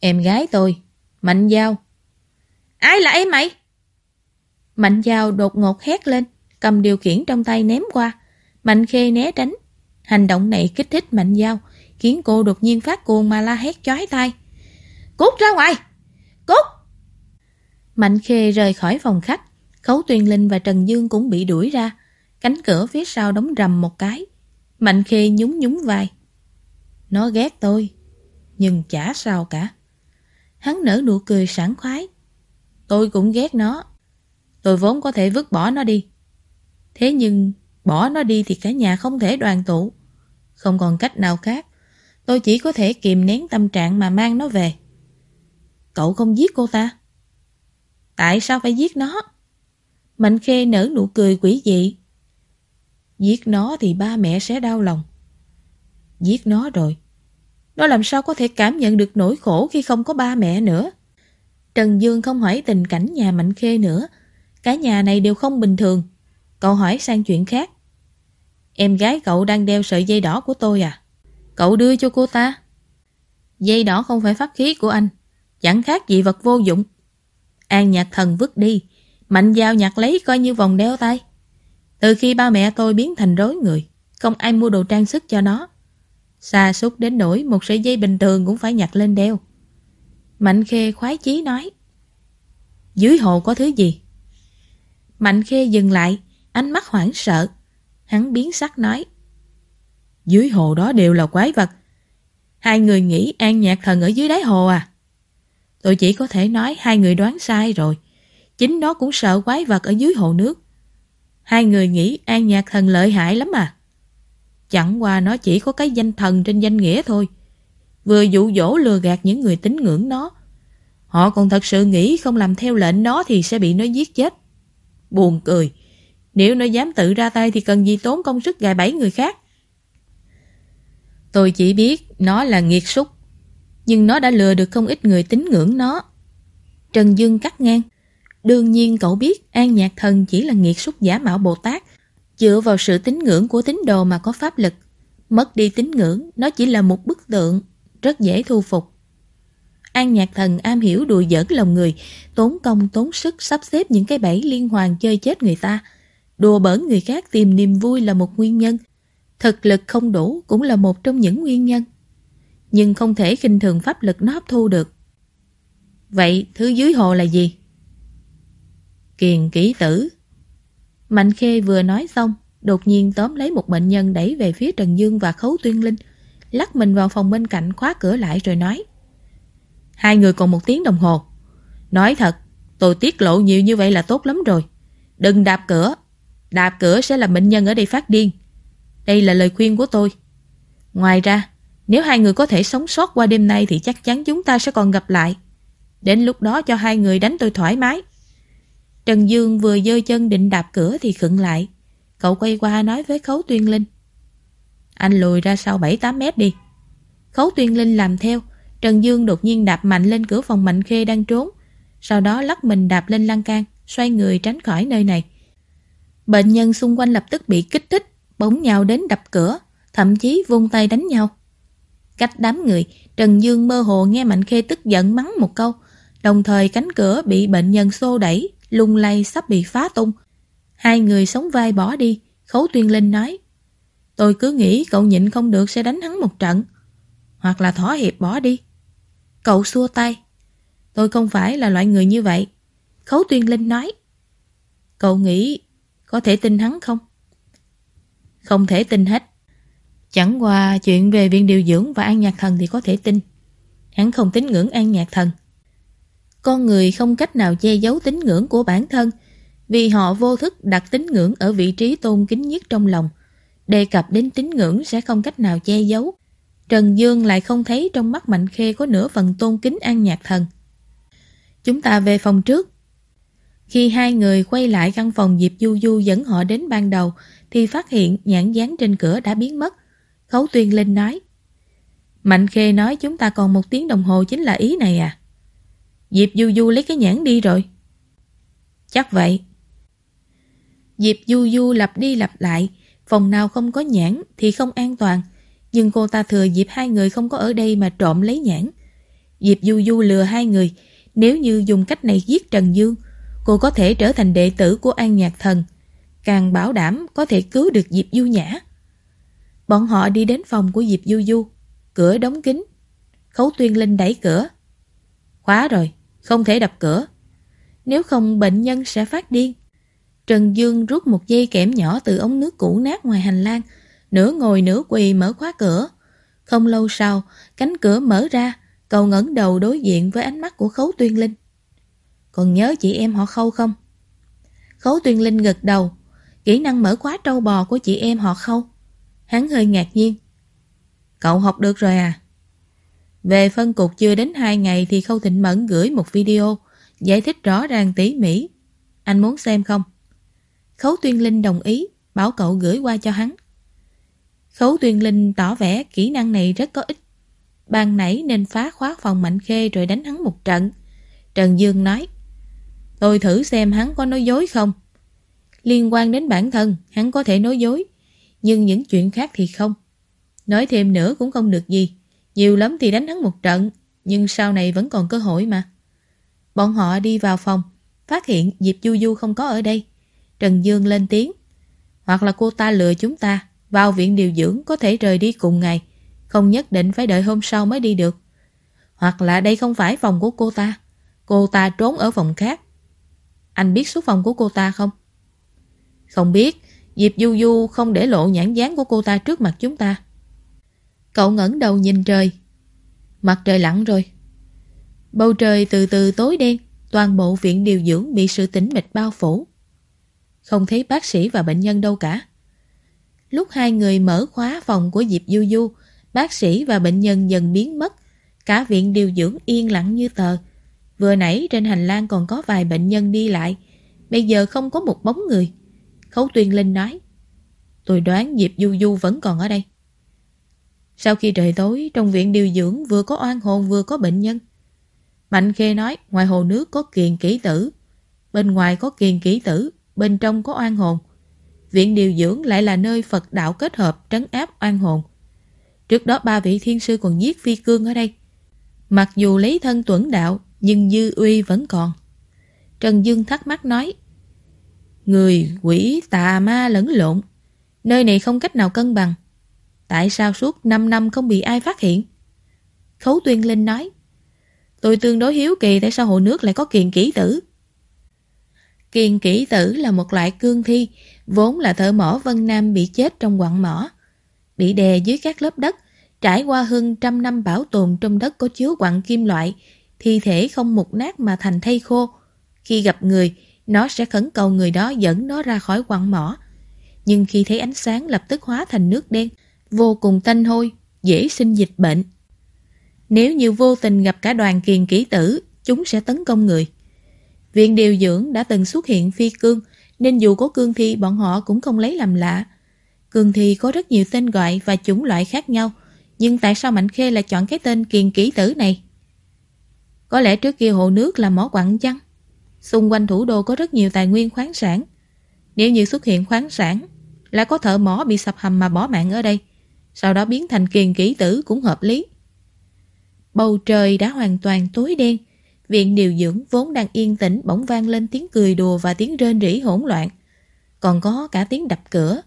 Em gái tôi, Mạnh Giao. Ai là em mày? Mạnh Giao đột ngột hét lên, cầm điều khiển trong tay ném qua. Mạnh Khê né tránh. Hành động này kích thích Mạnh Giao, khiến cô đột nhiên phát cuồng mà la hét chói tai. Cút ra ngoài! Cút! Mạnh Khê rời khỏi phòng khách, Khấu Tuyên Linh và Trần Dương cũng bị đuổi ra. Cánh cửa phía sau đóng rầm một cái. Mạnh Khê nhún nhún vai. Nó ghét tôi, nhưng chả sao cả. Hắn nở nụ cười sảng khoái. Tôi cũng ghét nó. Tôi vốn có thể vứt bỏ nó đi. Thế nhưng bỏ nó đi thì cả nhà không thể đoàn tụ. Không còn cách nào khác. Tôi chỉ có thể kìm nén tâm trạng mà mang nó về. Cậu không giết cô ta? Tại sao phải giết nó? Mạnh Khê nở nụ cười quỷ dị. Giết nó thì ba mẹ sẽ đau lòng. Giết nó rồi. Nó làm sao có thể cảm nhận được nỗi khổ khi không có ba mẹ nữa. Trần Dương không hỏi tình cảnh nhà Mạnh Khê nữa. Cả nhà này đều không bình thường. Cậu hỏi sang chuyện khác. Em gái cậu đang đeo sợi dây đỏ của tôi à? Cậu đưa cho cô ta. Dây đỏ không phải pháp khí của anh. Chẳng khác gì vật vô dụng. An nhạc thần vứt đi. Mạnh giao nhặt lấy coi như vòng đeo tay. Từ khi ba mẹ tôi biến thành rối người, không ai mua đồ trang sức cho nó. Xa xúc đến nỗi một sợi dây bình thường cũng phải nhặt lên đeo. Mạnh Khê khoái chí nói. Dưới hồ có thứ gì? Mạnh Khê dừng lại, ánh mắt hoảng sợ. Hắn biến sắc nói. Dưới hồ đó đều là quái vật. Hai người nghĩ an nhạc thần ở dưới đáy hồ à? Tôi chỉ có thể nói hai người đoán sai rồi. Chính nó cũng sợ quái vật ở dưới hồ nước. Hai người nghĩ an nhạc thần lợi hại lắm à? Chẳng qua nó chỉ có cái danh thần trên danh nghĩa thôi. Vừa dụ dỗ lừa gạt những người tín ngưỡng nó. Họ còn thật sự nghĩ không làm theo lệnh nó thì sẽ bị nó giết chết. Buồn cười. Nếu nó dám tự ra tay thì cần gì tốn công sức gài bẫy người khác. Tôi chỉ biết nó là nghiệt súc. Nhưng nó đã lừa được không ít người tín ngưỡng nó. Trần Dương cắt ngang. Đương nhiên cậu biết An Nhạc Thần chỉ là nghiệt xúc giả mạo Bồ Tát, dựa vào sự tín ngưỡng của tín đồ mà có pháp lực. Mất đi tín ngưỡng, nó chỉ là một bức tượng, rất dễ thu phục. An Nhạc Thần am hiểu đùa giỡn lòng người, tốn công tốn sức sắp xếp những cái bẫy liên hoàn chơi chết người ta. Đùa bỡn người khác tìm niềm vui là một nguyên nhân. Thực lực không đủ cũng là một trong những nguyên nhân. Nhưng không thể khinh thường pháp lực nó hấp thu được. Vậy thứ dưới hồ là gì? Kiền kỹ tử. Mạnh Khê vừa nói xong, đột nhiên tóm lấy một bệnh nhân đẩy về phía Trần Dương và Khấu Tuyên Linh, lắc mình vào phòng bên cạnh khóa cửa lại rồi nói. Hai người còn một tiếng đồng hồ. Nói thật, tôi tiết lộ nhiều như vậy là tốt lắm rồi. Đừng đạp cửa. Đạp cửa sẽ làm bệnh nhân ở đây phát điên. Đây là lời khuyên của tôi. Ngoài ra, nếu hai người có thể sống sót qua đêm nay thì chắc chắn chúng ta sẽ còn gặp lại. Đến lúc đó cho hai người đánh tôi thoải mái. Trần Dương vừa dơ chân định đạp cửa thì khựng lại. Cậu quay qua nói với Khấu Tuyên Linh. Anh lùi ra sau 7-8 mét đi. Khấu Tuyên Linh làm theo. Trần Dương đột nhiên đạp mạnh lên cửa phòng Mạnh Khê đang trốn. Sau đó lắc mình đạp lên lan can, xoay người tránh khỏi nơi này. Bệnh nhân xung quanh lập tức bị kích thích, bỗng nhào đến đập cửa, thậm chí vung tay đánh nhau. Cách đám người, Trần Dương mơ hồ nghe Mạnh Khê tức giận mắng một câu, đồng thời cánh cửa bị bệnh nhân xô đẩy, lung lay sắp bị phá tung. Hai người sống vai bỏ đi, Khấu Tuyên Linh nói. Tôi cứ nghĩ cậu nhịn không được sẽ đánh hắn một trận. Hoặc là thỏa hiệp bỏ đi. Cậu xua tay. Tôi không phải là loại người như vậy. Khấu Tuyên Linh nói. Cậu nghĩ có thể tin hắn không? Không thể tin hết. Chẳng qua chuyện về viện điều dưỡng và an nhạc thần thì có thể tin. Hắn không tín ngưỡng an nhạc thần. Con người không cách nào che giấu tín ngưỡng của bản thân, vì họ vô thức đặt tín ngưỡng ở vị trí tôn kính nhất trong lòng. Đề cập đến tín ngưỡng sẽ không cách nào che giấu. Trần Dương lại không thấy trong mắt Mạnh Khê có nửa phần tôn kính an nhạc thần. Chúng ta về phòng trước. Khi hai người quay lại căn phòng Diệp Du Du dẫn họ đến ban đầu, thì phát hiện nhãn dán trên cửa đã biến mất. Khấu Tuyên lên nói Mạnh Khê nói chúng ta còn một tiếng đồng hồ chính là ý này à? Diệp Du Du lấy cái nhãn đi rồi. Chắc vậy. Diệp Du Du lặp đi lặp lại, phòng nào không có nhãn thì không an toàn. Nhưng cô ta thừa dịp hai người không có ở đây mà trộm lấy nhãn. Diệp Du Du lừa hai người, nếu như dùng cách này giết Trần Dương, cô có thể trở thành đệ tử của An Nhạc Thần, càng bảo đảm có thể cứu được Diệp Du Nhã. Bọn họ đi đến phòng của Diệp Du Du, cửa đóng kín. Khấu Tuyên Linh đẩy cửa. Khóa rồi, không thể đập cửa. Nếu không bệnh nhân sẽ phát điên. Trần Dương rút một dây kẽm nhỏ từ ống nước cũ nát ngoài hành lang, nửa ngồi nửa quỳ mở khóa cửa. Không lâu sau, cánh cửa mở ra, cậu ngẩng đầu đối diện với ánh mắt của Khấu Tuyên Linh. Còn nhớ chị em họ Khâu không? Khấu Tuyên Linh gật đầu, kỹ năng mở khóa trâu bò của chị em họ Khâu. Hắn hơi ngạc nhiên. Cậu học được rồi à? Về phân cục chưa đến 2 ngày thì Khâu Thịnh Mẫn gửi một video giải thích rõ ràng tỉ mỉ. Anh muốn xem không? Khấu Tuyên Linh đồng ý, bảo cậu gửi qua cho hắn. Khấu Tuyên Linh tỏ vẻ kỹ năng này rất có ích. Ban nãy nên phá khóa phòng Mạnh Khê rồi đánh hắn một trận. Trần Dương nói, tôi thử xem hắn có nói dối không. Liên quan đến bản thân, hắn có thể nói dối, nhưng những chuyện khác thì không. Nói thêm nữa cũng không được gì. Nhiều lắm thì đánh hắn một trận, nhưng sau này vẫn còn cơ hội mà. Bọn họ đi vào phòng, phát hiện Diệp Du Du không có ở đây. Trần Dương lên tiếng. Hoặc là cô ta lừa chúng ta, vào viện điều dưỡng có thể rời đi cùng ngày, không nhất định phải đợi hôm sau mới đi được. Hoặc là đây không phải phòng của cô ta, cô ta trốn ở phòng khác. Anh biết số phòng của cô ta không? Không biết, Diệp Du Du không để lộ nhãn dáng của cô ta trước mặt chúng ta. Cậu ngẩng đầu nhìn trời. Mặt trời lặn rồi. Bầu trời từ từ tối đen, toàn bộ viện điều dưỡng bị sự tĩnh mịch bao phủ. Không thấy bác sĩ và bệnh nhân đâu cả. Lúc hai người mở khóa phòng của Diệp Du Du, bác sĩ và bệnh nhân dần biến mất. Cả viện điều dưỡng yên lặng như tờ. Vừa nãy trên hành lang còn có vài bệnh nhân đi lại. Bây giờ không có một bóng người. Khấu Tuyên Linh nói. Tôi đoán Diệp Du Du vẫn còn ở đây. Sau khi trời tối, trong viện điều dưỡng vừa có oan hồn vừa có bệnh nhân. Mạnh Khê nói ngoài hồ nước có kiền kỹ tử. Bên ngoài có kiền kỹ tử, bên trong có oan hồn. Viện điều dưỡng lại là nơi Phật đạo kết hợp trấn áp oan hồn. Trước đó ba vị thiên sư còn giết phi cương ở đây. Mặc dù lấy thân tuẩn đạo, nhưng dư uy vẫn còn. Trần Dương thắc mắc nói Người, quỷ, tà ma lẫn lộn. Nơi này không cách nào cân bằng. Tại sao suốt 5 năm không bị ai phát hiện? Khấu Tuyên Linh nói Tôi tương đối hiếu kỳ tại sao hồ nước lại có kiền kỹ tử. Kiền kỹ tử là một loại cương thi, vốn là thợ mỏ Vân Nam bị chết trong quặng mỏ. Bị đè dưới các lớp đất, trải qua hơn trăm năm bảo tồn trong đất có chứa quặng kim loại, thi thể không mục nát mà thành thây khô. Khi gặp người, nó sẽ khẩn cầu người đó dẫn nó ra khỏi quặng mỏ. Nhưng khi thấy ánh sáng lập tức hóa thành nước đen, vô cùng tanh hôi, dễ sinh dịch bệnh. Nếu như vô tình gặp cả đoàn kiền kỹ tử, chúng sẽ tấn công người. Viện điều dưỡng đã từng xuất hiện phi cương, nên dù có cương thi bọn họ cũng không lấy làm lạ. Cương thi có rất nhiều tên gọi và chủng loại khác nhau, nhưng tại sao Mạnh Khê lại chọn cái tên kiền kỹ tử này? Có lẽ trước kia hồ nước là mỏ quặng chăng? Xung quanh thủ đô có rất nhiều tài nguyên khoáng sản. Nếu như xuất hiện khoáng sản, lại có thợ mỏ bị sập hầm mà bỏ mạng ở đây, sau đó biến thành kiền kỹ tử cũng hợp lý. Bầu trời đã hoàn toàn tối đen, viện điều dưỡng vốn đang yên tĩnh bỗng vang lên tiếng cười đùa và tiếng rên rỉ hỗn loạn. Còn có cả tiếng đập cửa.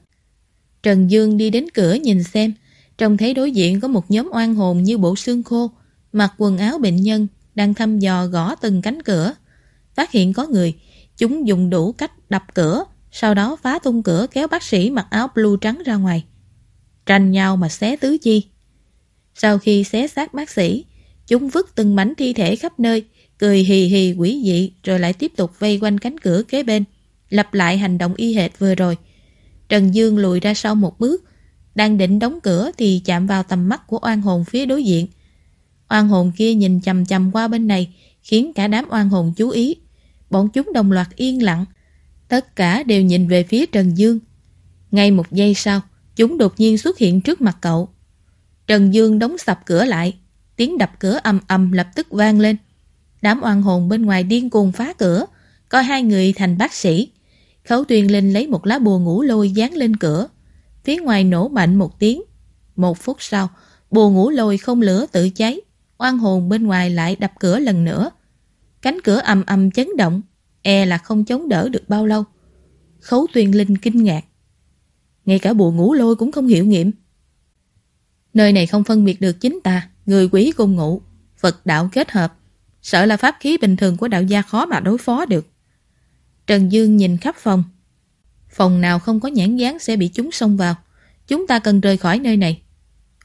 Trần Dương đi đến cửa nhìn xem, trông thấy đối diện có một nhóm oan hồn như bộ xương khô, mặc quần áo bệnh nhân, đang thăm dò gõ từng cánh cửa. Phát hiện có người, chúng dùng đủ cách đập cửa, sau đó phá tung cửa kéo bác sĩ mặc áo blue trắng ra ngoài. Tranh nhau mà xé tứ chi. Sau khi xé xác bác sĩ, chúng vứt từng mảnh thi thể khắp nơi, cười hì hì quỷ dị rồi lại tiếp tục vây quanh cánh cửa kế bên, lặp lại hành động y hệt vừa rồi. Trần Dương lùi ra sau một bước, đang định đóng cửa thì chạm vào tầm mắt của oan hồn phía đối diện. Oan hồn kia nhìn chầm chầm qua bên này, khiến cả đám oan hồn chú ý. Bọn chúng đồng loạt yên lặng. Tất cả đều nhìn về phía Trần Dương. Ngay một giây sau, chúng đột nhiên xuất hiện trước mặt cậu. Trần Dương đóng sập cửa lại, tiếng đập cửa ầm ầm lập tức vang lên. Đám oan hồn bên ngoài điên cuồng phá cửa, coi hai người thành bác sĩ. Khấu Tuyên Linh lấy một lá bùa ngủ lôi dán lên cửa. Phía ngoài nổ mạnh một tiếng. Một phút sau, bùa ngủ lôi không lửa tự cháy. Oan hồn bên ngoài lại đập cửa lần nữa. Cánh cửa ầm ầm chấn động, e là không chống đỡ được bao lâu. Khấu Tuyên Linh kinh ngạc. Ngay cả bùa ngủ lôi cũng không hiểu nghiệm. Nơi này không phân biệt được chính tà, người quý cùng ngụ, Phật đạo kết hợp. Sợ là pháp khí bình thường của đạo gia khó mà đối phó được. Trần Dương nhìn khắp phòng. Phòng nào không có nhãn dán sẽ bị chúng xông vào. Chúng ta cần rời khỏi nơi này.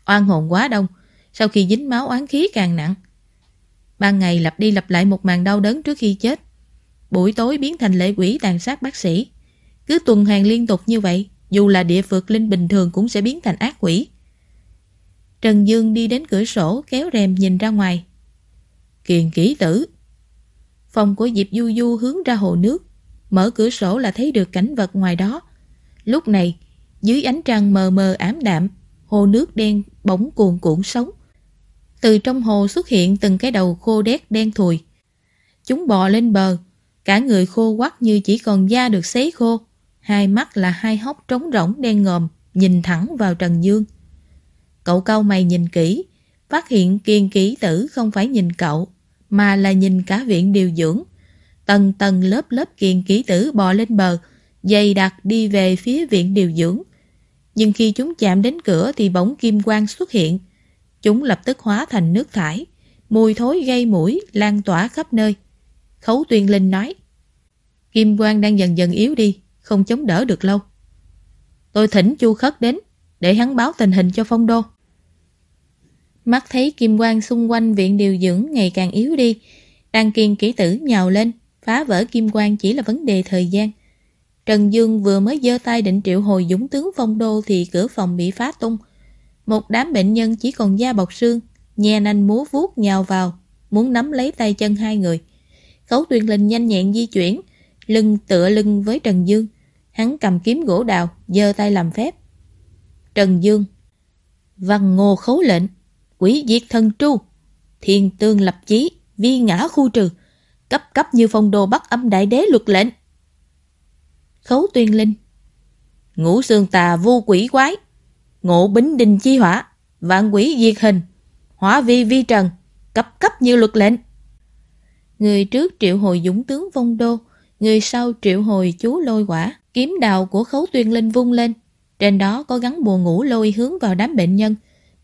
Oan hồn quá đông, sau khi dính máu oán khí càng nặng. Ban ngày lặp đi lặp lại một màn đau đớn trước khi chết. Buổi tối biến thành lệ quỷ tàn sát bác sĩ. Cứ tuần hoàn liên tục như vậy, dù là địa phượt linh bình thường cũng sẽ biến thành ác quỷ. Trần Dương đi đến cửa sổ kéo rèm nhìn ra ngoài. Kiền kỹ tử. Phòng của Diệp Du Du hướng ra hồ nước. Mở cửa sổ là thấy được cảnh vật ngoài đó. Lúc này, dưới ánh trăng mờ mờ ám đạm, hồ nước đen bỗng cuồn cuộn sống. Từ trong hồ xuất hiện từng cái đầu khô đét đen thùi. Chúng bò lên bờ, cả người khô quắc như chỉ còn da được sấy khô. Hai mắt là hai hốc trống rỗng đen ngòm, nhìn thẳng vào Trần Dương. Cậu cau mày nhìn kỹ, phát hiện kiên kỹ tử không phải nhìn cậu, mà là nhìn cả viện điều dưỡng. Tầng tầng lớp lớp kiên kỹ tử bò lên bờ, dày đặc đi về phía viện điều dưỡng. Nhưng khi chúng chạm đến cửa thì bóng kim quang xuất hiện. Chúng lập tức hóa thành nước thải, mùi thối gây mũi, lan tỏa khắp nơi. Khấu tuyên linh nói, Kim quang đang dần dần yếu đi, không chống đỡ được lâu. Tôi thỉnh Chu Khất đến, để hắn báo tình hình cho phong đô. Mắt thấy kim quang xung quanh viện điều dưỡng ngày càng yếu đi, Đăng kiên kỹ tử nhào lên, phá vỡ kim quang chỉ là vấn đề thời gian. Trần Dương vừa mới giơ tay định triệu hồi dũng tướng phong đô thì cửa phòng bị phá tung. Một đám bệnh nhân chỉ còn da bọc xương, nhè nanh múa vuốt nhào vào, muốn nắm lấy tay chân hai người. Khấu tuyên linh nhanh nhẹn di chuyển, lưng tựa lưng với Trần Dương. Hắn cầm kiếm gỗ đào, giơ tay làm phép. Trần Dương Văn ngô khấu lệnh Quỷ diệt thần tru Thiên tương lập chí Vi ngã khu trừ Cấp cấp như phong đồ bắt âm đại đế luật lệnh Khấu tuyên linh Ngũ xương tà vô quỷ quái Ngộ bính đình chi hỏa, Vạn quỷ diệt hình, Hỏa vi vi trần, Cấp cấp như luật lệnh. Người trước triệu hồi dũng tướng vong đô, Người sau triệu hồi chú lôi quả, Kiếm đào của khấu tuyên linh vung lên. Trên đó có gắn bùa ngủ lôi hướng vào đám bệnh nhân.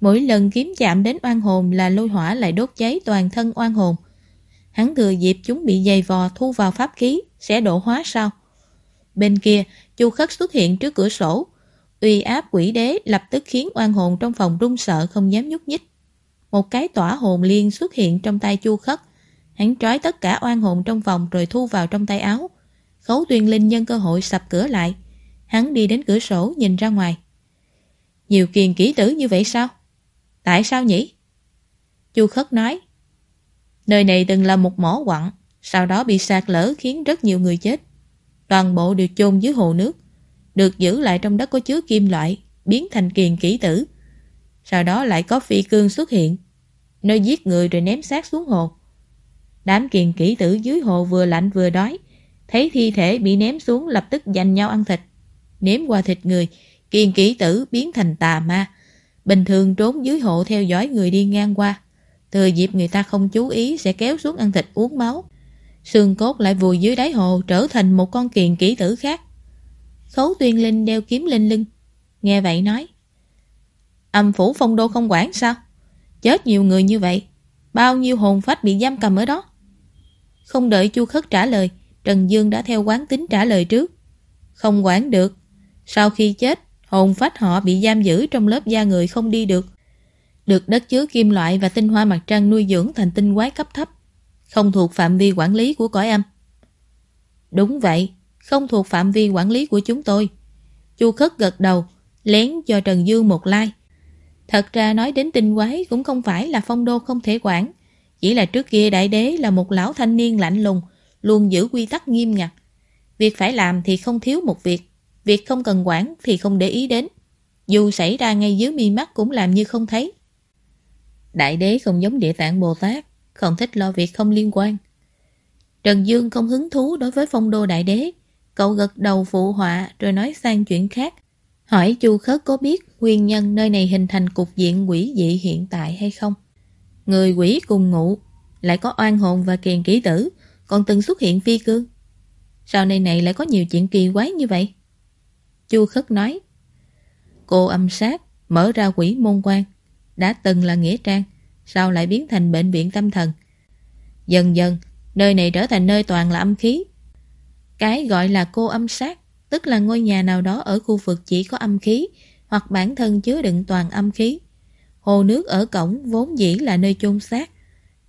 Mỗi lần kiếm chạm đến oan hồn là lôi hỏa lại đốt cháy toàn thân oan hồn. Hắn thừa dịp chúng bị dày vò thu vào pháp khí, Sẽ độ hóa sau. Bên kia, Chu Khất xuất hiện trước cửa sổ Uy áp quỷ đế lập tức khiến oan hồn trong phòng run sợ không dám nhúc nhích. Một cái tỏa hồn liên xuất hiện trong tay Chu Khất. Hắn trói tất cả oan hồn trong phòng rồi thu vào trong tay áo. Khấu tuyên linh nhân cơ hội sập cửa lại. Hắn đi đến cửa sổ nhìn ra ngoài. Nhiều kiền kỹ tử như vậy sao? Tại sao nhỉ? Chu Khất nói. Nơi này từng là một mỏ quặng, Sau đó bị sạt lở khiến rất nhiều người chết. Toàn bộ đều chôn dưới hồ nước. Được giữ lại trong đất có chứa kim loại, Biến thành kiền kỹ tử. Sau đó lại có phi cương xuất hiện, Nơi giết người rồi ném xác xuống hồ. Đám kiền kỹ tử dưới hồ vừa lạnh vừa đói, Thấy thi thể bị ném xuống lập tức giành nhau ăn thịt. Ném qua thịt người, Kiền kỹ tử biến thành tà ma, Bình thường trốn dưới hộ theo dõi người đi ngang qua. Thừa dịp người ta không chú ý sẽ kéo xuống ăn thịt uống máu. Xương cốt lại vùi dưới đáy hồ trở thành một con kiền kỹ tử khác. Khấu tuyên linh đeo kiếm lên lưng Nghe vậy nói Âm phủ phong đô không quản sao Chết nhiều người như vậy Bao nhiêu hồn phách bị giam cầm ở đó Không đợi chu khất trả lời Trần Dương đã theo quán tính trả lời trước Không quản được Sau khi chết hồn phách họ bị giam giữ trong lớp da người không đi được. Được đất chứa kim loại và tinh hoa mặt trăng nuôi dưỡng thành tinh quái cấp thấp, không thuộc phạm vi quản lý của cõi âm. Đúng vậy, không thuộc phạm vi quản lý của chúng tôi. Chu Khất gật đầu, lén cho Trần Dương một like. Thật ra nói đến tinh quái cũng không phải là phong đô không thể quản, chỉ là trước kia đại đế là một lão thanh niên lạnh lùng, luôn giữ quy tắc nghiêm ngặt. Việc phải làm thì không thiếu một việc, Việc không cần quản thì không để ý đến. Dù xảy ra ngay dưới mi mắt cũng làm như không thấy. Đại đế không giống địa tạng Bồ Tát, không thích lo việc không liên quan. Trần Dương không hứng thú đối với phong đô đại đế. Cậu gật đầu phụ họa rồi nói sang chuyện khác. Hỏi chu khất có biết nguyên nhân nơi này hình thành cục diện quỷ dị hiện tại hay không? Người quỷ cùng ngủ, lại có oan hồn và kiền kỹ tử, còn từng xuất hiện phi cương. Sao nơi này lại có nhiều chuyện kỳ quái như vậy? Chu Khất nói Cô âm sát mở ra quỷ môn quan đã từng là nghĩa trang sao lại biến thành bệnh viện tâm thần dần dần nơi này trở thành nơi toàn là âm khí cái gọi là cô âm sát, tức là ngôi nhà nào đó ở khu vực chỉ có âm khí, hoặc bản thân chứa đựng toàn âm khí. Hồ nước ở cổng vốn dĩ là nơi chôn xác,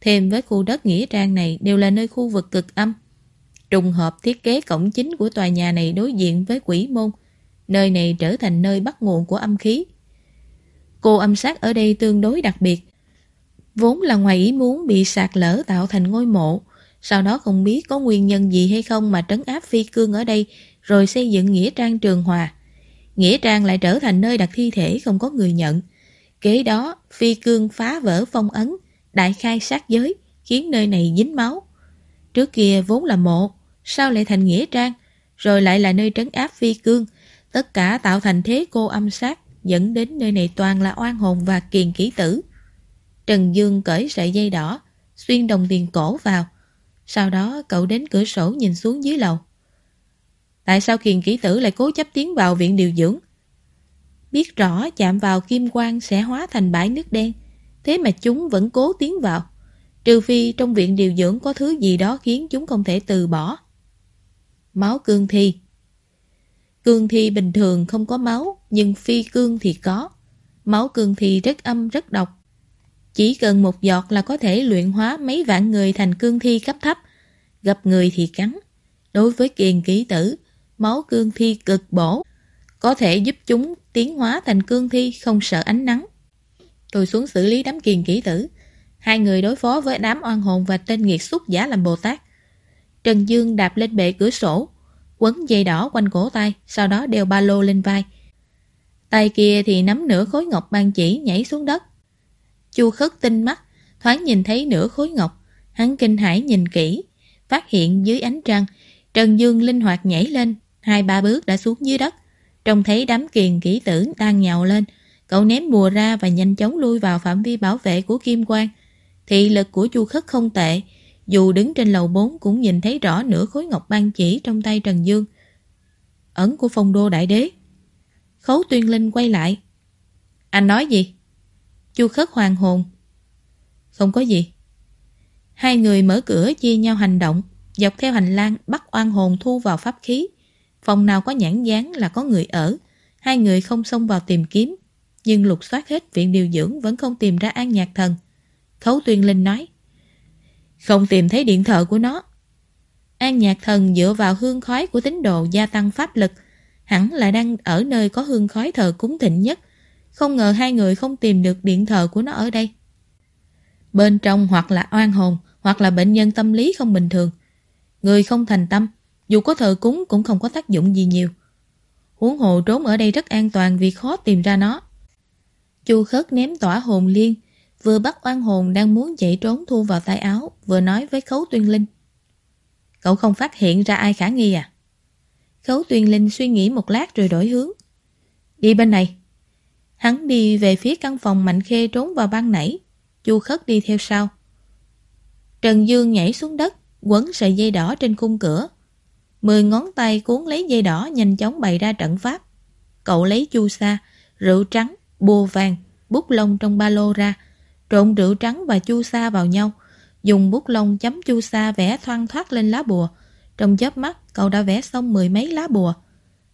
thêm với khu đất nghĩa trang này đều là nơi khu vực cực âm. Trùng hợp thiết kế cổng chính của tòa nhà này đối diện với quỷ môn, nơi này trở thành nơi bắt nguồn của âm khí. Cô âm sát ở đây tương đối đặc biệt, vốn là ngoài ý muốn bị sạt lở tạo thành ngôi mộ, sau đó không biết có nguyên nhân gì hay không mà trấn áp phi cương ở đây rồi xây dựng nghĩa trang trường hòa. Nghĩa trang lại trở thành nơi đặt thi thể không có người nhận. Kế đó, phi cương phá vỡ phong ấn, đại khai sát giới, khiến nơi này dính máu. Trước kia vốn là mộ, sao lại thành nghĩa trang, rồi lại là nơi trấn áp phi cương, tất cả tạo thành thế cô âm sát, dẫn đến nơi này toàn là oan hồn và kiền kỹ tử. Trần Dương cởi sợi dây đỏ, xuyên đồng tiền cổ vào. Sau đó cậu đến cửa sổ nhìn xuống dưới lầu. Tại sao kiền kỹ tử lại cố chấp tiến vào viện điều dưỡng? Biết rõ chạm vào kim quang sẽ hóa thành bãi nước đen, thế mà chúng vẫn cố tiến vào. Trừ phi trong viện điều dưỡng có thứ gì đó khiến chúng không thể từ bỏ. Máu cương thi Cương thi bình thường không có máu, nhưng phi cương thì có. Máu cương thi rất âm rất độc. Chỉ cần một giọt là có thể luyện hóa mấy vạn người thành cương thi cấp thấp. Gặp người thì cắn. Đối với kiền ký tử, máu cương thi cực bổ. Có thể giúp chúng tiến hóa thành cương thi không sợ ánh nắng. Tôi xuống xử lý đám kiền ký tử. Hai người đối phó với đám oan hồn và tên nghiệt xúc giả làm Bồ Tát. Trần Dương đạp lên bệ cửa sổ, quấn dây đỏ quanh cổ tay, sau đó đeo ba lô lên vai. Tay kia thì nắm nửa khối ngọc ban chỉ nhảy xuống đất. Chu khất tinh mắt, thoáng nhìn thấy nửa khối ngọc, hắn kinh hãi nhìn kỹ, phát hiện dưới ánh trăng, Trần Dương linh hoạt nhảy lên, hai ba bước đã xuống dưới đất. Trông thấy đám kiền kỹ tử đang nhào lên, cậu ném bùa ra và nhanh chóng lui vào phạm vi bảo vệ của Kim Quang. Thị lực của Chu Khất không tệ, dù đứng trên lầu 4 cũng nhìn thấy rõ nửa khối ngọc ban chỉ trong tay Trần Dương. Ẩn của phong đô đại đế. Khấu tuyên linh quay lại. Anh nói gì? Chu khất hoàng hồn. Không có gì. Hai người mở cửa chia nhau hành động, dọc theo hành lang bắt oan hồn thu vào pháp khí. Phòng nào có nhãn dán là có người ở. Hai người không xông vào tìm kiếm, nhưng lục soát hết viện điều dưỡng vẫn không tìm ra an nhạc thần. Khấu tuyên linh nói. Không tìm thấy điện thờ của nó. An nhạc thần dựa vào hương khói của tín đồ gia tăng pháp lực, hẳn là đang ở nơi có hương khói thờ cúng thịnh nhất. Không ngờ hai người không tìm được điện thờ của nó ở đây. Bên trong hoặc là oan hồn, hoặc là bệnh nhân tâm lý không bình thường. Người không thành tâm, dù có thờ cúng cũng không có tác dụng gì nhiều. Huống hồ trốn ở đây rất an toàn vì khó tìm ra nó. Chu khất ném tỏa hồn liên, vừa bắt oan hồn đang muốn chạy trốn thu vào tay áo, vừa nói với khấu tuyên linh. Cậu không phát hiện ra ai khả nghi à? Khấu tuyên linh suy nghĩ một lát rồi đổi hướng. Đi bên này. Hắn đi về phía căn phòng Mạnh Khê trốn vào ban nãy. Chu khất đi theo sau. Trần Dương nhảy xuống đất, quấn sợi dây đỏ trên khung cửa. Mười ngón tay cuốn lấy dây đỏ nhanh chóng bày ra trận pháp. Cậu lấy chu sa, rượu trắng, bùa vàng, bút lông trong ba lô ra, trộn rượu trắng và chu sa vào nhau, dùng bút lông chấm chu sa vẽ thoang thoát lên lá bùa. Trong chớp mắt, cậu đã vẽ xong mười mấy lá bùa.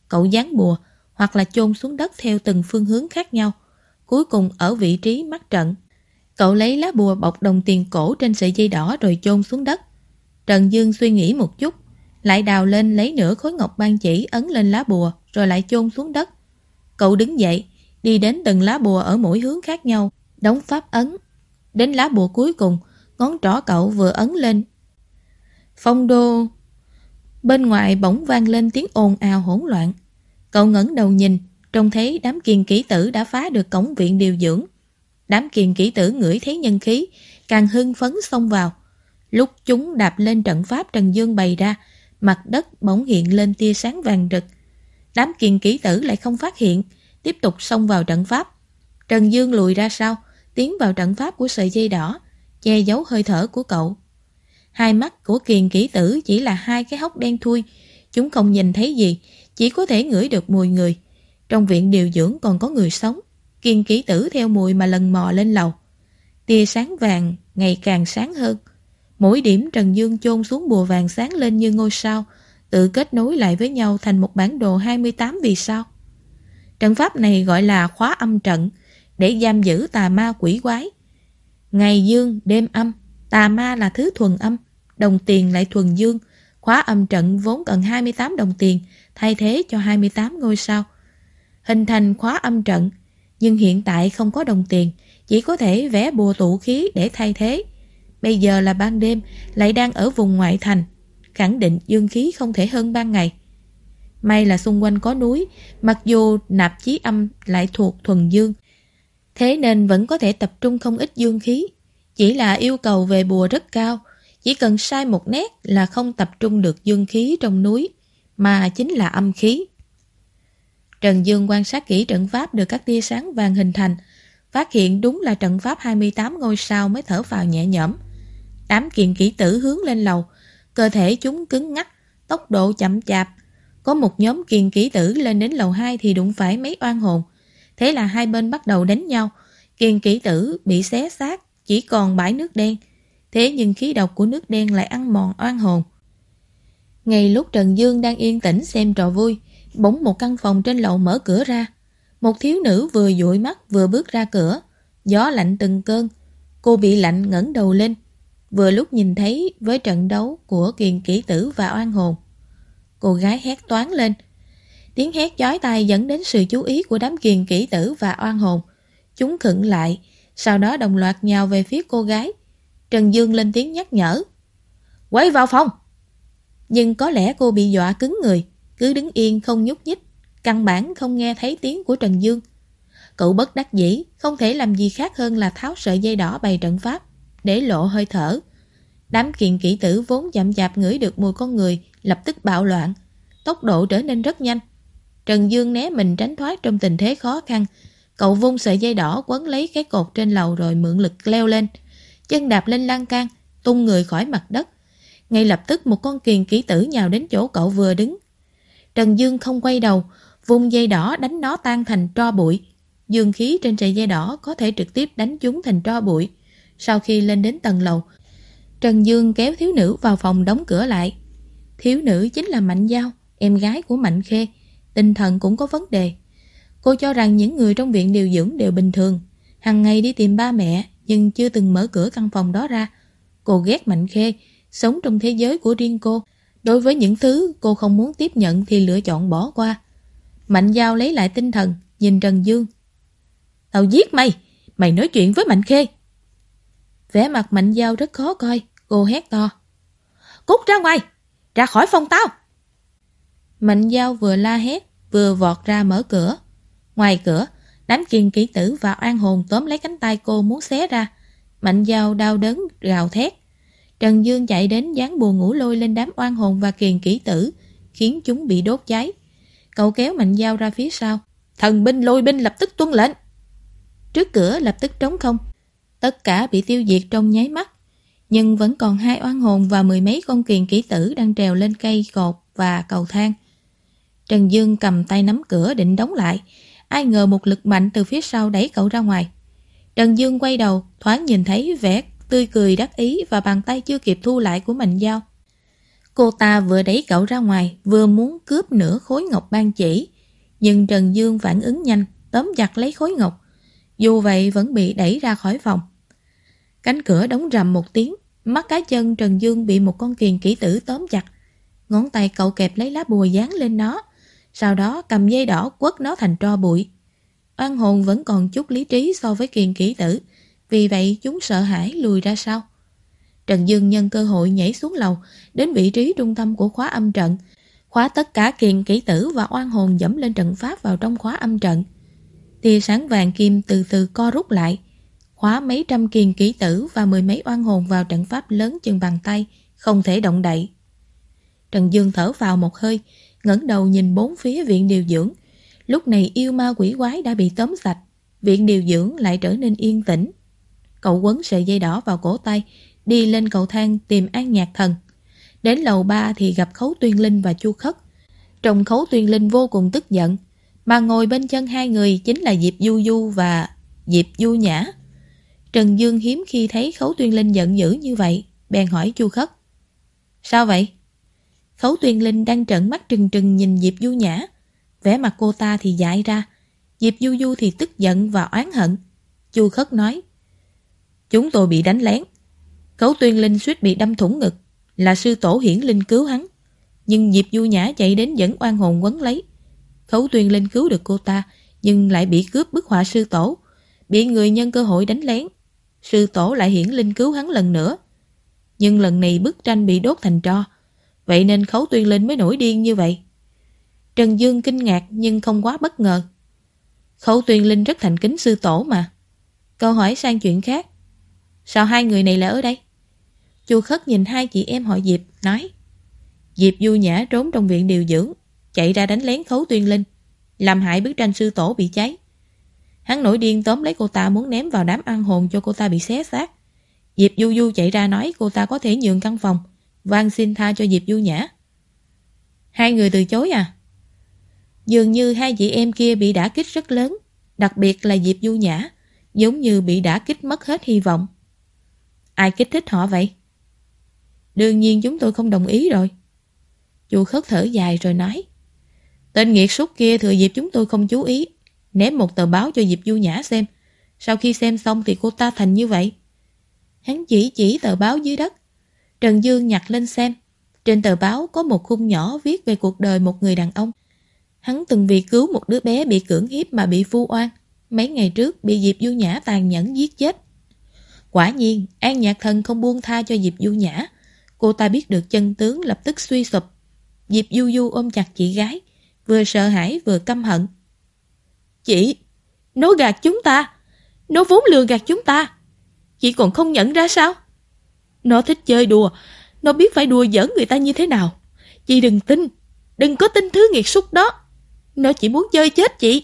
Cậu dán bùa, hoặc là chôn xuống đất theo từng phương hướng khác nhau, cuối cùng ở vị trí mắt trận. Cậu lấy lá bùa bọc đồng tiền cổ trên sợi dây đỏ rồi chôn xuống đất. Trần Dương suy nghĩ một chút, lại đào lên lấy nửa khối ngọc ban chỉ ấn lên lá bùa rồi lại chôn xuống đất. Cậu đứng dậy, đi đến từng lá bùa ở mỗi hướng khác nhau, đóng pháp ấn. Đến lá bùa cuối cùng, ngón trỏ cậu vừa ấn lên. Phong đô... Bên ngoài bỗng vang lên tiếng ồn ào hỗn loạn. Cậu ngẩng đầu nhìn, trông thấy đám kiền kỹ tử đã phá được cổng viện điều dưỡng. Đám kiền kỹ tử ngửi thấy nhân khí, càng hưng phấn xông vào. Lúc chúng đạp lên trận pháp Trần Dương bày ra, mặt đất bỗng hiện lên tia sáng vàng rực. Đám kiền kỹ tử lại không phát hiện, tiếp tục xông vào trận pháp. Trần Dương lùi ra sau, tiến vào trận pháp của sợi dây đỏ, che giấu hơi thở của cậu. Hai mắt của kiền kỹ tử chỉ là hai cái hốc đen thui, chúng không nhìn thấy gì, chỉ có thể ngửi được mùi người. Trong viện điều dưỡng còn có người sống, kiên kỹ tử theo mùi mà lần mò lên lầu. Tia sáng vàng ngày càng sáng hơn. Mỗi điểm Trần Dương chôn xuống bùa vàng sáng lên như ngôi sao, tự kết nối lại với nhau thành một bản đồ 28 vì sao. Trận pháp này gọi là khóa âm trận, để giam giữ tà ma quỷ quái. Ngày dương, đêm âm, tà ma là thứ thuần âm, đồng tiền lại thuần dương. Khóa âm trận vốn cần 28 đồng tiền, thay thế cho 28 ngôi sao. Hình thành khóa âm trận, nhưng hiện tại không có đồng tiền, chỉ có thể vẽ bùa tụ khí để thay thế. Bây giờ là ban đêm, lại đang ở vùng ngoại thành, khẳng định dương khí không thể hơn ban ngày. May là xung quanh có núi, mặc dù nạp chí âm lại thuộc thuần dương. Thế nên vẫn có thể tập trung không ít dương khí. Chỉ là yêu cầu về bùa rất cao, chỉ cần sai một nét là không tập trung được dương khí trong núi, mà chính là âm khí. Trần Dương quan sát kỹ trận pháp được các tia sáng vàng hình thành, phát hiện đúng là trận pháp 28 ngôi sao mới thở vào nhẹ nhõm. Tám kiện kỹ tử hướng lên lầu, cơ thể chúng cứng ngắc, tốc độ chậm chạp. Có một nhóm kiền kỹ tử lên đến lầu 2 thì đụng phải mấy oan hồn. Thế là hai bên bắt đầu đánh nhau. Kiền kỹ tử bị xé xác, chỉ còn bãi nước đen. Thế nhưng khí độc của nước đen lại ăn mòn oan hồn. Ngay lúc Trần Dương đang yên tĩnh xem trò vui, bỗng một căn phòng trên lầu mở cửa ra. Một thiếu nữ vừa dụi mắt vừa bước ra cửa. Gió lạnh từng cơn. Cô bị lạnh ngẩng đầu lên. Vừa lúc nhìn thấy với trận đấu của kiền kỹ tử và oan hồn. Cô gái hét toán lên. Tiếng hét chói tai dẫn đến sự chú ý của đám kiền kỹ tử và oan hồn. Chúng khựng lại, sau đó đồng loạt nhào về phía cô gái. Trần Dương lên tiếng nhắc nhở. Quay vào phòng! Nhưng có lẽ cô bị dọa cứng người, cứ đứng yên không nhúc nhích, căn bản không nghe thấy tiếng của Trần Dương. Cậu bất đắc dĩ, không thể làm gì khác hơn là tháo sợi dây đỏ bày trận pháp, để lộ hơi thở. Đám kiện kỹ tử vốn chậm chạp ngửi được mùi con người, lập tức bạo loạn. Tốc độ trở nên rất nhanh. Trần Dương né mình tránh thoát trong tình thế khó khăn. Cậu vung sợi dây đỏ quấn lấy cái cột trên lầu rồi mượn lực leo lên. Chân đạp lên lan can, tung người khỏi mặt đất. Ngay lập tức một con kiền kỹ tử nhào đến chỗ cậu vừa đứng. Trần Dương không quay đầu, vung dây đỏ đánh nó tan thành tro bụi. Dương khí trên sợi dây đỏ có thể trực tiếp đánh chúng thành tro bụi. Sau khi lên đến tầng lầu, Trần Dương kéo thiếu nữ vào phòng đóng cửa lại. Thiếu nữ chính là Mạnh Giao, em gái của Mạnh Khê. Tinh thần cũng có vấn đề. Cô cho rằng những người trong viện điều dưỡng đều bình thường. Hằng ngày đi tìm ba mẹ, nhưng chưa từng mở cửa căn phòng đó ra. Cô ghét Mạnh Khê, sống trong thế giới của riêng cô. Đối với những thứ cô không muốn tiếp nhận thì lựa chọn bỏ qua. Mạnh Giao lấy lại tinh thần, nhìn Trần Dương. Tao giết mày, mày nói chuyện với Mạnh Khê. Vẻ mặt Mạnh Giao rất khó coi, cô hét to. Cút ra ngoài, ra khỏi phòng tao. Mạnh Giao vừa la hét, vừa vọt ra mở cửa. Ngoài cửa, đám kiên kỹ tử và an hồn tóm lấy cánh tay cô muốn xé ra. Mạnh Giao đau đớn, gào thét. Trần Dương chạy đến dán bùa ngủ lôi lên đám oan hồn và kiền kỹ tử, khiến chúng bị đốt cháy. Cậu kéo Mạnh dao ra phía sau. Thần binh lôi binh lập tức tuân lệnh. Trước cửa lập tức trống không. Tất cả bị tiêu diệt trong nháy mắt. Nhưng vẫn còn hai oan hồn và mười mấy con kiền kỹ tử đang trèo lên cây cột và cầu thang. Trần Dương cầm tay nắm cửa định đóng lại. Ai ngờ một lực mạnh từ phía sau đẩy cậu ra ngoài. Trần Dương quay đầu, thoáng nhìn thấy vẻ tươi cười đắc ý và bàn tay chưa kịp thu lại của mình Giao. Cô ta vừa đẩy cậu ra ngoài, vừa muốn cướp nửa khối ngọc ban chỉ. Nhưng Trần Dương phản ứng nhanh, tóm chặt lấy khối ngọc. Dù vậy vẫn bị đẩy ra khỏi phòng. Cánh cửa đóng rầm một tiếng, mắt cá chân Trần Dương bị một con kiền kỹ tử tóm chặt. Ngón tay cậu kẹp lấy lá bùa dán lên nó, sau đó cầm dây đỏ quất nó thành tro bụi. Oan hồn vẫn còn chút lý trí so với kiền kỹ tử, vì vậy chúng sợ hãi lùi ra sau. Trần Dương nhân cơ hội nhảy xuống lầu, đến vị trí trung tâm của khóa âm trận, khóa tất cả kiền kỹ tử và oan hồn dẫm lên trận pháp vào trong khóa âm trận. Tia sáng vàng kim từ từ co rút lại, khóa mấy trăm kiền kỹ tử và mười mấy oan hồn vào trận pháp lớn chừng bàn tay, không thể động đậy. Trần Dương thở vào một hơi, ngẩng đầu nhìn bốn phía viện điều dưỡng. Lúc này yêu ma quỷ quái đã bị tóm sạch, viện điều dưỡng lại trở nên yên tĩnh. Cậu quấn sợi dây đỏ vào cổ tay, đi lên cầu thang tìm an nhạc thần. Đến lầu ba thì gặp Khấu Tuyên Linh và Chu Khất. Trong Khấu Tuyên Linh vô cùng tức giận, mà ngồi bên chân hai người chính là Diệp Du Du và Diệp Du Nhã. Trần Dương hiếm khi thấy Khấu Tuyên Linh giận dữ như vậy, bèn hỏi Chu Khất. Sao vậy? Khấu Tuyên Linh đang trợn mắt trừng trừng nhìn Diệp Du Nhã. vẻ mặt cô ta thì dại ra. Diệp Du Du thì tức giận và oán hận. Chu Khất nói. Chúng tôi bị đánh lén. Khấu Tuyên Linh suýt bị đâm thủng ngực. Là sư tổ hiển linh cứu hắn. Nhưng Diệp Du Nhã chạy đến dẫn oan hồn quấn lấy. Khấu Tuyên Linh cứu được cô ta, nhưng lại bị cướp bức họa sư tổ. Bị người nhân cơ hội đánh lén. Sư tổ lại hiển linh cứu hắn lần nữa. Nhưng lần này bức tranh bị đốt thành tro. Vậy nên Khấu Tuyên Linh mới nổi điên như vậy. Trần Dương kinh ngạc nhưng không quá bất ngờ. Khấu Tuyên Linh rất thành kính sư tổ mà. Câu hỏi sang chuyện khác. Sao hai người này lại ở đây? Chu Khất nhìn hai chị em họ Diệp, nói Diệp Du Nhã trốn trong viện điều dưỡng, chạy ra đánh lén Khấu Tuyên Linh, làm hại bức tranh sư tổ bị cháy. Hắn nổi điên tóm lấy cô ta muốn ném vào đám ăn hồn cho cô ta bị xé xác. Diệp Du Du chạy ra nói cô ta có thể nhường căn phòng, van xin tha cho Diệp Du Nhã. Hai người từ chối à? Dường như hai chị em kia bị đả kích rất lớn, đặc biệt là Diệp Du Nhã, giống như bị đả kích mất hết hy vọng. Ai kích thích họ vậy? Đương nhiên chúng tôi không đồng ý rồi. Chu khất thở dài rồi nói. Tên nghiệt súc kia thừa dịp chúng tôi không chú ý, ném một tờ báo cho Diệp Du Nhã xem. Sau khi xem xong thì cô ta thành như vậy. Hắn chỉ chỉ tờ báo dưới đất. Trần Dương nhặt lên xem. Trên tờ báo có một khung nhỏ viết về cuộc đời một người đàn ông. Hắn từng vì cứu một đứa bé bị cưỡng hiếp mà bị phu oan. Mấy ngày trước bị Diệp Du Nhã tàn nhẫn giết chết. Quả nhiên, An Nhạc Thần không buông tha cho Diệp Du Nhã. Cô ta biết được chân tướng lập tức suy sụp. Diệp Du Du ôm chặt chị gái, vừa sợ hãi vừa căm hận. Chị, nó gạt chúng ta. Nó vốn lừa gạt chúng ta. Chị còn không nhận ra sao? Nó thích chơi đùa. Nó biết phải đùa giỡn người ta như thế nào. Chị đừng tin. Đừng có tin thứ nghiệt xúc đó. Nó chỉ muốn chơi chết chị.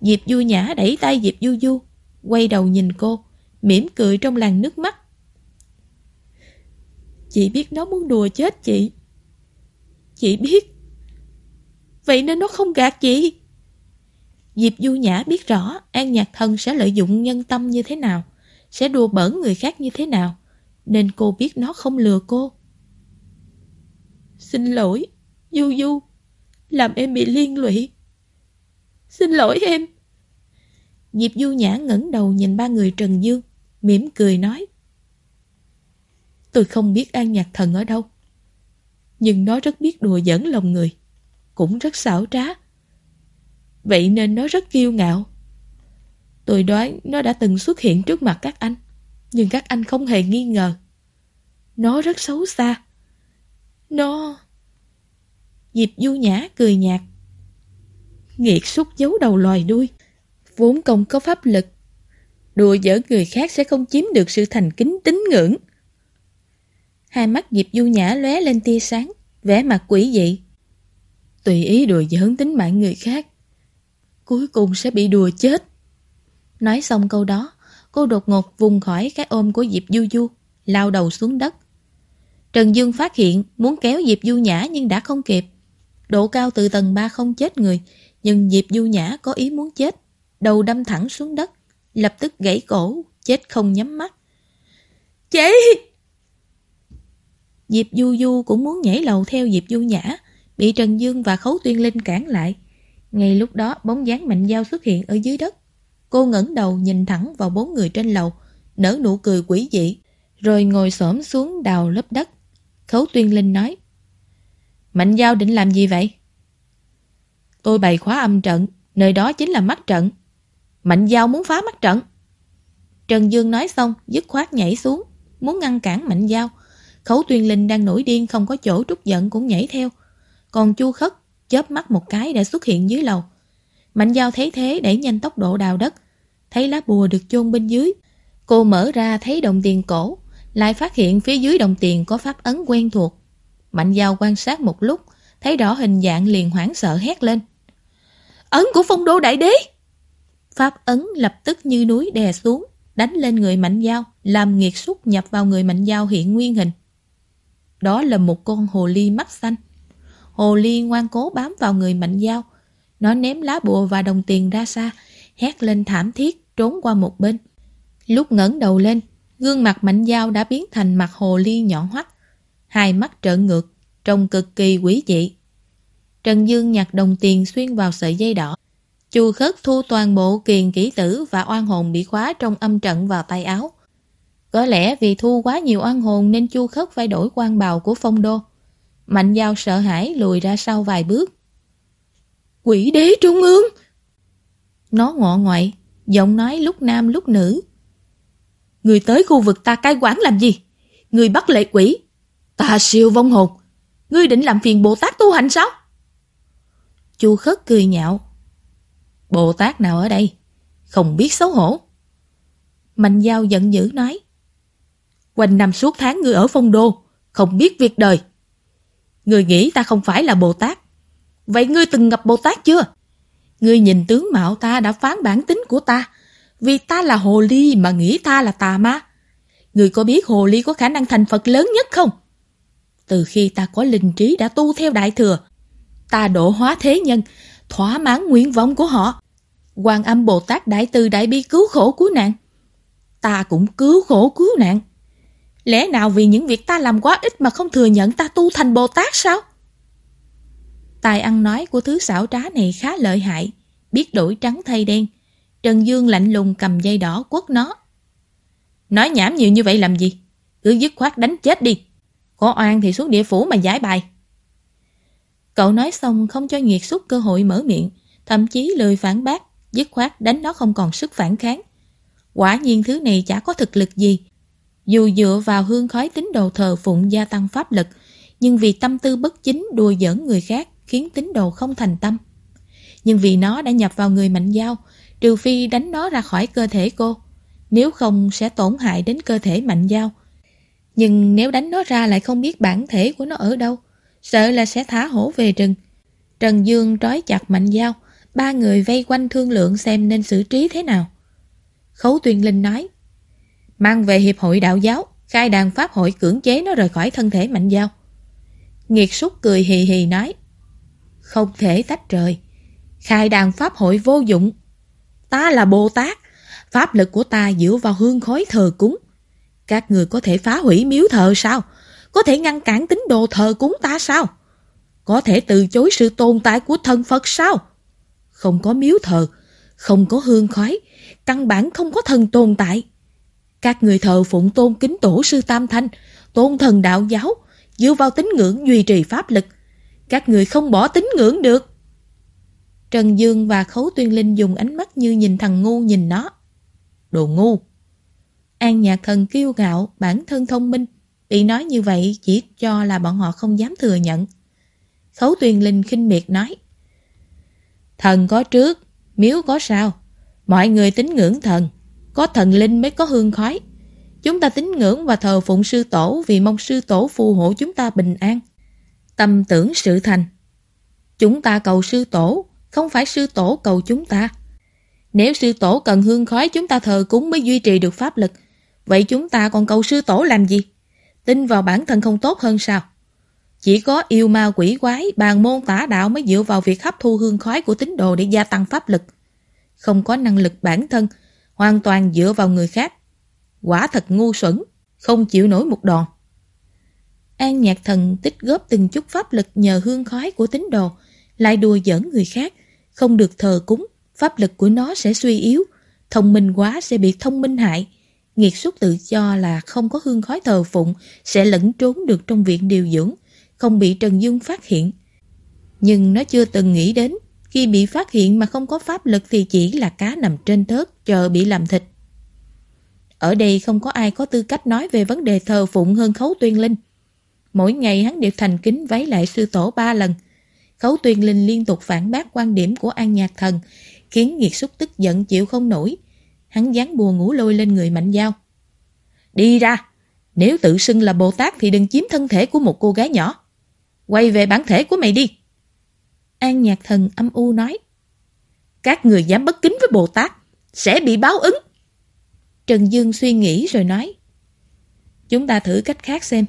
Diệp Du Nhã đẩy tay Diệp Du Du, quay đầu nhìn cô, mỉm cười trong làn nước mắt. Chị biết nó muốn đùa chết chị. Chị biết. Vậy nên nó không gạt chị. Diệp Du Nhã biết rõ An Nhạc Thần sẽ lợi dụng nhân tâm như thế nào, sẽ đùa bỡn người khác như thế nào, nên cô biết nó không lừa cô. Xin lỗi, Du Du, làm em bị liên lụy. Xin lỗi em. Diệp Du Nhã ngẩng đầu nhìn ba người Trần Dương, mỉm cười nói. Tôi không biết An Nhạc Thần ở đâu. Nhưng nó rất biết đùa giỡn lòng người, cũng rất xảo trá. Vậy nên nó rất kiêu ngạo. Tôi đoán nó đã từng xuất hiện trước mặt các anh, nhưng các anh không hề nghi ngờ. Nó rất xấu xa. Nó... Diệp Du Nhã cười nhạt. Nghiệt xúc giấu đầu loài đuôi. Vốn công có pháp lực. Đùa giỡn người khác sẽ không chiếm được sự thành kính tín ngưỡng. Hai mắt Diệp Du Nhã lóe lên tia sáng, vẻ mặt quỷ dị. Tùy ý đùa giỡn tính mạng người khác. Cuối cùng sẽ bị đùa chết. Nói xong câu đó, cô đột ngột vùng khỏi cái ôm của Diệp Du Du, lao đầu xuống đất. Trần Dương phát hiện muốn kéo Diệp Du Nhã nhưng đã không kịp. Độ cao từ tầng 3 không chết người, nhưng Diệp Du Nhã có ý muốn chết. Đầu đâm thẳng xuống đất, lập tức gãy cổ, chết không nhắm mắt. Chị! Diệp Du Du cũng muốn nhảy lầu theo Diệp Du Nhã, bị Trần Dương và Khấu Tuyên Linh cản lại. Ngay lúc đó bóng dáng Mạnh Giao xuất hiện ở dưới đất. Cô ngẩng đầu nhìn thẳng vào bốn người trên lầu, nở nụ cười quỷ dị, rồi ngồi xổm xuống đào lớp đất. Khấu Tuyên Linh nói Mạnh Giao định làm gì vậy? Tôi bày khóa âm trận, nơi đó chính là mắt trận. Mạnh Giao muốn phá mắt trận. Trần Dương nói xong, dứt khoát nhảy xuống, muốn ngăn cản Mạnh Giao. Khấu Tuyên Linh đang nổi điên không có chỗ trút giận cũng nhảy theo. Còn Chu Khất chớp mắt một cái đã xuất hiện dưới lầu. Mạnh Giao thấy thế đẩy nhanh tốc độ đào đất. Thấy lá bùa được chôn bên dưới. Cô mở ra thấy đồng tiền cổ, lại phát hiện phía dưới đồng tiền có pháp ấn quen thuộc. Mạnh Giao quan sát một lúc, thấy rõ hình dạng liền hoảng sợ hét lên. Ấn của phong đô đại đế! Pháp ấn lập tức như núi đè xuống, đánh lên người Mạnh Giao, làm nghiệt xúc nhập vào người Mạnh Giao hiện nguyên hình. Đó là một con hồ ly mắt xanh. Hồ ly ngoan cố bám vào người Mạnh Giao. Nó ném lá bùa và đồng tiền ra xa, hét lên thảm thiết, trốn qua một bên. Lúc ngẩng đầu lên, gương mặt Mạnh Giao đã biến thành mặt hồ ly nhọn hoắt. Hai mắt trợn ngược, trông cực kỳ quý dị. Trần Dương nhặt đồng tiền xuyên vào sợi dây đỏ. Chu khất thu toàn bộ kiền kỹ tử và oan hồn bị khóa trong âm trận vào tay áo. Có lẽ vì thu quá nhiều oan hồn nên Chu khất phải đổi quan bào của phong đô. Mạnh giao sợ hãi lùi ra sau vài bước. Quỷ đế trung ương! Nó ngọ ngoại, giọng nói lúc nam lúc nữ. Người tới khu vực ta cai quản làm gì? Người bắt lệ quỷ. Ta siêu vong hồn. Ngươi định làm phiền Bồ Tát tu hành sao? Chu khất cười nhạo. Bồ Tát nào ở đây? Không biết xấu hổ. Mạnh Giao giận dữ nói. Quanh năm suốt tháng ngươi ở phong đô, không biết việc đời. Ngươi nghĩ ta không phải là Bồ Tát. Vậy ngươi từng gặp Bồ Tát chưa? Ngươi nhìn tướng mạo ta đã phán bản tính của ta. Vì ta là hồ ly mà nghĩ ta là tà ma. Ngươi có biết hồ ly có khả năng thành Phật lớn nhất không? Từ khi ta có linh trí đã tu theo Đại Thừa, ta độ hóa thế nhân, thỏa mãn nguyện vọng của họ. Quan âm Bồ Tát Đại Từ Đại Bi cứu khổ cứu nạn. Ta cũng cứu khổ cứu nạn. Lẽ nào vì những việc ta làm quá ít mà không thừa nhận ta tu thành Bồ Tát sao? Tài ăn nói của thứ xảo trá này khá lợi hại, biết đổi trắng thay đen. Trần Dương lạnh lùng cầm dây đỏ quất nó. Nói nhảm nhiều như vậy làm gì? Cứ dứt khoát đánh chết đi. Có oan thì xuống địa phủ mà giải bài. Cậu nói xong không cho nhiệt xúc cơ hội mở miệng, thậm chí lười phản bác, dứt khoát đánh nó không còn sức phản kháng. Quả nhiên thứ này chả có thực lực gì. Dù dựa vào hương khói tín đồ thờ phụng gia tăng pháp lực, nhưng vì tâm tư bất chính đùa giỡn người khác khiến tín đồ không thành tâm. Nhưng vì nó đã nhập vào người mạnh giao, trừ phi đánh nó ra khỏi cơ thể cô, nếu không sẽ tổn hại đến cơ thể mạnh giao. Nhưng nếu đánh nó ra lại không biết bản thể của nó ở đâu, sợ là sẽ thả hổ về rừng. Trần Dương trói chặt mạnh giao, ba người vây quanh thương lượng xem nên xử trí thế nào. Khấu Tuyên Linh nói, mang về Hiệp hội Đạo giáo, khai đàn Pháp hội cưỡng chế nó rời khỏi thân thể mạnh giao. Nghiệt súc cười hì hì nói, không thể tách rời. Khai đàn Pháp hội vô dụng. Ta là Bồ Tát, pháp lực của ta dựa vào hương khói thờ cúng. Các người có thể phá hủy miếu thờ sao? Có thể ngăn cản tín đồ thờ cúng ta sao? Có thể từ chối sự tồn tại của thần Phật sao? Không có miếu thờ, không có hương khói, căn bản không có thần tồn tại. Các người thờ phụng tôn kính tổ sư Tam Thanh, tôn thần đạo giáo, dựa vào tín ngưỡng duy trì pháp lực. Các người không bỏ tín ngưỡng được. Trần Dương và Khấu Tuyên Linh dùng ánh mắt như nhìn thằng ngu nhìn nó. Đồ ngu! An Nhạc Thần kiêu gạo, bản thân thông minh. Bị nói như vậy chỉ cho là bọn họ không dám thừa nhận. Khấu Tuyên Linh khinh miệt nói. Thần có trước, miếu có sau. Mọi người tín ngưỡng thần. Có thần linh mới có hương khói. Chúng ta tín ngưỡng và thờ phụng sư tổ vì mong sư tổ phù hộ chúng ta bình an. Tâm tưởng sự thành. Chúng ta cầu sư tổ, không phải sư tổ cầu chúng ta. Nếu sư tổ cần hương khói chúng ta thờ cúng mới duy trì được pháp lực, vậy chúng ta còn cầu sư tổ làm gì? Tin vào bản thân không tốt hơn sao? Chỉ có yêu ma quỷ quái, bàn môn tả đạo mới dựa vào việc hấp thu hương khói của tín đồ để gia tăng pháp lực. Không có năng lực bản thân, hoàn toàn dựa vào người khác. Quả thật ngu xuẩn, không chịu nổi một đòn. An nhạc thần tích góp từng chút pháp lực nhờ hương khói của tín đồ, lại đùa giỡn người khác, không được thờ cúng, pháp lực của nó sẽ suy yếu, thông minh quá sẽ bị thông minh hại. Nghiệt xuất tự cho là không có hương khói thờ phụng sẽ lẫn trốn được trong viện điều dưỡng, không bị Trần dương phát hiện. Nhưng nó chưa từng nghĩ đến, khi bị phát hiện mà không có pháp lực thì chỉ là cá nằm trên thớt chờ bị làm thịt. Ở đây không có ai có tư cách nói về vấn đề thờ phụng hơn Khấu Tuyên Linh. Mỗi ngày hắn đều thành kính váy lại sư tổ ba lần. Khấu Tuyên Linh liên tục phản bác quan điểm của An Nhạc Thần, khiến nghiệt xúc tức giận chịu không nổi. Hắn dán bùa ngủ lôi lên người mạnh dao. Đi ra! Nếu tự xưng là Bồ Tát thì đừng chiếm thân thể của một cô gái nhỏ. Quay về bản thể của mày đi. An Nhạc Thần âm u nói. Các người dám bất kính với Bồ Tát, sẽ bị báo ứng. Trần Dương suy nghĩ rồi nói. Chúng ta thử cách khác xem.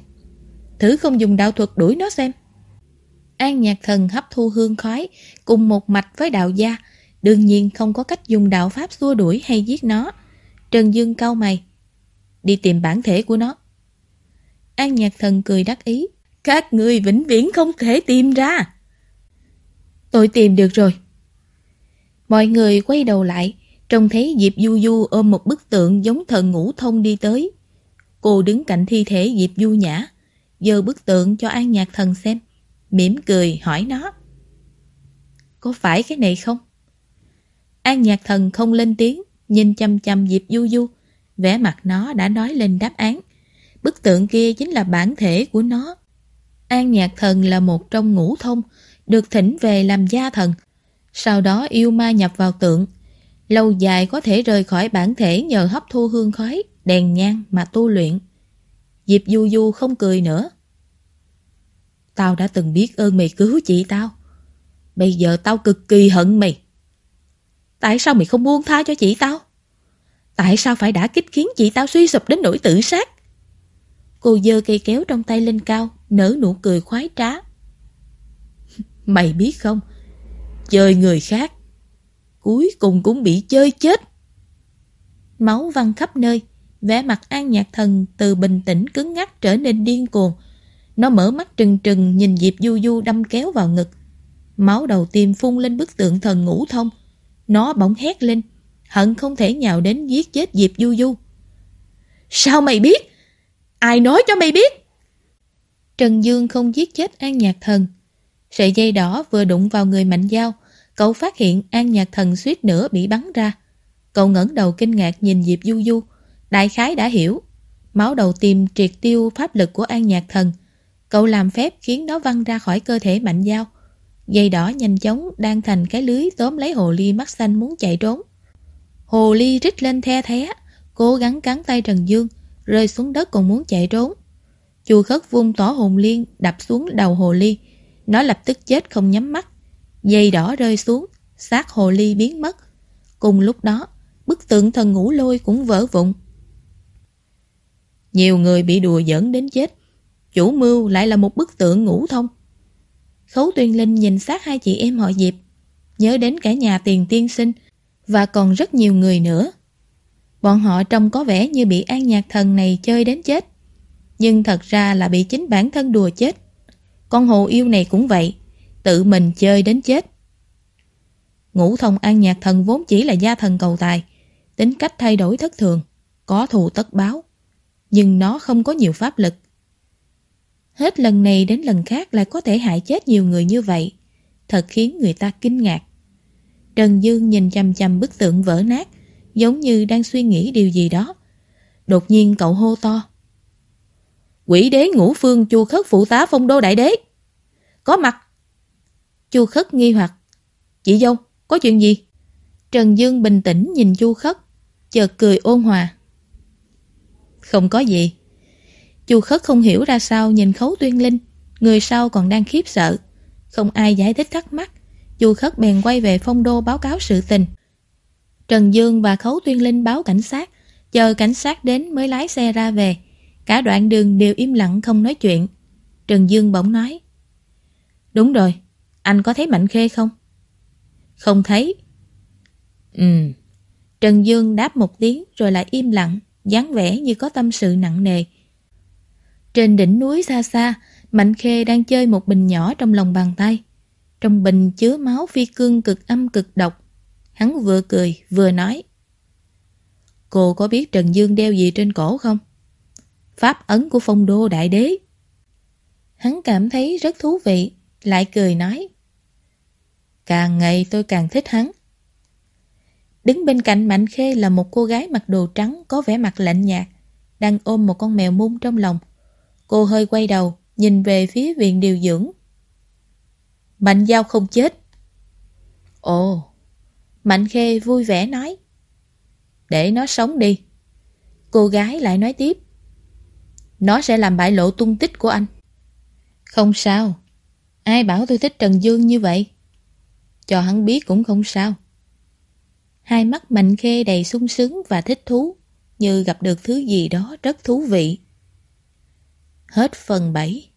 Thử không dùng đạo thuật đuổi nó xem. An Nhạc Thần hấp thu hương khói, cùng một mạch với đạo gia Đương nhiên không có cách dùng đạo pháp xua đuổi hay giết nó. Trần Dương cau mày. Đi tìm bản thể của nó. An nhạc thần cười đắc ý. Các người vĩnh viễn không thể tìm ra. Tôi tìm được rồi. Mọi người quay đầu lại, trông thấy Diệp Du Du ôm một bức tượng giống thần ngũ thông đi tới. Cô đứng cạnh thi thể Diệp Du Nhã, giơ bức tượng cho An Nhạc Thần xem, mỉm cười hỏi nó. Có phải cái này không? An Nhạc Thần không lên tiếng, nhìn chăm chăm Diệp Du Du, vẻ mặt nó đã nói lên đáp án. Bức tượng kia chính là bản thể của nó. An Nhạc Thần là một trong ngũ thông, được thỉnh về làm gia thần. Sau đó yêu ma nhập vào tượng. Lâu dài có thể rời khỏi bản thể nhờ hấp thu hương khói, đèn nhang mà tu luyện. Diệp Du Du không cười nữa. Tao đã từng biết ơn mày cứu chị tao. Bây giờ tao cực kỳ hận mày. Tại sao mày không buông tha cho chị tao? Tại sao phải đã kích khiến chị tao suy sụp đến nỗi tự sát? Cô dơ cây kéo trong tay lên cao, nở nụ cười khoái trá. Mày biết không, chơi người khác, cuối cùng cũng bị chơi chết. Máu văng khắp nơi, vẻ mặt an nhạc thần từ bình tĩnh cứng ngắc trở nên điên cuồng. Nó mở mắt trừng trừng nhìn Diệp Du Du đâm kéo vào ngực. Máu đầu tiên phun lên bức tượng thần ngũ thông. Nó bỗng hét lên, hận không thể nhào đến giết chết Diệp Du Du. Sao mày biết? Ai nói cho mày biết? Trần Dương không giết chết An Nhạc Thần. Sợi dây đỏ vừa đụng vào người Mạnh Giao, cậu phát hiện An Nhạc Thần suýt nữa bị bắn ra. Cậu ngẩng đầu kinh ngạc nhìn Diệp Du Du, đại khái đã hiểu. Máu đầu tim triệt tiêu pháp lực của An Nhạc Thần. Cậu làm phép khiến nó văng ra khỏi cơ thể Mạnh Giao. Dây đỏ nhanh chóng đang thành cái lưới tóm lấy hồ ly mắt xanh muốn chạy trốn. Hồ ly rít lên the thé, cố gắng cắn tay Trần Dương, rơi xuống đất còn muốn chạy trốn. Chu khất vung tỏ hồn liên đập xuống đầu hồ ly. Nó lập tức chết không nhắm mắt. Dây đỏ rơi xuống, xác hồ ly biến mất. Cùng lúc đó, bức tượng thần ngũ lôi cũng vỡ vụn. Nhiều người bị đùa giỡn đến chết. Chủ mưu lại là một bức tượng ngũ thông. Khấu Tuyên Linh nhìn sát hai chị em họ Diệp, nhớ đến cả nhà tiền tiên sinh và còn rất nhiều người nữa. Bọn họ trông có vẻ như bị an nhạc thần này chơi đến chết. Nhưng thật ra là bị chính bản thân đùa chết. Con hồ yêu này cũng vậy, tự mình chơi đến chết. Ngũ thông an nhạc thần vốn chỉ là gia thần cầu tài, tính cách thay đổi thất thường, có thù tất báo. Nhưng nó không có nhiều pháp lực. Hết lần này đến lần khác lại có thể hại chết nhiều người như vậy. Thật khiến người ta kinh ngạc. Trần Dương nhìn chằm chằm bức tượng vỡ nát, giống như đang suy nghĩ điều gì đó. Đột nhiên cậu hô to. Quỷ đế ngũ phương chu khất phụ tá phong đô đại đế. Có mặt. Chu khất nghi hoặc. Chị dâu, có chuyện gì? Trần Dương bình tĩnh nhìn chu khất, chợt cười ôn hòa. Không có gì. Chu khất không hiểu ra sao nhìn khấu tuyên linh, người sau còn đang khiếp sợ. Không ai giải thích thắc mắc. Chu khất bèn quay về phong đô báo cáo sự tình. Trần Dương và Khấu Tuyên Linh báo cảnh sát, chờ cảnh sát đến mới lái xe ra về. Cả đoạn đường đều im lặng không nói chuyện. Trần Dương bỗng nói. Đúng rồi, anh có thấy Mạnh Khê không? Không thấy. Ừ. Trần Dương đáp một tiếng rồi lại im lặng, dáng vẻ như có tâm sự nặng nề. Trên đỉnh núi xa xa, Mạnh Khê đang chơi một bình nhỏ trong lòng bàn tay. Trong bình chứa máu phi cương cực âm cực độc, Hắn vừa cười, vừa nói. Cô có biết Trần Dương đeo gì trên cổ không? Pháp ấn của phong đô đại đế. Hắn cảm thấy rất thú vị, Lại cười nói. Càng ngày tôi càng thích hắn. Đứng bên cạnh Mạnh Khê là một cô gái mặc đồ trắng, Có vẻ mặt lạnh nhạt, Đang ôm một con mèo mung trong lòng. Cô hơi quay đầu, Nhìn về phía viện điều dưỡng. Mạnh Giao không chết. Ồ Mạnh Khê vui vẻ nói. Để nó sống đi. Cô gái lại nói tiếp. Nó sẽ làm bại lộ tung tích của anh. Không sao. Ai bảo tôi thích Trần Dương như vậy? Cho hắn biết cũng không sao. Hai mắt Mạnh Khê đầy sung sướng và thích thú, như gặp được thứ gì đó rất thú vị. Hết phần 7